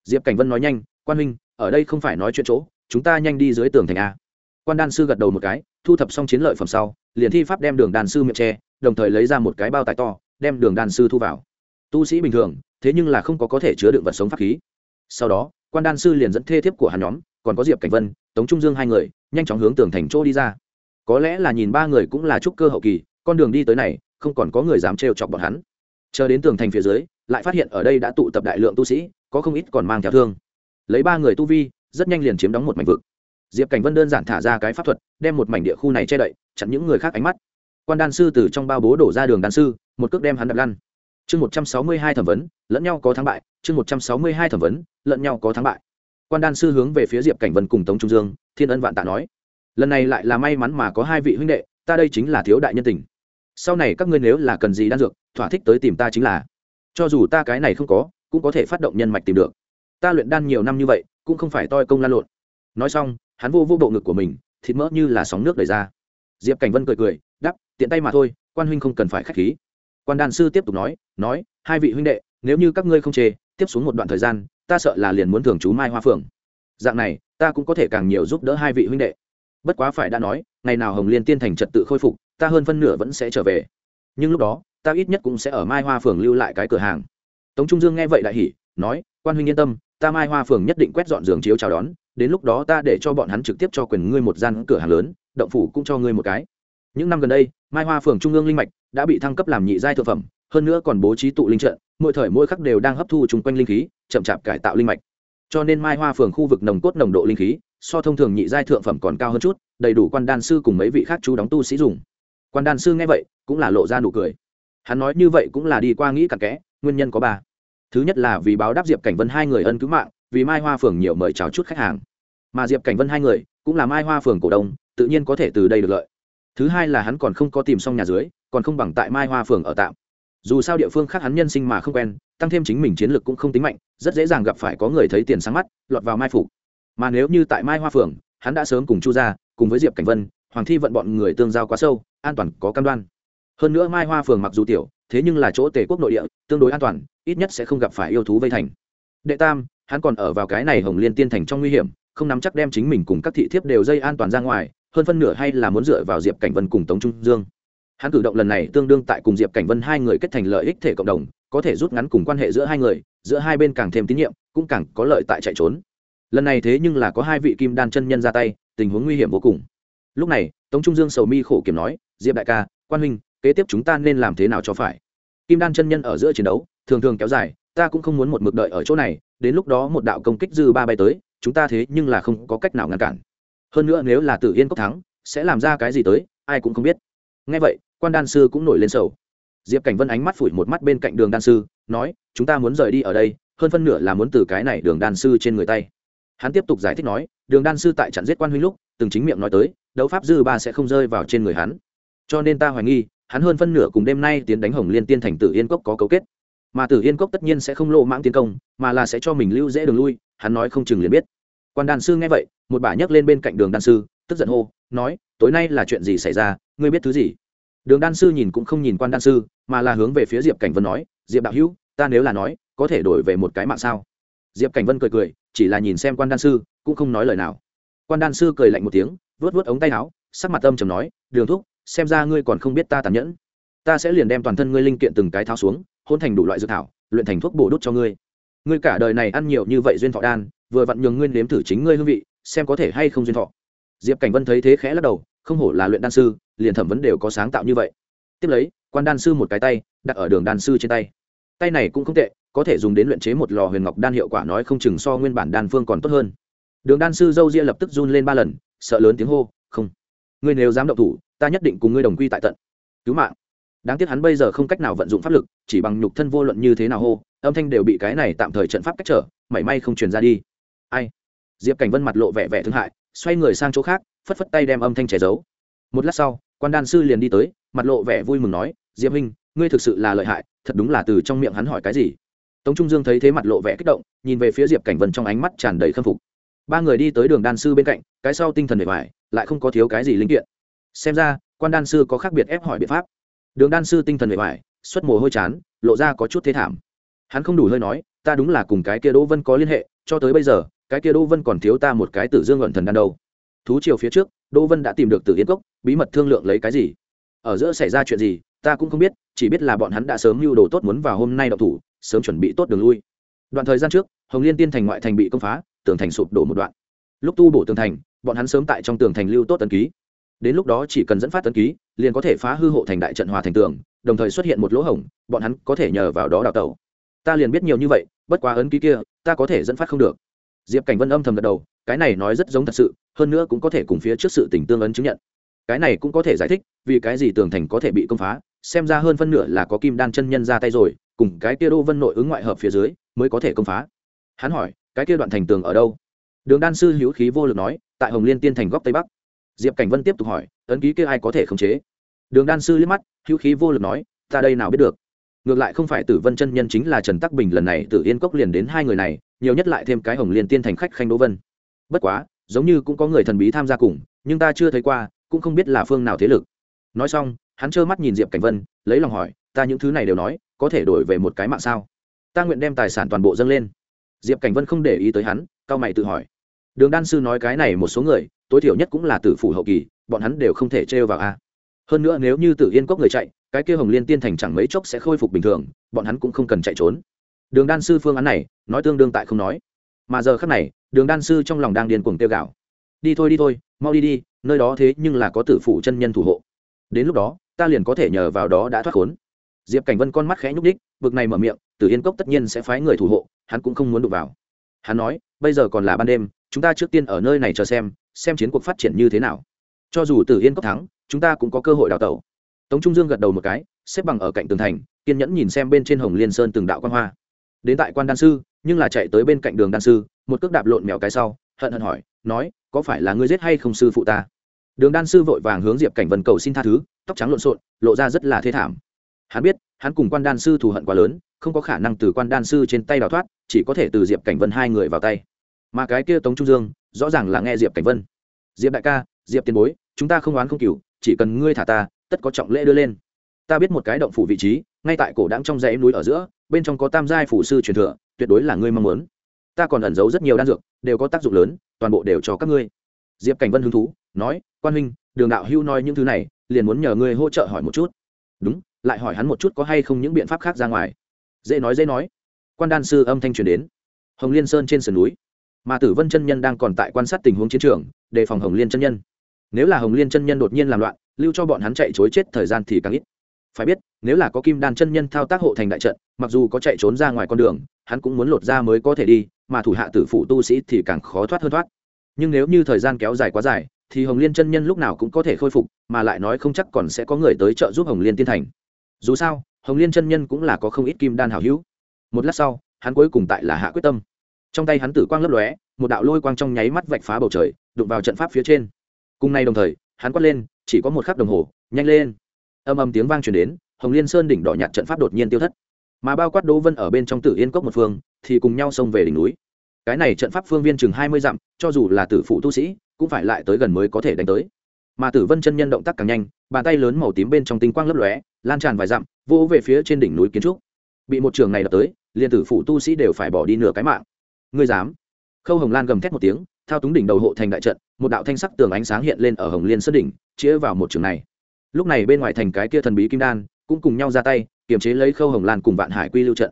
Diệp cảnh vân nói nhanh, quan huynh, ở đây không phải nói chuyện chỗ, chúng ta nhanh đi dưới tường thành a. Quan đan sư gật đầu một cái, thu thập xong chiến lợi phẩm sau, liền thi pháp đem đường đàn sư miệng tre đồng thời lấy ra một cái bao tải to, đem đường đàn sư thu vào. Tu sĩ bình thường thế nhưng là không có có thể chứa đựng vật sống pháp khí. Sau đó, quan đan sư liền dẫn thê thiếp của hắn nhóm, còn có diệp cảnh vân, tống trung dương hai người, nhanh chóng hướng tường thành chỗ đi ra. Có lẽ là nhìn ba người cũng là trúc cơ hậu kỳ, con đường đi tới này, không còn có người dám trêu chọc bọn hắn. Chờ đến tường thành phía dưới, lại phát hiện ở đây đã tụ tập đại lượng tu sĩ, có không ít còn mang theo thương. Lấy ba người tu vi, rất nhanh liền chiếm đóng một mảnh vực. Diệp cảnh vân đơn giản thả ra cái pháp thuật, đem một mảnh địa khu này che đậy, chặn những người khác ánh mắt. Quan đan sư từ trong bao bố đổ ra đường đan sư, một cước đem hắn đập lăn chương một trăm sáu mươi hai thẩm vấn, lẫn nhau có thắng bại. Chương một trăm sáu mươi hai thẩm vấn, lẫn nhau có thắng bại. Quan đan sư hướng về phía diệp cảnh vân cùng tống trung dương, thiên ân vạn tạ nói, lần này lại là may mắn mà có hai vị huynh đệ, ta đây chính là thiếu đại nhân tình. Sau này các ngươi nếu là cần gì đan dược, thỏa thích tới tìm ta chính là. Cho dù ta cái này không có, cũng có thể phát động nhân mạch tìm được. Ta luyện đan nhiều năm như vậy, cũng không phải toi công lan lộn. Nói xong, hắn vô vô bộ ngực của mình, thịt mỡ như là sóng nước đầy ra. Diệp cảnh vân cười cười đắp tiện tay mà thôi, quan huynh không cần phải k h á c h khí quan đan sư tiếp tục nói nói, hai vị huynh đệ, nếu như các ngươi không chê, tiếp xuống một đoạn thời gian, ta sợ là liền muốn thường chú mai hoa phượng. Dạng này, ta cũng có thể càng nhiều giúp đỡ hai vị huynh đệ. Bất quá phải đã nói, ngày nào hồng liên tiên thành trật tự khôi phục, ta hơn phân nửa vẫn sẽ trở về. Nhưng lúc đó, ta ít nhất cũng sẽ ở mai hoa phường lưu lại cái cửa hàng. Tống trung dương nghe vậy đại hỉ, nói, quan huynh yên tâm, ta mai hoa phường nhất định quét dọn giường chiếu chào đón, đến lúc đó ta để cho bọn hắn trực tiếp cho quyền ngươi một gian cửa hàng lớn, động phủ cũng cho ngươi một cái. Những năm gần đây mai hoa phường trung ương linh mạch đã bị thăng cấp làm nhị giai thực phẩm, hơn nữa còn bố trí tụ linh trận, mỗi thời mỗi khắc đều đang hấp thu chung quanh linh khí, chậm chạp cải tạo linh mạch. Cho nên mai hoa phường khu vực nồng cốt nồng độ linh khí, so thông thường nhị giai thượng phẩm còn cao hơn chút, đầy đủ quan đan sư cùng mấy vị khác chú đóng tu sĩ dùng. Quan đan sư nghe vậy, cũng là lộ ra nụ cười. Hắn nói như vậy cũng là đi qua nghĩ cặn kẽ, nguyên nhân có ba. Thứ nhất là vì báo đáp diệp cảnh vân hai người ân cứu mạng, vì mai hoa phường nhiều mời chào chút khách hàng. Mà diệp cảnh vân hai người, cũng là mai hoa phường cổ đông, tự nhiên có thể từ đây được lợi thứ hai là hắn còn không có tìm xong nhà dưới, còn không bằng tại mai hoa phường ở tạm. Dù sao địa phương khác hắn nhân sinh mà không quen, tăng thêm chính mình chiến lược cũng không tính mạnh, rất dễ dàng gặp phải có người thấy tiền sáng mắt, lọt vào mai phục mà nếu như tại mai hoa phường, hắn đã sớm cùng chu gia, cùng với diệp cảnh vân, hoàng thi vận bọn người tương giao quá sâu, an toàn có cam đoan. Hơn nữa mai hoa phường mặc dù tiểu, thế nhưng là chỗ tề quốc nội địa, tương đối an toàn, ít nhất sẽ không gặp phải yêu thú vây thành. Đệ tam, hắn còn ở vào cái này hồng liên tiên thành trong nguy hiểm, không nắm chắc đem chính mình cùng các thị thiếp đều dây an toàn ra ngoài hơn phân nửa hay là muốn dựa vào diệp cảnh vân cùng tống trung dương. Hắn cử động lần này tương đương tại cùng diệp cảnh vân hai người kết thành lợi ích thể cộng đồng, có thể rút ngắn cùng quan hệ giữa hai người, giữa hai bên càng thêm tín nhiệm, cũng càng có lợi tại chạy trốn. Lần này thế nhưng là có hai vị kim đan chân nhân ra tay, tình huống nguy hiểm vô cùng. Lúc này, tống trung dương sầu mi khổ kiểm nói, diệp đại ca, quan huynh, kế tiếp chúng ta nên làm thế nào cho phải? Kim đan chân nhân ở giữa chiến đấu, thường thường kéo dài, ta cũng không muốn một mực đợi ở chỗ này, đến lúc đó một đạo công kích dư ba bay tới, chúng ta thế nhưng là không có cách nào ngăn cản hơn nữa nếu là tử yên cốc thắng, sẽ làm ra cái gì tới, ai cũng không biết. Ngay vậy, quan đan sư cũng nổi lên sầu. Diệp cảnh vân ánh mắt phủi một mắt bên cạnh đường đan sư, nói, chúng ta muốn rời đi ở đây, hơn phân nửa là muốn từ cái này đường đan sư trên người tay. Hắn tiếp tục giải thích nói, đường đan sư tại trận giết quan huynh lúc, từng chính miệng nói tới, đấu pháp dư ba sẽ không rơi vào trên người hắn. Cho nên ta hoài nghi, hắn hơn phân nửa cùng đêm nay tiến đánh hồng liên tiên thành tử yên cốc có cấu kết. Mà tử yên cốc tất nhiên sẽ không lộ mãng tiến công, mà là sẽ cho mình lưu dễ đường lui, hắn nói không chừng liền biết. Quan đan sư nghe vậy một bà nhấc lên bên cạnh đường đan sư, tức giận hô, nói, tối nay là chuyện gì xảy ra? Ngươi biết thứ gì? Đường đan sư nhìn cũng không nhìn quan đan sư, mà là hướng về phía diệp cảnh vân nói, diệp đạo hữu, ta nếu là nói, có thể đổi về một cái mạng sao? Diệp cảnh vân cười cười, chỉ là nhìn xem quan đan sư, cũng không nói lời nào. Quan đan sư cười lạnh một tiếng vớt vớt ống tay áo, sắc mặt âm chầm nói, đường thúc, xem ra ngươi còn không biết ta tàn nhẫn. Ta sẽ liền đem toàn thân ngươi linh kiện từng cái tháo xuống, hôn thành đủ loại dược thảo, luyện thành thuốc bổ đốt cho ngươi. Ngươi cả đời này ăn nhiều như vậy duyên thọ đan, vừa vặn nhường ngươi nếm thử chính ngươi hương vị xem có thể hay không duyên thọ. Diệp cảnh vân thấy thế khẽ lắc đầu, không hổ là luyện đan sư, liền thẩm vấn đều có sáng tạo như vậy. Tiếp lấy, quan đan sư một cái tay, đặt ở đường đan sư trên tay. Tay này cũng không tệ, có thể dùng đến luyện chế một lò huyền ngọc đan hiệu quả nói không chừng so nguyên bản đan phương còn tốt hơn. Đường đan sư dâu ria lập tức run lên ba lần, sợ lớn tiếng hô, không, ngươi nếu dám động thủ, ta nhất định cùng ngươi đồng quy tại tận. Cứu mạng. Đáng tiếc hắn bây giờ không cách nào vận dụng pháp lực, chỉ bằng nhục thân vô luận như thế nào hô, âm thanh đều bị cái này tạm thời trận pháp cách trở, mảy may không truyền ra đi. Ai? Diệp cảnh vân mặt lộ vẻ vẻ thương hại, xoay người sang chỗ khác, phất phất tay đem âm thanh che giấu. Một lát sau, quan đan sư liền đi tới, mặt lộ vẻ vui mừng nói, diệp huynh, ngươi thực sự là lợi hại, thật đúng là từ trong miệng hắn hỏi cái gì? Tống trung dương thấy thế mặt lộ vẻ kích động, nhìn về phía diệp cảnh vân trong ánh mắt tràn đầy khâm phục. Ba người đi tới đường đan sư bên cạnh, cái sau tinh thần bề ngoài lại không có thiếu cái gì linh kiện. Xem ra, quan đan sư có khác biệt ép hỏi biện pháp. Đường đan sư tinh thần bề ngoài xuất mồ hôi chán, lộ ra có chút thế thảm. Hắn không đủ hơi nói, ta đúng là cùng cái kia đỗ vân có liên hệ, cho tới bây giờ cái kia đỗ vân còn thiếu ta một cái tử dương luận thần đan đâu. Thú chiều phía trước, đỗ vân đã tìm được tử yên cốc, bí mật thương lượng lấy cái gì? Ở giữa xảy ra chuyện gì, ta cũng không biết, chỉ biết là bọn hắn đã sớm lưu đồ tốt muốn vào hôm nay đậu thủ, sớm chuẩn bị tốt đường lui. Đoạn thời gian trước, hồng liên tiên thành ngoại thành bị công phá, tường thành sụp đổ một đoạn. Lúc tu bổ tường thành, bọn hắn sớm tại trong tường thành lưu tốt tấn ký. Đến lúc đó chỉ cần dẫn phát tấn ký, liền có thể phá hư hộ thành đại trận hòa thành tường, đồng thời xuất hiện một lỗ hổng, bọn hắn có thể nhờ vào đó đào tẩu. Ta liền biết nhiều như vậy, bất quá ấn ký kia, ta có thể dẫn phát không được diệp cảnh vân âm thầm gật đầu, cái này nói rất giống thật sự, hơn nữa cũng có thể cùng phía trước sự tình tương ấn chứng nhận. Cái này cũng có thể giải thích, vì cái gì tường thành có thể bị công phá, xem ra hơn phân nửa là có kim đan chân nhân ra tay rồi, cùng cái kia đô vân nội ứng ngoại hợp phía dưới, mới có thể công phá. Hắn hỏi, cái kia đoạn thành tường ở đâu? Đường đan sư hữu khí vô lực nói, tại hồng liên tiên thành góc tây bắc. Diệp cảnh vân tiếp tục hỏi, ấn ký kia ai có thể khống chế? Đường đan sư liếc mắt, hữu khí vô lực nói, ta đây nào biết được ngược lại không phải tử vân chân nhân chính là trần tắc bình lần này tử yên cốc liền đến hai người này, nhiều nhất lại thêm cái hồng liên tiên thành khách khanh đỗ vân. Bất quá, giống như cũng có người thần bí tham gia cùng, nhưng ta chưa thấy qua, cũng không biết là phương nào thế lực. Nói xong, hắn trơ mắt nhìn diệp cảnh vân, lấy lòng hỏi, ta những thứ này đều nói, có thể đổi về một cái mạng sao? Ta nguyện đem tài sản toàn bộ dâng lên. Diệp cảnh vân không để ý tới hắn, cao mày tự hỏi. Đường đan sư nói cái này một số người, tối thiểu nhất cũng là tử phủ hậu kỳ, bọn hắn đều không thể trêu vào a. Hơn nữa nếu như tử yên cốc người chạy cái kia hồng liên tiên thành chẳng mấy chốc sẽ khôi phục bình thường, bọn hắn cũng không cần chạy trốn. Đường đan sư phương án này, nói tương đương tại không nói. Mà giờ khác này, đường đan sư trong lòng đang điên cuồng tiêu gạo đi thôi đi thôi, mau đi đi, nơi đó thế nhưng là có tử phủ chân nhân thủ hộ. Đến lúc đó, ta liền có thể nhờ vào đó đã thoát khốn. Diệp cảnh vân con mắt khẽ nhúc đích bực này mở miệng, tử yên cốc tất nhiên sẽ phái người thủ hộ, hắn cũng không muốn đụng vào. Hắn nói, bây giờ còn là ban đêm, chúng ta trước tiên ở nơi này chờ xem xem chiến cuộc phát triển như thế nào. Cho dù tử yên cốc thắng, chúng ta cũng có cơ hội đào tẩu tống trung dương gật đầu một cái, xếp bằng ở cạnh tường thành, kiên nhẫn nhìn xem bên trên hồng liên sơn từng đạo quan hoa. Đến tại quan đan sư, nhưng là chạy tới bên cạnh đường đan sư, một cước đạp lộn mèo cái sau, hận hận hỏi, nói, có phải là ngươi giết hay không sư phụ ta? Đường đan sư vội vàng hướng diệp cảnh vân cầu xin tha thứ, tóc trắng lộn xộn, lộ ra rất là thê thảm. Hắn biết, hắn cùng quan đan sư thù hận quá lớn, không có khả năng từ quan đan sư trên tay đào thoát, chỉ có thể từ diệp cảnh vân hai người vào tay. Mà cái kia tống trung dương, rõ ràng là nghe diệp cảnh vân. Diệp đại ca, diệp tiền bối, chúng ta không oán không cừu chỉ cần ngươi thả ta tất có trọng lễ đưa lên. Ta biết một cái động phủ vị trí, ngay tại cổ đáng trong dãy núi ở giữa, bên trong có tam giai phủ sư truyền thừa, tuyệt đối là ngươi mong muốn. Ta còn ẩn giấu rất nhiều đan dược, đều có tác dụng lớn, toàn bộ đều cho các ngươi. Diệp cảnh vân hứng thú, nói, quan huynh, đường đạo hưu nói những thứ này, liền muốn nhờ ngươi hỗ trợ hỏi một chút. Đúng, lại hỏi hắn một chút có hay không những biện pháp khác ra ngoài. Dễ nói dễ nói. Quan đan sư âm thanh truyền đến. Hồng liên sơn trên sườn núi, mà tử vân chân nhân đang còn tại quan sát tình huống chiến trường, đề phòng hồng liên chân nhân. Nếu là hồng liên chân nhân đột nhiên làm loạn lưu cho bọn hắn chạy chối chết thời gian thì càng ít. Phải biết, nếu là có kim đan chân nhân thao tác hộ thành đại trận, mặc dù có chạy trốn ra ngoài con đường, hắn cũng muốn lột ra mới có thể đi, mà thủ hạ tử phụ tu sĩ thì càng khó thoát hơn thoát. Nhưng nếu như thời gian kéo dài quá dài, thì hồng liên chân nhân lúc nào cũng có thể khôi phục, mà lại nói không chắc còn sẽ có người tới trợ giúp hồng liên tiên thành. Dù sao, hồng liên chân nhân cũng là có không ít kim đan hảo hữu. Một lát sau, hắn cuối cùng tại là hạ quyết tâm. Trong tay hắn tử quang lấp lóe, một đạo lôi quang trong nháy mắt vạch phá bầu trời, đụng vào trận pháp phía trên. Cùng nay đồng thời, hắn quát lên chỉ có một khắc đồng hồ, nhanh lên. Âm âm tiếng vang truyền đến, hồng liên sơn đỉnh đỏ nhạt trận pháp đột nhiên tiêu thất. Mà bao quát đỗ vân ở bên trong tử yên cốc một phương, thì cùng nhau xông về đỉnh núi. Cái này trận pháp phương viên chừng hai mươi dặm, cho dù là tử phụ tu sĩ, cũng phải lại tới gần mới có thể đánh tới. Mà tử vân chân nhân động tác càng nhanh, bàn tay lớn màu tím bên trong tinh quang lấp lóe, lan tràn vài dặm, vỗ về phía trên đỉnh núi kiến trúc. Bị một trường này đập tới, liền tử phụ tu sĩ đều phải bỏ đi nửa cái mạng. Ngươi dám? Khâu hồng lan gầm thét một tiếng, thao túng đỉnh đầu hộ thành đại trận một đạo thanh sắc tường ánh sáng hiện lên ở hồng liên sơn đỉnh, chĩa vào một trường này. Lúc này bên ngoài thành cái kia thần bí kim đan, cũng cùng nhau ra tay, kiềm chế lấy khâu hồng lan cùng vạn hải quy lưu trận.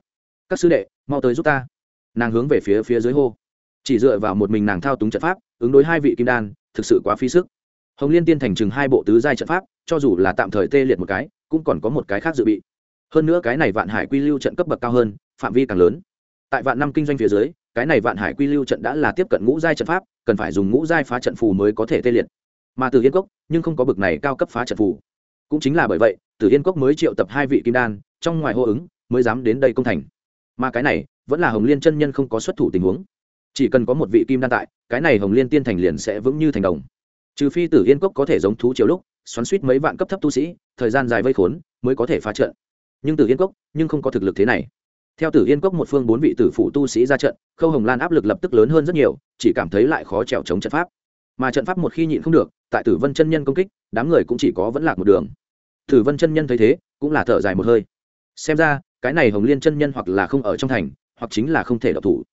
Các sư đệ, mau tới giúp ta. Nàng hướng về phía phía dưới hô. Chỉ dựa vào một mình nàng thao túng trận pháp, ứng đối hai vị kim đan, thực sự quá phí sức. Hồng liên tiên thành chừng hai bộ tứ giai trận pháp, cho dù là tạm thời tê liệt một cái, cũng còn có một cái khác dự bị. Hơn nữa cái này vạn hải quy lưu trận cấp bậc cao hơn, phạm vi càng lớn. Tại vạn năm kinh doanh phía dưới cái này vạn hải quy lưu trận đã là tiếp cận ngũ giai trận pháp, cần phải dùng ngũ giai phá trận phù mới có thể tê liệt. Mà từ yên cốc, nhưng không có bậc này cao cấp phá trận phù. Cũng chính là bởi vậy từ yên cốc mới triệu tập hai vị kim đan, trong ngoài hô ứng, mới dám đến đây công thành. Mà cái này, vẫn là hồng liên chân nhân không có xuất thủ tình huống. Chỉ cần có một vị kim đan tại, cái này hồng liên tiên thành liền sẽ vững như thành đồng. Trừ phi tử yên cốc có thể giống thú chiều lúc, xoắn suýt mấy vạn cấp thấp tu sĩ, thời gian dài vây khốn, mới có thể phá trận. Nhưng tử yên cốc, nhưng không có thực lực thế này theo tử yên cốc một phương bốn vị tử phụ tu sĩ ra trận, khâu hồng lan áp lực lập tức lớn hơn rất nhiều, chỉ cảm thấy lại khó trèo chống trận pháp. Mà trận pháp một khi nhịn không được, tại tử vân chân nhân công kích, đám người cũng chỉ có vẫn lạc một đường. Tử vân chân nhân thấy thế, cũng là thở dài một hơi. Xem ra, cái này hồng liên chân nhân hoặc là không ở trong thành, hoặc chính là không thể độc thủ.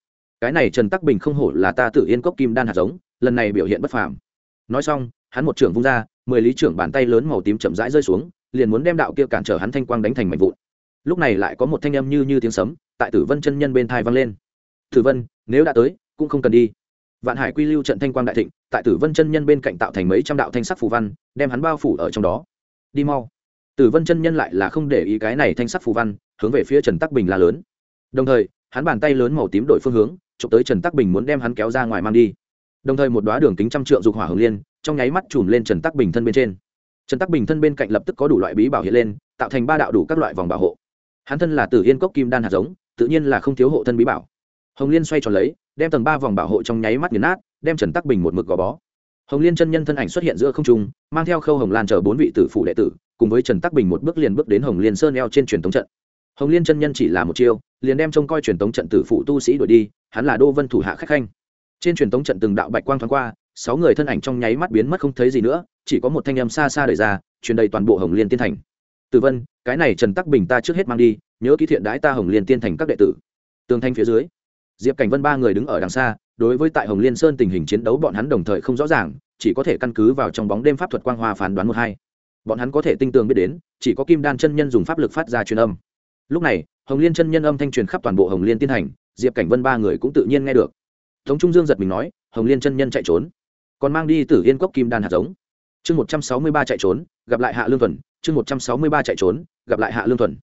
Cái này trần tắc bình không hổ là ta Tử yên cốc kim đan hạt giống, lần này biểu hiện bất phàm. Nói xong, hắn một trưởng vung ra, mười lý trưởng bàn tay lớn màu tím chậm rãi rơi xuống, liền muốn đem đạo kia cản trở hắn thanh quang đánh thành mạnh vụn lúc này lại có một thanh âm như như tiếng sấm, tại tử vân chân nhân bên thai vang lên. Tử vân, nếu đã tới, cũng không cần đi. Vạn hải quy lưu trận thanh quang đại thịnh, tại tử vân chân nhân bên cạnh tạo thành mấy trăm đạo thanh sắc phù văn, đem hắn bao phủ ở trong đó. Đi mau. Tử vân chân nhân lại là không để ý cái này thanh sắc phù văn, hướng về phía trần tắc bình la lớn. Đồng thời, hắn bàn tay lớn màu tím đổi phương hướng, chụp tới trần tắc bình muốn đem hắn kéo ra ngoài mang đi. Đồng thời một đoá đường kính trăm trượng dục hỏa hồng liên, trong nháy mắt chùm lên trần tắc bình thân bên trên. Trần tắc bình thân bên cạnh lập tức có đủ loại bí bảo hiện lên, tạo thành ba đạo đủ các loại vòng bảo hộ hắn thân là tử yên cốc kim đan hạt giống, tự nhiên là không thiếu hộ thân bí bảo. Hồng liên xoay tròn lấy, đem tầng ba vòng bảo hộ trong nháy mắt nghiền nát, đem trần tắc bình một mực gò bó. Hồng liên chân nhân thân ảnh xuất hiện giữa không trung, mang theo khâu hồng lan chờ bốn vị tử phụ đệ tử, cùng với trần tắc bình một bước liền bước đến hồng liên sơn eo trên truyền thống trận. Hồng liên chân nhân chỉ là một chiêu, liền đem trông coi truyền thống trận tử phụ tu sĩ đuổi đi, hắn là đô vân thủ hạ khách khanh. Trên truyền thống trận từng đạo bạch quang thoáng qua, sáu người thân ảnh trong nháy mắt biến mất không thấy gì nữa, chỉ có một thanh âm xa xa đời ra, truyền đầy toàn bộ hồng liên tiên thành tử vân, cái này trần tắc bình ta trước hết mang đi, nhớ ký thiện đái ta hồng liên tiên thành các đệ tử. Tường thanh phía dưới, diệp cảnh vân ba người đứng ở đằng xa, đối với tại hồng liên sơn tình hình chiến đấu bọn hắn đồng thời không rõ ràng, chỉ có thể căn cứ vào trong bóng đêm pháp thuật quang hoa phán đoán một hai. Bọn hắn có thể tinh tường biết đến, chỉ có kim đan chân nhân dùng pháp lực phát ra truyền âm. Lúc này, hồng liên chân nhân âm thanh truyền khắp toàn bộ hồng liên tiên hành diệp cảnh vân ba người cũng tự nhiên nghe được. Tống trung dương giật mình nói, hồng liên chân nhân chạy trốn, còn mang đi tử yên cốc kim đan hạt giống. Chương một trăm sáu mươi ba chạy trốn, gặp lại hạ lương thuần chương một trăm sáu mươi ba chạy trốn, gặp lại hạ lương thuần.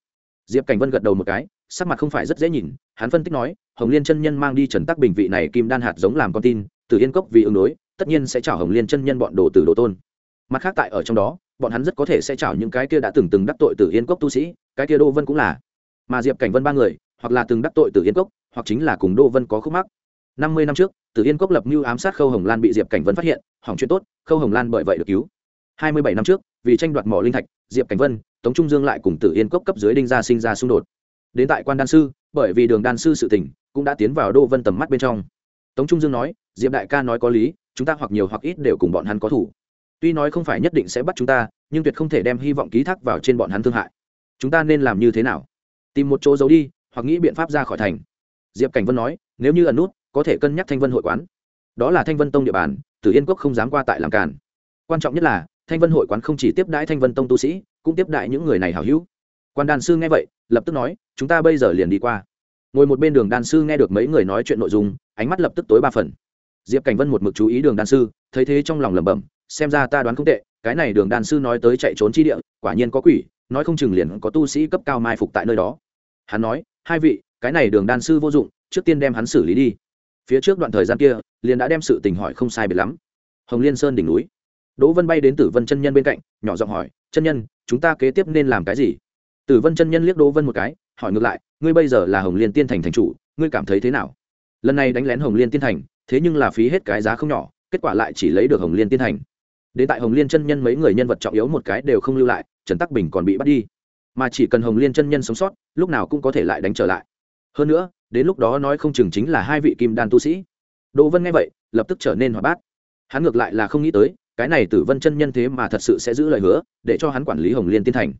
Diệp cảnh vân gật đầu một cái, sắc mặt không phải rất dễ nhìn, hắn phân tích nói, hồng liên chân nhân mang đi trần tắc bình vị này kim đan hạt giống làm con tin, tử yên cốc vì ứng đối, tất nhiên sẽ chào hồng liên chân nhân bọn đồ tử đồ tôn. Mặt khác tại ở trong đó, bọn hắn rất có thể sẽ chào những cái kia đã từng từng đắc tội tử yên cốc tu sĩ, cái kia đô vân cũng là. Mà diệp cảnh vân ba người, hoặc là từng đắc tội tử yên cốc, hoặc chính là cùng đô vân có khúc mắc. Năm mươi năm trước, tử yên cốc lập mưu ám sát khâu hồng lan bị diệp cảnh vân phát hiện, hỏng chuyện tốt, khâu hồng lan bởi vậy được cứu hai mươi bảy năm trước, vì tranh đoạt mỏ linh thạch, diệp cảnh vân, tống trung dương lại cùng tử yên cốc cấp dưới đinh gia sinh ra xung đột. Đến tại quan đan sư, bởi vì đường đan sư sự tỉnh cũng đã tiến vào đô vân tầm mắt bên trong. Tống trung dương nói, diệp đại ca nói có lý, chúng ta hoặc nhiều hoặc ít đều cùng bọn hắn có thủ. Tuy nói không phải nhất định sẽ bắt chúng ta, nhưng tuyệt không thể đem hy vọng ký thác vào trên bọn hắn thương hại. Chúng ta nên làm như thế nào? Tìm một chỗ giấu đi, hoặc nghĩ biện pháp ra khỏi thành. Diệp cảnh vân nói, nếu như ẩn nút, có thể cân nhắc thanh vân hội quán. Đó là thanh vân tông địa bàn, tử yên quốc không dám qua tại làm càn quan trọng nhất là thanh vân hội quán không chỉ tiếp đãi thanh vân tông tu sĩ cũng tiếp đãi những người này hảo hữu quan đàn sư nghe vậy lập tức nói chúng ta bây giờ liền đi qua ngồi một bên đường đàn sư nghe được mấy người nói chuyện nội dung ánh mắt lập tức tối ba phần diệp cảnh vân một mực chú ý đường đàn sư thấy thế trong lòng lẩm bẩm xem ra ta đoán không tệ cái này đường đàn sư nói tới chạy trốn chi địa quả nhiên có quỷ nói không chừng liền có tu sĩ cấp cao mai phục tại nơi đó hắn nói hai vị cái này đường đàn sư vô dụng trước tiên đem hắn xử lý đi phía trước đoạn thời gian kia liền đã đem sự tình hỏi không sai biệt lắm hồng liên sơn đỉnh núi đỗ vân bay đến tử vân chân nhân bên cạnh, nhỏ giọng hỏi, chân nhân, chúng ta kế tiếp nên làm cái gì? Tử vân chân nhân liếc đỗ vân một cái, hỏi ngược lại, ngươi bây giờ là hồng liên tiên thành thành chủ, ngươi cảm thấy thế nào? Lần này đánh lén hồng liên tiên thành, thế nhưng là phí hết cái giá không nhỏ, kết quả lại chỉ lấy được hồng liên tiên thành. Đến tại hồng liên chân nhân mấy người nhân vật trọng yếu một cái đều không lưu lại, trần tắc bình còn bị bắt đi. Mà chỉ cần hồng liên chân nhân sống sót, lúc nào cũng có thể lại đánh trở lại. Hơn nữa, đến lúc đó nói không chừng chính là hai vị kim đan tu sĩ. Đỗ vân nghe vậy, lập tức trở nên hoạt bát. Hắn ngược lại là không nghĩ tới cái này tử vân chân nhân thế mà thật sự sẽ giữ lời hứa, để cho hắn quản lý hồng liên tiên thành.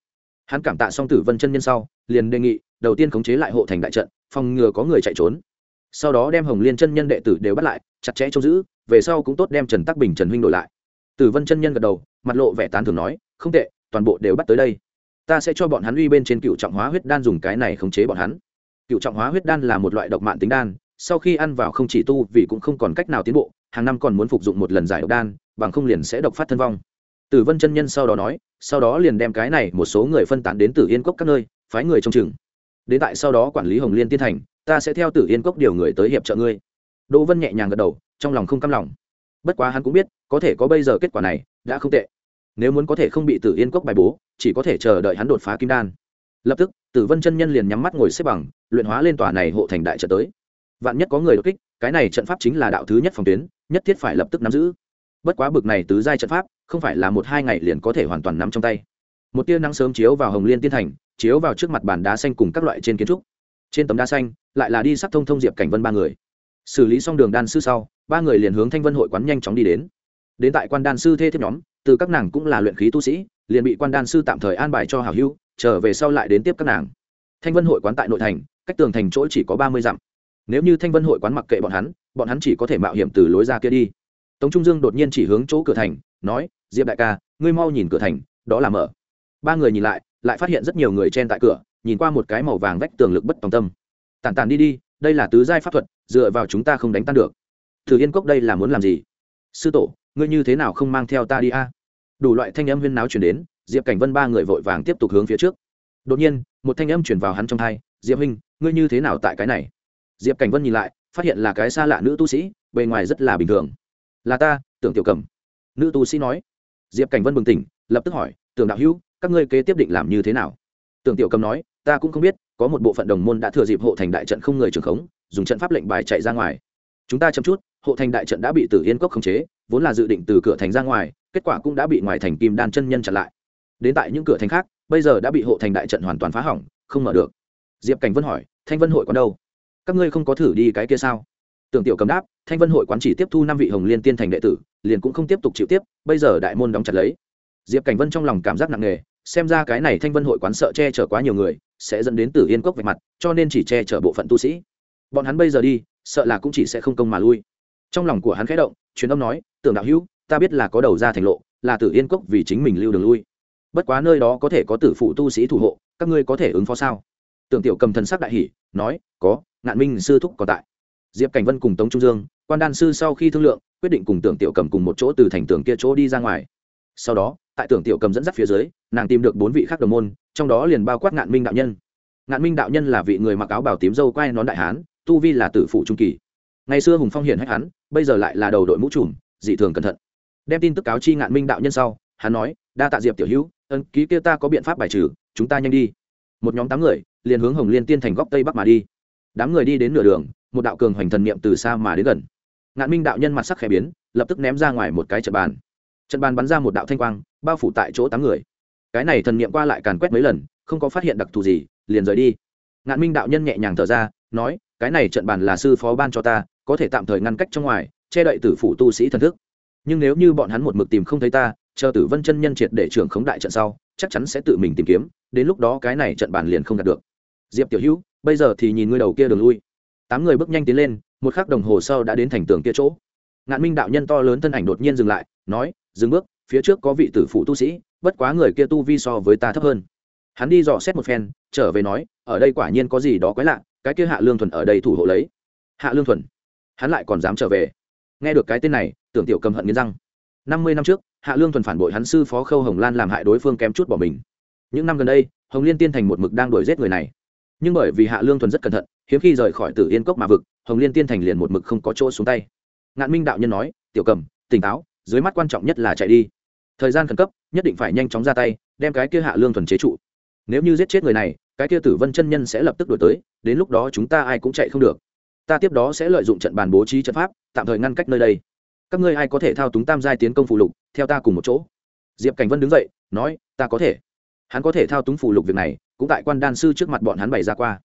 Hắn cảm tạ xong tử vân chân nhân sau, liền đề nghị, đầu tiên khống chế lại hộ thành đại trận, phòng ngừa có người chạy trốn. Sau đó đem hồng liên chân nhân đệ tử đều bắt lại, chặt chẽ trông giữ, về sau cũng tốt đem trần tắc bình, trần huynh đổi lại. Tử vân chân nhân gật đầu, mặt lộ vẻ tán thường nói, không tệ, toàn bộ đều bắt tới đây. Ta sẽ cho bọn hắn uy bên trên cựu trọng hóa huyết đan dùng cái này khống chế bọn hắn. Cựu trọng hóa huyết đan là một loại độc mạng tính đan, sau khi ăn vào không chỉ tu vì cũng không còn cách nào tiến bộ hàng năm còn muốn phục dụng một lần giải độc đan, bằng không liền sẽ độc phát thân vong. Tử vân chân nhân sau đó nói, sau đó liền đem cái này một số người phân tán đến tử yên cốc các nơi, phái người trông chừng. Đến tại sau đó quản lý hồng liên tiên thành, ta sẽ theo tử yên cốc điều người tới hiệp trợ ngươi. Đỗ vân nhẹ nhàng gật đầu, trong lòng không căm lòng. Bất quá hắn cũng biết, có thể có bây giờ kết quả này, đã không tệ. Nếu muốn có thể không bị tử yên cốc bài bố, chỉ có thể chờ đợi hắn đột phá kim đan. Lập tức, tử vân chân nhân liền nhắm mắt ngồi xếp bằng, luyện hóa lên tòa này hộ thành đại trận tới vạn nhất có người đột kích, cái này trận pháp chính là đạo thứ nhất phòng tuyến, nhất thiết phải lập tức nắm giữ. Bất quá bực này tứ giai trận pháp, không phải là một hai ngày liền có thể hoàn toàn nắm trong tay. Một tia nắng sớm chiếu vào hồng liên tiên thành, chiếu vào trước mặt bàn đá xanh cùng các loại trên kiến trúc. Trên tấm đá xanh, lại là đi sắc thông thông diệp cảnh vân ba người. Xử lý xong đường đan sư sau, ba người liền hướng thanh vân hội quán nhanh chóng đi đến. Đến tại quan đan sư thê thiếp nhóm, từ các nàng cũng là luyện khí tu sĩ, liền bị quan đan sư tạm thời an bài cho hảo hữu, trở về sau lại đến tiếp các nàng. Thanh vân hội quán tại nội thành, cách tường thành chỗ chỉ có ba mươi dặm nếu như thanh vân hội quán mặc kệ bọn hắn bọn hắn chỉ có thể mạo hiểm từ lối ra kia đi. Tống trung dương đột nhiên chỉ hướng chỗ cửa thành, nói, diệp đại ca, ngươi mau nhìn cửa thành, đó là mở. Ba người nhìn lại lại phát hiện rất nhiều người chen tại cửa, nhìn qua một cái màu vàng vách tường lực bất tòng tâm. Tàn tàn đi đi, đây là tứ giai pháp thuật, dựa vào chúng ta không đánh tan được. Thử yên cốc đây là muốn làm gì? Sư tổ, ngươi như thế nào không mang theo ta đi a? Đủ loại thanh âm huyên náo chuyển đến, diệp cảnh vân ba người vội vàng tiếp tục hướng phía trước. Đột nhiên, một thanh âm chuyển vào hắn trong thai diệp huynh, ngươi như thế nào tại cái này? Diệp cảnh vân nhìn lại, phát hiện là cái xa lạ nữ tu sĩ, bề ngoài rất là bình thường. Là ta, tưởng tiểu cầm. Nữ tu sĩ nói. Diệp cảnh vân bừng tỉnh, lập tức hỏi, tưởng đạo hữu, các ngươi kế tiếp định làm như thế nào? Tưởng tiểu cầm nói, ta cũng không biết, có một bộ phận đồng môn đã thừa dịp hộ thành đại trận không người trường khống, dùng trận pháp lệnh bài chạy ra ngoài. Chúng ta chậm chút, hộ thành đại trận đã bị tử yên cốc khống chế, vốn là dự định từ cửa thành ra ngoài, kết quả cũng đã bị ngoài thành kim đan chân nhân chặn lại. Đến tại những cửa thành khác, bây giờ đã bị hộ thành đại trận hoàn toàn phá hỏng, không mở được. Diệp cảnh vân hỏi, thanh vân hội còn đâu? Các ngươi không có thử đi cái kia sao? Tưởng tiểu cầm đáp, thanh vân hội quán chỉ tiếp thu năm vị hồng liên tiên thành đệ tử, liền cũng không tiếp tục chịu tiếp, bây giờ đại môn đóng chặt lấy. Diệp cảnh vân trong lòng cảm giác nặng nề, xem ra cái này thanh vân hội quán sợ che chở quá nhiều người, sẽ dẫn đến tử yên cốc về mặt, cho nên chỉ che chở bộ phận tu sĩ. Bọn hắn bây giờ đi, sợ là cũng chỉ sẽ không công mà lui. Trong lòng của hắn khẽ động, truyền âm nói, tưởng đạo hữu, ta biết là có đầu ra thành lộ, là tử yên cốc vì chính mình lưu đường lui. Bất quá nơi đó có thể có tử phụ tu sĩ thủ hộ, các ngươi có thể ứng phó sao? Tưởng tiểu cầm thần sắc đại hỷ nói, có, ngạn minh sư thúc còn tại. Diệp cảnh vân cùng tống trung dương, quan đan sư sau khi thương lượng, quyết định cùng tưởng tiểu cầm cùng một chỗ từ thành tường kia chỗ đi ra ngoài. Sau đó, tại tưởng tiểu cầm dẫn dắt phía dưới, nàng tìm được bốn vị khác đồng môn, trong đó liền bao quát ngạn minh đạo nhân. Ngạn minh đạo nhân là vị người mặc áo bảo tím dâu quai nón đại hán, tu vi là tử phụ trung kỳ. Ngày xưa hùng phong hiển hách hắn, bây giờ lại là đầu đội mũ trùm, dị thường cẩn thận. Đem tin tức cáo chi ngạn minh đạo nhân sau, hắn nói, đa tạ diệp tiểu hữu, ân, ký kia ta có biện pháp bài trừ, chúng ta nhanh đi. Một nhóm tám người liền hướng hồng liên tiên thành góc tây bắc mà đi. Đám người đi đến nửa đường, một đạo cường hoành thần niệm từ xa mà đến gần. Ngạn minh đạo nhân mặt sắc khẽ biến, lập tức ném ra ngoài một cái trận bàn. Trận bàn bắn ra một đạo thanh quang, bao phủ tại chỗ tám người. Cái này thần niệm qua lại càn quét mấy lần, không có phát hiện đặc thù gì, liền rời đi. Ngạn minh đạo nhân nhẹ nhàng thở ra, nói, cái này trận bàn là sư phó ban cho ta, có thể tạm thời ngăn cách trong ngoài, che đậy tử phủ tu sĩ thần thức. Nhưng nếu như bọn hắn một mực tìm không thấy ta, chờ tử vân chân nhân triệt để trưởng khống đại trận sau chắc chắn sẽ tự mình tìm kiếm, đến lúc đó cái này trận bàn liền không đạt được. Diệp tiểu hữu, bây giờ thì nhìn ngươi đầu kia đường lui. Tám người bước nhanh tiến lên, một khắc đồng hồ sau đã đến thành tường kia chỗ. Ngạn minh đạo nhân to lớn thân ảnh đột nhiên dừng lại, nói, dừng bước, phía trước có vị tử phụ tu sĩ, bất quá người kia tu vi so với ta thấp hơn. Hắn đi dò xét một phen, trở về nói, ở đây quả nhiên có gì đó quái lạ, cái kia hạ lương thuần ở đây thủ hộ lấy. Hạ lương thuần? Hắn lại còn dám trở về. Nghe được cái tên này, tưởng tiểu cầm hận nghiến răng. Năm mươi năm trước hạ lương thuần phản bội hắn sư phó khâu hồng lan làm hại đối phương kém chút bỏ mình. Những năm gần đây, hồng liên tiên thành một mực đang đuổi giết người này. Nhưng bởi vì hạ lương thuần rất cẩn thận, hiếm khi rời khỏi tử yên cốc mà vực, hồng liên tiên thành liền một mực không có chỗ xuống tay. Ngạn minh đạo nhân nói, tiểu cầm, tỉnh táo, dưới mắt quan trọng nhất là chạy đi. Thời gian khẩn cấp, nhất định phải nhanh chóng ra tay, đem cái kia hạ lương thuần chế trụ. Nếu như giết chết người này, cái kia tử vân chân nhân sẽ lập tức đổi tới, đến lúc đó chúng ta ai cũng chạy không được. Ta tiếp đó sẽ lợi dụng trận bàn bố trí trận pháp, tạm thời ngăn cách nơi đây các ngươi ai có thể thao túng tam giai tiến công phụ lục, theo ta cùng một chỗ. Diệp cảnh vân đứng dậy, nói, ta có thể. Hắn có thể thao túng phụ lục việc này, cũng tại quan đan sư trước mặt bọn hắn bày ra qua.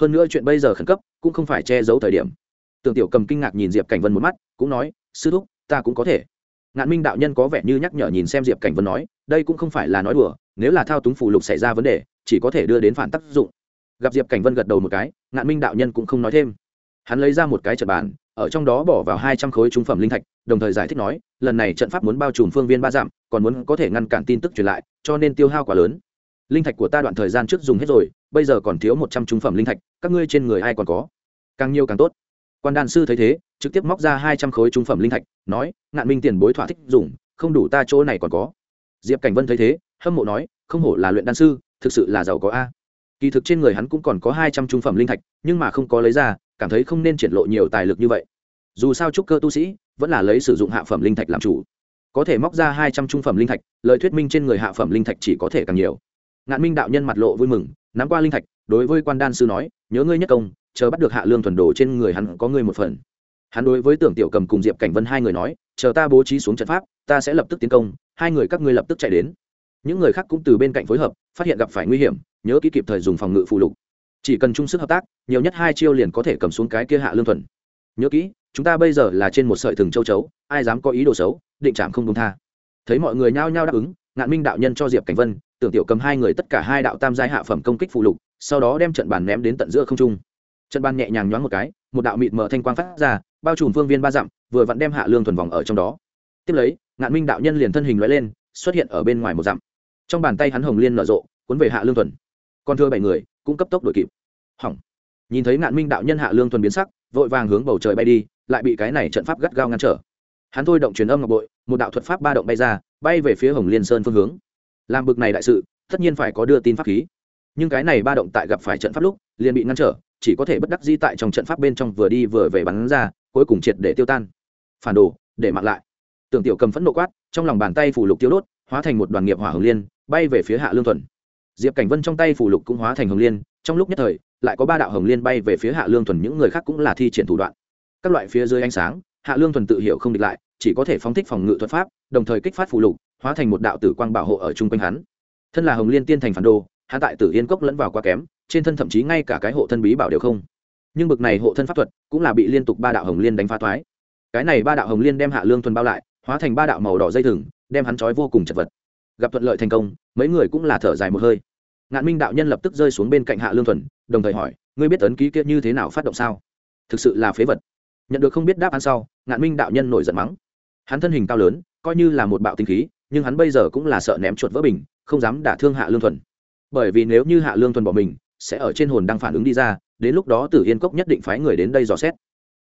Hơn nữa chuyện bây giờ khẩn cấp, cũng không phải che giấu thời điểm. Tưởng tiểu cầm kinh ngạc nhìn diệp cảnh vân một mắt, cũng nói, sư thúc, ta cũng có thể. Ngạn minh đạo nhân có vẻ như nhắc nhở nhìn xem diệp cảnh vân nói, đây cũng không phải là nói đùa, nếu là thao túng phụ lục xảy ra vấn đề, chỉ có thể đưa đến phản tác dụng. Gặp diệp cảnh vân gật đầu một cái, ngạn minh đạo nhân cũng không nói thêm. Hắn lấy ra một cái trật bàn ở trong đó bỏ vào hai trăm khối trung phẩm linh thạch, đồng thời giải thích nói, lần này trận pháp muốn bao trùm phương viên ba dặm, còn muốn có thể ngăn cản tin tức truyền lại, cho nên tiêu hao quá lớn. Linh thạch của ta đoạn thời gian trước dùng hết rồi, bây giờ còn thiếu một trăm trung phẩm linh thạch, các ngươi trên người ai còn có? Càng nhiều càng tốt. Quan đàn sư thấy thế, trực tiếp móc ra hai trăm khối trung phẩm linh thạch, nói, ngạn minh tiền bối thỏa thích dùng, không đủ ta chỗ này còn có. Diệp cảnh vân thấy thế, hâm mộ nói, không hổ là luyện đan sư, thực sự là giàu có a. Kỳ thực trên người hắn cũng còn có hai trăm trung phẩm linh thạch, nhưng mà không có lấy ra cảm thấy không nên triển lộ nhiều tài lực như vậy. Dù sao trúc cơ tu sĩ vẫn là lấy sử dụng hạ phẩm linh thạch làm chủ. Có thể móc ra hai trăm trung phẩm linh thạch, lời thuyết minh trên người hạ phẩm linh thạch chỉ có thể càng nhiều. Ngạn minh đạo nhân mặt lộ vui mừng, nắm qua linh thạch, đối với quan đan sư nói, nhớ ngươi nhất công, chờ bắt được hạ lương thuần đồ trên người hắn có ngươi một phần. Hắn đối với tưởng tiểu cầm cùng diệp cảnh vân hai người nói, chờ ta bố trí xuống trận pháp, ta sẽ lập tức tiến công, hai người các ngươi lập tức chạy đến. Những người khác cũng từ bên cạnh phối hợp, phát hiện gặp phải nguy hiểm, nhớ kỹ kịp thời dùng phòng ngự phụ lục chỉ cần chung sức hợp tác, nhiều nhất hai chiêu liền có thể cầm xuống cái kia hạ lương thuần. Nhớ kỹ, chúng ta bây giờ là trên một sợi thừng châu chấu, ai dám có ý đồ xấu, định trạm không công tha. Thấy mọi người nhao nhao đáp ứng, ngạn minh đạo nhân cho diệp cảnh vân, tưởng tiểu cầm hai người tất cả hai đạo tam giai hạ phẩm công kích phụ lục, sau đó đem trận bàn ném đến tận giữa không trung. Trận bàn nhẹ nhàng nhoáng một cái, một đạo mịt mở thanh quang phát ra, bao trùm phương viên ba dặm, vừa vặn đem hạ lương thuần vòng ở trong đó. Tiếp lấy, ngạn minh đạo nhân liền thân hình loại lên, xuất hiện ở bên ngoài một dặm. Trong bàn tay hắn hồng liên nở rộ, cuốn về hạ lương thuần. Còn thưa bảy người cũng cấp tốc đuổi kịp. Hỏng. Nhìn thấy ngạn minh đạo nhân hạ lương thuần biến sắc, vội vàng hướng bầu trời bay đi, lại bị cái này trận pháp gắt gao ngăn trở. Hắn thôi động truyền âm ngọc bội, một đạo thuật pháp ba động bay ra, bay về phía hồng liên sơn phương hướng. Làm bực này đại sự, tất nhiên phải có đưa tin pháp khí. Nhưng cái này ba động tại gặp phải trận pháp lúc, liền bị ngăn trở, chỉ có thể bất đắc di tại trong trận pháp bên trong vừa đi vừa về bắn ra, cuối cùng triệt để tiêu tan. Phản đồ, để mặc lại. Tưởng tiểu cầm phẫn nộ quát, trong lòng bàn tay phủ lục tiêu đốt, hóa thành một đoàn nghiệp hỏa hồng liên, bay về phía hạ lương thuần diệp cảnh vân trong tay phủ lục cũng hóa thành hồng liên, trong lúc nhất thời, lại có ba đạo hồng liên bay về phía hạ lương thuần, những người khác cũng là thi triển thủ đoạn. Các loại phía dưới ánh sáng, hạ lương thuần tự hiểu không địch lại, chỉ có thể phóng thích phòng ngự thuật pháp, đồng thời kích phát phủ lục, hóa thành một đạo tử quang bảo hộ ở chung quanh hắn. Thân là hồng liên tiên thành phản đồ hạ tại tử yên cốc lẫn vào quá kém, trên thân thậm chí ngay cả cái hộ thân bí bảo đều không. Nhưng bực này hộ thân pháp thuật, cũng là bị liên tục ba đạo hồng liên đánh phá thoái cái này ba đạo hồng liên đem hạ lương thuần bao lại, hóa thành ba đạo màu đỏ dây thừng, đem hắn trói vô cùng chật vật gặp thuận lợi thành công, mấy người cũng là thở dài một hơi. Ngạn minh đạo nhân lập tức rơi xuống bên cạnh hạ lương thuần, đồng thời hỏi, ngươi biết tấn ký kia như thế nào phát động sao? Thực sự là phế vật. Nhận được không biết đáp án sau, ngạn minh đạo nhân nổi giận mắng. Hắn thân hình cao lớn, coi như là một bạo tinh khí, nhưng hắn bây giờ cũng là sợ ném chuột vỡ bình, không dám đả thương hạ lương thuần. Bởi vì nếu như hạ lương thuần bỏ mình, sẽ ở trên hồn đang phản ứng đi ra, đến lúc đó tử yên cốc nhất định phái người đến đây dò xét.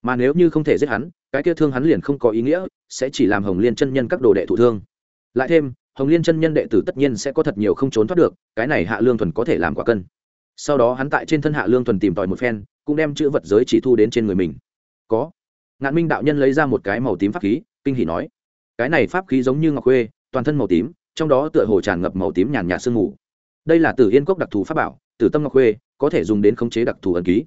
Mà nếu như không thể giết hắn, cái kia thương hắn liền không có ý nghĩa, sẽ chỉ làm hồng liên chân nhân các đồ đệ thụ thương. Lại thêm hồng liên chân nhân đệ tử tất nhiên sẽ có thật nhiều không trốn thoát được, cái này hạ lương thuần có thể làm quả cân. Sau đó hắn tại trên thân hạ lương thuần tìm tòi một phen, cũng đem chữ vật giới chỉ thu đến trên người mình. Có. Ngạn minh đạo nhân lấy ra một cái màu tím pháp khí, kinh hỉ nói. Cái này pháp khí giống như ngọc khuê, toàn thân màu tím, trong đó tựa hồ tràn ngập màu tím nhàn nhạt sương mù. Đây là tử yên cốc đặc thù pháp bảo, tử tâm ngọc khuê, có thể dùng đến khống chế đặc thù ẩn ký.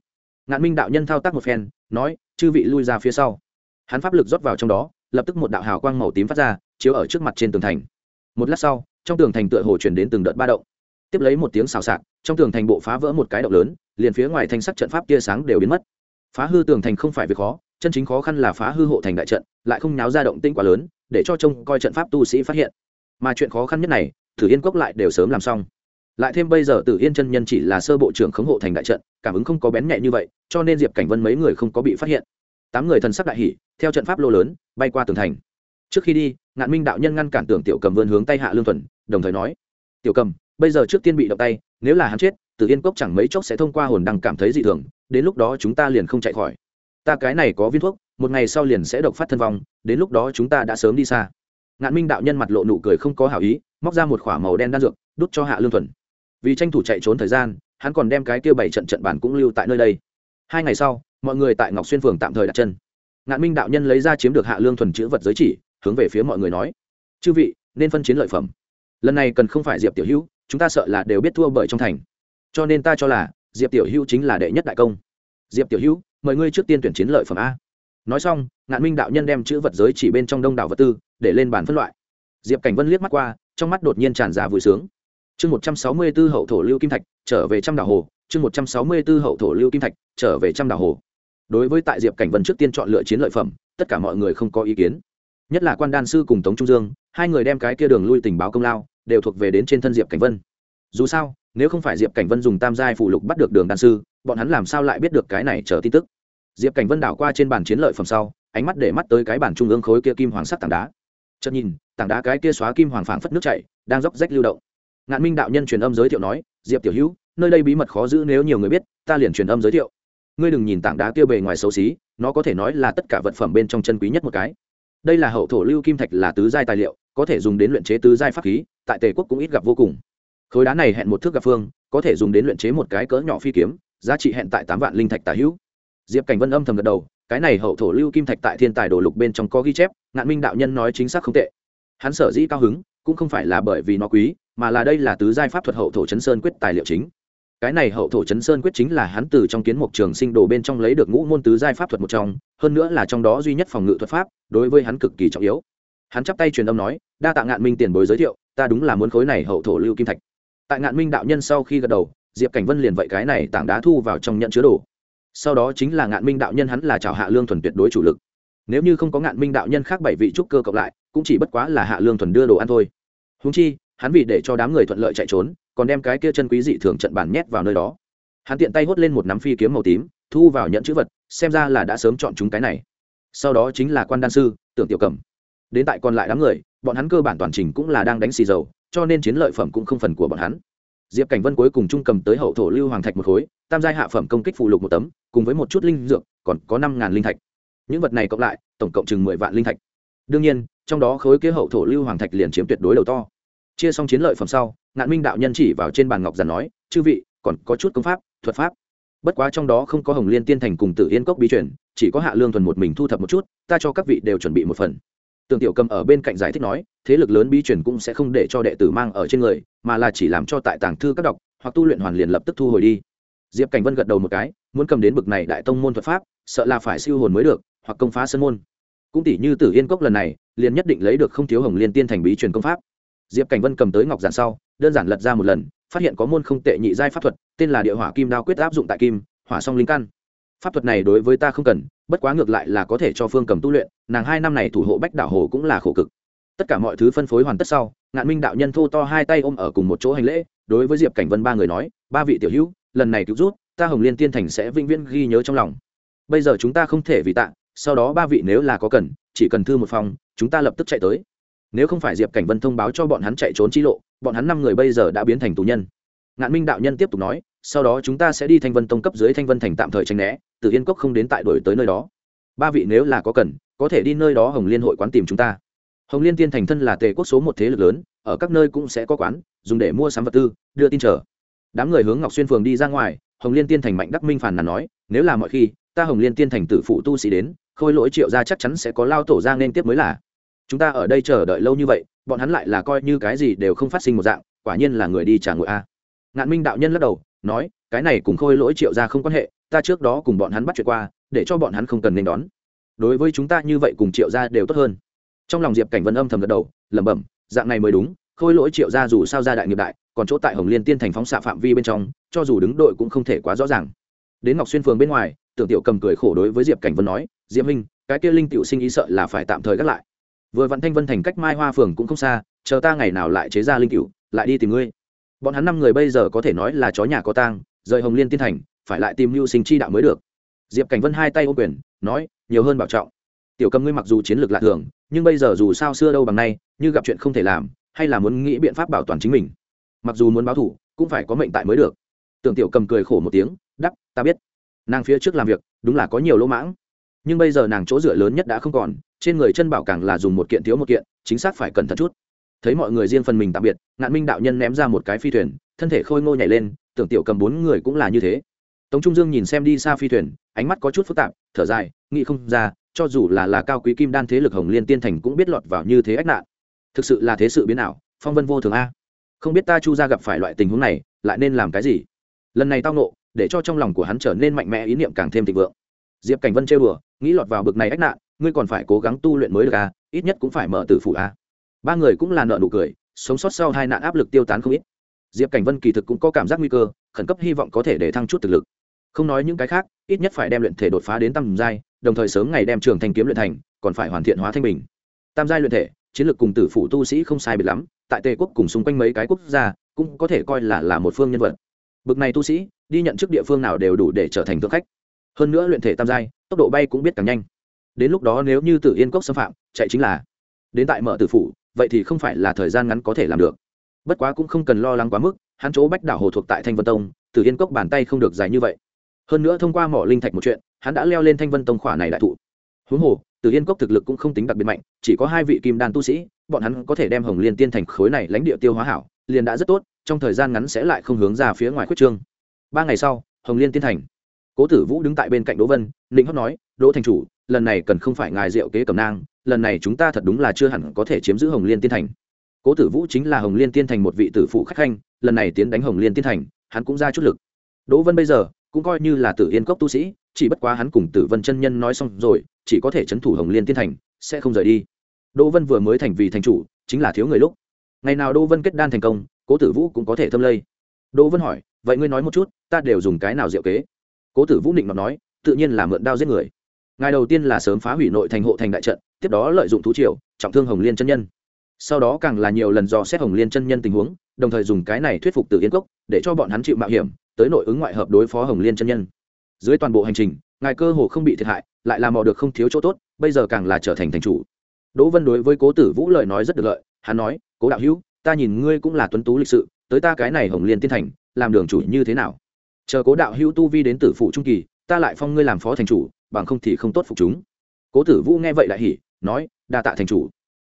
Ngạn minh đạo nhân thao tác một phen, nói, chư vị lui ra phía sau. Hắn pháp lực rót vào trong đó, lập tức một đạo hào quang màu tím phát ra, chiếu ở trước mặt trên tường thành một lát sau, trong tường thành tựa hồ chuyển đến từng đợt ba động. Tiếp lấy một tiếng xào xạc, trong tường thành bộ phá vỡ một cái động lớn, liền phía ngoài thanh sắc trận pháp tia sáng đều biến mất. Phá hư tường thành không phải việc khó, chân chính khó khăn là phá hư hộ thành đại trận, lại không nháo ra động tinh quá lớn, để cho trông coi trận pháp tu sĩ phát hiện. Mà chuyện khó khăn nhất này thử yên cốc lại đều sớm làm xong. Lại thêm bây giờ tử yên chân nhân chỉ là sơ bộ trưởng khống hộ thành đại trận, cảm ứng không có bén nhẹ như vậy, cho nên diệp cảnh vân mấy người không có bị phát hiện. Tám người thần sắc đại hỷ theo trận pháp lô lớn, bay qua tường thành trước khi đi, ngạn minh đạo nhân ngăn cản tưởng tiểu cầm vươn hướng tay hạ lương thuần, đồng thời nói, tiểu cầm, bây giờ trước tiên bị động tay, nếu là hắn chết, tử yên cốc chẳng mấy chốc sẽ thông qua hồn đăng cảm thấy dị thường, đến lúc đó chúng ta liền không chạy khỏi. Ta cái này có viên thuốc, một ngày sau liền sẽ độc phát thân vong, đến lúc đó chúng ta đã sớm đi xa. Ngạn minh đạo nhân mặt lộ nụ cười không có hảo ý, móc ra một k h ỏ a màu đen đan dược, đút cho hạ lương thuần. Vì tranh thủ chạy trốn thời gian, hắn còn đem cái kia bảy trận trận bản cũng lưu tại nơi đây. Hai ngày sau, mọi người tại ngọc xuyên phường tạm thời đặt chân. Ngạn minh đạo nhân lấy ra chiếm được hạ lương thuần chữ vật giới chỉ hướng về phía mọi người nói, chư vị, nên phân chiến lợi phẩm. Lần này cần không phải diệp tiểu hữu, chúng ta sợ là đều biết thua bởi trong thành. Cho nên ta cho là diệp tiểu hữu chính là đệ nhất đại công. Diệp tiểu hữu, mời ngươi trước tiên tuyển chiến lợi phẩm a. Nói xong, ngạn minh đạo nhân đem chữ vật giới chỉ bên trong đông đảo vật tư để lên bàn phân loại. Diệp cảnh vân liếc mắt qua, trong mắt đột nhiên tràn ra vui sướng. Chương một trăm sáu mươi b ố hậu thổ lưu kim thạch, trở về trăm đảo hồ. Chương một trăm sáu mươi b ố hậu thổ lưu kim thạch, trở về trăm đảo hồ. Đối với tại diệp cảnh vân trước tiên chọn lựa chiến lợi phẩm, tất cả mọi người không có ý kiến nhất là quan đan sư cùng tống trung dương hai người đem cái kia đường lui tình báo công lao đều thuộc về đến trên thân diệp cảnh vân dù sao nếu không phải diệp cảnh vân dùng tam giai phụ lục bắt được đường đan sư bọn hắn làm sao lại biết được cái này chờ tin tức diệp cảnh vân đảo qua trên bàn chiến lợi phẩm sau ánh mắt để mắt tới cái bàn trung ương khối kia kim hoàng sắc tảng đá chợt nhìn tảng đá cái kia xóa kim hoàng phảng phất nước chảy đang róc rách lưu động ngạn minh đạo nhân truyền âm giới thiệu nói diệp tiểu hữu nơi đây bí mật khó giữ nếu nhiều người biết ta liền truyền âm giới thiệu ngươi đừng nhìn tảng đá kia bề ngoài xấu xí nó có thể nói là tất cả vật phẩm bên trong chân quý nhất một cái đây là hậu thổ lưu kim thạch là tứ giai tài liệu, có thể dùng đến luyện chế tứ giai pháp khí, tại tề quốc cũng ít gặp vô cùng. Khối đá này hẹn một thước gặp phương, có thể dùng đến luyện chế một cái cỡ nhỏ phi kiếm, giá trị hẹn tại tám vạn linh thạch tả hữu. Diệp cảnh vân âm thầm gật đầu, cái này hậu thổ lưu kim thạch tại thiên tài đồ lục bên trong có ghi chép, ngạn minh đạo nhân nói chính xác không tệ. Hắn sở dĩ cao hứng, cũng không phải là bởi vì nó quý, mà là đây là tứ giai pháp thuật hậu thổ chấn sơn quyết tài liệu chính. Cái này hậu thổ chấn sơn quyết chính là hắn từ trong kiến mục trường sinh đồ bên trong lấy được ngũ môn tứ giai pháp thuật một trong hơn nữa là trong đó duy nhất phòng ngự thuật pháp, đối với hắn cực kỳ trọng yếu. Hắn chắp tay truyền âm nói, đa tạ ngạn minh tiền bối giới thiệu, ta đúng là muốn khối này hậu thổ lưu kim thạch. Tại ngạn minh đạo nhân sau khi gật đầu, diệp cảnh vân liền vậy cái này tảng đá thu vào trong nhận chứa đồ. Sau đó chính là ngạn minh đạo nhân hắn là chào hạ lương thuần tuyệt đối chủ lực. Nếu như không có ngạn minh đạo nhân khác bảy vị trúc cơ cộng lại, cũng chỉ bất quá là hạ lương thuần đưa đồ ăn thôi. Húng chi, hắn vì để cho đám người thuận lợi chạy trốn, còn đem cái kia chân quý dị thường trận bàn nhét vào nơi đó. Hắn tiện tay hốt lên một nắm phi kiếm màu tím, thu vào nhận chữ vật xem ra là đã sớm chọn chúng cái này. Sau đó chính là quan đan sư, tưởng tiểu cầm. Đến tại còn lại đám người, bọn hắn cơ bản toàn trình cũng là đang đánh xì dầu, cho nên chiến lợi phẩm cũng không phần của bọn hắn. Diệp cảnh vân cuối cùng trung cầm tới hậu thổ lưu hoàng thạch một khối, tam giai hạ phẩm công kích phụ lục một tấm, cùng với một chút linh dược, còn có năm ngàn linh thạch. Những vật này cộng lại, tổng cộng chừng mười vạn linh thạch. Đương nhiên, trong đó khối kế hậu thổ lưu hoàng thạch liền chiếm tuyệt đối đầu to. Chia xong chiến lợi phẩm sau, ngạn minh đạo nhân chỉ vào trên bàn ngọc giản nói, chư vị, còn có chút công pháp, thuật pháp bất quá trong đó không có hồng liên tiên thành cùng tử yên cốc bí truyền, chỉ có hạ lương thuần một mình thu thập một chút, ta cho các vị đều chuẩn bị một phần. Tường tiểu cầm ở bên cạnh giải thích nói, thế lực lớn bí truyền cũng sẽ không để cho đệ tử mang ở trên người, mà là chỉ làm cho tại tàng thư các đọc, hoặc tu luyện hoàn liền lập tức thu hồi đi. Diệp cảnh vân gật đầu một cái, muốn cầm đến bực này đại tông môn thuật pháp, sợ là phải siêu hồn mới được, hoặc công phá sân môn. Cũng tỷ như tử yên cốc lần này, liền nhất định lấy được không thiếu hồng liên tiên thành bí truyền công pháp. Diệp cảnh vân cầm tới ngọc giản sau, đơn giản lật ra một lần phát hiện có môn không tệ nhị giai pháp thuật, tên là địa hỏa kim đao quyết áp dụng tại kim, hỏa song linh căn. Pháp thuật này đối với ta không cần, bất quá ngược lại là có thể cho phương cầm tu luyện, nàng hai năm này thủ hộ bách đảo hồ cũng là khổ cực. Tất cả mọi thứ phân phối hoàn tất sau, ngạn minh đạo nhân thô to hai tay ôm ở cùng một chỗ hành lễ, đối với diệp cảnh vân ba người nói, ba vị tiểu hữu, lần này cứu rút, ta hồng liên tiên thành sẽ vĩnh viễn ghi nhớ trong lòng. Bây giờ chúng ta không thể vì tạ, sau đó ba vị nếu là có cần, chỉ cần thư một phòng, chúng ta lập tức chạy tới nếu không phải diệp cảnh vân thông báo cho bọn hắn chạy trốn chi lộ, bọn hắn năm người bây giờ đã biến thành tù nhân. Ngạn minh đạo nhân tiếp tục nói, sau đó chúng ta sẽ đi thanh vân tông cấp dưới thanh vân thành tạm thời tranh né từ yên cốc không đến tại đổi tới nơi đó. Ba vị nếu là có cần, có thể đi nơi đó hồng liên hội quán tìm chúng ta. Hồng liên tiên thành thân là tề quốc số một thế lực lớn, ở các nơi cũng sẽ có quán, dùng để mua sắm vật tư, đưa tin trở đám người hướng ngọc xuyên phường đi ra ngoài, hồng liên tiên thành mạnh đắc minh phản là nói, nếu là mọi khi, ta hồng liên tiên thành tử phụ tu sĩ đến, khôi lỗi triệu ra chắc chắn sẽ có lao tổ ra nên tiếp mới là chúng ta ở đây chờ đợi lâu như vậy, bọn hắn lại là coi như cái gì đều không phát sinh một dạng, quả nhiên là người đi trả ngội a. Ngạn minh đạo nhân lắc đầu, nói, cái này cùng khôi lỗi triệu ra không quan hệ, ta trước đó cùng bọn hắn bắt chuyện qua, để cho bọn hắn không cần nên đón. Đối với chúng ta như vậy cùng triệu ra đều tốt hơn. Trong lòng diệp cảnh vân âm thầm gật đầu, lẩm bẩm, dạng này mới đúng, khôi lỗi triệu ra dù sao ra đại nghiệp đại, còn chỗ tại hồng liên tiên thành phóng xạ phạm vi bên trong, cho dù đứng đội cũng không thể quá rõ ràng. Đến ngọc xuyên phường bên ngoài, tưởng tiểu cầm cười khổ đối với diệp cảnh vân nói, diệp minh cái kia linh tiểu sinh ý sợ là phải tạm thời gác lại vừa vặn thanh vân thành cách mai hoa phường cũng không xa, chờ ta ngày nào lại chế ra linh cựu lại đi tìm ngươi. Bọn hắn năm người bây giờ có thể nói là chó nhà có tang, rời hồng liên tiên thành, phải lại tìm mưu sinh chi đạo mới được. Diệp cảnh vân hai tay ô quyền, nói, nhiều hơn bảo trọng. Tiểu cầm ngươi mặc dù chiến lược lạ thường, nhưng bây giờ dù sao xưa đâu bằng nay, như gặp chuyện không thể làm, hay là muốn nghĩ biện pháp bảo toàn chính mình. Mặc dù muốn báo thủ, cũng phải có mệnh tại mới được. Tưởng tiểu cầm cười khổ một tiếng, đắp, ta biết. Nàng phía trước làm việc, đúng là có nhiều lỗ mãng. Nhưng bây giờ nàng chỗ dựa lớn nhất đã không còn trên người chân bảo càng là dùng một kiện thiếu một kiện, chính xác phải cẩn thận chút. Thấy mọi người riêng phần mình tạm biệt, ngạn minh đạo nhân ném ra một cái phi thuyền, thân thể khôi ngô nhảy lên, tưởng tiểu cầm bốn người cũng là như thế. Tống trung dương nhìn xem đi xa phi thuyền, ánh mắt có chút phức tạp, thở dài, nghĩ không ra, cho dù là là cao quý kim đan thế lực hồng liên tiên thành cũng biết lọt vào như thế ách nạn. Thực sự là thế sự biến ảo, phong vân vô thường a. Không biết ta chu ra gặp phải loại tình huống này, lại nên làm cái gì? Lần này tao nộ để cho trong lòng của hắn trở nên mạnh mẽ ý niệm càng thêm thịnh vượng. Diệp cảnh vân trêu đùa, nghĩ lọt vào bực này ách nạn ngươi còn phải cố gắng tu luyện mới được à? ít nhất cũng phải mở tử phủ à? ba người cũng là nợ nụ cười, sống sót sau hai nạn áp lực tiêu tán không ít. Diệp cảnh vân kỳ thực cũng có cảm giác nguy cơ, khẩn cấp hy vọng có thể để thăng chút thực lực. Không nói những cái khác, ít nhất phải đem luyện thể đột phá đến tầm giai, đồng thời sớm ngày đem trường thanh kiếm luyện thành, còn phải hoàn thiện hóa thanh bình. Tam giai luyện thể, chiến lược cùng tử phủ tu sĩ không sai biệt lắm, tại tề quốc cùng xung quanh mấy cái quốc gia, cũng có thể coi là là một phương nhân vật. Bực này tu sĩ, đi nhận chức địa phương nào đều đủ để trở thành thượng khách. Hơn nữa luyện thể tam giai, tốc độ bay cũng biết càng nhanh đến lúc đó nếu như tử yên cốc xâm phạm, chạy chính là đến tại mở tử phủ, vậy thì không phải là thời gian ngắn có thể làm được. Bất quá cũng không cần lo lắng quá mức, hắn chỗ bách đảo hồ thuộc tại thanh vân tông, tử yên cốc bàn tay không được dài như vậy. Hơn nữa thông qua mỏ linh thạch một chuyện, hắn đã leo lên thanh vân tông khỏa này đại thụ. Huống hồ, tử yên cốc thực lực cũng không tính đặc biệt mạnh, chỉ có hai vị kim đan tu sĩ, bọn hắn có thể đem hồng liên tiên thành khối này lãnh địa tiêu hóa hảo, liền đã rất tốt, trong thời gian ngắn sẽ lại không hướng ra phía ngoài khuyết trương. Ba ngày sau, hồng liên tiên thành, cố tử vũ đứng tại bên cạnh đỗ vân ninh hót nói, đỗ thành chủ lần này cần không phải ngài diệu kế cầm nang, lần này chúng ta thật đúng là chưa hẳn có thể chiếm giữ hồng liên tiên thành. Cố tử vũ chính là hồng liên tiên thành một vị tử phụ khách khanh, lần này tiến đánh hồng liên tiên thành, hắn cũng ra chút lực. Đỗ vân bây giờ cũng coi như là tử yên cốc tu sĩ, chỉ bất quá hắn cùng tử vân chân nhân nói xong rồi, chỉ có thể c h ấ n thủ hồng liên tiên thành, sẽ không rời đi. Đỗ vân vừa mới thành vì thành chủ, chính là thiếu người lúc. Ngày nào đỗ vân kết đan thành công, cố tử vũ cũng có thể thâm lây. Đỗ vân hỏi, vậy ngươi nói một chút, ta đều dùng cái nào diệu kế? Cố tử vũ định mà nói, tự nhiên là mượn đao giết người ngài đầu tiên là sớm phá hủy nội thành hộ thành đại trận, tiếp đó lợi dụng thú triều, trọng thương hồng liên chân nhân. Sau đó càng là nhiều lần dò xét hồng liên chân nhân tình huống, đồng thời dùng cái này thuyết phục từ yên cốc để cho bọn hắn chịu mạo hiểm, tới nội ứng ngoại hợp đối phó hồng liên chân nhân. Dưới toàn bộ hành trình, ngài cơ hồ không bị thiệt hại, lại làm mò được không thiếu chỗ tốt, bây giờ càng là trở thành thành chủ. Đỗ vân đối với cố tử vũ lời nói rất được lợi, hắn nói, cố đạo hữu, ta nhìn ngươi cũng là tuấn tú lịch sự, tới ta cái này hồng liên tiên thành, làm đường chủ như thế nào? Chờ cố đạo hữu tu vi đến tử phụ trung kỳ, ta lại phong ngươi làm phó thành chủ bằng không thì không tốt phục chúng. Cố tử vũ nghe vậy lại hỉ, nói, đa tạ thành chủ.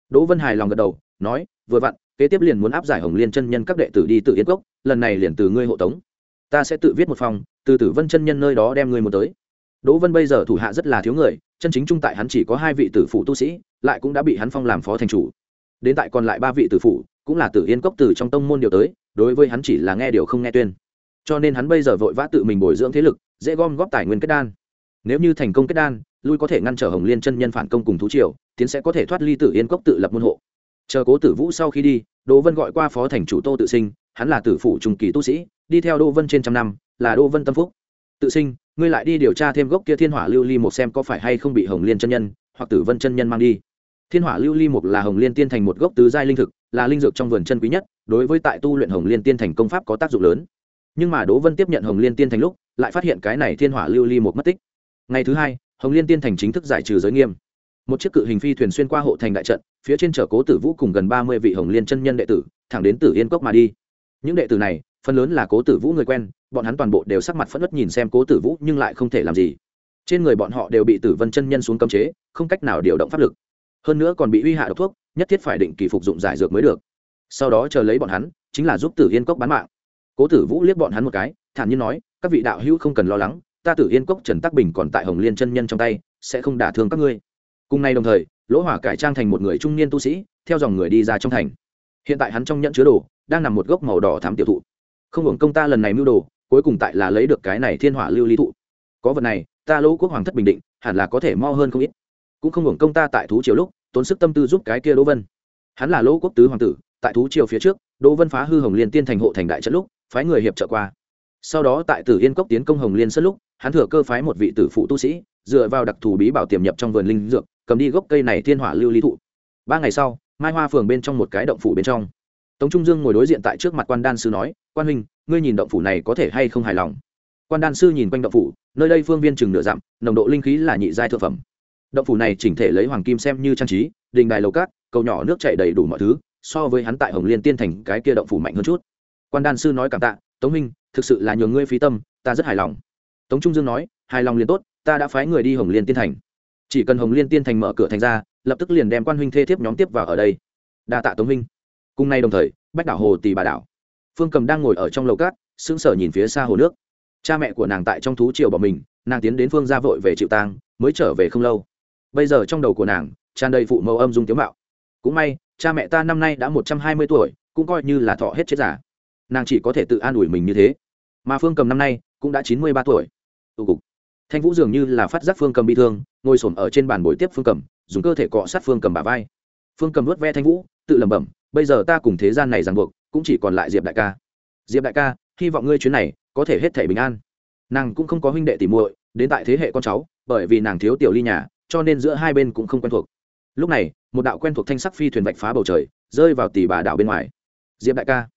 Đỗ vân hài lòng gật đầu, nói, vừa vặn, kế tiếp liền muốn áp giải hồng liên chân nhân các đệ tử đi tự yên cốc, lần này liền từ ngươi hộ tống. Ta sẽ tự viết một phòng, từ tử vân chân nhân nơi đó đem ngươi một tới. Đỗ vân bây giờ thủ hạ rất là thiếu người, chân chính trung tại hắn chỉ có hai vị tử phụ tu sĩ, lại cũng đã bị hắn phong làm phó thành chủ. Đến tại còn lại ba vị tử phụ, cũng là tử yên cốc từ trong tông môn điều tới, đối với hắn chỉ là nghe điều không nghe tuyên. Cho nên hắn bây giờ vội vã tự mình bồi dưỡng thế lực, dễ gom góp tài nguyên kết đan nếu như thành công kết đan, lui có thể ngăn trở hồng liên chân nhân phản công cùng thú triều, tiến sẽ có thể thoát ly tử yên cốc tự lập môn hộ. Chờ cố tử vũ sau khi đi, đỗ vân gọi qua phó thành chủ tô tự sinh, hắn là tử phủ trung kỳ tu sĩ, đi theo đỗ vân trên trăm năm, là đỗ vân tâm phúc. Tự sinh, ngươi lại đi điều tra thêm gốc kia thiên hỏa lưu ly một xem có phải hay không bị hồng liên chân nhân, hoặc tử vân chân nhân mang đi. Thiên hỏa lưu ly một là hồng liên tiên thành một gốc tứ giai linh thực, là linh dược trong vườn chân quý nhất, đối với tại tu luyện hồng liên tiên thành công pháp có tác dụng lớn. Nhưng mà đỗ vân tiếp nhận hồng liên tiên thành lúc, lại phát hiện cái này thiên hỏa lưu ly một mất tích ngày thứ hai, hồng liên tiên thành chính thức giải trừ giới nghiêm. Một chiếc cự hình phi thuyền xuyên qua hộ thành đại trận, phía trên chở cố tử vũ cùng gần ba mươi vị hồng liên chân nhân đệ tử, thẳng đến tử yên cốc mà đi. Những đệ tử này, phần lớn là cố tử vũ người quen, bọn hắn toàn bộ đều sắc mặt phẫn nứt nhìn xem cố tử vũ nhưng lại không thể làm gì. Trên người bọn họ đều bị tử vân chân nhân xuống cấm chế, không cách nào điều động pháp lực. Hơn nữa còn bị uy hạ độc thuốc, nhất thiết phải định kỳ phục dụng giải dược mới được. Sau đó chờ lấy bọn hắn, chính là giúp tử yên cốc bán mạng. Cố tử vũ liếc bọn hắn một cái, thản nhiên nói, các vị đạo hữu không cần lo lắng ta tử yên cốc trần tắc bình còn tại hồng liên chân nhân trong tay, sẽ không đả thương các ngươi. Cùng nay đồng thời, lỗ hỏa cải trang thành một người trung niên tu sĩ, theo dòng người đi ra trong thành. Hiện tại hắn trong nhận chứa đồ, đang nằm một gốc màu đỏ thám tiểu thụ. Không hưởng công ta lần này mưu đồ, cuối cùng tại là lấy được cái này thiên hỏa lưu ly thụ. Có vật này, ta lỗ quốc hoàng thất bình định, hẳn là có thể mo hơn không ít. Cũng không hưởng công ta tại thú triều lúc, tốn sức tâm tư giúp cái kia đỗ vân. Hắn là lỗ quốc tứ hoàng tử, tại thú triều phía trước, đỗ vân phá hư hồng liên tiên thành hộ thành đại trận lúc, phái người hiệp trợ qua. Sau đó tại tử yên cốc tiến công hồng liên sân lúc hắn thừa cơ phái một vị tử phụ tu sĩ, dựa vào đặc thù bí bảo tiềm nhập trong vườn linh dược, cầm đi gốc cây này thiên hỏa lưu lý thụ. Ba ngày sau, mai hoa phường bên trong một cái động phủ bên trong. Tống trung dương ngồi đối diện tại trước mặt quan đan sư nói, quan huynh, ngươi nhìn động phủ này có thể hay không hài lòng? Quan đan sư nhìn quanh động phủ, nơi đây phương viên chừng nửa dặm, nồng độ linh khí là nhị giai thượng phẩm. Động phủ này chỉnh thể lấy hoàng kim xem như trang trí, đình đài lầu cát, cầu nhỏ nước chảy đầy đủ mọi thứ, so với hắn tại hồng liên tiên thành cái kia động phủ mạnh hơn chút. Quan đan sư nói cảm tạ, tống minh thực sự là nhường ngươi phí tâm, ta rất hài lòng tống trung dương nói, hài lòng liền tốt, ta đã phái người đi hồng liên tiên thành. Chỉ cần hồng liên tiên thành mở cửa thành ra, lập tức liền đem quan huynh thê thiếp nhóm tiếp vào ở đây. Đa tạ tống huynh. Cùng nay đồng thời, bách đảo hồ tì bà đảo. Phương cầm đang ngồi ở trong lầu cát, sững sờ nhìn phía xa hồ nước. Cha mẹ của nàng tại trong thú triều bỏ mình, nàng tiến đến phương ra vội về chịu tang, mới trở về không lâu. Bây giờ trong đầu của nàng, tràn đầy phụ mẫu âm dung tiếu mạo. Cũng may, cha mẹ ta năm nay đã một trăm hai mươi tuổi, cũng coi như là thọ hết chết giả nàng chỉ có thể tự an ủi mình như thế. Mà phương cầm năm nay cũng đã chín mươi ba tuổi tụ cục. Thanh vũ dường như là phát giác phương cầm bị thương, ngồi s ổ m ở trên bàn bồi tiếp phương cầm, dùng cơ thể cọ sát phương cầm bà vai. Phương cầm vớt ve thanh vũ, tự lẩm bẩm, bây giờ ta cùng thế gian này ràng buộc, cũng chỉ còn lại diệp đại ca. Diệp đại ca, hy vọng ngươi chuyến này có thể hết thể bình an. Nàng cũng không có huynh đệ tỉ muội, đến tại thế hệ con cháu, bởi vì nàng thiếu tiểu ly nhà, cho nên giữa hai bên cũng không quen thuộc. Lúc này, một đạo quen thuộc thanh sắc phi thuyền vạch phá bầu trời, rơi vào tỷ bà đảo bên ngoài. Diệp đại ca.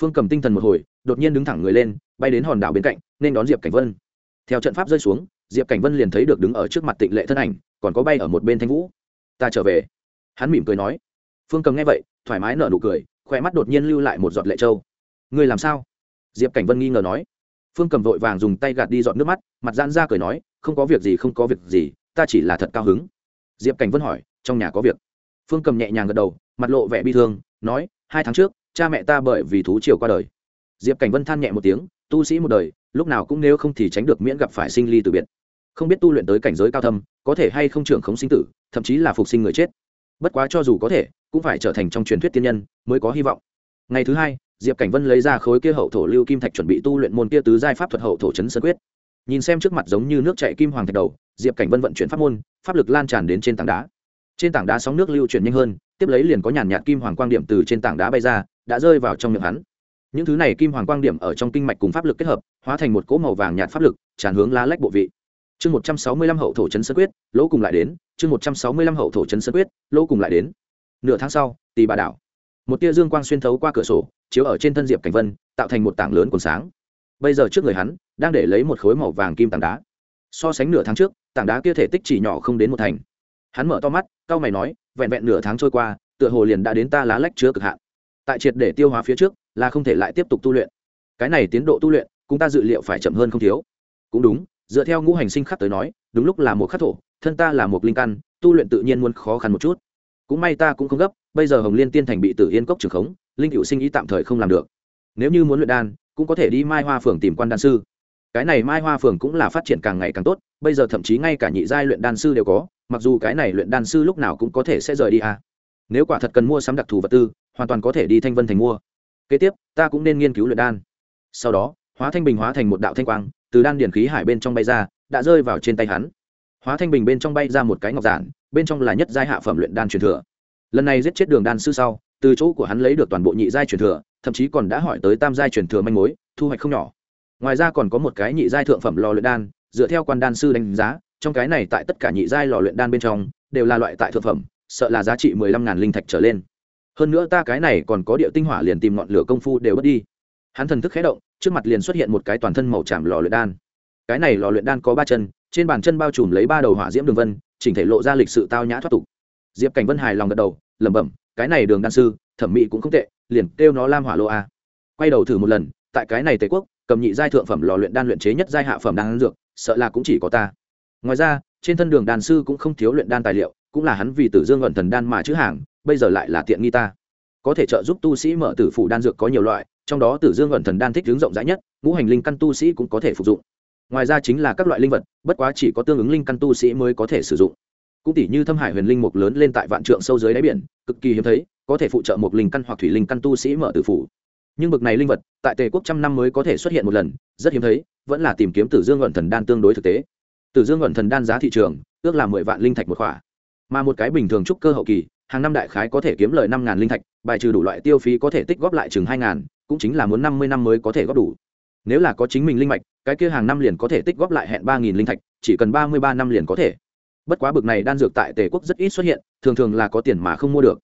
Phương cầm tinh thần một hồi, đột nhiên đứng thẳng người lên, bay đến hòn đảo bên cạnh, nên đón diệp cảnh vân theo trận pháp rơi xuống, diệp cảnh vân liền thấy được đứng ở trước mặt tịnh lệ thân ảnh, còn có bay ở một bên thanh vũ. Ta trở về. Hắn mỉm cười nói. Phương cầm nghe vậy, thoải mái nở nụ cười, khỏe mắt đột nhiên lưu lại một giọt lệ trâu ngươi làm sao? Diệp cảnh vân nghi ngờ nói. Phương cầm vội vàng dùng tay gạt đi dọn nước mắt, mặt giãn ra cười nói, không có việc gì, không có việc gì, ta chỉ là thật cao hứng. Diệp cảnh vân hỏi, trong nhà có việc? Phương cầm nhẹ nhàng gật đầu, mặt lộ vẻ bi thương, nói, hai tháng trước, cha mẹ ta bởi vì thú triều qua đời. Diệp cảnh vân than nhẹ một tiếng, tu sĩ một đời lúc nào cũng nếu không thì tránh được miễn gặp phải sinh ly từ biệt. Không biết tu luyện tới cảnh giới cao thâm, có thể hay không trưởng khống sinh tử, thậm chí là phục sinh người chết. Bất quá cho dù có thể, cũng phải trở thành trong truyền thuyết tiên nhân mới có hy vọng. Ngày thứ hai, diệp cảnh vân lấy ra khối kia hậu thổ lưu kim thạch chuẩn bị tu luyện môn kia tứ giai pháp thuật hậu thổ chấn sơn quyết. Nhìn xem trước mặt giống như nước chạy kim hoàng thạch đầu, diệp cảnh vân vận chuyển pháp môn, pháp lực lan tràn đến trên tảng đá. Trên tảng đá sóng nước lưu chuyển nhanh hơn, tiếp lấy liền có nhàn nhạt kim hoàng quang điểm từ trên tảng đá bay ra, đã rơi vào trong miệng hắn những thứ này kim hoàng quang điểm ở trong kinh mạch cùng pháp lực kết hợp, hóa thành một cỗ màu vàng nhạt pháp lực, tràn hướng lá lách bộ vị. Chương một trăm sáu mươi lăm hậu thổ chấn sơ quyết, lỗ cùng lại đến. Chương một trăm sáu mươi lăm hậu thổ chấn sơ quyết, lỗ cùng lại đến. Nửa tháng sau tì bà đảo. Một tia dương quang xuyên thấu qua cửa sổ, chiếu ở trên thân diệp cảnh vân, tạo thành một tảng lớn còn sáng. Bây giờ trước người hắn, đang để lấy một khối màu vàng kim tảng đá. So sánh nửa tháng trước, tảng đá kia thể tích chỉ nhỏ không đến một thành. Hắn mở to mắt, cau mày nói, vẹn vẹn nửa tháng trôi qua, tựa hồ liền đã đến ta lá lách chứa cực hạn. Tại triệt để tiêu hóa phía trước là không thể lại tiếp tục tu luyện. Cái này tiến độ tu luyện, cũng ta dự liệu phải chậm hơn không thiếu. Cũng đúng, dựa theo ngũ hành sinh khắc tới nói, đúng lúc là một khắc thổ, thân ta là một linh căn, tu luyện tự nhiên muốn khó khăn một chút. Cũng may ta cũng không gấp, bây giờ hồng liên tiên thành bị tử yên cốc trường khống, linh cựu sinh ý tạm thời không làm được. Nếu như muốn luyện đan, cũng có thể đi mai hoa phường tìm quan đan sư. Cái này mai hoa phường cũng là phát triển càng ngày càng tốt, bây giờ thậm chí ngay cả nhị giai luyện đan sư đều có, mặc dù cái này luyện đan sư lúc nào cũng có thể sẽ rời đi à. nếu quả thật cần mua sắm đặc thù vật tư, hoàn toàn có thể đi thanh vân thành mua kế tiếp, ta cũng nên nghiên cứu luyện đan. Sau đó, hóa thanh bình hóa thành một đạo thanh quang, từ đan điển khí hải bên trong bay ra, đã rơi vào trên tay hắn. Hóa thanh bình bên trong bay ra một cái ngọc giản, bên trong là nhất giai hạ phẩm luyện đan truyền thừa. Lần này giết chết đường đan sư sau, từ chỗ của hắn lấy được toàn bộ nhị giai truyền thừa, thậm chí còn đã hỏi tới tam giai truyền thừa manh mối, thu hoạch không nhỏ. Ngoài ra còn có một cái nhị giai thượng phẩm lò luyện đan, dựa theo quan đan sư đánh giá, trong cái này tại tất cả nhị giai lò luyện đan bên trong, đều là loại tại thượng phẩm, sợ là giá trị mười lăm ngàn linh thạch trở lên hơn nữa ta cái này còn có địa tinh hỏa liền tìm ngọn lửa công phu đều bớt đi. Hắn thần thức khé động, trước mặt liền xuất hiện một cái toàn thân màu tràm lò luyện đan. Cái này lò luyện đan có ba chân, trên bàn chân bao trùm lấy ba đầu hỏa diễm đường vân, chỉnh thể lộ ra lịch sự tao nhã thoát tục. Diệp cảnh vân hài lòng gật đầu, lẩm bẩm, cái này đường đan sư, thẩm mỹ cũng không tệ, liền kêu nó lam hỏa lô a. Quay đầu thử một lần, tại cái này tề quốc, cầm nhị giai thượng phẩm lò luyện đan luyện chế nhất giai hạ phẩm đan dược, sợ là cũng chỉ có ta. Ngoài ra, trên thân đường đan sư cũng không thiếu luyện đan tài liệu, cũng là hắn vì tử dương luận thần đan mà chữ hàng bây giờ lại là tiện nghi ta. Có thể trợ giúp tu sĩ mở tử phủ đan dược có nhiều loại, trong đó tử dương ẩn thần đan thích hướng rộng rãi nhất, ngũ hành linh căn tu sĩ cũng có thể phục dụng. Ngoài ra chính là các loại linh vật, bất quá chỉ có tương ứng linh căn tu sĩ mới có thể sử dụng. Cũng tỷ như thâm hải huyền linh mục lớn lên tại vạn trượng sâu dưới đáy biển, cực kỳ hiếm thấy, có thể phụ trợ một linh căn hoặc thủy linh căn tu sĩ mở tử phủ. Nhưng bậc này linh vật, tại tề quốc trăm năm mới có thể xuất hiện một lần, rất hiếm thấy, vẫn là tìm kiếm tử dương ẩn thần đan tương đối thực tế. Tử dương ẩn thần đan giá thị trường, ước là mười vạn linh thạch một khỏa. Mà một cái bình thường trúc cơ hậu kỳ hàng năm đại khái có thể kiếm lời năm ngàn linh thạch, bài trừ đủ loại tiêu phí có thể tích góp lại chừng hai ngàn, cũng chính là muốn năm mươi năm mới có thể góp đủ. Nếu là có chính mình linh mạch, cái kia hàng năm liền có thể tích góp lại hẹn ba nghìn linh thạch, chỉ cần ba mươi ba năm liền có thể. Bất quá bực này đan dược tại tề quốc rất ít xuất hiện, thường thường là có tiền mà không mua được.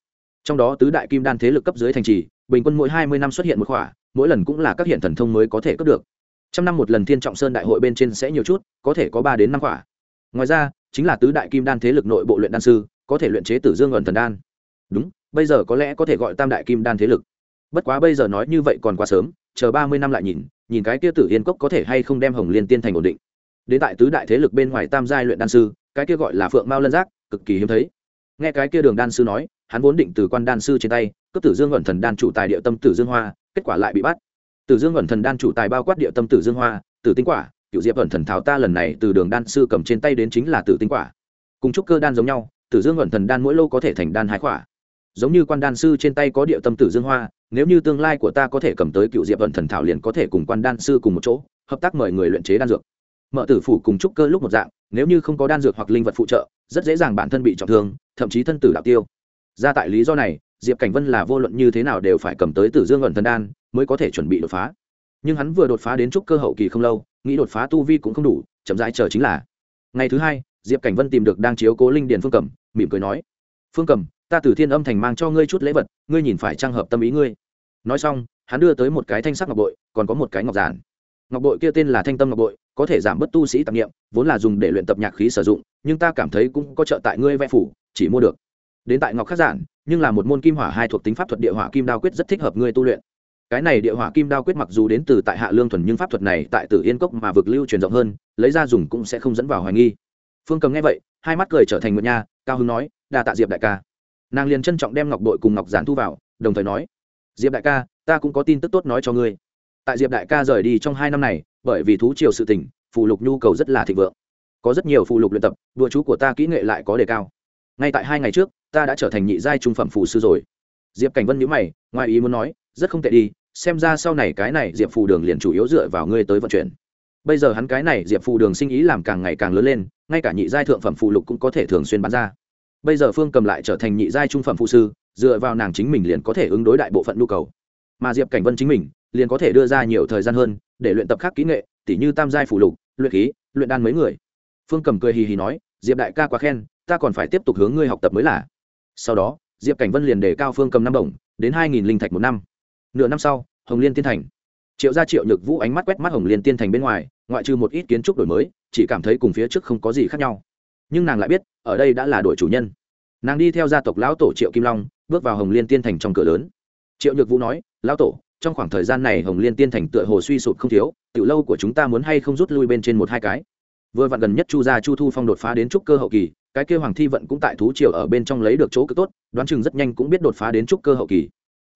Trong đó tứ đại kim đan thế lực cấp dưới thành trì, bình quân mỗi hai mươi năm xuất hiện một khỏa, mỗi lần cũng là các hiện thần thông mới có thể cấp được. Trăm năm một lần thiên trọng sơn đại hội bên trên sẽ nhiều chút, có thể có ba đến năm khỏa. Ngoài ra, chính là tứ đại kim đan thế lực nội bộ luyện đan sư có thể luyện chế tử dương ẩn thần đan. Đúng, bây giờ có lẽ có thể gọi tam đại kim đan thế lực. Bất quá bây giờ nói như vậy còn quá sớm, chờ ba mươi năm lại nhìn nhìn cái kia tử yên cốc có thể hay không đem hồng liên tiên thành ổn định. Đến tại tứ đại thế lực bên ngoài tam giai luyện đan sư, cái kia gọi là phượng mao lân giác, cực kỳ hiếm thấy. Nghe cái kia đường đan sư nói, hắn vốn định từ quan đan sư trên tay cấp tử dương ẩn thần đan chủ tài địa tâm tử dương hoa, kết quả lại bị bắt. Tử dương ẩn thần đan chủ tài bao quát địa tâm tử dương hoa, tử tinh quả cựu diệp ẩn thần thảo ta lần này từ đường đan sư cầm trên tay đến chính là tử tinh quả. Cùng trúc cơ đan giống nhau tử dương ẩn thần đan mỗi lô có thể thành đan hai khỏa, giống như quan đan sư trên tay có địa tâm tử dương hoa nếu như tương lai của ta có thể cầm tới cựu diệp ẩn thần thảo liền có thể cùng quan đan sư cùng một chỗ hợp tác mời người luyện chế đan dược. Mở tử phủ cùng trúc cơ lúc một dạng nếu như không có đan dược hoặc linh vật phụ trợ rất dễ dàng bản thân bị trọng thương thậm chí thân tử đạo tiêu. Ra tại lý do này diệp cảnh vân là vô luận như thế nào đều phải cầm tới tử dương ẩn thần đan mới có thể chuẩn bị đột phá. Nhưng hắn vừa đột phá đến trúc cơ hậu kỳ không lâu nghĩ đột phá tu vi cũng không đủ chậm rãi chờ chính là. Ngày thứ hai diệp cảnh vân tìm được đang chiếu cố linh điền phương cầm mỉm cười nói, phương cầm ta từ thiên âm thành mang cho ngươi chút lễ vật, ngươi nhìn phải trang hợp tâm ý ngươi. Nói xong, hắn đưa tới một cái thanh sắc ngọc bội, còn có một cái ngọc giản. Ngọc bội kia tên là thanh tâm ngọc bội, có thể giảm bớt tu sĩ tạp nghiệm vốn là dùng để luyện tập nhạc khí sử dụng, nhưng ta cảm thấy cũng có trợ tại ngươi vẽ phủ, chỉ mua được. Đến tại ngọc khắc giản, nhưng là một môn kim hỏa hai thuộc tính pháp thuật địa hỏa kim đao quyết rất thích hợp ngươi tu luyện. Cái này địa hỏa kim đao quyết mặc dù đến từ tại hạ lương thuần, nhưng pháp thuật này tại tử yên cốc mà vực lưu truyền rộng hơn, lấy ra dùng cũng sẽ không dẫn vào hoài nghi phương cầm nghe vậy, hai mắt cười trở thành một nha, cao hưng nói, đa tạ diệp đại ca. Nàng liền trân trọng đem ngọc đội cùng ngọc giản thu vào, đồng thời nói, diệp đại ca, ta cũng có tin tức tốt nói cho ngươi. Tại diệp đại ca rời đi trong hai năm này, bởi vì thú triều sự tỉnh phù lục nhu cầu rất là thịnh vượng. Có rất nhiều phù lục luyện tập đua chú của ta kỹ nghệ lại có đề cao. Ngay tại hai ngày trước, ta đã trở thành nhị giai trung phẩm phù sư rồi. Diệp cảnh vân nhữ mày, ngoài ý muốn nói, rất không tệ đi, xem ra sau này cái này diệp phù đường liền chủ yếu dựa vào ngươi tới vận chuyển bây giờ hắn cái này diệp phù đường sinh ý làm càng ngày càng lớn lên, ngay cả nhị giai thượng phẩm phù lục cũng có thể thường xuyên bán ra. Bây giờ phương cầm lại trở thành nhị giai trung phẩm phụ sư, dựa vào nàng chính mình liền có thể ứng đối đại bộ phận nhu cầu. Mà diệp cảnh vân chính mình, liền có thể đưa ra nhiều thời gian hơn, để luyện tập khác kỹ nghệ, tỉ như tam giai phụ lục, luyện khí, luyện đan mấy người. Phương cầm cười hì hì nói, diệp đại ca quá khen, ta còn phải tiếp tục hướng ngươi học tập mới là. Sau đó, diệp cảnh vân liền đề cao phương cầm năm đồng, đến hai nghìn linh thạch một năm. Nửa năm sau, hồng liên tiên thành triệu gia triệu nhược vũ ánh mắt quét mắt hồng liên tiên thành bên ngoài, ngoại trừ một ít kiến trúc đổi mới, chỉ cảm thấy cùng phía trước không có gì khác nhau. Nhưng nàng lại biết, ở đây đã là đội chủ nhân. Nàng đi theo gia tộc lão tổ triệu kim long, bước vào hồng liên tiên thành trong cửa lớn. Triệu nhược vũ nói, lão tổ, trong khoảng thời gian này hồng liên tiên thành tựa hồ suy sụp không thiếu tiểu lâu của chúng ta muốn hay không rút lui bên trên một hai cái? Vừa vặn gần nhất chu gia chu thu phong đột phá đến trúc cơ hậu kỳ, cái kêu hoàng thi vận cũng tại thú triều ở bên trong lấy được chỗ cực tốt, đoán chừng rất nhanh cũng biết đột phá đến trúc cơ hậu kỳ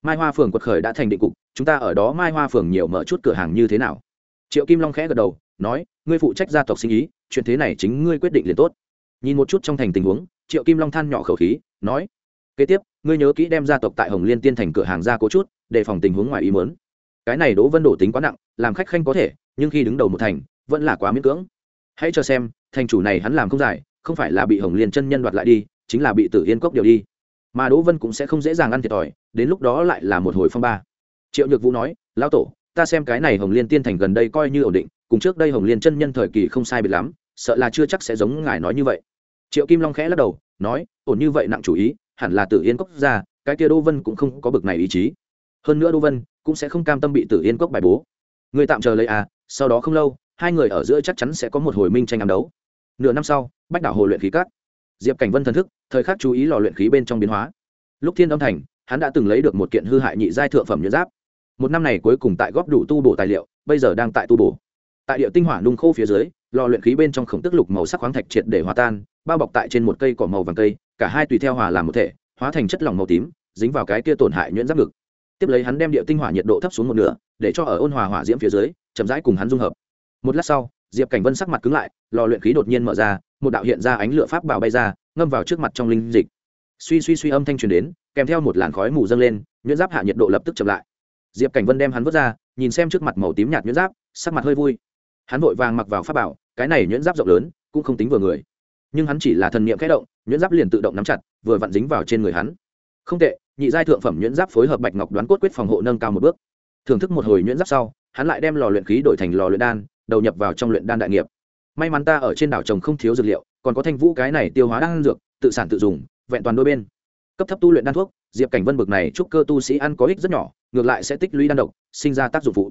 mai hoa phường quật khởi đã thành định cục, chúng ta ở đó mai hoa phường nhiều mở chút cửa hàng như thế nào? Triệu kim long khẽ gật đầu, nói, ngươi phụ trách gia tộc sinh ý, chuyện thế này chính ngươi quyết định liền tốt. Nhìn một chút trong thành tình huống, triệu kim long than nhỏ khẩu khí, nói, kế tiếp, ngươi nhớ kỹ đem gia tộc tại hồng liên tiên thành cửa hàng ra cố chút, để phòng tình huống ngoài ý mớn cái này đỗ vân đổ tính quá nặng, làm khách khanh có thể, nhưng khi đứng đầu một thành, vẫn là quá miễn cưỡng. Hãy cho xem, thành chủ này hắn làm không giải, không phải là bị hồng liên chân nhân đoạt lại đi, chính là bị tử yên cốc điều đi. Mà đỗ vân cũng sẽ không dễ dàng ăn thiệt thòi đến lúc đó lại là một hồi phong ba. Triệu nhược vũ nói, lão tổ, ta xem cái này hồng liên tiên thành gần đây coi như ổn định, cùng trước đây hồng liên chân nhân thời kỳ không sai biệt lắm, sợ là chưa chắc sẽ giống ngài nói như vậy. Triệu kim long khẽ lắc đầu, nói, ổn như vậy nặng chủ ý, hẳn là tử yên cốc ra, cái kia Đô vân cũng không có bực này ý chí. Hơn nữa Đô vân cũng sẽ không cam tâm bị tử yên cốc bài bố. Người tạm chờ lấy à sau đó không lâu, hai người ở giữa chắc chắn sẽ có một hồi minh tranh ám đấu. Nửa năm sau, bách đảo hồ luyện khí cát. Diệp cảnh vân thần thức, thời khắc chú ý lò luyện khí bên trong biến hóa. Lúc thiên âm thành hắn đã từng lấy được một kiện hư hại nhị giai thượng phẩm nhuyễn giáp. Một năm này cuối cùng tại góp đủ tu bổ tài liệu, bây giờ đang tại tu bổ. Tại địa tinh hỏa nung khô phía dưới, lò luyện khí bên trong khổng tức lục màu sắc khoáng thạch triệt để hòa tan, bao bọc tại trên một cây cỏ màu vàng cây, cả hai tùy theo hòa làm một thể, hóa thành chất lỏng màu tím, dính vào cái kia tổn hại nhuyễn giáp ngực. Tiếp lấy hắn đem địa tinh hỏa nhiệt độ thấp xuống một nửa, để cho ở ôn hòa hỏa diễm phía dưới, chậm rãi cùng hắn dung hợp. Một lát sau, diệp cảnh vân sắc mặt cứng lại, lò luyện khí đột nhiên mở ra, một đạo hiện ra ánh lửa pháp bảo bay ra, ngâm vào trước mặt trong linh dịch. Suy suy suy âm thanh truyền đến kèm theo một làn khói mù dâng lên, nhuyễn giáp hạ nhiệt độ lập tức chậm lại. Diệp cảnh vân đem hắn vớt ra, nhìn xem trước mặt màu tím nhạt nhuyễn giáp, sắc mặt hơi vui. Hắn vội vàng mặc vào pháp bảo, cái này nhuyễn giáp rộng lớn, cũng không tính vừa người. Nhưng hắn chỉ là thần niệm khẽ động, nhuyễn giáp liền tự động nắm chặt, vừa vặn dính vào trên người hắn. Không tệ, nhị giai thượng phẩm nhuyễn giáp phối hợp bạch ngọc đoán cốt quyết phòng hộ nâng cao một bước. Thưởng thức một hồi nhuyễn giáp sau, hắn lại đem lò luyện khí đổi thành lò luyện đan, đầu nhập vào trong luyện đan đại nghiệp. May mắn ta ở trên đảo trồng không thiếu dược liệu, còn có thanh vũ cái này tiêu hóa đan dược, tự sản tự dùng, vẹn toàn đôi bên cấp thấp tu luyện đan thuốc, diệp cảnh vân bực này chúc cơ tu sĩ ăn có ích rất nhỏ, ngược lại sẽ tích lũy đan độc, sinh ra tác dụng phụ.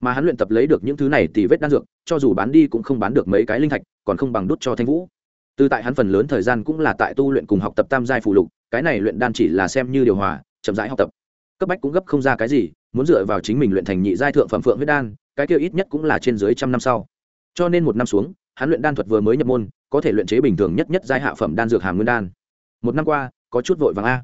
Mà hắn luyện tập lấy được những thứ này thì vết đan dược, cho dù bán đi cũng không bán được mấy cái linh thạch, còn không bằng đút cho thanh vũ. Từ tại hắn phần lớn thời gian cũng là tại tu luyện cùng học tập tam giai phụ lục, cái này luyện đan chỉ là xem như điều hòa, chậm rãi học tập. Cấp bách cũng gấp không ra cái gì, muốn dựa vào chính mình luyện thành nhị giai thượng phẩm phượng huyết đan, cái kia ít nhất cũng là trên dưới trăm năm sau. Cho nên một năm xuống, hắn luyện đan thuật vừa mới nhập môn, có thể luyện chế bình thường nhất nhất giai hạ phẩm đan dược hàm nguyên đan. Một năm qua có chút vội vàng a.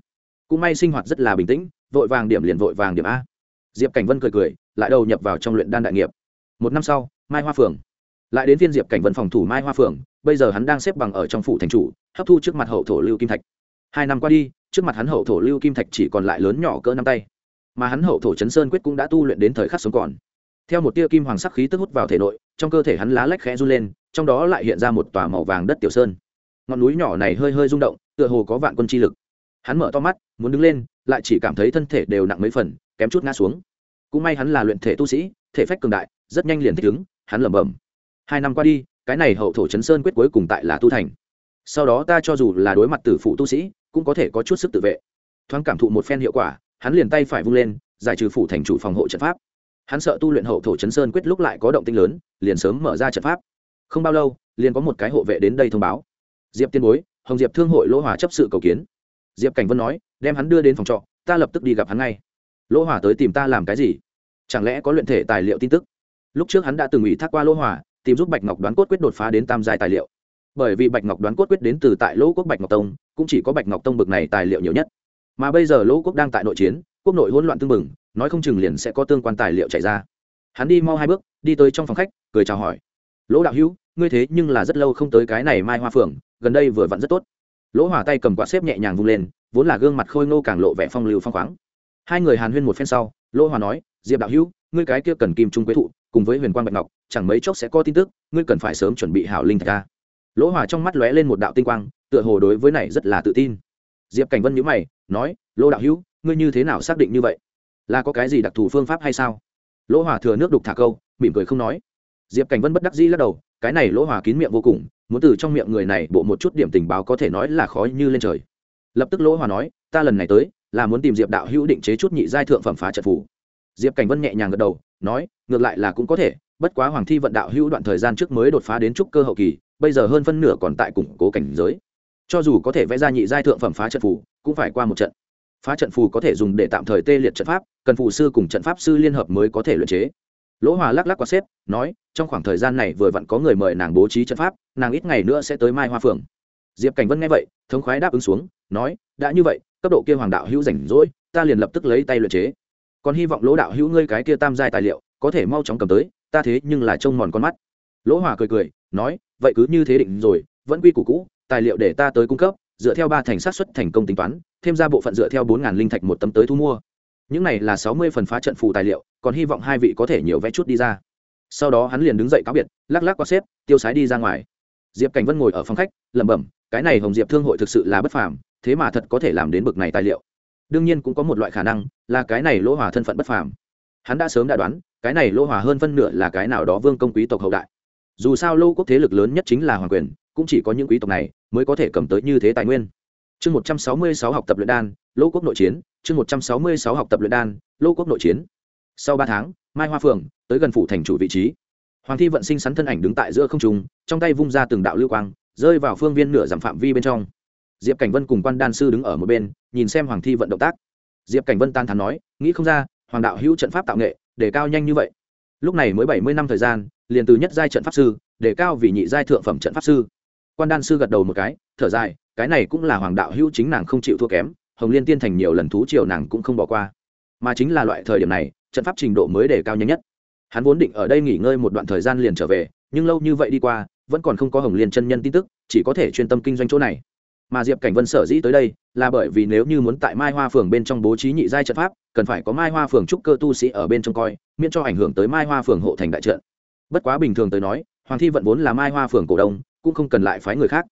Cũng may sinh hoạt rất là bình tĩnh, vội vàng điểm liền vội vàng điểm a. Diệp cảnh vân cười cười, lại đầu nhập vào trong luyện đan đại nghiệp. Một năm sau, mai hoa phường lại đến viên diệp cảnh vân phòng thủ mai hoa phường bây giờ hắn đang xếp bằng ở trong phủ thành chủ, hấp thu trước mặt hậu thổ lưu kim thạch. Hai năm qua đi, trước mặt hắn hậu thổ lưu kim thạch chỉ còn lại lớn nhỏ cỡ năm tay. Mà hắn hậu thổ chấn sơn quyết cũng đã tu luyện đến thời khắc sống còn. Theo một tia kim hoàng sắc khí tức hút vào thể nội, trong cơ thể hắn lá lách khẽ run lên, trong đó lại hiện ra một tòa màu vàng đất tiểu sơn. Ngọn núi nhỏ này hơi hơi rung động, tựa hồ có vạn quân chi lực hắn mở to mắt, muốn đứng lên, lại chỉ cảm thấy thân thể đều nặng mấy phần, kém chút ngã xuống. Cũng may hắn là luyện thể tu sĩ, thể phách cường đại, rất nhanh liền thích ứng, hắn lẩm bẩm. Hai năm qua đi, cái này hậu thổ chấn sơn quyết cuối cùng tại là tu thành. Sau đó ta cho dù là đối mặt tử phụ tu sĩ, cũng có thể có chút sức tự vệ. Thoáng cảm thụ một phen hiệu quả, hắn liền tay phải vung lên, giải trừ phủ thành chủ phòng hộ trận pháp. Hắn sợ tu luyện hậu thổ chấn sơn quyết lúc lại có động tinh lớn, liền sớm mở ra trận pháp. Không bao lâu, liền có một cái hộ vệ đến đây thông báo. Diệp tiên bối, hồng diệp thương hội lỗ hòa chấp sự cầu kiến diệp cảnh vân nói, đem hắn đưa đến phòng trọ, ta lập tức đi gặp hắn ngay. Lỗ hỏa tới tìm ta làm cái gì? Chẳng lẽ có luyện thể tài liệu tin tức? Lúc trước hắn đã từng ủy thác qua lỗ hỏa, tìm giúp bạch ngọc đoán cốt quyết đột phá đến tam giai tài liệu. Bởi vì bạch ngọc đoán cốt quyết đến từ tại lỗ quốc bạch ngọc tông, cũng chỉ có bạch ngọc tông bực này tài liệu nhiều nhất. Mà bây giờ lỗ quốc đang tại nội chiến, quốc nội hỗn loạn tương mừng nói không chừng liền sẽ có tương quan tài liệu chạy ra. Hắn đi mau hai bước, đi tới trong phòng khách, cười chào hỏi. Lỗ đạo hữu, ngươi thế nhưng là rất lâu không tới cái này mai hoa phượng, gần đây vừa vặn rất tốt lỗ hỏa tay cầm quạt xếp nhẹ nhàng vung lên, vốn là gương mặt khôi ngô càng lộ vẻ phong lưu phong khoáng. Hai người hàn huyên một phen sau, lỗ hỏa nói, diệp đạo hữu, ngươi cái kia cần kim trung quế thụ, cùng với huyền quang bạch ngọc, chẳng mấy chốc sẽ có tin tức, ngươi cần phải sớm chuẩn bị hảo linh thạch ca lỗ hỏa trong mắt lóe lên một đạo tinh quang, tựa hồ đối với này rất là tự tin. Diệp cảnh vân nhữ mày, nói, lỗ đạo hữu, ngươi như thế nào xác định như vậy? Là có cái gì đặc thù phương pháp hay sao? Lỗ hỏa thừa nước đục thả câu, mỉm cười không nói. Diệp cảnh vân bất đắc dĩ lắc đầu, cái này lỗ hỏa kín miệng vô cùng muốn từ trong miệng người này bộ một chút điểm tình báo có thể nói là khó như lên trời. Lập tức lỗ hòa nói, ta lần này tới, là muốn tìm diệp đạo hữu định chế chút nhị giai thượng phẩm phá trận phủ diệp cảnh vân nhẹ nhàng gật đầu, nói, ngược lại là cũng có thể, bất quá hoàng thi vận đạo hữu đoạn thời gian trước mới đột phá đến trúc cơ hậu kỳ, bây giờ hơn phân nửa còn tại củng cố cảnh giới. Cho dù có thể vẽ ra nhị giai thượng phẩm phá trận phủ cũng phải qua một trận. Phá trận phù có thể dùng để tạm thời tê liệt trận pháp, cần phù sư cùng trận pháp sư liên hợp mới có thể luyện chế lỗ hòa lắc lắc qua xếp, nói, trong khoảng thời gian này vừa vặn có người mời nàng bố trí trận pháp, nàng ít ngày nữa sẽ tới mai hoa phường diệp cảnh vân nghe vậy, thống khoái đáp ứng xuống, nói, đã như vậy, cấp độ kia hoàng đạo hữu rảnh rỗi, ta liền lập tức lấy tay luyện chế. Còn hy vọng lỗ đạo hữu ngươi cái kia tam giai tài liệu, có thể mau chóng cầm tới, ta thế nhưng là trông mòn con mắt. Lỗ hòa cười cười, nói, vậy cứ như thế định rồi, vẫn quy củ cũ, tài liệu để ta tới cung cấp, dựa theo ba thành sát xuất thành công tính toán, thêm ra bộ phận dựa theo bốn ngàn linh thạch một tấm tới thu mua. Những này là sáu mươi phần phá trận phù tài liệu còn hy vọng hai vị có thể nhiều vẽ chút đi ra. Sau đó hắn liền đứng dậy cáo biệt, lắc lắc qua xếp, tiêu sái đi ra ngoài. Diệp cảnh vân ngồi ở phòng khách, lẩm bẩm, cái này hồng diệp thương hội thực sự là bất phàm, thế mà thật có thể làm đến bực này tài liệu. Đương nhiên cũng có một loại khả năng, là cái này lỗ hòa thân phận bất phàm. Hắn đã sớm đã đoán, cái này lỗ hòa hơn phân nửa là cái nào đó vương công quý tộc hậu đại. Dù sao lô quốc thế lực lớn nhất chính là hoàng quyền, cũng chỉ có những quý tộc này mới có thể cầm tới như thế tài nguyên. Chương một trăm sáu mươi sáu học tập luyện đan, lô quốc nội chiến, chương một trăm sáu mươi sáu học tập luyện đan, lô quốc nội chiến sau ba tháng, mai hoa phường tới gần phủ thành chủ vị trí. Hoàng thi vận sinh sắn thân ảnh đứng tại giữa không trung, trong tay vung ra từng đạo lưu quang, rơi vào phương viên nửa giảm phạm vi bên trong. Diệp cảnh vân cùng quan đan sư đứng ở một bên, nhìn xem hoàng thi vận động tác. Diệp cảnh vân tan thắn nói, nghĩ không ra, hoàng đạo hữu trận pháp tạo nghệ, để cao nhanh như vậy. Lúc này mới bảy mươi năm thời gian, liền từ nhất giai trận pháp sư, để cao vì nhị giai thượng phẩm trận pháp sư. Quan đan sư gật đầu một cái, thở dài, cái này cũng là hoàng đạo hữu chính nàng không chịu thua kém, hồng liên tiên thành nhiều lần thú triều nàng cũng không bỏ qua. Mà chính là loại thời điểm này trận pháp trình độ mới đề cao nhanh nhất. Hắn vốn định ở đây nghỉ ngơi một đoạn thời gian liền trở về, nhưng lâu như vậy đi qua, vẫn còn không có hồng liên chân nhân tin tức, chỉ có thể chuyên tâm kinh doanh chỗ này. Mà diệp cảnh vân sở dĩ tới đây, là bởi vì nếu như muốn tại mai hoa phường bên trong bố trí nhị giai trận pháp, cần phải có mai hoa phường trúc cơ tu sĩ ở bên trong coi, miễn cho ảnh hưởng tới mai hoa phường hộ thành đại trận. Bất quá bình thường tới nói, hoàng thi vận vốn là mai hoa phường cổ đông, cũng không cần lại phái người khác.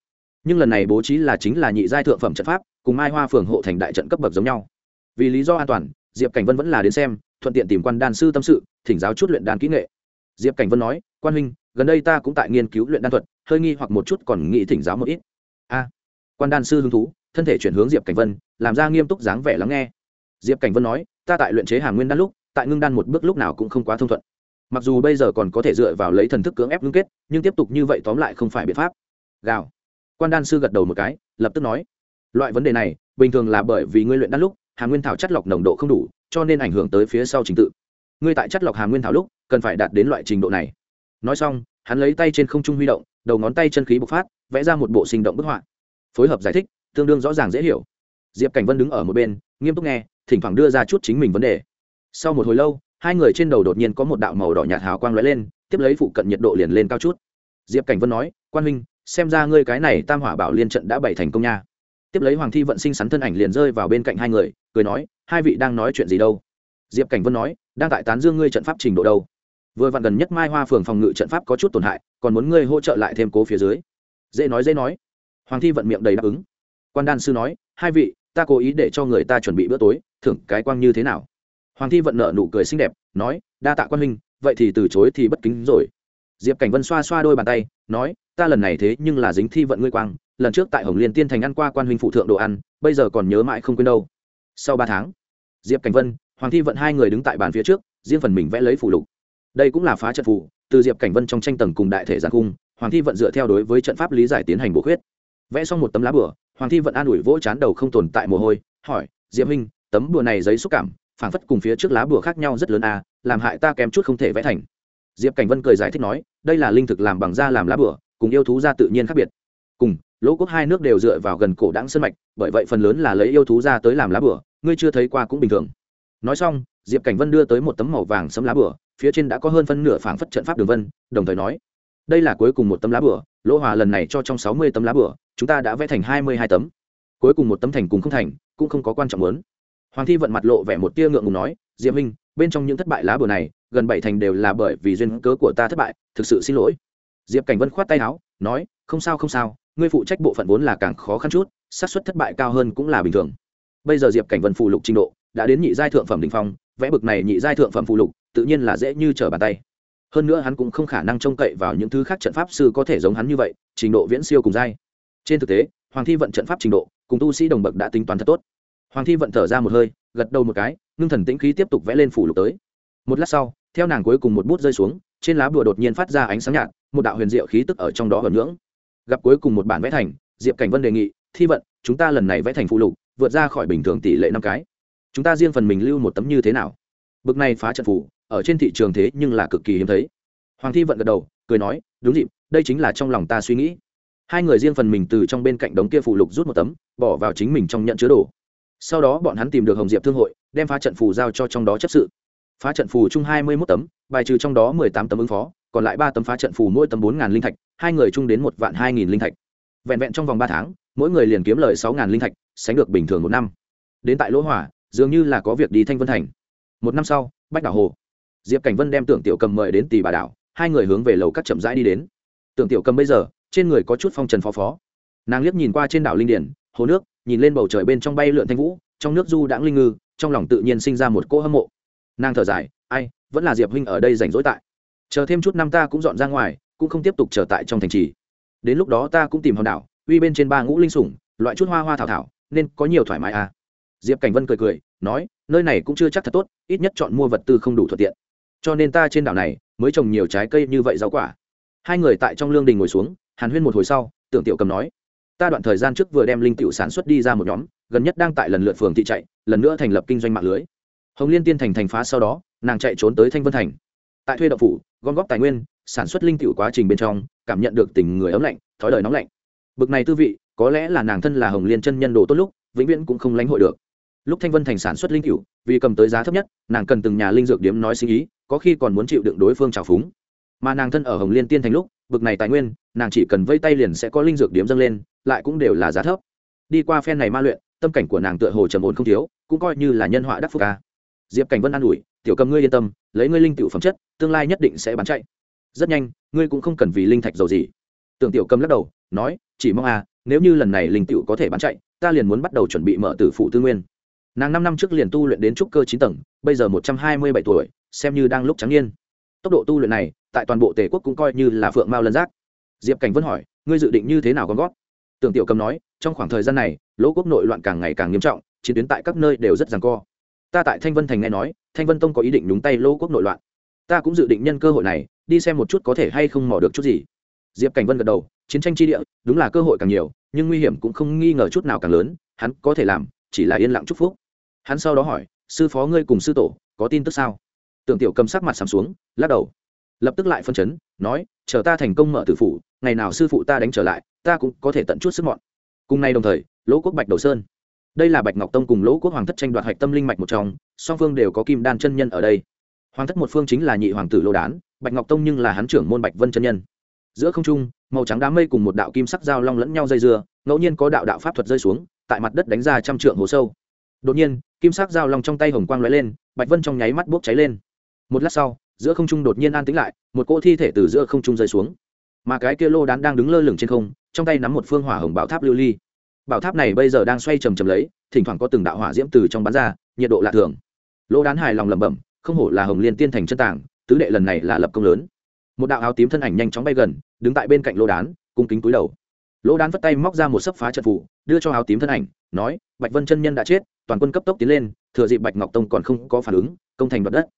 Nhưng lần này bố trí là chính là nhị giai thượng phẩm trận pháp, cùng mai hoa phường hộ thành đại trận cấp bậc giống nhau. Vì lý do an toàn, diệp cảnh vân vẫn là đến xem thuận tiện tìm quan đan sư tâm sự, thỉnh giáo chút luyện đan kỹ nghệ. Diệp cảnh vân nói, quan huynh, gần đây ta cũng tại nghiên cứu luyện đan thuật, hơi nghi hoặc một chút còn nghĩ thỉnh giáo một ít. A, quan đan sư hứng thú, thân thể chuyển hướng diệp cảnh vân, làm ra nghiêm túc dáng vẻ lắng nghe. Diệp cảnh vân nói, ta tại luyện chế hàng nguyên đan lúc, tại ngưng đan một bước lúc nào cũng không quá thông thuận. Mặc dù bây giờ còn có thể dựa vào lấy thần thức cưỡng ép ngưng kết, nhưng tiếp tục như vậy tóm lại không phải biện pháp. Gào. Quan đan sư gật đầu một cái, lập tức nói, loại vấn đề này, bình thường là bởi vì ngươi luyện đan lúc hàm nguyên thảo chất lọc nồng độ không đủ, cho nên ảnh hưởng tới phía sau trình tự. Ngươi tại chất lọc hàm nguyên thảo lúc, cần phải đạt đến loại trình độ này. Nói xong, hắn lấy tay trên không trung huy động, đầu ngón tay chân khí bộc phát, vẽ ra một bộ sinh động bức họa. Phối hợp giải thích, tương đương rõ ràng dễ hiểu. Diệp cảnh vân đứng ở một bên, nghiêm túc nghe, thỉnh thoảng đưa ra chút chính mình vấn đề. Sau một hồi lâu, hai người trên đầu đột nhiên có một đạo màu đỏ nhạt hào quang lóe lên, tiếp lấy phụ cận nhiệt độ liền lên cao chút. Diệp cảnh vân nói, quan huynh, xem ra ngươi cái này tam hỏa bảo liên trận đã bày thành công nha. Tiếp lấy hoàng thi vận sinh sắn thân ảnh liền rơi vào bên cạnh hai người cười nói, hai vị đang nói chuyện gì đâu? Diệp cảnh vân nói, đang tại tán dương ngươi trận pháp trình độ đâu. Vừa vặn gần nhất mai hoa phường phòng ngự trận pháp có chút tổn hại, còn muốn ngươi hỗ trợ lại thêm cố phía dưới. Dễ nói dễ nói. Hoàng thi vận miệng đầy đáp ứng. Quan đan sư nói, hai vị, ta cố ý để cho người ta chuẩn bị bữa tối, thưởng cái quang như thế nào? Hoàng thi vận nợ nụ cười xinh đẹp, nói, đa tạ quan huynh, vậy thì từ chối thì bất kính rồi. Diệp cảnh vân xoa xoa đôi bàn tay, nói, ta lần này thế nhưng là dính thi vận ngươi quang, lần trước tại hồng liên tiên thành ăn qua quan huynh phụ thượng đồ ăn, bây giờ còn nhớ mãi không quên đâu sau ba tháng diệp cảnh vân hoàng thi vận hai người đứng tại bàn phía trước riêng phần mình vẽ lấy phủ lục. Đây cũng là phá trận phủ từ diệp cảnh vân trong tranh tầng cùng đại thể giàn cung hoàng thi vận dựa theo đối với trận pháp lý giải tiến hành bổ khuyết. Vẽ xong một tấm lá bửa hoàng thi vận an ủi vỗ chán đầu không tồn tại mồ hôi hỏi diệp minh, tấm bùa này giấy xúc cảm phảng phất cùng phía trước lá bùa khác nhau rất lớn à làm hại ta kém chút không thể vẽ thành. Diệp cảnh vân cười giải thích nói đây là linh thực làm bằng da làm lá bửa cùng yêu thú da tự nhiên khác biệt. Cùng lỗ quốc hai nước đều dựa vào gần cổ đáng sân mạch bởi vậy phần lớn là lấy yêu thú da tới làm lá bửa ngươi chưa thấy qua cũng bình thường. Nói xong, diệp cảnh vân đưa tới một tấm màu vàng sấm lá bửa phía trên đã có hơn phân nửa phảng phất trận pháp đường vân, đồng thời nói, đây là cuối cùng một tấm lá bửa lỗ hòa lần này cho trong sáu mươi tấm lá bửa chúng ta đã vẽ thành hai mươi hai tấm. Cuối cùng một tấm thành cùng không thành, cũng không có quan trọng lớn. Hoàng thi vận mặt lộ vẻ một tia ngượng ngùng nói, diệp minh bên trong những thất bại lá bửa này, gần bảy thành đều là bởi vì duyên cớ của ta thất bại, thực sự xin lỗi. Diệp cảnh vân khoát tay áo, nói, không sao không sao, ngươi phụ trách bộ phận vốn là càng khó khăn chút, xác suất thất bại cao hơn cũng là bình thường bây giờ diệp cảnh vân phụ lục trình độ, đã đến nhị giai thượng phẩm đình phong, vẽ bực này nhị giai thượng phẩm phụ lục, tự nhiên là dễ như trở bàn tay. Hơn nữa hắn cũng không khả năng trông cậy vào những thứ khác trận pháp sư có thể giống hắn như vậy, trình độ viễn siêu cùng giai. Trên thực tế, hoàng thi vận trận pháp trình độ, cùng tu sĩ đồng bậc đã tính toán thật tốt. Hoàng thi vận thở ra một hơi, gật đầu một cái, ngưng thần tĩnh khí tiếp tục vẽ lên phủ lục tới. Một lát sau, theo nàng cuối cùng một bút rơi xuống, trên lá bùa đột nhiên phát ra ánh sáng nhạt, một đạo huyền diệu khí tức ở trong đó hở nhưỡng gặp cuối cùng một bản vẽ thành, diệp cảnh vân đề nghị, thi vận, chúng ta lần này vẽ thành phụ lục vượt ra khỏi bình thường tỷ lệ năm cái. Chúng ta riêng phần mình lưu một tấm như thế nào? Bực này phá trận phủ ở trên thị trường thế nhưng là cực kỳ hiếm thấy. Hoàng thi vận gật đầu, cười nói, đúng dịp, đây chính là trong lòng ta suy nghĩ. Hai người riêng phần mình từ trong bên cạnh đống kia phụ lục rút một tấm, bỏ vào chính mình trong nhận chứa đồ. Sau đó bọn hắn tìm được hồng diệp thương hội, đem phá trận phù giao cho trong đó chấp sự. Phá trận phù chung hai mươi mốt tấm, bài trừ trong đó mười tám tấm ứng phó, còn lại ba tấm phá trận phù mỗi tấm bốn ngàn linh thạch, hai người chung đến một vạn hai nghìn linh thạch. Vẹn vẹn trong vòng ba tháng mỗi người liền kiếm lời sáu ngàn linh thạch, sánh được bình thường một năm. Đến tại lỗ hỏa, dường như là có việc đi thanh vân thành. Một năm sau, bách đảo hồ. Diệp cảnh vân đem tưởng tiểu cầm mời đến tỷ bà đảo, hai người hướng về lầu các chậm rãi đi đến. Tưởng tiểu cầm bây giờ, trên người có chút phong trần phó phó. Nàng liếc nhìn qua trên đảo linh điển, hồ nước, nhìn lên bầu trời bên trong bay lượn thanh vũ, trong nước du đãng linh ngư, trong lòng tự nhiên sinh ra một cỗ hâm mộ. Nàng thở dài, ai, vẫn là diệp huynh ở đây rảnh rỗi tại. Chờ thêm chút năm ta cũng dọn ra ngoài, cũng không tiếp tục trở tại trong thành trì. Đến lúc đó ta cũng tìm hòn đảo uy bên trên ba ngũ linh sủng, loại chút hoa hoa thảo thảo, nên có nhiều thoải mái à. Diệp cảnh vân cười cười, nói, nơi này cũng chưa chắc thật tốt, ít nhất chọn mua vật tư không đủ thuận tiện. Cho nên ta trên đảo này mới trồng nhiều trái cây như vậy rau quả. Hai người tại trong lương đình ngồi xuống, hàn huyên một hồi sau, tưởng tiểu cầm nói, ta đoạn thời gian trước vừa đem linh tiểu sản xuất đi ra một nhóm, gần nhất đang tại lần lượt phường thị chạy, lần nữa thành lập kinh doanh mạng lưới. Hồng liên tiên thành thành phá sau đó, nàng chạy trốn tới thanh vân thành. Tại thuê đậu phủ, gom góp tài nguyên, sản xuất linh tiểu quá trình bên trong, cảm nhận được tình người ấm lạnh, thói đời nóng lạnh bực này tư vị, có lẽ là nàng thân là hồng liên chân nhân đồ tốt lúc, vĩnh viễn cũng không lãnh hội được. Lúc thanh vân thành sản xuất linh cựu vì cầm tới giá thấp nhất, nàng cần từng nhà linh dược điếm nói sinh ý, có khi còn muốn chịu đựng đối phương trào phúng. Mà nàng thân ở hồng liên tiên thành lúc, bực này tài nguyên, nàng chỉ cần vây tay liền sẽ có linh dược điếm dâng lên, lại cũng đều là giá thấp. Đi qua phen này ma luyện, tâm cảnh của nàng tựa hồ trầm ổn không thiếu, cũng coi như là nhân họa đắc phúc ca. Diệp cảnh vân an ủi, tiểu cầm ngươi yên tâm, lấy ngươi linh tiểu phẩm chất, tương lai nhất định sẽ bán chạy. Rất nhanh, ngươi cũng không cần vì linh thạch dầu gì. Tưởng tiểu cầm lắc đầu, nói chỉ mong à nếu như lần này linh tiểu có thể bán chạy, ta liền muốn bắt đầu chuẩn bị mở tử phụ tư nguyên. Nàng năm năm trước liền tu luyện đến trúc cơ chín tầng, bây giờ một trăm hai mươi bảy tuổi, xem như đang lúc trắng niên. Tốc độ tu luyện này, tại toàn bộ tề quốc cũng coi như là phượng mao lân giác. Diệp cảnh vân hỏi, ngươi dự định như thế nào con gót tưởng tiểu cầm nói, trong khoảng thời gian này, lỗ quốc nội loạn càng ngày càng nghiêm trọng, chiến tuyến tại các nơi đều rất rằng co. Ta tại thanh vân thành nghe nói, thanh vân tông có ý định nhúng tay lỗ quốc nội loạn. Ta cũng dự định nhân cơ hội này, đi xem một chút có thể hay không mò được chút gì. Diệp cảnh vân gật đầu chiến tranh tri địa, đúng là cơ hội càng nhiều, nhưng nguy hiểm cũng không nghi ngờ chút nào càng lớn, hắn có thể làm, chỉ là yên lặng chúc phúc. Hắn sau đó hỏi, sư phó ngươi cùng sư tổ, có tin tức sao? Tưởng tiểu cầm sắc mặt sắm xuống, lắc đầu. Lập tức lại phân chấn, nói, chờ ta thành công mở tử phủ, ngày nào sư phụ ta đánh trở lại, ta cũng có thể tận chút sức mọn. Cùng nay đồng thời, lỗ quốc bạch đầu sơn. Đây là bạch ngọc tông cùng lỗ quốc hoàng thất tranh đoạt hạch tâm linh mạch một trong, song phương đều có kim đan chân nhân ở đây. Hoàng thất một phương chính là nhị hoàng tử lô đán, bạch ngọc tông nhưng là hắn trưởng môn bạch vân chân nhân giữa không trung, màu trắng đám mây cùng một đạo kim sắc dao long lẫn nhau dây dưa, ngẫu nhiên có đạo đạo pháp thuật rơi xuống, tại mặt đất đánh ra trăm trượng hồ sâu. Đột nhiên, kim sắc dao long trong tay hồng quang lóe lên, bạch vân trong nháy mắt bốc cháy lên. Một lát sau, giữa không trung đột nhiên an tĩnh lại, một cỗ thi thể từ giữa không trung rơi xuống. Mà cái kia lô đán đang đứng lơ lửng trên không, trong tay nắm một phương hỏa hồng bảo tháp lưu ly. Bảo tháp này bây giờ đang xoay chầm chầm lấy, thỉnh thoảng có từng đạo hỏa diễm từ trong bán ra, nhiệt độ lạ thường. Lô đán hài lòng lẩm bẩm, không hổ là hồng liên tiên thành chân tảng tứ đệ lần này là lập công lớn một đạo áo tím thân ảnh nhanh chóng bay gần, đứng tại bên cạnh lô đán, cung kính túi đầu. Lô đán vất tay móc ra một sấp phá trận phủ, đưa cho áo tím thân ảnh, nói, bạch vân chân nhân đã chết, toàn quân cấp tốc tiến lên, thừa dịp bạch ngọc tông còn không có phản ứng, công thành đoạt đất.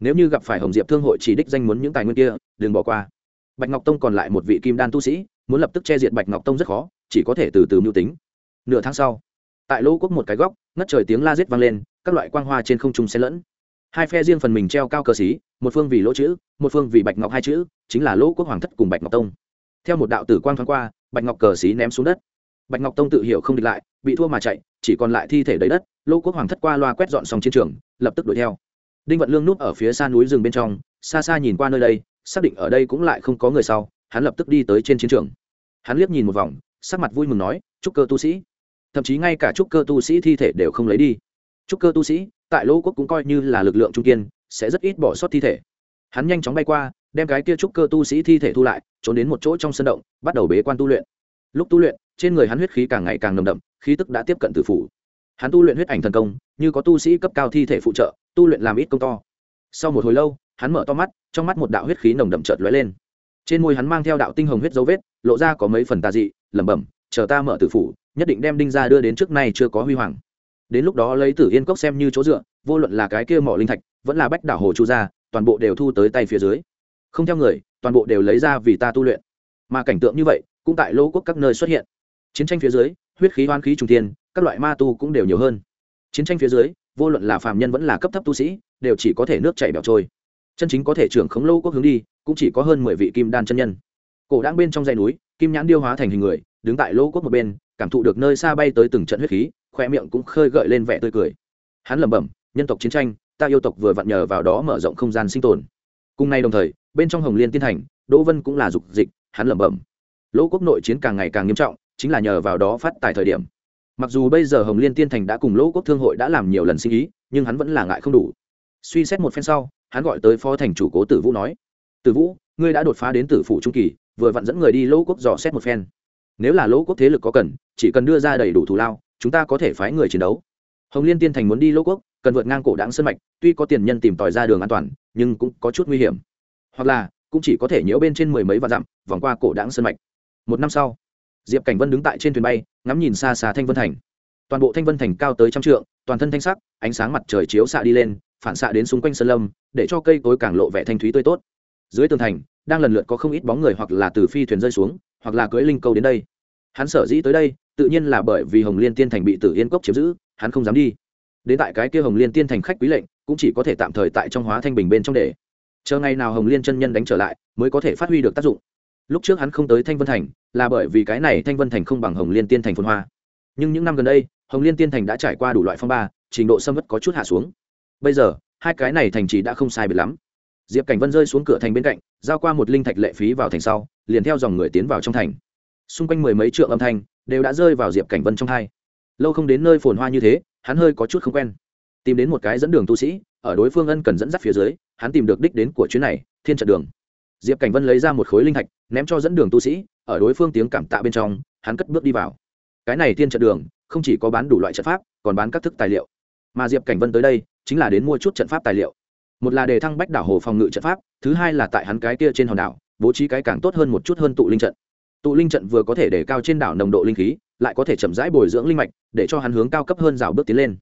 Nếu như gặp phải hồng diệp thương hội chỉ đích danh muốn những tài nguyên kia, đừng bỏ qua. Bạch ngọc tông còn lại một vị kim đan tu sĩ, muốn lập tức che diệt bạch ngọc tông rất khó, chỉ có thể từ từ mưu tính. Nửa tháng sau, tại lỗ quốc một cái góc, ngất trời tiếng la giết vang lên, các loại quang hoa trên không trung xen lẫn hai phe riêng phần mình treo cao cờ xí, một phương vì lỗ chữ, một phương vì bạch ngọc hai chữ, chính là lỗ quốc hoàng thất cùng bạch ngọc tông. Theo một đạo tử quang thoáng qua, bạch ngọc cờ xí ném xuống đất. Bạch ngọc tông tự hiểu không địch lại, bị thua mà chạy, chỉ còn lại thi thể đầy đất, lỗ quốc hoàng thất qua loa quét dọn xong chiến trường, lập tức đuổi theo. Đinh vận lương núp ở phía xa núi rừng bên trong, xa xa nhìn qua nơi đây, xác định ở đây cũng lại không có người sau, hắn lập tức đi tới trên chiến trường. Hắn liếc nhìn một vòng, sắc mặt vui mừng nói chúc cơ tu sĩ. Thậm chí ngay cả chúc cơ tu sĩ thi thể đều không lấy đi chúc cơ tu sĩ, tại lỗ quốc cũng coi như là lực lượng trung kiên, sẽ rất ít bỏ sót thi thể. Hắn nhanh chóng bay qua, đem cái kia chúc cơ tu sĩ thi thể thu lại, trốn đến một chỗ trong sân động, bắt đầu bế quan tu luyện. Lúc tu luyện, trên người hắn huyết khí càng ngày càng nồng đậm, khí tức đã tiếp cận tử phủ. Hắn tu luyện huyết ảnh thần công, như có tu sĩ cấp cao thi thể phụ trợ, tu luyện làm ít công to. Sau một hồi lâu, hắn mở to mắt, trong mắt một đạo huyết khí nồng đậm chợt lóe lên. Trên môi hắn mang theo đạo tinh hồng huyết dấu vết, lộ ra có mấy phần tà dị, lẩm bẩm, chờ ta mở tử phủ, nhất định đem đinh ra đưa đến trước nay chưa có huy hoàng đến lúc đó lấy tử yên cốc xem như chỗ dựa, vô luận là cái kia mỏ linh thạch, vẫn là bách đảo hồ chu ra toàn bộ đều thu tới tay phía dưới. Không theo người, toàn bộ đều lấy ra vì ta tu luyện. Mà cảnh tượng như vậy, cũng tại lỗ quốc các nơi xuất hiện. Chiến tranh phía dưới, huyết khí hoan khí trung tiên các loại ma tu cũng đều nhiều hơn. Chiến tranh phía dưới, vô luận là phàm nhân vẫn là cấp thấp tu sĩ, đều chỉ có thể nước chảy bẻo trôi. Chân chính có thể trưởng khống lâu quốc hướng đi, cũng chỉ có hơn mười vị kim đan chân nhân. Cổ đang bên trong dãy núi, kim nhãn điêu hóa thành hình người, đứng tại lỗ quốc một bên, cảm thụ được nơi xa bay tới từng trận huyết khí khoe miệng cũng khơi gợi lên vẻ tươi cười. Hắn lẩm bẩm, nhân tộc chiến tranh, ta yêu tộc vừa vặn nhờ vào đó mở rộng không gian sinh tồn. Cùng nay đồng thời, bên trong hồng liên tiên thành, đỗ vân cũng là dục dịch, hắn lẩm bẩm, lỗ quốc nội chiến càng ngày càng nghiêm trọng, chính là nhờ vào đó phát tài thời điểm. Mặc dù bây giờ hồng liên tiên thành đã cùng lỗ quốc thương hội đã làm nhiều lần sinh ý, nhưng hắn vẫn là ngại không đủ. Suy xét một phen sau, hắn gọi tới phó thành chủ cố tử vũ nói, tử vũ, ngươi đã đột phá đến tử phủ trung kỳ, vừa vặn dẫn người đi lỗ quốc dò xét một phen. Nếu là lỗ quốc thế lực có cần, chỉ cần đưa ra đầy đủ thù lao chúng ta có thể phái người chiến đấu. Hồng liên tiên thành muốn đi lỗ quốc, cần vượt ngang cổ đáng sân mạch, tuy có tiền nhân tìm tòi ra đường an toàn, nhưng cũng có chút nguy hiểm. Hoặc là, cũng chỉ có thể nhiễu bên trên mười mấy vạn dặm, vòng qua cổ đáng sân mạch. Một năm sau, diệp cảnh vân đứng tại trên thuyền bay, ngắm nhìn xa xa thanh vân thành. Toàn bộ thanh vân thành cao tới trăm trượng, toàn thân thanh sắc, ánh sáng mặt trời chiếu xạ đi lên, phản xạ đến xung quanh sơn lâm, để cho cây cối càng lộ vẻ thanh thúy tươi tốt. Dưới tường thành, đang lần lượt có không ít bóng người hoặc là từ phi thuyền rơi xuống, hoặc là cưỡi linh câu đến đây. Hắn sở dĩ tới đây tự nhiên là bởi vì hồng liên tiên thành bị tử yên cốc chiếm giữ, hắn không dám đi. Đến tại cái kia hồng liên tiên thành khách quý lệnh, cũng chỉ có thể tạm thời tại trong hóa thanh bình bên trong để. Chờ ngày nào hồng liên chân nhân đánh trở lại, mới có thể phát huy được tác dụng. Lúc trước hắn không tới thanh vân thành, là bởi vì cái này thanh vân thành không bằng hồng liên tiên thành phồn hoa. Nhưng những năm gần đây, hồng liên tiên thành đã trải qua đủ loại phong ba, trình độ xâm vất có chút hạ xuống. Bây giờ, hai cái này thành trì đã không sai biệt lắm. Diệp cảnh vân rơi xuống cửa thành bên cạnh, giao qua một linh thạch lệ phí vào thành sau, liền theo dòng người tiến vào trong thành. Xung quanh mười mấy trượng âm thanh đều đã rơi vào diệp cảnh vân trong hai lâu không đến nơi phồn hoa như thế, hắn hơi có chút không quen. Tìm đến một cái dẫn đường tu sĩ, ở đối phương ân cần dẫn dắt phía dưới, hắn tìm được đích đến của chuyến này, thiên trận đường. Diệp cảnh vân lấy ra một khối linh thạch, ném cho dẫn đường tu sĩ, ở đối phương tiếng cảm tạ bên trong, hắn cất bước đi vào. Cái này thiên trận đường, không chỉ có bán đủ loại trận pháp, còn bán các thức tài liệu. Mà diệp cảnh vân tới đây, chính là đến mua chút trận pháp tài liệu. Một là để thăng bách đảo hồ phòng ngự trận pháp, thứ hai là tại hắn cái kia trên hòn đảo, bố trí cái càng tốt hơn một chút hơn tụ linh trận tụ linh trận vừa có thể để cao trên đảo nồng độ linh khí, lại có thể chậm rãi bồi dưỡng linh mạch, để cho hắn hướng cao cấp hơn rào bước tiến lên.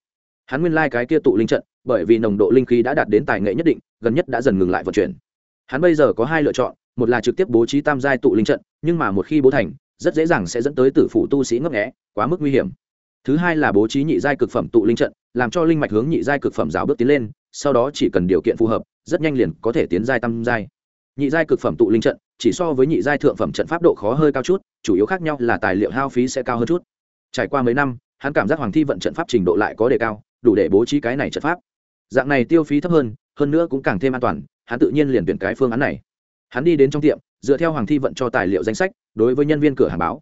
Hắn nguyên lai、like、cái kia tụ linh trận, bởi vì nồng độ linh khí đã đạt đến tài nghệ nhất định, gần nhất đã dần ngừng lại vận chuyển. Hắn bây giờ có hai lựa chọn, một là trực tiếp bố trí tam giai tụ linh trận, nhưng mà một khi bố thành, rất dễ dàng sẽ dẫn tới tử phụ tu sĩ ngấp nghẽ quá mức nguy hiểm. Thứ hai là bố trí nhị giai cực phẩm tụ linh trận, làm cho linh mạch hướng nhị giai cực phẩm rào bước tiến lên, sau đó chỉ cần điều kiện phù hợp, rất nhanh liền có thể tiến giai tam giai nhị giai cực phẩm tụ linh trận, chỉ so với nhị giai thượng phẩm trận pháp độ khó hơi cao chút, chủ yếu khác nhau là tài liệu hao phí sẽ cao hơn chút. Trải qua mấy năm, hắn cảm giác hoàng thi vận trận pháp trình độ lại có đề cao, đủ để bố trí cái này trận pháp. Dạng này tiêu phí thấp hơn hơn nữa cũng càng thêm an toàn, hắn tự nhiên liền tuyển cái phương án này. Hắn đi đến trong tiệm, dựa theo hoàng thi vận cho tài liệu danh sách, đối với nhân viên cửa hàng báo.